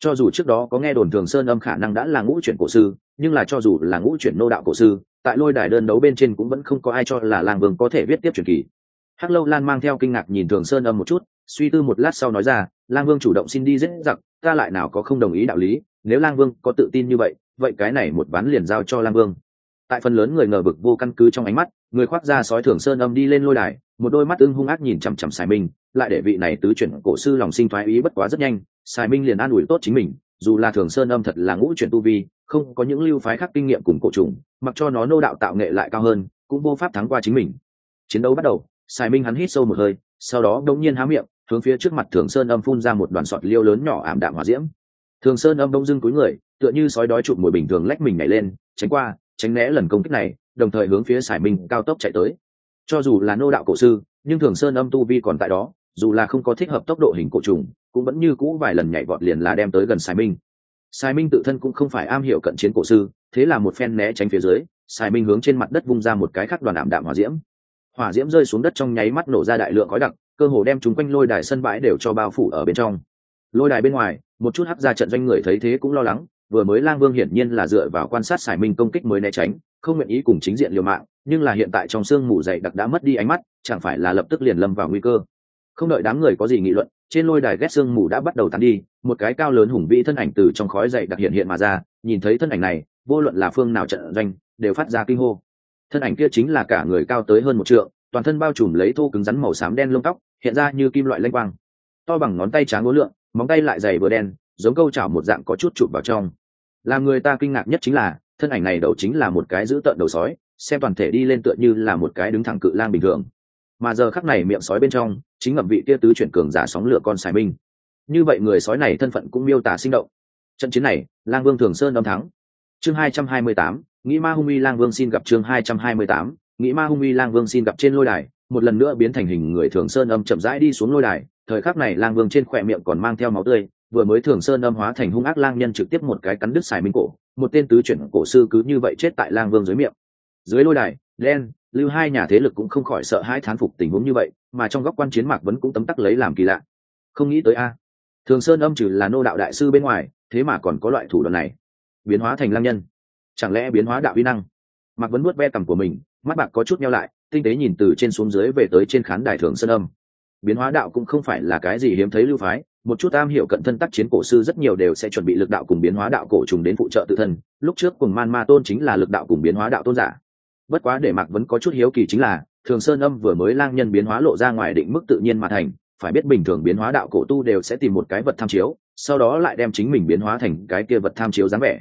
Cho dù trước đó có nghe đồn thường sơn âm khả năng đã là ngũ chuyển cổ sư, nhưng là cho dù là ngũ chuyển nô đạo cổ sư, tại lôi đài đơn đấu bên trên cũng vẫn không có ai cho là làng vương có thể viết tiếp truyền kỳ. Hắc lâu lan mang theo kinh ngạc nhìn thường sơn âm một chút, suy tư một lát sau nói ra lang vương chủ động xin đi dễ dặc ta lại nào có không đồng ý đạo lý, nếu lang vương có tự tin như vậy vậy cái này một ván liền giao cho lang vương. Tại phần lớn người ngờ vực vô căn cứ trong ánh mắt, người khoác ra sói thường sơn âm đi lên lôi đài, một đôi mắt ưng hung ác nhìn chằm chằm sài minh, lại để vị này tứ chuyển cổ sư lòng sinh thoái ý bất quá rất nhanh, sài minh liền an ủi tốt chính mình, dù là thường sơn âm thật là ngũ chuyển tu vi, không có những lưu phái khác kinh nghiệm cùng cổ trùng, mặc cho nó nô đạo tạo nghệ lại cao hơn, cũng vô pháp thắng qua chính mình. Chiến đấu bắt đầu, sài minh hắn hít sâu một hơi, sau đó đống nhiên há miệng hướng phía trước mặt thường sơn âm phun ra một đoàn sọt liêu lớn nhỏ ảm đạm hỏa diễm. Thường sơn âm đông dưng cúi người, tựa như sói đói chụp mùi bình thường lách mình nhảy lên, tránh qua, tránh né lần công kích này, đồng thời hướng phía sải minh cao tốc chạy tới. Cho dù là nô đạo cổ sư, nhưng thường sơn âm tu vi còn tại đó, dù là không có thích hợp tốc độ hình cổ trùng, cũng vẫn như cũ vài lần nhảy vọt liền là đem tới gần sài minh. Sài minh tự thân cũng không phải am hiểu cận chiến cổ sư, thế là một phen né tránh phía dưới sài minh hướng trên mặt đất vung ra một cái khắc đoàn ảm đạm hỏa diễm. Hỏa diễm rơi xuống đất trong nháy mắt nổ ra đại lượng khói đặc cơ hồ đem chúng quanh lôi đài sân bãi đều cho bao phủ ở bên trong. Lôi đài bên ngoài, một chút hấp ra trận doanh người thấy thế cũng lo lắng, vừa mới lang vương hiển nhiên là dựa vào quan sát xài minh công kích mới né tránh, không nguyện ý cùng chính diện liều mạng, nhưng là hiện tại trong sương mù dày đặc đã mất đi ánh mắt, chẳng phải là lập tức liền lâm vào nguy cơ. Không đợi đám người có gì nghị luận, trên lôi đài ghét sương mù đã bắt đầu tán đi, một cái cao lớn hùng vĩ thân ảnh từ trong khói dày đặc hiện hiện mà ra, nhìn thấy thân ảnh này, vô luận là phương nào trận doanh, đều phát ra kinh hô. Thân ảnh kia chính là cả người cao tới hơn một trượng, toàn thân bao trùm lấy thô cứng rắn màu xám đen lông tóc hiện ra như kim loại lanh quang. To bằng ngón tay tráng ngố lượng, móng tay lại dày vừa đen, giống câu chảo một dạng có chút chụp vào trong. Làm người ta kinh ngạc nhất chính là, thân ảnh này đầu chính là một cái giữ tợn đầu sói, xem toàn thể đi lên tựa như là một cái đứng thẳng cự lang bình thường. Mà giờ khắc này miệng sói bên trong, chính ngậm vị tia tứ chuyển cường giả sóng lửa con xài minh. Như vậy người sói này thân phận cũng miêu tả sinh động. Trận chiến này, lang vương thường sơn âm thắng. Chương hai trăm hai mươi tám, nghĩ ma hung uy lang vương xin gặp chương hai trăm hai mươi tám, nghĩ ma hung uy lang vương xin gặp trên lôi đài một lần nữa biến thành hình người thường sơn âm chậm rãi đi xuống lôi đài, thời khắc này lang vương trên khỏe miệng còn mang theo máu tươi, vừa mới thường sơn âm hóa thành hung ác lang nhân trực tiếp một cái cắn đứt xài minh cổ, một tên tứ chuyển cổ sư cứ như vậy chết tại lang vương dưới miệng. Dưới lôi đài, đen, lưu hai nhà thế lực cũng không khỏi sợ hãi thán phục tình huống như vậy, mà trong góc quan chiến mạc vẫn cũng tấm tắc lấy làm kỳ lạ. Không nghĩ tới a, thường sơn âm trừ là nô đạo đại sư bên ngoài, thế mà còn có loại thủ đoạn này. Biến hóa thành lang nhân. Chẳng lẽ biến hóa đạo uy năng? Mạc vẫn nuốt ve cằm của mình, mắt bạc có chút nhau lại tinh tế nhìn từ trên xuống dưới về tới trên khán đài thường sơn âm. Biến hóa đạo cũng không phải là cái gì hiếm thấy lưu phái, một chút am hiểu cận thân tác chiến cổ sư rất nhiều đều sẽ chuẩn bị lực đạo cùng biến hóa đạo cổ trùng đến phụ trợ tự thân, lúc trước cùng man ma tôn chính là lực đạo cùng biến hóa đạo tôn giả. Bất quá để mạc vẫn có chút hiếu kỳ chính là, thường sơn âm vừa mới lang nhân biến hóa lộ ra ngoài định mức tự nhiên mà thành, phải biết bình thường biến hóa đạo cổ tu đều sẽ tìm một cái vật tham chiếu, sau đó lại đem chính mình biến hóa thành cái kia vật tham chiếu dáng vẻ.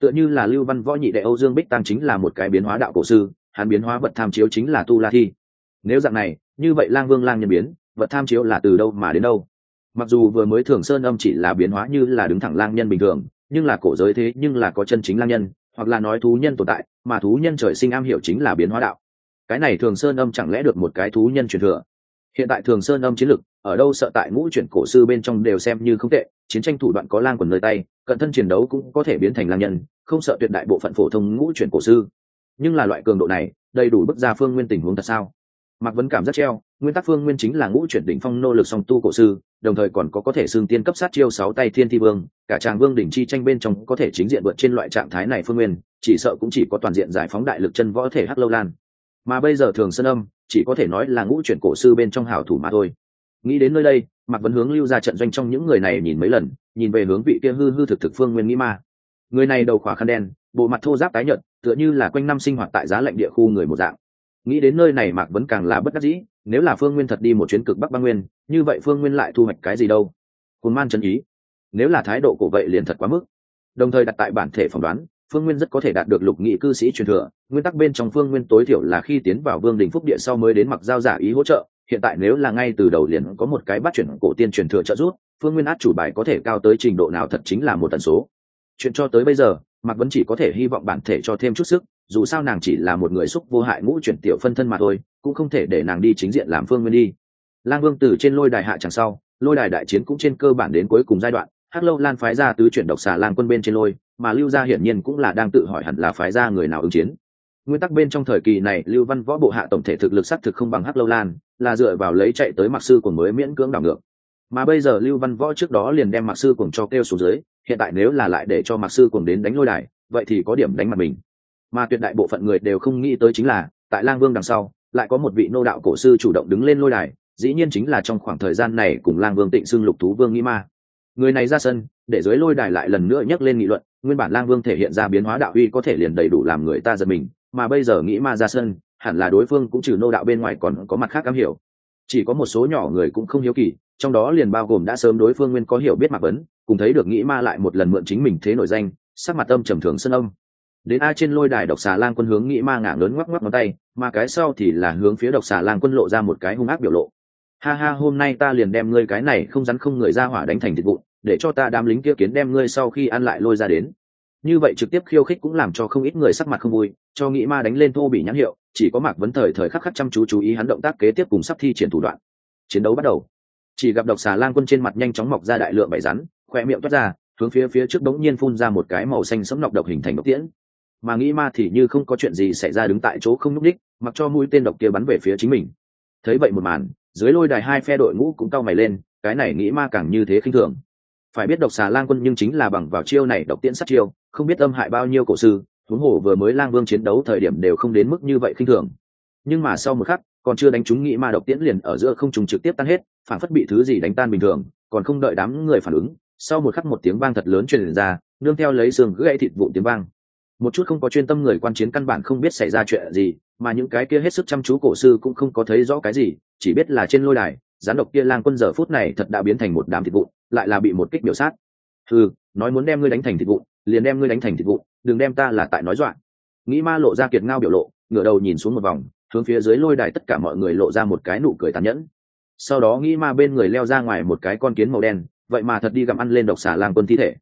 Tựa như là lưu văn võ nhị đệ âu dương bích tăng chính là một cái biến hóa đạo cổ sư hắn biến hóa vật tham chiếu chính là tu la thi. Nếu dạng này, như vậy lang vương lang nhân biến, vật tham chiếu là từ đâu mà đến đâu? Mặc dù vừa mới thường sơn âm chỉ là biến hóa như là đứng thẳng lang nhân bình thường, nhưng là cổ giới thế nhưng là có chân chính lang nhân, hoặc là nói thú nhân tồn tại, mà thú nhân trời sinh am hiểu chính là biến hóa đạo. Cái này thường sơn âm chẳng lẽ được một cái thú nhân truyền thừa? Hiện tại thường sơn âm chiến lực, ở đâu sợ tại ngũ chuyển cổ sư bên trong đều xem như không tệ, chiến tranh thủ đoạn có lang quần nơi tay, cận thân chiến đấu cũng có thể biến thành lang nhân, không sợ tuyệt đại bộ phận phổ thông ngũ chuyển cổ sư nhưng là loại cường độ này, đầy đủ bức ra phương nguyên tình huống thật sao? Mạc vấn cảm rất treo, nguyên tắc phương nguyên chính là ngũ chuyển đỉnh phong nô lực song tu cổ sư, đồng thời còn có có thể xương tiên cấp sát chiêu sáu tay thiên thi vương, cả tràng vương đỉnh chi tranh bên trong có thể chính diện vượt trên loại trạng thái này phương nguyên, chỉ sợ cũng chỉ có toàn diện giải phóng đại lực chân võ thể hắc lâu lan. Mà bây giờ thường sơn âm, chỉ có thể nói là ngũ chuyển cổ sư bên trong hảo thủ mà thôi. Nghĩ đến nơi đây, mạc vấn hướng lưu ra trận doanh trong những người này nhìn mấy lần, nhìn về hướng vị kia hư hư thực thực phương nguyên nghĩ ma người này đầu khỏa khăn đen, bộ mặt thô giáp tái nhợt, tựa như là quanh năm sinh hoạt tại giá lạnh địa khu người một dạng. Nghĩ đến nơi này mạc vẫn càng là bất đắc dĩ, nếu là phương nguyên thật đi một chuyến cực bắc băng nguyên, như vậy phương nguyên lại thu hoạch cái gì đâu? Hồn man chân ý. Nếu là thái độ của vậy liền thật quá mức. Đồng thời đặt tại bản thể phỏng đoán, phương nguyên rất có thể đạt được lục nghị cư sĩ truyền thừa, nguyên tắc bên trong phương nguyên tối thiểu là khi tiến vào vương đình phúc địa sau mới đến mặc giao giả ý hỗ trợ, hiện tại nếu là ngay từ đầu liền có một cái bắt chuyển cổ tiên truyền thừa trợ giúp, phương nguyên át chủ bài có thể cao tới trình độ nào thật chính là một tần số chuyện cho tới bây giờ, mạc vẫn chỉ có thể hy vọng bản thể cho thêm chút sức, dù sao nàng chỉ là một người xúc vô hại ngũ chuyển tiểu phân thân mà thôi, cũng không thể để nàng đi chính diện làm phương nguyên đi. Lang vương từ trên lôi đài hạ chẳng sau, lôi đài đại chiến cũng trên cơ bản đến cuối cùng giai đoạn, hắc lâu lan phái ra tứ chuyển độc xà lan quân bên trên lôi, mà lưu gia hiển nhiên cũng là đang tự hỏi hẳn là phái ra người nào ứng chiến. Nguyên tắc bên trong thời kỳ này, lưu văn võ bộ hạ tổng thể thực lực xác thực không bằng hắc lâu lan, là dựa vào lấy chạy tới mặc sư của mới miễn cưỡng đảo ngược mà bây giờ lưu văn võ trước đó liền đem mặc sư cùng cho kêu xuống dưới, hiện tại nếu là lại để cho mặc sư cùng đến đánh lôi đài, vậy thì có điểm đánh mặt mình. Mà tuyệt đại bộ phận người đều không nghĩ tới chính là, tại lang vương đằng sau, lại có một vị nô đạo cổ sư chủ động đứng lên lôi đài, dĩ nhiên chính là trong khoảng thời gian này cùng lang vương tịnh xưng lục thú vương nghĩ ma. Người này ra sân, để dưới lôi đài lại lần nữa nhắc lên nghị luận, nguyên bản lang vương thể hiện ra biến hóa đạo uy có thể liền đầy đủ làm người ta giật mình, mà bây giờ nghĩ ma ra sân, hẳn là đối phương cũng trừ nô đạo bên ngoài còn có mặt khác am hiểu. Chỉ có một số nhỏ người cũng không hiếu kỳ trong đó liền bao gồm đã sớm đối phương nguyên có hiểu biết mạc vấn, cùng thấy được nghĩ ma lại một lần mượn chính mình thế nổi danh, sắc mặt âm trầm thường sân âm. Đến a trên lôi đài độc xà lang quân hướng nghĩ ma ngả lớn ngoắc ngoắc ngón tay, mà cái sau thì là hướng phía độc xà lang quân lộ ra một cái hung ác biểu lộ. Ha ha, hôm nay ta liền đem ngươi cái này không rắn không người ra hỏa đánh thành thịt vụn, để cho ta đám lính kia kiến đem ngươi sau khi ăn lại lôi ra đến. Như vậy trực tiếp khiêu khích cũng làm cho không ít người sắc mặt không vui, cho nghĩ ma đánh lên thô bị nhãn hiệu, chỉ có mạc vấn thời thời khắc khắc chăm chú chú ý hắn động tác kế tiếp cùng sắp thi triển thủ đoạn. Chiến đấu bắt đầu chỉ gặp độc xà lang quân trên mặt nhanh chóng mọc ra đại lượng bảy rắn, khoe miệng toát ra, hướng phía phía trước đống nhiên phun ra một cái màu xanh sẫm nọc độc hình thành độc tiễn. Mà nghĩ ma thì như không có chuyện gì xảy ra đứng tại chỗ không nhúc đích mặc cho mũi tên độc kia bắn về phía chính mình. Thấy vậy một màn, dưới lôi đài hai phe đội ngũ cũng cau mày lên, cái này nghĩ ma càng như thế khinh thường. Phải biết độc xà lang quân nhưng chính là bằng vào chiêu này độc tiễn sát chiêu, không biết âm hại bao nhiêu cổ sư, huống hồ vừa mới lang vương chiến đấu thời điểm đều không đến mức như vậy khinh thường. Nhưng mà sau một khắc còn chưa đánh trúng nghĩ ma độc tiễn liền ở giữa không trùng trực tiếp tan hết, phản phất bị thứ gì đánh tan bình thường, còn không đợi đám người phản ứng, sau một khắc một tiếng vang thật lớn truyền ra, nương theo lấy xương gãy thịt vụ tiếng vang. Một chút không có chuyên tâm người quan chiến căn bản không biết xảy ra chuyện gì, mà những cái kia hết sức chăm chú cổ sư cũng không có thấy rõ cái gì, chỉ biết là trên lôi đài, gián độc kia lang quân giờ phút này thật đã biến thành một đám thịt vụn, lại là bị một kích biểu sát. Ừ nói muốn đem ngươi đánh thành thịt vụn, liền đem ngươi đánh thành thịt vụn, đừng đem ta là tại nói dọa. Nghĩ ma lộ ra kiệt ngao biểu lộ, ngửa đầu nhìn xuống một vòng hướng phía dưới lôi đài tất cả mọi người lộ ra một cái nụ cười tàn nhẫn. Sau đó nghĩ ma bên người leo ra ngoài một cái con kiến màu đen, vậy mà thật đi gặm ăn lên độc xà lang quân thi thể.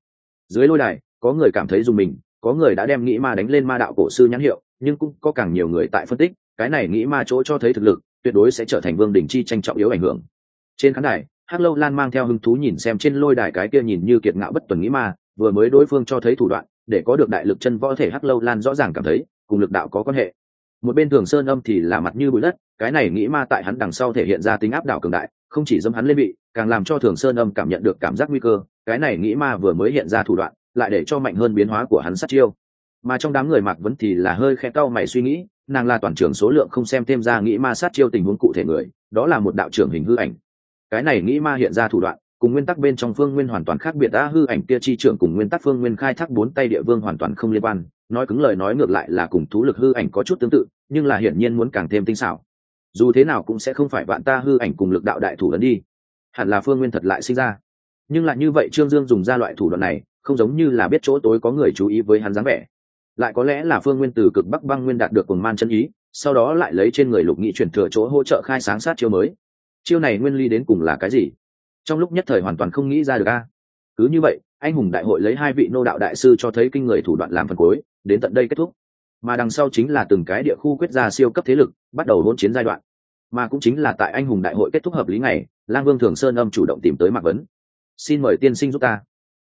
Dưới lôi đài, có người cảm thấy dùng mình, có người đã đem nghĩ ma đánh lên ma đạo cổ sư nhãn hiệu, nhưng cũng có càng nhiều người tại phân tích, cái này nghĩ ma chỗ cho thấy thực lực, tuyệt đối sẽ trở thành vương đình chi tranh trọng yếu ảnh hưởng. Trên khán đài, hắc lâu lan mang theo hứng thú nhìn xem trên lôi đài cái kia nhìn như kiệt ngạo bất tuần nghĩ ma, vừa mới đối phương cho thấy thủ đoạn, để có được đại lực chân võ thể hắc lâu lan rõ ràng cảm thấy, cùng lực đạo có quan hệ một bên thường sơn âm thì là mặt như bụi đất, cái này nghĩ ma tại hắn đằng sau thể hiện ra tính áp đảo cường đại, không chỉ dâm hắn lên bị, càng làm cho thường sơn âm cảm nhận được cảm giác nguy cơ, cái này nghĩ ma vừa mới hiện ra thủ đoạn, lại để cho mạnh hơn biến hóa của hắn sát chiêu. Mà trong đám người mạc vấn thì là hơi khẽ cau mày suy nghĩ, nàng là toàn trưởng số lượng không xem thêm ra nghĩ ma sát chiêu tình huống cụ thể người, đó là một đạo trưởng hình hư ảnh. Cái này nghĩ ma hiện ra thủ đoạn, cùng nguyên tắc bên trong phương nguyên hoàn toàn khác biệt đã hư ảnh kia chi trưởng cùng nguyên tắc phương nguyên khai thác bốn tay địa vương hoàn toàn không liên quan nói cứng lời nói ngược lại là cùng thú lực hư ảnh có chút tương tự, nhưng là hiển nhiên muốn càng thêm tinh xảo. Dù thế nào cũng sẽ không phải bạn ta hư ảnh cùng lực đạo đại thủ lớn đi. Hẳn là phương nguyên thật lại sinh ra. Nhưng lại như vậy trương dương dùng ra loại thủ đoạn này, không giống như là biết chỗ tối có người chú ý với hắn dáng vẻ. Lại có lẽ là phương nguyên từ cực bắc băng nguyên đạt được cuồng man chân ý, sau đó lại lấy trên người lục nghị chuyển thừa chỗ hỗ trợ khai sáng sát chiêu mới. Chiêu này nguyên ly đến cùng là cái gì? Trong lúc nhất thời hoàn toàn không nghĩ ra được a. Cứ như vậy, anh hùng đại hội lấy hai vị nô đạo đại sư cho thấy kinh người thủ đoạn làm phần cuối đến tận đây kết thúc. Mà đằng sau chính là từng cái địa khu quyết ra siêu cấp thế lực, bắt đầu hỗn chiến giai đoạn. Mà cũng chính là tại anh hùng đại hội kết thúc hợp lý này lang vương thường sơn âm chủ động tìm tới mạc vấn. Xin mời tiên sinh giúp ta.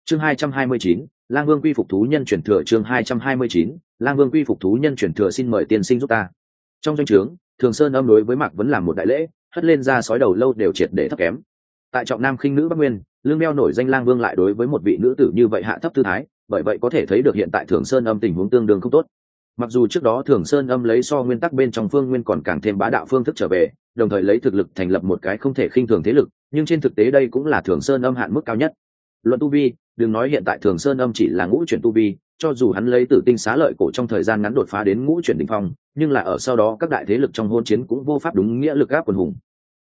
Chương hai trăm hai mươi chín, lang vương quy phục thú nhân chuyển thừa chương hai trăm hai mươi chín, lang vương quy phục thú nhân chuyển thừa xin mời tiên sinh giúp ta. Trong danh o trướng, thường sơn âm đối với mạc vấn làm một đại lễ, hất lên ra sói đầu lâu đều triệt để thấp kém. Tại trọng nam khinh nữ bắc nguyên, lương đeo nổi danh lang vương lại đối với một vị nữ tử như vậy hạ thấp tư thái bởi vậy có thể thấy được hiện tại thường sơn âm tình huống tương đương không tốt. Mặc dù trước đó thường sơn âm lấy so nguyên tắc bên trong phương nguyên còn càng thêm bá đạo phương thức trở về, đồng thời lấy thực lực thành lập một cái không thể khinh thường thế lực, nhưng trên thực tế đây cũng là thường sơn âm hạn mức cao nhất. Luận tu vi, đừng nói hiện tại thường sơn âm chỉ là ngũ chuyển tu vi, cho dù hắn lấy tử tinh xá lợi cổ trong thời gian ngắn đột phá đến ngũ chuyển đỉnh phong, nhưng là ở sau đó các đại thế lực trong hôn chiến cũng vô pháp đúng nghĩa lực gáp quần hùng.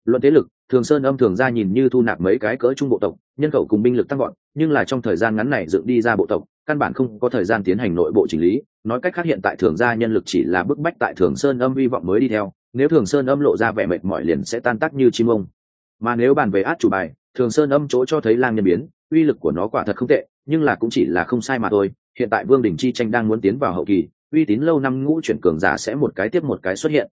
Luận thế lực thường sơn âm thường ra nhìn như thu nạp mấy cái cỡ trung bộ tộc, nhân khẩu cùng binh lực tăng gọn nhưng là trong thời gian ngắn này dựng đi ra bộ tộc, căn bản không có thời gian tiến hành nội bộ chỉnh lý. Nói cách khác hiện tại thường gia nhân lực chỉ là bức bách tại thường sơn âm vi vọng mới đi theo, nếu thường sơn âm lộ ra vẻ mệt mỏi liền sẽ tan tác như chim ông. Mà nếu bàn về át chủ bài, thường sơn âm chỗ cho thấy lang nhân biến, uy lực của nó quả thật không tệ, nhưng là cũng chỉ là không sai mà thôi. Hiện tại vương đình chi tranh đang muốn tiến vào hậu kỳ, uy tín lâu năm ngũ chuyển cường giả sẽ một cái tiếp một cái xuất hiện.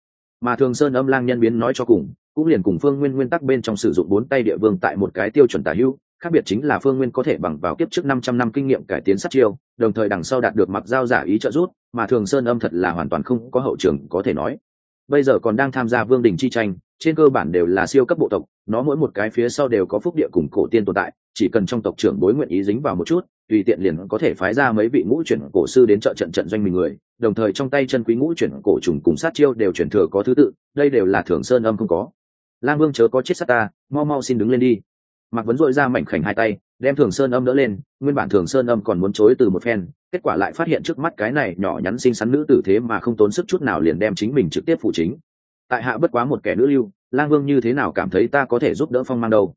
Mà thường sơn âm lang nhân biến nói cho cùng cũng liền cùng phương nguyên nguyên tắc bên trong sử dụng bốn tay địa vương tại một cái tiêu chuẩn tả hữu khác biệt chính là phương nguyên có thể bằng vào kiếp trước năm trăm năm kinh nghiệm cải tiến sát chiêu đồng thời đằng sau đạt được mặc giao giả ý trợ rút, mà thường sơn âm thật là hoàn toàn không có hậu trường có thể nói. Bây giờ còn đang tham gia vương đình chi tranh trên cơ bản đều là siêu cấp bộ tộc nó mỗi một cái phía sau đều có phúc địa cùng cổ tiên tồn tại chỉ cần trong tộc trưởng bối nguyện ý dính vào một chút tùy tiện liền có thể phái ra mấy vị ngũ chuyển cổ sư đến trợ trận trận doanh mình người đồng thời trong tay chân quý ngũ chuyển cổ trùng cùng sát chiêu đều chuyển thừa có thứ tự đây đều là thường sơn âm không có lang vương chớ có chết sát ta, mau mau xin đứng lên đi. Mạc vấn dội ra mảnh khảnh hai tay, đem thường sơn âm đỡ lên, nguyên bản thường sơn âm còn muốn chối từ một phen, kết quả lại phát hiện trước mắt cái này nhỏ nhắn xinh xắn nữ tử thế mà không tốn sức chút nào liền đem chính mình trực tiếp phụ chính. Tại hạ bất quá một kẻ nữ lưu, lang vương như thế nào cảm thấy ta có thể giúp đỡ phong mang đâu?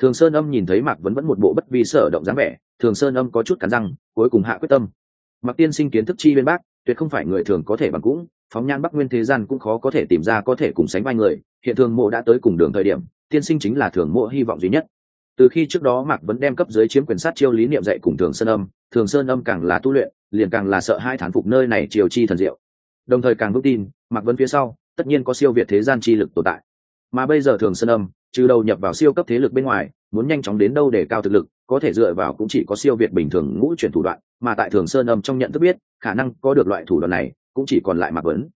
Thường sơn âm nhìn thấy mạc vấn vẫn một bộ bất vi sở động dáng vẻ, thường sơn âm có chút cắn răng, cuối cùng hạ quyết tâm. Mặc tiên sinh kiến thức chi bên bác, tuyệt không phải người thường có thể bằng cũng phóng nhan bắc nguyên thế gian cũng khó có thể tìm ra có thể cùng sánh vai người, hiện thường mộ đã tới cùng đường thời điểm, tiên sinh chính là thường mộ hy vọng duy nhất. Từ khi trước đó mạc vẫn đem cấp dưới chiếm quyền sát chiêu lý niệm dạy cùng thường sơn âm, thường sơn âm càng là tu luyện, liền càng là sợ hai thán phục nơi này triều chi thần diệu. Đồng thời càng vững tin, mạc vẫn phía sau, tất nhiên có siêu việt thế gian chi lực tồn tại. Mà bây giờ thường sơn âm, trừ đầu nhập vào siêu cấp thế lực bên ngoài, muốn nhanh chóng đến đâu để cao thực lực, có thể dựa vào cũng chỉ có siêu việt bình thường ngũ chuyển thủ đoạn, mà tại thường sơn âm trong nhận thức biết, khả năng có được loại thủ đoạn này cũng chỉ còn lại mạc vấn.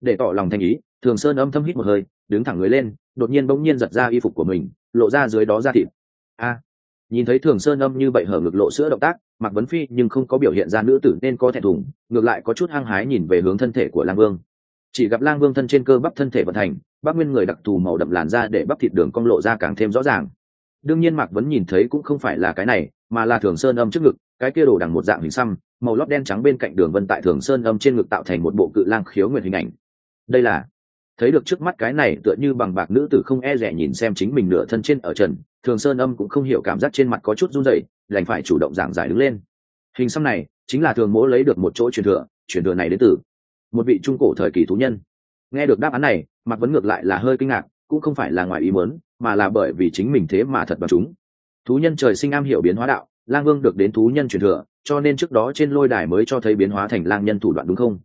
Để tỏ lòng thanh ý thường sơn âm thâm hít một hơi đứng thẳng người lên đột nhiên bỗng nhiên giật ra y phục của mình lộ ra dưới đó ra thịt. A! Nhìn thấy thường sơn âm như vậy hở ngực lộ sữa động tác mạc vấn phi nhưng không có biểu hiện ra nữ tử nên có thẹn thùng ngược lại có chút hăng hái nhìn về hướng thân thể của lang vương. Chỉ gặp lang vương thân trên cơ bắp thân thể vận hành, bác nguyên người đặc thù màu đậm làn da để bắp thịt đường cong lộ ra càng thêm rõ ràng. Đương nhiên mạc vấn nhìn thấy cũng không phải là cái này mà là thường sơn âm trước ngực cái kia đổ đằng một dạng hình xăm màu lót đen trắng bên cạnh đường vân tại thường sơn âm trên ngực tạo thành một bộ cự lang khiếu nguyệt hình ảnh. Đây là, thấy được trước mắt cái này tựa như bằng bạc nữ tử không e rẻ nhìn xem chính mình nửa thân trên ở trần, thường sơn âm cũng không hiểu cảm giác trên mặt có chút run rẩy, đành phải chủ động giảng giải đứng lên. Hình xăm này chính là thường mỗ lấy được một chỗ truyền thừa truyền thừa này đến từ một vị trung cổ thời kỳ thú nhân. Nghe được đáp án này mặt vẫn ngược lại là hơi kinh ngạc, cũng không phải là ngoài ý muốn, mà là bởi vì chính mình thế mà thật bằng chúng. Thú nhân trời sinh am hiểu biến hóa đạo, lang vương được đến thú nhân truyền thừa cho nên trước đó trên lôi đài mới cho thấy biến hóa thành lang nhân thủ đoạn đúng không?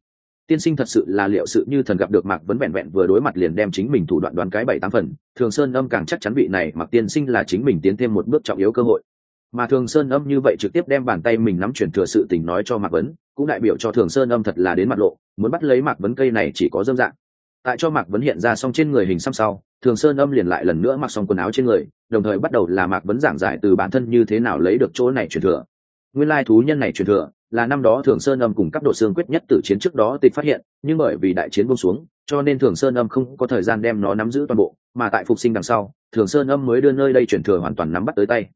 Tiên sinh thật sự là liệu sự như thần gặp được mạc vấn vẹn vẹn vừa đối mặt liền đem chính mình thủ đoạn đoán cái bảy tám phần. Thường sơn âm càng chắc chắn vị này mặc tiên sinh là chính mình tiến thêm một bước trọng yếu cơ hội. Mà thường sơn âm như vậy trực tiếp đem bàn tay mình nắm chuyển thừa sự tình nói cho mạc vấn, cũng đại biểu cho thường sơn âm thật là đến mặt lộ, muốn bắt lấy mạc vấn cây này chỉ có dâm dạng. Tại cho mạc vấn hiện ra xong trên người hình xăm sau, thường sơn âm liền lại lần nữa mặc xong quần áo trên người, đồng thời bắt đầu là mạc vấn giảng giải từ bản thân như thế nào lấy được chỗ này chuyển thừa nguyên lai thú nhân này truyền thừa, là năm đó thường sơn âm cùng cấp độ xương quyết nhất từ chiến trước đó tịch phát hiện, nhưng bởi vì đại chiến bông xuống, cho nên thường sơn âm không có thời gian đem nó nắm giữ toàn bộ, mà tại phục sinh đằng sau, thường sơn âm mới đưa nơi đây truyền thừa hoàn toàn nắm bắt tới tay.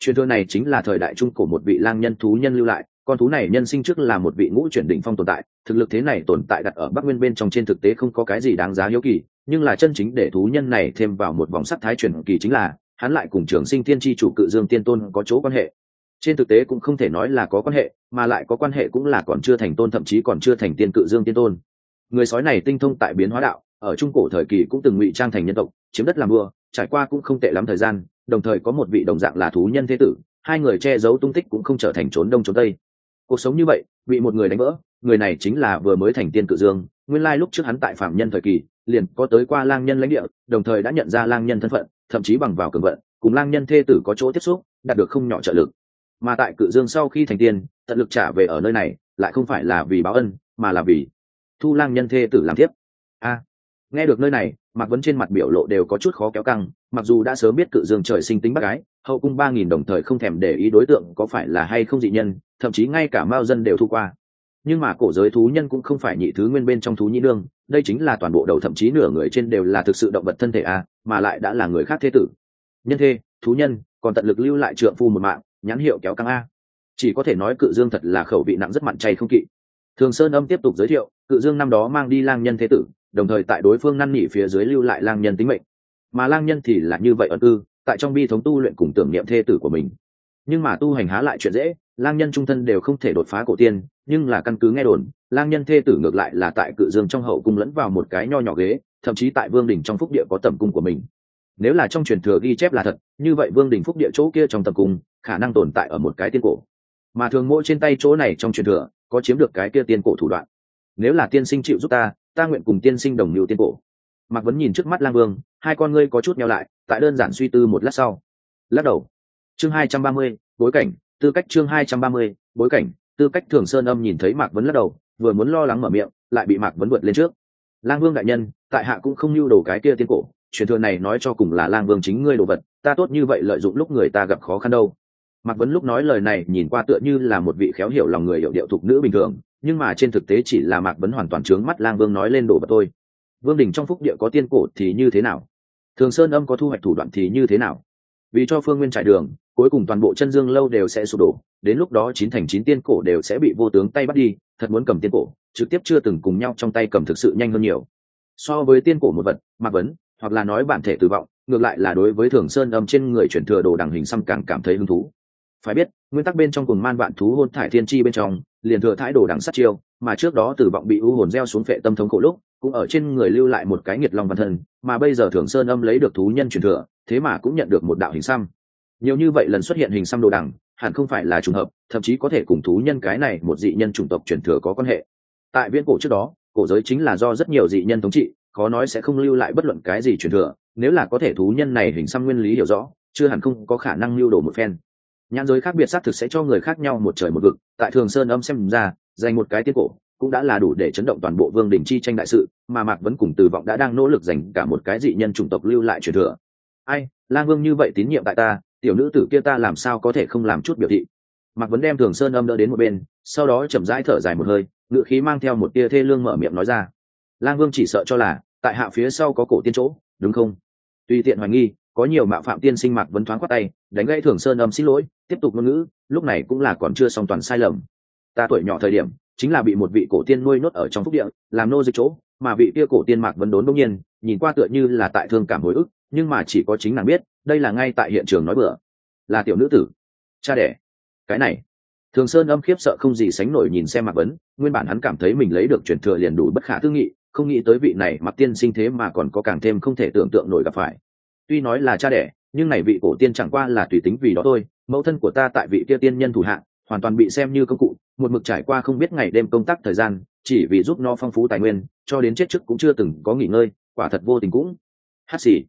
Truyền thừa này chính là thời đại trung cổ một vị lang nhân thú nhân lưu lại, con thú này nhân sinh trước là một vị ngũ chuyển đỉnh phong tồn tại, thực lực thế này tồn tại đặt ở bắc nguyên bên trong trên thực tế không có cái gì đáng giá hiếu kỳ, nhưng là chân chính để thú nhân này thêm vào một vòng sắc thái truyền kỳ chính là, hắn lại cùng trường sinh tiên tri chủ cự dương tiên tôn có chỗ quan hệ trên thực tế cũng không thể nói là có quan hệ, mà lại có quan hệ cũng là còn chưa thành tôn, thậm chí còn chưa thành tiên cự dương tiên tôn. Người sói này tinh thông tại biến hóa đạo, ở trung cổ thời kỳ cũng từng ngụy trang thành nhân tộc, chiếm đất làm vua, trải qua cũng không tệ lắm thời gian, đồng thời có một vị đồng dạng là thú nhân thế tử, hai người che giấu tung tích cũng không trở thành trốn đông trốn tây. Cuộc sống như vậy, bị một người đánh vỡ, người này chính là vừa mới thành tiên cự dương, nguyên lai lúc trước hắn tại phạm nhân thời kỳ, liền có tới qua lang nhân lãnh địa, đồng thời đã nhận ra lang nhân thân phận, thậm chí bằng vào cường vận, cùng lang nhân thê tử có chỗ tiếp xúc, đạt được không nhỏ trợ lực mà tại cự dương sau khi thành tiên, tận lực trả về ở nơi này, lại không phải là vì báo ân, mà là vì thu lang nhân thê tử làm tiếp a, nghe được nơi này, mạc vấn trên mặt biểu lộ đều có chút khó kéo căng, mặc dù đã sớm biết cự dương trời sinh tính bác gái hậu cung ba nghìn đồng thời không thèm để ý đối tượng có phải là hay không dị nhân, thậm chí ngay cả mao dân đều thu qua. Nhưng mà cổ giới thú nhân cũng không phải nhị thứ nguyên bên trong thú nhĩ đương đây chính là toàn bộ đầu thậm chí nửa người trên đều là thực sự động vật thân thể a, mà lại đã là người khác thế tử. Nhân thê, thú nhân, còn tận lực lưu lại trượng phu một mạng nhãn hiệu kéo căng a. Chỉ có thể nói cự dương thật là khẩu vị nặng rất mặn chay không kỵ. Thường sơn âm tiếp tục giới thiệu, cự dương năm đó mang đi lang nhân thế tử, đồng thời tại đối phương năn nỉ phía dưới lưu lại lang nhân tính mệnh. Mà lang nhân thì là như vậy ẩn ư tại trong bi thống tu luyện cùng tưởng niệm thê tử của mình. Nhưng mà tu hành há lại chuyện dễ, lang nhân trung thân đều không thể đột phá cổ tiên, nhưng là căn cứ nghe đồn, lang nhân thê tử ngược lại là tại cự dương trong hậu cung lẫn vào một cái nho nhỏ ghế, thậm chí tại vương đình trong phúc địa có tầm cung của mình nếu là trong truyền thừa ghi chép là thật, như vậy vương đình phúc địa chỗ kia trong tập cung, khả năng tồn tại ở một cái tiên cổ. Mà thường mỗi trên tay chỗ này trong truyền thừa, có chiếm được cái kia tiên cổ thủ đoạn. Nếu là tiên sinh chịu giúp ta ta nguyện cùng tiên sinh đồng mưu tiên cổ. Mạc vấn nhìn trước mắt lang vương, hai con ngươi có chút nhau lại, tại đơn giản suy tư một lát sau. Lắc đầu. Chương hai trăm ba mươi, bối cảnh, tư cách chương hai trăm ba mươi, bối cảnh, tư cách thường sơn âm nhìn thấy mạc vấn lắc đầu, vừa muốn lo lắng mở miệng, lại bị mạc vấn vượt lên trước. Lang vương đại nhân, tại hạ cũng không lưu đồ cái kia tiên cổ truyền thừa này nói cho cùng là lang vương chính ngươi đồ vật, ta tốt như vậy lợi dụng lúc người ta gặp khó khăn đâu. Mạc vấn lúc nói lời này nhìn qua tựa như là một vị khéo hiểu lòng người hiệu điệu thục nữ bình thường, nhưng mà trên thực tế chỉ là mạc vấn hoàn toàn trướng mắt lang vương nói lên đồ vật thôi. Vương đình trong phúc địa có tiên cổ thì như thế nào? Thường sơn âm có thu hoạch thủ đoạn thì như thế nào? Vì cho phương nguyên trải đường, cuối cùng toàn bộ chân dương lâu đều sẽ sụp đổ, đến lúc đó chín thành chín tiên cổ đều sẽ bị vô tướng tay bắt đi, thật muốn cầm tiên cổ, trực tiếp chưa từng cùng nhau trong tay cầm thực sự nhanh hơn nhiều. So với tiên cổ một vật, mạc vấn hoặc là nói bản thể tử vọng ngược lại là đối với thường sơn âm trên người chuyển thừa đồ đằng hình xăm càng cảm thấy hứng thú. Phải biết, nguyên tắc bên trong cùng man vạn thú hôn thải thiên chi bên trong, liền thừa thái đồ đằng sát chiêu, mà trước đó tử vọng bị u hồn gieo xuống phệ tâm thống khổ lúc, cũng ở trên người lưu lại một cái nghiệt lòng văn thân, mà bây giờ thường sơn âm lấy được thú nhân truyền thừa, thế mà cũng nhận được một đạo hình xăm. Nhiều như vậy lần xuất hiện hình xăm đồ đằng, hẳn không phải là trùng hợp, thậm chí có thể cùng thú nhân cái này một dị nhân chủng tộc truyền thừa có quan hệ. Tại viễn cổ trước đó, cổ giới chính là do rất nhiều dị nhân thống trị có nói sẽ không lưu lại bất luận cái gì truyền thừa, nếu là có thể thú nhân này hình xăm nguyên lý hiểu rõ, chưa hẳn không có khả năng lưu đồ một phen. Nhãn giới khác biệt xác thực sẽ cho người khác nhau một trời một vực, tại thường sơn âm xem ra, dành một cái tiết cổ cũng đã là đủ để chấn động toàn bộ vương đình chi tranh đại sự, mà mạc vẫn cùng từ vọng đã đang nỗ lực dành cả một cái dị nhân chủng tộc lưu lại truyền thừa. Ai, lang vương như vậy tín nhiệm tại ta, tiểu nữ tử kia ta làm sao có thể không làm chút biểu thị? Mạc vẫn đem thường sơn âm đỡ đến một bên, sau đó chậm rãi thở dài một hơi ngự khí mang theo một tia thê lương mở miệng nói ra lang vương chỉ sợ cho là, tại hạ phía sau có cổ tiên chỗ, đúng không? Tùy tiện hoài nghi, có nhiều mạo phạm tiên sinh mạc vấn thoáng khoát tay, đánh gãy thường sơn âm xin lỗi, tiếp tục ngôn ngữ, lúc này cũng là còn chưa xong toàn sai lầm. Ta tuổi nhỏ thời điểm, chính là bị một vị cổ tiên nuôi nốt ở trong phúc địa, làm nô dịch chỗ, mà vị kia cổ tiên mạc vấn đốn đông nhiên, nhìn qua tựa như là tại thương cảm hồi ức, nhưng mà chỉ có chính nàng biết, đây là ngay tại hiện trường nói bừa. Là tiểu nữ tử. Cha đẻ. Cái này. Thường sơn âm khiếp sợ không gì sánh nổi nhìn xem mạc vấn, nguyên bản hắn cảm thấy mình lấy được truyền thừa liền đủ bất khả tư nghị không nghĩ tới vị này mặc tiên sinh thế mà còn có càng thêm không thể tưởng tượng nổi gặp phải. Tuy nói là cha đẻ, nhưng này vị cổ tiên chẳng qua là tùy tính vì đó thôi, mẫu thân của ta tại vị kia tiên nhân thủ hạng hoàn toàn bị xem như công cụ, một mực trải qua không biết ngày đêm công tác thời gian, chỉ vì giúp no phong phú tài nguyên, cho đến chết chức cũng chưa từng có nghỉ ngơi, quả thật vô tình cũng hát xì.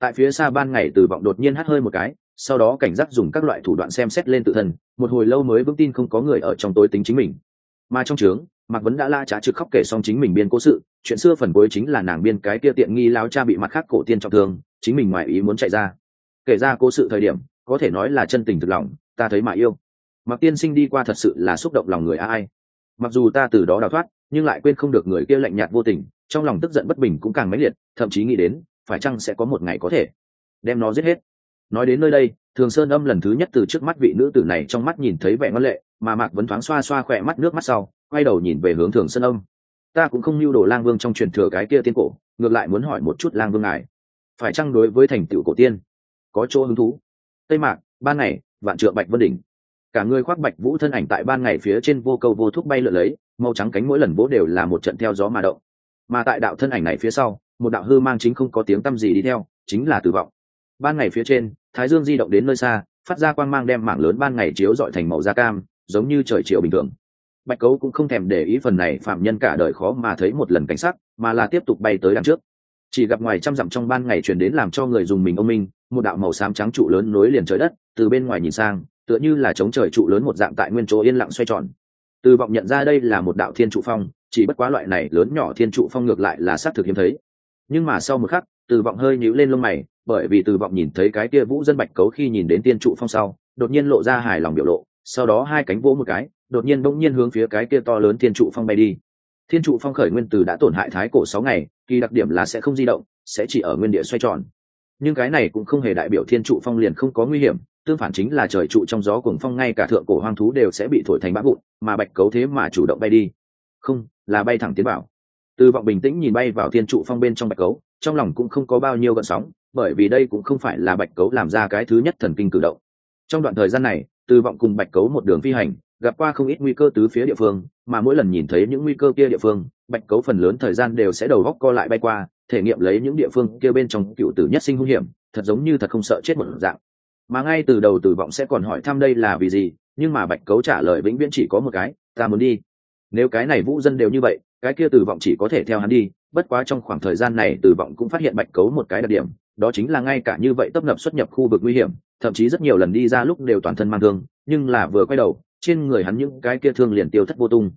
Tại phía xa ban ngày từ vọng đột nhiên hát hơi một cái, sau đó cảnh giác dùng các loại thủ đoạn xem xét lên tự thân, một hồi lâu mới vững tin không có người ở trong tối tính chính mình. Mà trong trướng mạc vấn đã la trá trực khóc kể xong chính mình biên cố sự, chuyện xưa phần cuối chính là nàng biên cái kia tiện nghi lao cha bị mặt khác cổ tiên trọng thương, chính mình ngoài ý muốn chạy ra. Kể ra cố sự thời điểm, có thể nói là chân tình thực lòng, ta thấy mà yêu. Mặc tiên sinh đi qua thật sự là xúc động lòng người ai. Mặc dù ta từ đó đào thoát, nhưng lại quên không được người kia lạnh nhạt vô tình, trong lòng tức giận bất bình cũng càng mãnh liệt, thậm chí nghĩ đến, phải chăng sẽ có một ngày có thể đem nó giết hết nói đến nơi đây, thường sơn âm lần thứ nhất từ trước mắt vị nữ tử này trong mắt nhìn thấy vẻ ngân lệ, mà mạc vẫn thoáng xoa xoa khỏe mắt nước mắt sau, quay đầu nhìn về hướng thường sơn âm. Ta cũng không lưu đồ lang vương trong truyền thừa cái kia tiên cổ, ngược lại muốn hỏi một chút lang vương ngài. Phải chăng đối với thành tựu cổ tiên, có chỗ hứng thú? Tây mạc, ban ngày, vạn trượng bạch vân đỉnh. Cả người khoác bạch vũ thân ảnh tại ban ngày phía trên vô câu vô thúc bay lượn lấy, màu trắng cánh mỗi lần vỗ đều là một trận theo gió mà động. Mà tại đạo thân ảnh này phía sau, một đạo hư mang chính không có tiếng tăm gì đi theo, chính là tử vọng ban ngày phía trên, thái dương di động đến nơi xa, phát ra quang mang đem mảng lớn ban ngày chiếu dọi thành màu da cam, giống như trời chiều bình thường. Bạch cấu cũng không thèm để ý phần này phạm nhân cả đời khó mà thấy một lần cảnh sắc, mà là tiếp tục bay tới đằng trước. Chỉ gặp ngoài trăm dặm trong ban ngày chuyển đến làm cho người dùng mình ông minh, một đạo màu xám trắng trụ lớn nối liền trời đất, từ bên ngoài nhìn sang, tựa như là chống trời trụ lớn một dạng tại nguyên chỗ yên lặng xoay tròn. Từ vọng nhận ra đây là một đạo thiên trụ phong, chỉ bất quá loại này lớn nhỏ thiên trụ phong ngược lại là xác thực hiếm thấy. Nhưng mà sau một khắc, từ vọng hơi nhíu lên lông mày bởi vì từ vọng nhìn thấy cái kia vũ dân bạch cấu khi nhìn đến tiên trụ phong sau, đột nhiên lộ ra hài lòng biểu lộ, sau đó hai cánh vỗ một cái, đột nhiên bỗng nhiên hướng phía cái kia to lớn thiên trụ phong bay đi. Thiên trụ phong khởi nguyên từ đã tổn hại thái cổ sáu ngày, kỳ đặc điểm là sẽ không di động, sẽ chỉ ở nguyên địa xoay tròn. Nhưng cái này cũng không hề đại biểu thiên trụ phong liền không có nguy hiểm, tương phản chính là trời trụ trong gió cuồng phong ngay cả thượng cổ hoang thú đều sẽ bị thổi thành bã vụn, mà bạch cấu thế mà chủ động bay đi. Không, là bay thẳng tiến vào. Từ vọng bình tĩnh nhìn bay vào thiên trụ phong bên trong bạch cấu, trong lòng cũng không có bao nhiêu gợn sóng bởi vì đây cũng không phải là bạch cấu làm ra cái thứ nhất thần kinh cử động. Trong đoạn thời gian này, từ vọng cùng bạch cấu một đường phi hành, gặp qua không ít nguy cơ tứ phía địa phương, mà mỗi lần nhìn thấy những nguy cơ kia địa phương, bạch cấu phần lớn thời gian đều sẽ đầu góc co lại bay qua, thể nghiệm lấy những địa phương kia bên trong cựu tử nhất sinh hung hiểm, thật giống như thật không sợ chết một dạng. Mà ngay từ đầu tử vọng sẽ còn hỏi thăm đây là vì gì, nhưng mà bạch cấu trả lời vĩnh viễn chỉ có một cái, ta muốn đi. Nếu cái này vũ dân đều như vậy, cái kia tử vọng chỉ có thể theo hắn đi, bất quá trong khoảng thời gian này tử vọng cũng phát hiện bạch cấu một cái đặc điểm đó chính là ngay cả như vậy tấp nập xuất nhập khu vực nguy hiểm, thậm chí rất nhiều lần đi ra lúc đều toàn thân mang thương, nhưng là vừa quay đầu, trên người hắn những cái kia thương liền tiêu thất vô tung.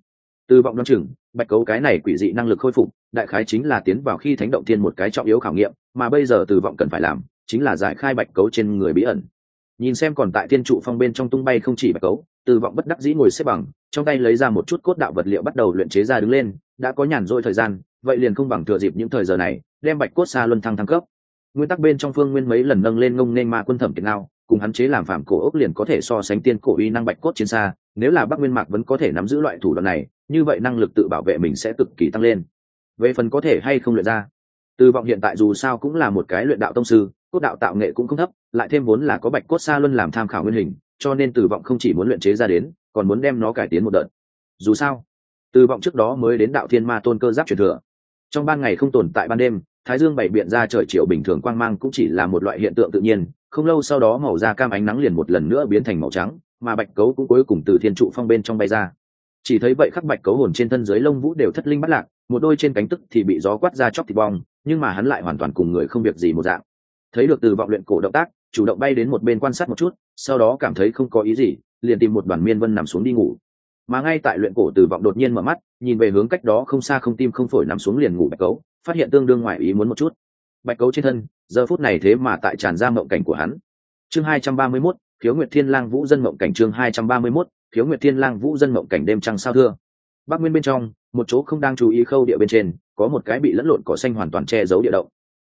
Từ vọng đoan chừng, bạch cấu cái này quỷ dị năng lực khôi phục, đại khái chính là tiến vào khi thánh động thiên một cái trọng yếu khảo nghiệm, mà bây giờ từ vọng cần phải làm, chính là giải khai bạch cấu trên người bí ẩn. Nhìn xem còn tại thiên trụ phong bên trong tung bay không chỉ bạch cấu, từ vọng bất đắc dĩ ngồi xếp bằng, trong tay lấy ra một chút cốt đạo vật liệu bắt đầu luyện chế ra đứng lên, đã có nhàn rỗi thời gian, vậy liền không bằng thừa dịp những thời giờ này, đem bạch cốt xa luân thăng thăng cấp nguyên tắc bên trong phương nguyên mấy lần nâng lên ngông nên ma quân thẩm kiệt nào cùng hắn chế làm phạm cổ ốc liền có thể so sánh tiên cổ uy năng bạch cốt chiến xa, nếu là bắc nguyên mạc vẫn có thể nắm giữ loại thủ đoạn này, như vậy năng lực tự bảo vệ mình sẽ cực kỳ tăng lên. Về phần có thể hay không luyện ra, từ vọng hiện tại dù sao cũng là một cái luyện đạo tông sư, cốt đạo tạo nghệ cũng không thấp, lại thêm vốn là có bạch cốt xa luân làm tham khảo nguyên hình, cho nên từ vọng không chỉ muốn luyện chế ra đến, còn muốn đem nó cải tiến một đợt. Dù sao, từ vọng trước đó mới đến đạo thiên ma tôn cơ giáp truyền thừa. Trong ban ngày không tồn tại ban đêm thái dương bảy biện ra trời chiều bình thường quang mang cũng chỉ là một loại hiện tượng tự nhiên, không lâu sau đó màu da cam ánh nắng liền một lần nữa biến thành màu trắng, mà bạch cấu cũng cuối cùng từ thiên trụ phong bên trong bay ra. Chỉ thấy vậy khắc bạch cấu hồn trên thân dưới lông vũ đều thất linh bắt lạc, một đôi trên cánh tức thì bị gió quát ra chóc thịt bong, nhưng mà hắn lại hoàn toàn cùng người không việc gì một dạng. Thấy được từ vọng luyện cổ động tác, chủ động bay đến một bên quan sát một chút, sau đó cảm thấy không có ý gì, liền tìm một đoàn miên vân nằm xuống đi ngủ. Mà ngay tại luyện cổ từ vọng đột nhiên mở mắt, nhìn về hướng cách đó không xa không tim không phổi nằm xuống liền ngủ bạch cấu phát hiện tương đương ngoài ý muốn một chút. Bạch cấu trên thân giờ phút này thế mà tại tràn ra mộng cảnh của hắn. Chương hai trăm ba mươi 231, khiếu nguyệt thiên lang vũ dân mộng cảnh chương hai trăm ba mươi 231, khiếu nguyệt thiên lang vũ dân mộng cảnh đêm trăng sao thưa. Bắc nguyên bên trong một chỗ không đang chú ý khâu địa bên trên có một cái bị lẫn lộn cỏ xanh hoàn toàn che giấu địa động.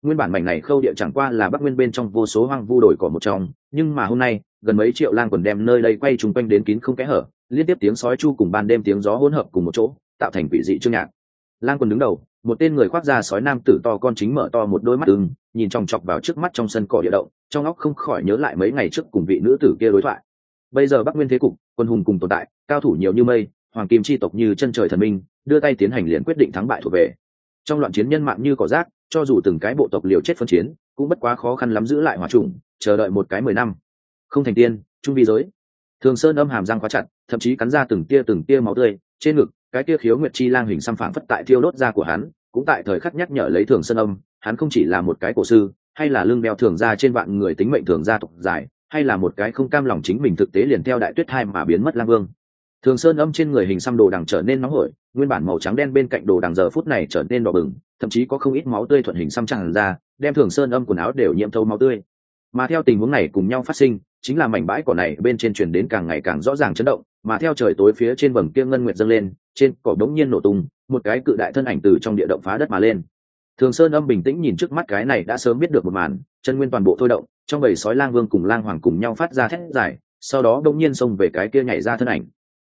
Nguyên bản mảnh này khâu địa chẳng qua là bắc nguyên bên trong vô số hoang vu đồi cỏ một trong nhưng mà hôm nay gần mấy triệu lang quần đem nơi đây quay trùng quanh đến kín không kẽ hở liên tiếp tiếng sói chu cùng ban đêm tiếng gió hỗn hợp cùng một chỗ tạo thành vị dị chương nhạc lang quần đứng đầu, một tên người khoác da sói nam tử to con chính mở to một đôi mắt ưng, nhìn chòng chọc vào trước mắt trong sân cỏ địa động, trong óc không khỏi nhớ lại mấy ngày trước cùng vị nữ tử kia đối thoại. Bây giờ bắc nguyên thế cục, quân hùng cùng tồn tại, cao thủ nhiều như mây, hoàng kim chi tộc như chân trời thần minh, đưa tay tiến hành liền quyết định thắng bại thuộc về. Trong loạn chiến nhân mạng như cỏ rác, cho dù từng cái bộ tộc liều chết phân chiến, cũng bất quá khó khăn lắm giữ lại hòa trùng chờ đợi một cái mười năm. Không thành tiên, trung vi giới. Thường sơn âm hàm răng quá chặt, thậm chí cắn ra từng tia từng tia máu tươi, trên ngực cái kia khiếu nguyệt chi lang hình xăm phản phất tại thiêu đốt da của hắn, cũng tại thời khắc nhắc nhở lấy thường sơn âm, hắn không chỉ là một cái cổ sư, hay là lương đeo thường ra trên vạn người tính mệnh thường gia tộc dài hay là một cái không cam lòng chính mình thực tế liền theo đại tuyết hai mà biến mất lang vương. Thường sơn âm trên người hình xăm đồ đằng trở nên nóng hổi, nguyên bản màu trắng đen bên cạnh đồ đằng giờ phút này trở nên đỏ bừng, thậm chí có không ít máu tươi thuận hình xăm tràn ra, đem thường sơn âm quần áo đều nhiễm thâu máu tươi. Mà theo tình huống này cùng nhau phát sinh, chính là mảnh bãi cỏ này bên trên truyền đến càng ngày càng rõ ràng chấn động mà theo trời tối phía trên vầng kia ngân nguyệt dâng lên, trên cỏ đống nhiên nổ tung, một cái cự đại thân ảnh từ trong địa động phá đất mà lên. Thường sơn âm bình tĩnh nhìn trước mắt cái này đã sớm biết được một màn, chân nguyên toàn bộ thôi động, trong bầy sói lang vương cùng lang hoàng cùng nhau phát ra thét dài, sau đó đông nhiên xông về cái kia nhảy ra thân ảnh.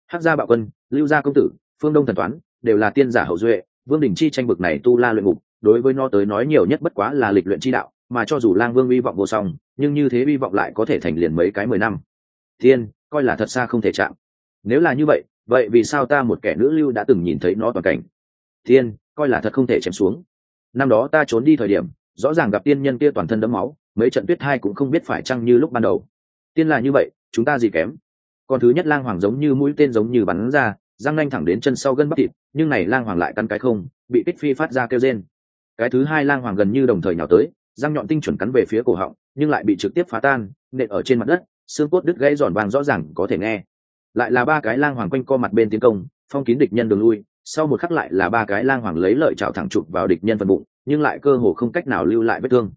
Hắc gia bạo quân, lưu gia công tử, phương đông thần toán, đều là tiên giả hậu duệ, vương đình chi tranh bực này tu la luyện ngục, đối với nó tới nói nhiều nhất bất quá là lịch luyện chi đạo, mà cho dù lang vương hy vọng vô song, nhưng như thế hy vọng lại có thể thành liền mấy cái mười năm. Thiên, coi là thật xa không thể chạm nếu là như vậy vậy vì sao ta một kẻ nữ lưu đã từng nhìn thấy nó toàn cảnh? Thiên, coi là thật không thể chém xuống. Năm đó ta trốn đi thời điểm, rõ ràng gặp tiên nhân kia toàn thân đẫm máu, mấy trận tuyết hai cũng không biết phải chăng như lúc ban đầu. Tiên là như vậy, chúng ta gì kém? Còn thứ nhất lang hoàng giống như mũi tên giống như bắn ra, răng nanh thẳng đến chân sau gân bắp thịt, nhưng này lang hoàng lại căn cái không, bị kích phi phát ra kêu rên. Cái thứ hai lang hoàng gần như đồng thời nhào tới, răng nhọn tinh chuẩn cắn về phía cổ họng, nhưng lại bị trực tiếp phá tan, nện ở trên mặt đất, xương cốt đứt gãy giòn vàng rõ ràng có thể nghe lại là ba cái lang hoàng quanh co mặt bên tiến công, phong kín địch nhân đường lui, sau một khắc lại là ba cái lang hoàng lấy lợi trào thẳng chụp vào địch nhân phần bụng, nhưng lại cơ hồ không cách nào lưu lại vết thương.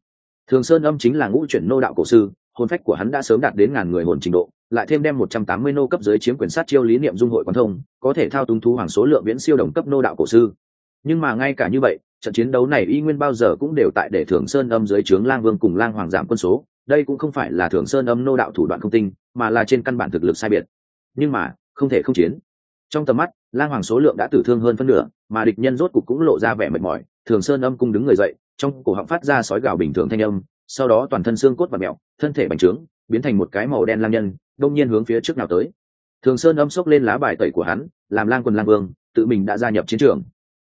Thường sơn âm chính là ngũ chuyển nô đạo cổ sư, hồn phách của hắn đã sớm đạt đến ngàn người hồn trình độ, lại thêm đem một trăm tám mươi nô cấp dưới chiếm quyền sát chiêu lý niệm dung hội quan thông, có thể thao túng thú hoàng số lượng viễn siêu đồng cấp nô đạo cổ sư. Nhưng mà ngay cả như vậy, trận chiến đấu này y nguyên bao giờ cũng đều tại để thường sơn âm dưới trướng lang vương cùng lang hoàng giảm quân số, đây cũng không phải là thường sơn âm nô đạo thủ đoạn không tinh, mà là trên căn bản thực lực sai biệt nhưng mà, không thể không chiến. Trong tầm mắt, lang hoàng số lượng đã tử thương hơn phân nửa, mà địch nhân rốt cục cũng lộ ra vẻ mệt mỏi. Thường sơn âm cung đứng người dậy, trong cổ họng phát ra sói gào bình thường thanh âm, sau đó toàn thân xương cốt và mẹo, thân thể bành trướng, biến thành một cái màu đen lang nhân, đông nhiên hướng phía trước nào tới. Thường sơn âm xốc lên lá bài tẩy của hắn, làm lang quân lang vương, tự mình đã gia nhập chiến trường.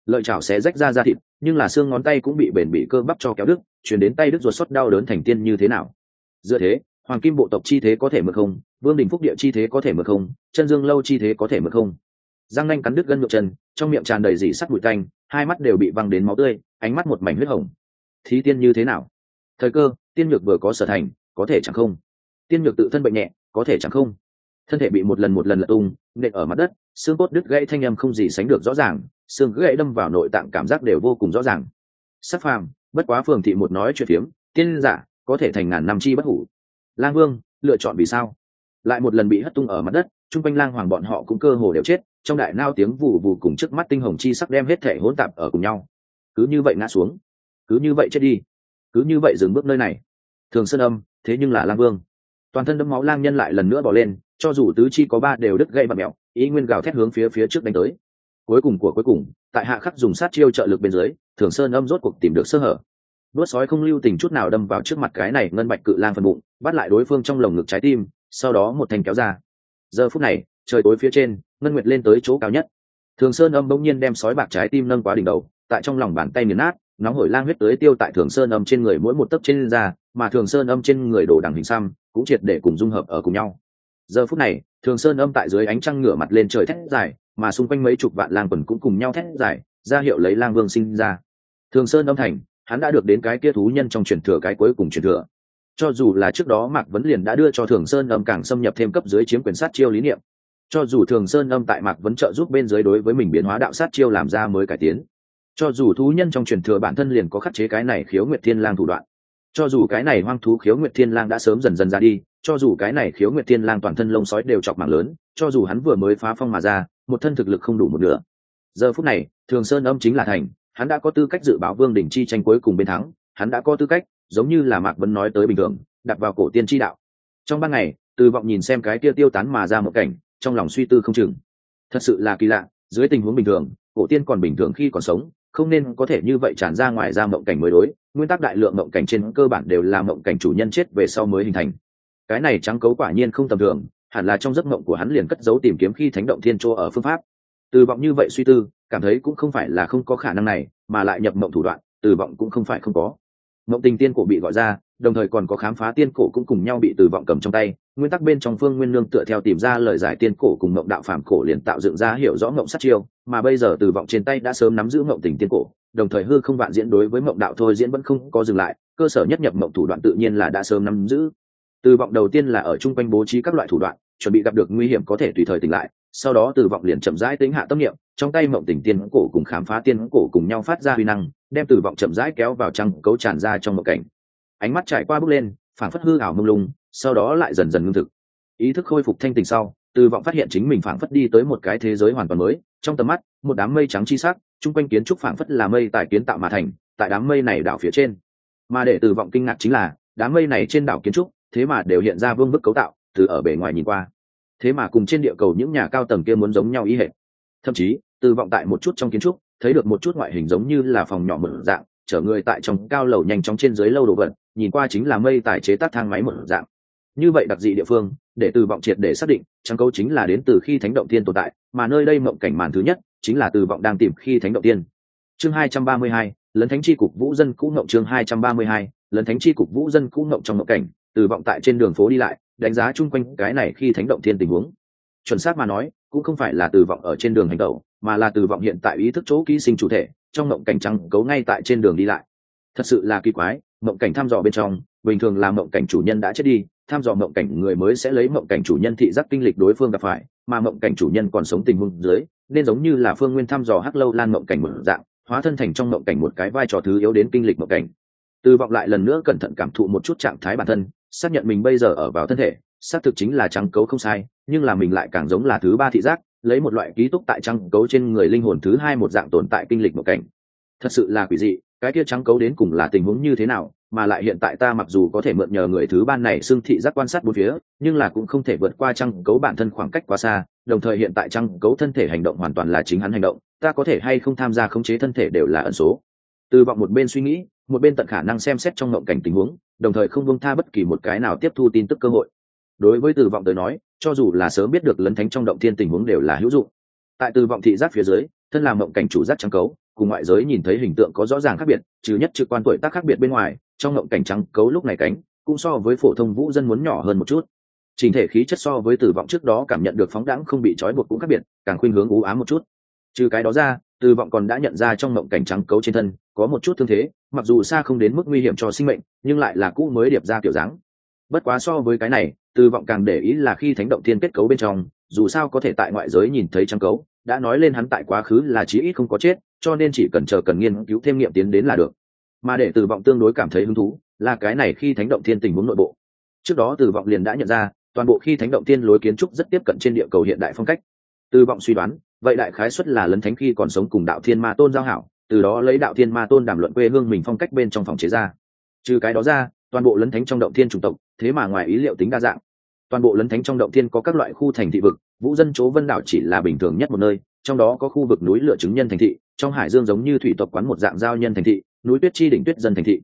Lợi chảo xé rách ra ra thịt, nhưng là xương ngón tay cũng bị bền bị cơ bắp cho kéo đứt, chuyển đến tay đứt ruột xuất đau đớn thành tiên như thế nào? Dựa thế hoàng kim bộ tộc chi thế có thể mượn không? Vương đình phúc địa chi thế có thể mượn không? Chân dương lâu chi thế có thể mượn không? Giang nanh cắn đứt gân ngược chân, trong miệng tràn đầy dỉ sắt bụi canh hai mắt đều bị văng đến máu tươi, ánh mắt một mảnh huyết hồng. Thí tiên như thế nào? Thời cơ, tiên nhược vừa có sở thành, có thể chẳng không? Tiên nhược tự thân bệnh nhẹ, có thể chẳng không? Thân thể bị một lần một lần lật tung, nện ở mặt đất, xương cốt đứt gãy thanh âm không gì sánh được rõ ràng, xương gãy đâm vào nội tạng cảm giác đều vô cùng rõ ràng. Sắc phàm, bất quá phường thị một nói chuyện phiếm, tiên giả, có thể thành ngàn năm chi bất hủ lang vương, lựa chọn vì sao? Lại một lần bị hất tung ở mặt đất, chung quanh lang hoàng bọn họ cũng cơ hồ đều chết, trong đại nao tiếng vù vù cùng trước mắt tinh hồng chi sắc đem hết thể hỗn tạp ở cùng nhau. Cứ như vậy ngã xuống. Cứ như vậy chết đi. Cứ như vậy dừng bước nơi này. Thường sơn âm, thế nhưng là lang vương. Toàn thân đấm máu lang nhân lại lần nữa bỏ lên, cho dù tứ chi có ba đều đứt gây bạt mẹo ý nguyên gào thét hướng phía phía trước đánh tới. Cuối cùng của cuối cùng, tại hạ khắc dùng sát chiêu trợ lực bên dưới, thường sơn âm rốt cuộc tìm được sơ hở đuốt sói không lưu tình chút nào đâm vào trước mặt cái này ngân bạch cự lang phần bụng, bắt lại đối phương trong lồng ngực trái tim, sau đó một thành kéo ra. Giờ phút này, trời tối phía trên, ngân nguyệt lên tới chỗ cao nhất. Thường sơn âm bỗng nhiên đem sói bạc trái tim nâng quá đỉnh đầu, tại trong lòng bàn tay nghiền nát, nóng hổi lang huyết tới tiêu tại thường sơn âm trên người mỗi một tấc trên da, mà thường sơn âm trên người đổ đằng hình xăm cũng triệt để cùng dung hợp ở cùng nhau. Giờ phút này, thường sơn âm tại dưới ánh trăng ngửa mặt lên trời thét dài, mà xung quanh mấy chục vạn lang quần cũng cùng nhau thét dài, ra hiệu lấy lang vương sinh ra. Thường sơn âm thành hắn đã được đến cái kia thú nhân trong truyền thừa cái cuối cùng truyền thừa. Cho dù là trước đó mạc vấn liền đã đưa cho thường sơn âm càng xâm nhập thêm cấp dưới chiếm quyền sát chiêu lý niệm. Cho dù thường sơn âm tại mạc vấn trợ giúp bên dưới đối với mình biến hóa đạo sát chiêu làm ra mới cải tiến. Cho dù thú nhân trong truyền thừa bản thân liền có khắc chế cái này khiếu nguyệt thiên lang thủ đoạn. Cho dù cái này hoang thú khiếu nguyệt thiên lang đã sớm dần dần ra đi, cho dù cái này khiếu nguyệt thiên lang toàn thân lông sói đều chọc mạng lớn, cho dù hắn vừa mới phá phong mà ra, một thân thực lực không đủ một nửa. Giờ phút này, thường sơn âm chính là thành hắn đã có tư cách dự báo vương đỉnh chi tranh cuối cùng bên thắng, hắn đã có tư cách, giống như là mạc vân nói tới bình thường, đặt vào cổ tiên chi đạo. Trong ban ngày, từ vọng nhìn xem cái kia tiêu tán mà ra một cảnh, trong lòng suy tư không chừng. Thật sự là kỳ lạ, dưới tình huống bình thường, cổ tiên còn bình thường khi còn sống, không nên có thể như vậy tràn ra ngoài ra mộng cảnh mới đối, nguyên tắc đại lượng mộng cảnh trên cơ bản đều là mộng cảnh chủ nhân chết về sau mới hình thành. Cái này trắng cấu quả nhiên không tầm thường, hẳn là trong giấc mộng của hắn liền cất giấu tìm kiếm khi thánh động thiên chỗ ở phương pháp. Từ vọng như vậy suy tư cảm thấy cũng không phải là không có khả năng này, mà lại nhập mộng thủ đoạn, từ vọng cũng không phải không có. Mộng tình tiên cổ bị gọi ra, đồng thời còn có khám phá tiên cổ cũng cùng nhau bị từ vọng cầm trong tay. Nguyên tắc bên trong phương nguyên lương tựa theo tìm ra lời giải tiên cổ cùng mộng đạo phản cổ liền tạo dựng ra hiểu rõ mộng sát chiêu, mà bây giờ từ vọng trên tay đã sớm nắm giữ mộng tình tiên cổ, đồng thời hư không vạn diễn đối với mộng đạo thôi diễn vẫn không có dừng lại, cơ sở nhất nhập mộng thủ đoạn tự nhiên là đã sớm nắm giữ. Từ vọng đầu tiên là ở chung quanh bố trí các loại thủ đoạn, chuẩn bị gặp được nguy hiểm có thể tùy thời tỉnh lại, sau đó từ vọng liền chậm rãi tính hạ tâm niệm trong tay mộng tỉnh tiên cổ cùng khám phá tiên cổ cùng nhau phát ra huy năng, đem từ vọng chậm rãi kéo vào trăng cấu tràn ra trong mộng cảnh. Ánh mắt trải qua bước lên phản phất hư ảo mông lung, sau đó lại dần dần ngưng thực. Ý thức khôi phục thanh tình sau từ vọng phát hiện chính mình phảng phất đi tới một cái thế giới hoàn toàn mới, trong tầm mắt, một đám mây trắng chi sắc, chung quanh kiến trúc phảng phất là mây tại kiến tạo mà thành, tại đám mây này đảo phía trên. Mà để từ vọng kinh ngạc chính là, đám mây này trên đảo kiến trúc, thế mà đều hiện ra vương bức cấu tạo, từ ở bề ngoài nhìn qua. Thế mà cùng trên địa cầu những nhà cao tầng kia muốn giống nhau ý hệ thậm chí từ vọng tại một chút trong kiến trúc, thấy được một chút ngoại hình giống như là phòng nhỏ mở dạng, chở người tại trong cao lầu nhanh chóng trên dưới lâu đồ vật, nhìn qua chính là mây tài chế tác thang máy mở dạng. Như vậy đặc dị địa phương, để từ vọng triệt để xác định trắng câu chính là đến từ khi thánh động tiên tồn tại, mà nơi đây mộng cảnh màn thứ nhất, chính là từ vọng đang tìm khi thánh động tiên chương hai trăm ba mươi hai, lấn thánh chi cục vũ dân cũ ngộng chương hai trăm ba mươi hai, lấn thánh chi cục vũ dân cũ ngộng trong mộng cảnh từ vọng tại trên đường phố đi lại, đánh giá chung quanh cái này khi thánh động thiên tình huống. Chuẩn xác mà nói cũng không phải là từ vọng ở trên đường hành động mà là từ vọng hiện tại ý thức chỗ ký sinh chủ thể, trong mộng cảnh trắng cấu ngay tại trên đường đi lại. Thật sự là kỳ quái mộng cảnh thăm dò bên trong, bình thường là mộng cảnh chủ nhân đã chết đi, thăm dò mộng cảnh người mới sẽ lấy mộng cảnh chủ nhân thị giác kinh lịch đối phương gặp phải, mà mộng cảnh chủ nhân còn sống tình huống dưới, nên giống như là phương nguyên thăm dò hắc lâu lan mộng cảnh một dạng, hóa thân thành trong mộng cảnh một cái vai trò thứ yếu đến kinh lịch mộng cảnh. Từ vọng lại lần nữa cẩn thận cảm thụ một chút trạng thái bản thân, xác nhận mình bây giờ ở vào thân thể xác thực chính là trắng cấu không sai, nhưng là mình lại càng giống là thứ ba thị giác, lấy một loại ký túc tại trắng cấu trên người linh hồn thứ hai một dạng tồn tại kinh lịch một cảnh. Thật sự là quỷ dị, cái kia trắng cấu đến cùng là tình huống như thế nào, mà lại hiện tại ta mặc dù có thể mượn nhờ người thứ ban này xưng thị giác quan sát bốn phía, nhưng là cũng không thể vượt qua trăng cấu bản thân khoảng cách quá xa, đồng thời hiện tại trăng cấu thân thể hành động hoàn toàn là chính hắn hành động, ta có thể hay không tham gia khống chế thân thể đều là ẩn số. Từ vọng một bên suy nghĩ, một bên tận khả năng xem xét trong ngộng cảnh tình huống, đồng thời không bông tha bất kỳ một cái nào tiếp thu tin tức cơ hội đối với từ vọng tới nói, cho dù là sớm biết được lấn thánh trong động thiên tình huống đều là hữu dụng. Tại từ vọng thị giác phía dưới, thân làm mộng cảnh chủ giác trắng cấu, cùng ngoại giới nhìn thấy hình tượng có rõ ràng khác biệt, trừ nhất trực quan tuổi tác khác biệt bên ngoài, trong mộng cảnh trắng cấu lúc này cánh, cũng so với phổ thông vũ dân muốn nhỏ hơn một chút. Trình thể khí chất so với từ vọng trước đó cảm nhận được phóng đãng không bị trói buộc cũng khác biệt, càng khuynh hướng ú ám một chút. Trừ cái đó ra, từ vọng còn đã nhận ra trong mộng cảnh trắng cấu trên thân có một chút thương thế, mặc dù xa không đến mức nguy hiểm cho sinh mệnh, nhưng lại là cũ mới điệp ra kiểu dáng bất quá so với cái này, từ vọng càng để ý là khi thánh động thiên kết cấu bên trong, dù sao có thể tại ngoại giới nhìn thấy trang cấu, đã nói lên hắn tại quá khứ là chí ít không có chết, cho nên chỉ cần chờ cần nghiên cứu thêm nghiệm tiến đến là được. Mà để từ vọng tương đối cảm thấy hứng thú, là cái này khi thánh động thiên tình huống nội bộ. Trước đó từ vọng liền đã nhận ra, toàn bộ khi thánh động thiên lối kiến trúc rất tiếp cận trên địa cầu hiện đại phong cách. Từ vọng suy đoán, vậy đại khái xuất là lấn thánh khi còn sống cùng đạo thiên ma tôn giao hảo, từ đó lấy đạo thiên ma tôn đàm luận quê hương mình phong cách bên trong phòng chế ra. Trừ cái đó ra, toàn bộ lấn thánh trong động thiên chủng tộc thế mà ngoài ý liệu tính đa dạng. Toàn bộ lấn thánh trong động thiên có các loại khu thành thị vực, vũ dân chỗ vân đảo chỉ là bình thường nhất một nơi, trong đó có khu vực núi lửa chứng nhân thành thị, trong hải dương giống như thủy tộc quán một dạng giao nhân thành thị, núi tuyết chi đỉnh tuyết dân thành thị.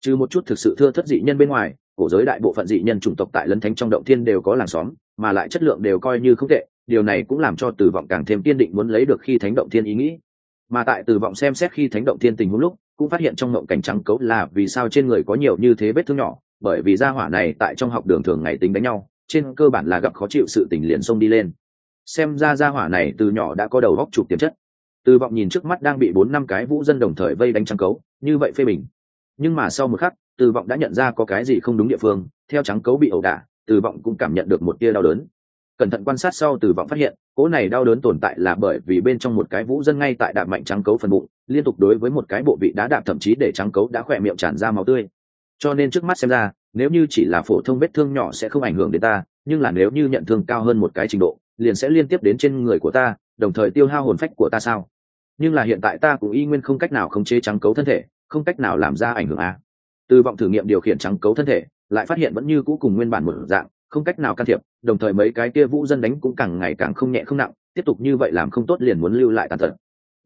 Trừ một chút thực sự thưa thất dị nhân bên ngoài, cổ giới đại bộ phận dị nhân chủng tộc tại lấn thánh trong động thiên đều có làng xóm, mà lại chất lượng đều coi như không tệ, điều này cũng làm cho từ vọng càng thêm kiên định muốn lấy được khi thánh động thiên ý nghĩ. Mà tại từ vọng xem xét khi thánh động thiên tình huống lúc, cũng phát hiện trong ngộng cảnh trắng cấu là vì sao trên người có nhiều như thế vết thương nhỏ bởi vì gia hỏa này tại trong học đường thường ngày tính đánh nhau, trên cơ bản là gặp khó chịu sự tình liền xông đi lên. Xem ra gia hỏa này từ nhỏ đã có đầu góc chụp tiềm chất. Từ vọng nhìn trước mắt đang bị bốn năm cái vũ dân đồng thời vây đánh trắng cấu, như vậy phê bình. Nhưng mà sau một khắc, từ vọng đã nhận ra có cái gì không đúng địa phương, theo trắng cấu bị ẩu đả, từ vọng cũng cảm nhận được một tia đau đớn. Cẩn thận quan sát sau từ vọng phát hiện, cỗ này đau đớn tồn tại là bởi vì bên trong một cái vũ dân ngay tại đạp mạnh trắng cấu phần bụng, liên tục đối với một cái bộ vị đá đạp thậm chí để trắng cấu đã khỏe miệng tràn ra máu tươi cho nên trước mắt xem ra, nếu như chỉ là phổ thông vết thương nhỏ sẽ không ảnh hưởng đến ta, nhưng là nếu như nhận thương cao hơn một cái trình độ, liền sẽ liên tiếp đến trên người của ta, đồng thời tiêu hao hồn phách của ta sao? Nhưng là hiện tại ta cũng y nguyên không cách nào khống chế trắng cấu thân thể, không cách nào làm ra ảnh hưởng a. Từ vọng thử nghiệm điều khiển trắng cấu thân thể, lại phát hiện vẫn như cũ cùng nguyên bản một dạng, không cách nào can thiệp, đồng thời mấy cái kia vũ dân đánh cũng càng ngày càng không nhẹ không nặng, tiếp tục như vậy làm không tốt liền muốn lưu lại tàn tật.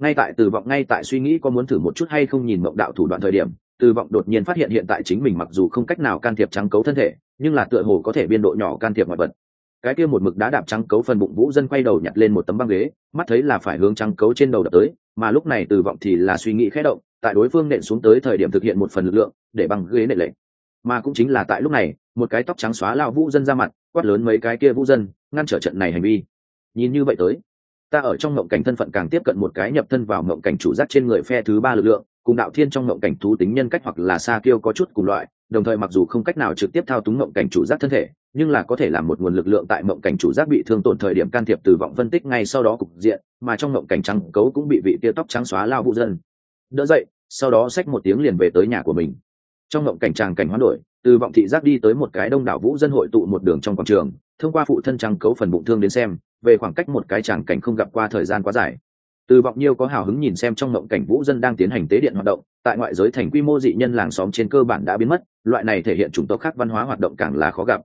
Ngay tại từ vọng, ngay tại suy nghĩ có muốn thử một chút hay không nhìn mộng đạo thủ đoạn thời điểm từ vọng đột nhiên phát hiện hiện tại chính mình mặc dù không cách nào can thiệp trắng cấu thân thể, nhưng là tựa hồ có thể biên độ nhỏ can thiệp mọi vật. Cái kia một mực đá đạp trắng cấu phần bụng vũ dân quay đầu nhặt lên một tấm băng ghế, mắt thấy là phải hướng trắng cấu trên đầu đập tới, mà lúc này từ vọng thì là suy nghĩ khẽ động, tại đối phương nện xuống tới thời điểm thực hiện một phần lực lượng, để băng ghế nện lệnh mà cũng chính là tại lúc này, một cái tóc trắng xóa lao vũ dân ra mặt, quát lớn mấy cái kia vũ dân, ngăn trở trận này hành vi. Nhìn như vậy tới, ta ở trong mộng cảnh thân phận càng tiếp cận một cái nhập thân vào mộng cảnh chủ giác trên người phe thứ ba lực lượng cùng đạo thiên trong mộng cảnh thú tính nhân cách hoặc là xa kiêu có chút cùng loại, đồng thời mặc dù không cách nào trực tiếp thao túng mộng cảnh chủ giác thân thể, nhưng là có thể làm một nguồn lực lượng tại mộng cảnh chủ giác bị thương tổn thời điểm can thiệp từ vọng phân tích ngay sau đó cục diện, mà trong mộng cảnh trắng cấu cũng bị vị tia tóc trắng xóa lao vũ dân. Đỡ dậy, sau đó xách một tiếng liền về tới nhà của mình. Trong mộng cảnh tràng cảnh hoán đổi, từ vọng thị giác đi tới một cái đông đảo vũ dân hội tụ một đường trong quảng trường, thông qua phụ thân trắng cấu phần bụng thương đến xem, về khoảng cách một cái tràng cảnh không gặp qua thời gian quá dài từ vọng nhiêu có hào hứng nhìn xem trong mộng cảnh vũ dân đang tiến hành tế điện hoạt động, tại ngoại giới thành quy mô dị nhân làng xóm trên cơ bản đã biến mất, loại này thể hiện chủng tộc khác văn hóa hoạt động càng là khó gặp.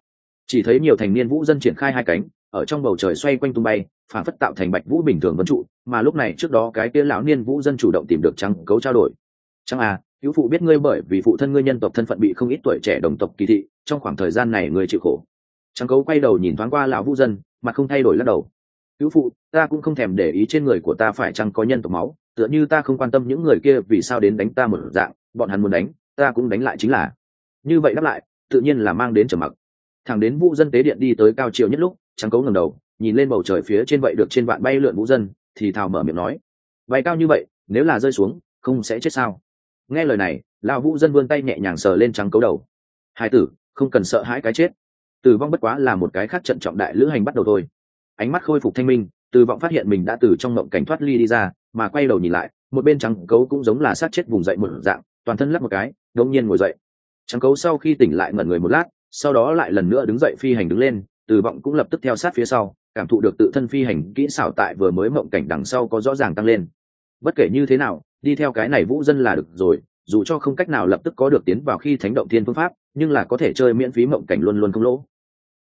Chỉ thấy nhiều thành niên vũ dân triển khai hai cánh, ở trong bầu trời xoay quanh tung bay, phản phất tạo thành bạch vũ bình thường vân trụ, mà lúc này trước đó cái kia lão niên vũ dân chủ động tìm được trăng cấu trao đổi. Trăng à hữu phụ biết ngươi bởi vì phụ thân ngươi nhân tộc thân phận bị không ít tuổi trẻ đồng tộc kỳ thị, trong khoảng thời gian này ngươi chịu khổ. Trăng cấu quay đầu nhìn thoáng qua lão vũ dân mà không thay đổi lắc đầu cứu phụ, ta cũng không thèm để ý trên người của ta phải chăng có nhân tộc máu, tựa như ta không quan tâm những người kia vì sao đến đánh ta một dạng, bọn hắn muốn đánh, ta cũng đánh lại chính là. Như vậy đáp lại, tự nhiên là mang đến trầm mặc. Thẳng đến vũ dân tế điện đi tới cao chiều nhất lúc, trắng cấu ngầm đầu, nhìn lên bầu trời phía trên vậy được trên vạn bay lượn vũ dân, thì thào mở miệng nói bay cao như vậy, nếu là rơi xuống, không sẽ chết sao? Nghe lời này, lão vũ dân vươn tay nhẹ nhàng sờ lên trắng cấu đầu. Hai tử, không cần sợ hãi cái chết. Tử vong bất quá là một cái khác trận trọng đại lữ hành bắt đầu thôi ánh mắt khôi phục thanh minh, từ vọng phát hiện mình đã từ trong mộng cảnh thoát ly đi ra, mà quay đầu nhìn lại, một bên trắng cấu cũng giống là sát chết vùng dậy một dạng, toàn thân lắp một cái đông nhiên ngồi dậy. Trắng cấu sau khi tỉnh lại ngẩn người một lát, sau đó lại lần nữa đứng dậy phi hành đứng lên, từ vọng cũng lập tức theo sát phía sau, cảm thụ được tự thân phi hành kỹ xảo tại vừa mới mộng cảnh đằng sau có rõ ràng tăng lên. Bất kể như thế nào, đi theo cái này vũ dân là được rồi, dù cho không cách nào lập tức có được tiến vào khi thánh động thiên phương pháp, nhưng là có thể chơi miễn phí mộng cảnh luôn luôn không lỗ.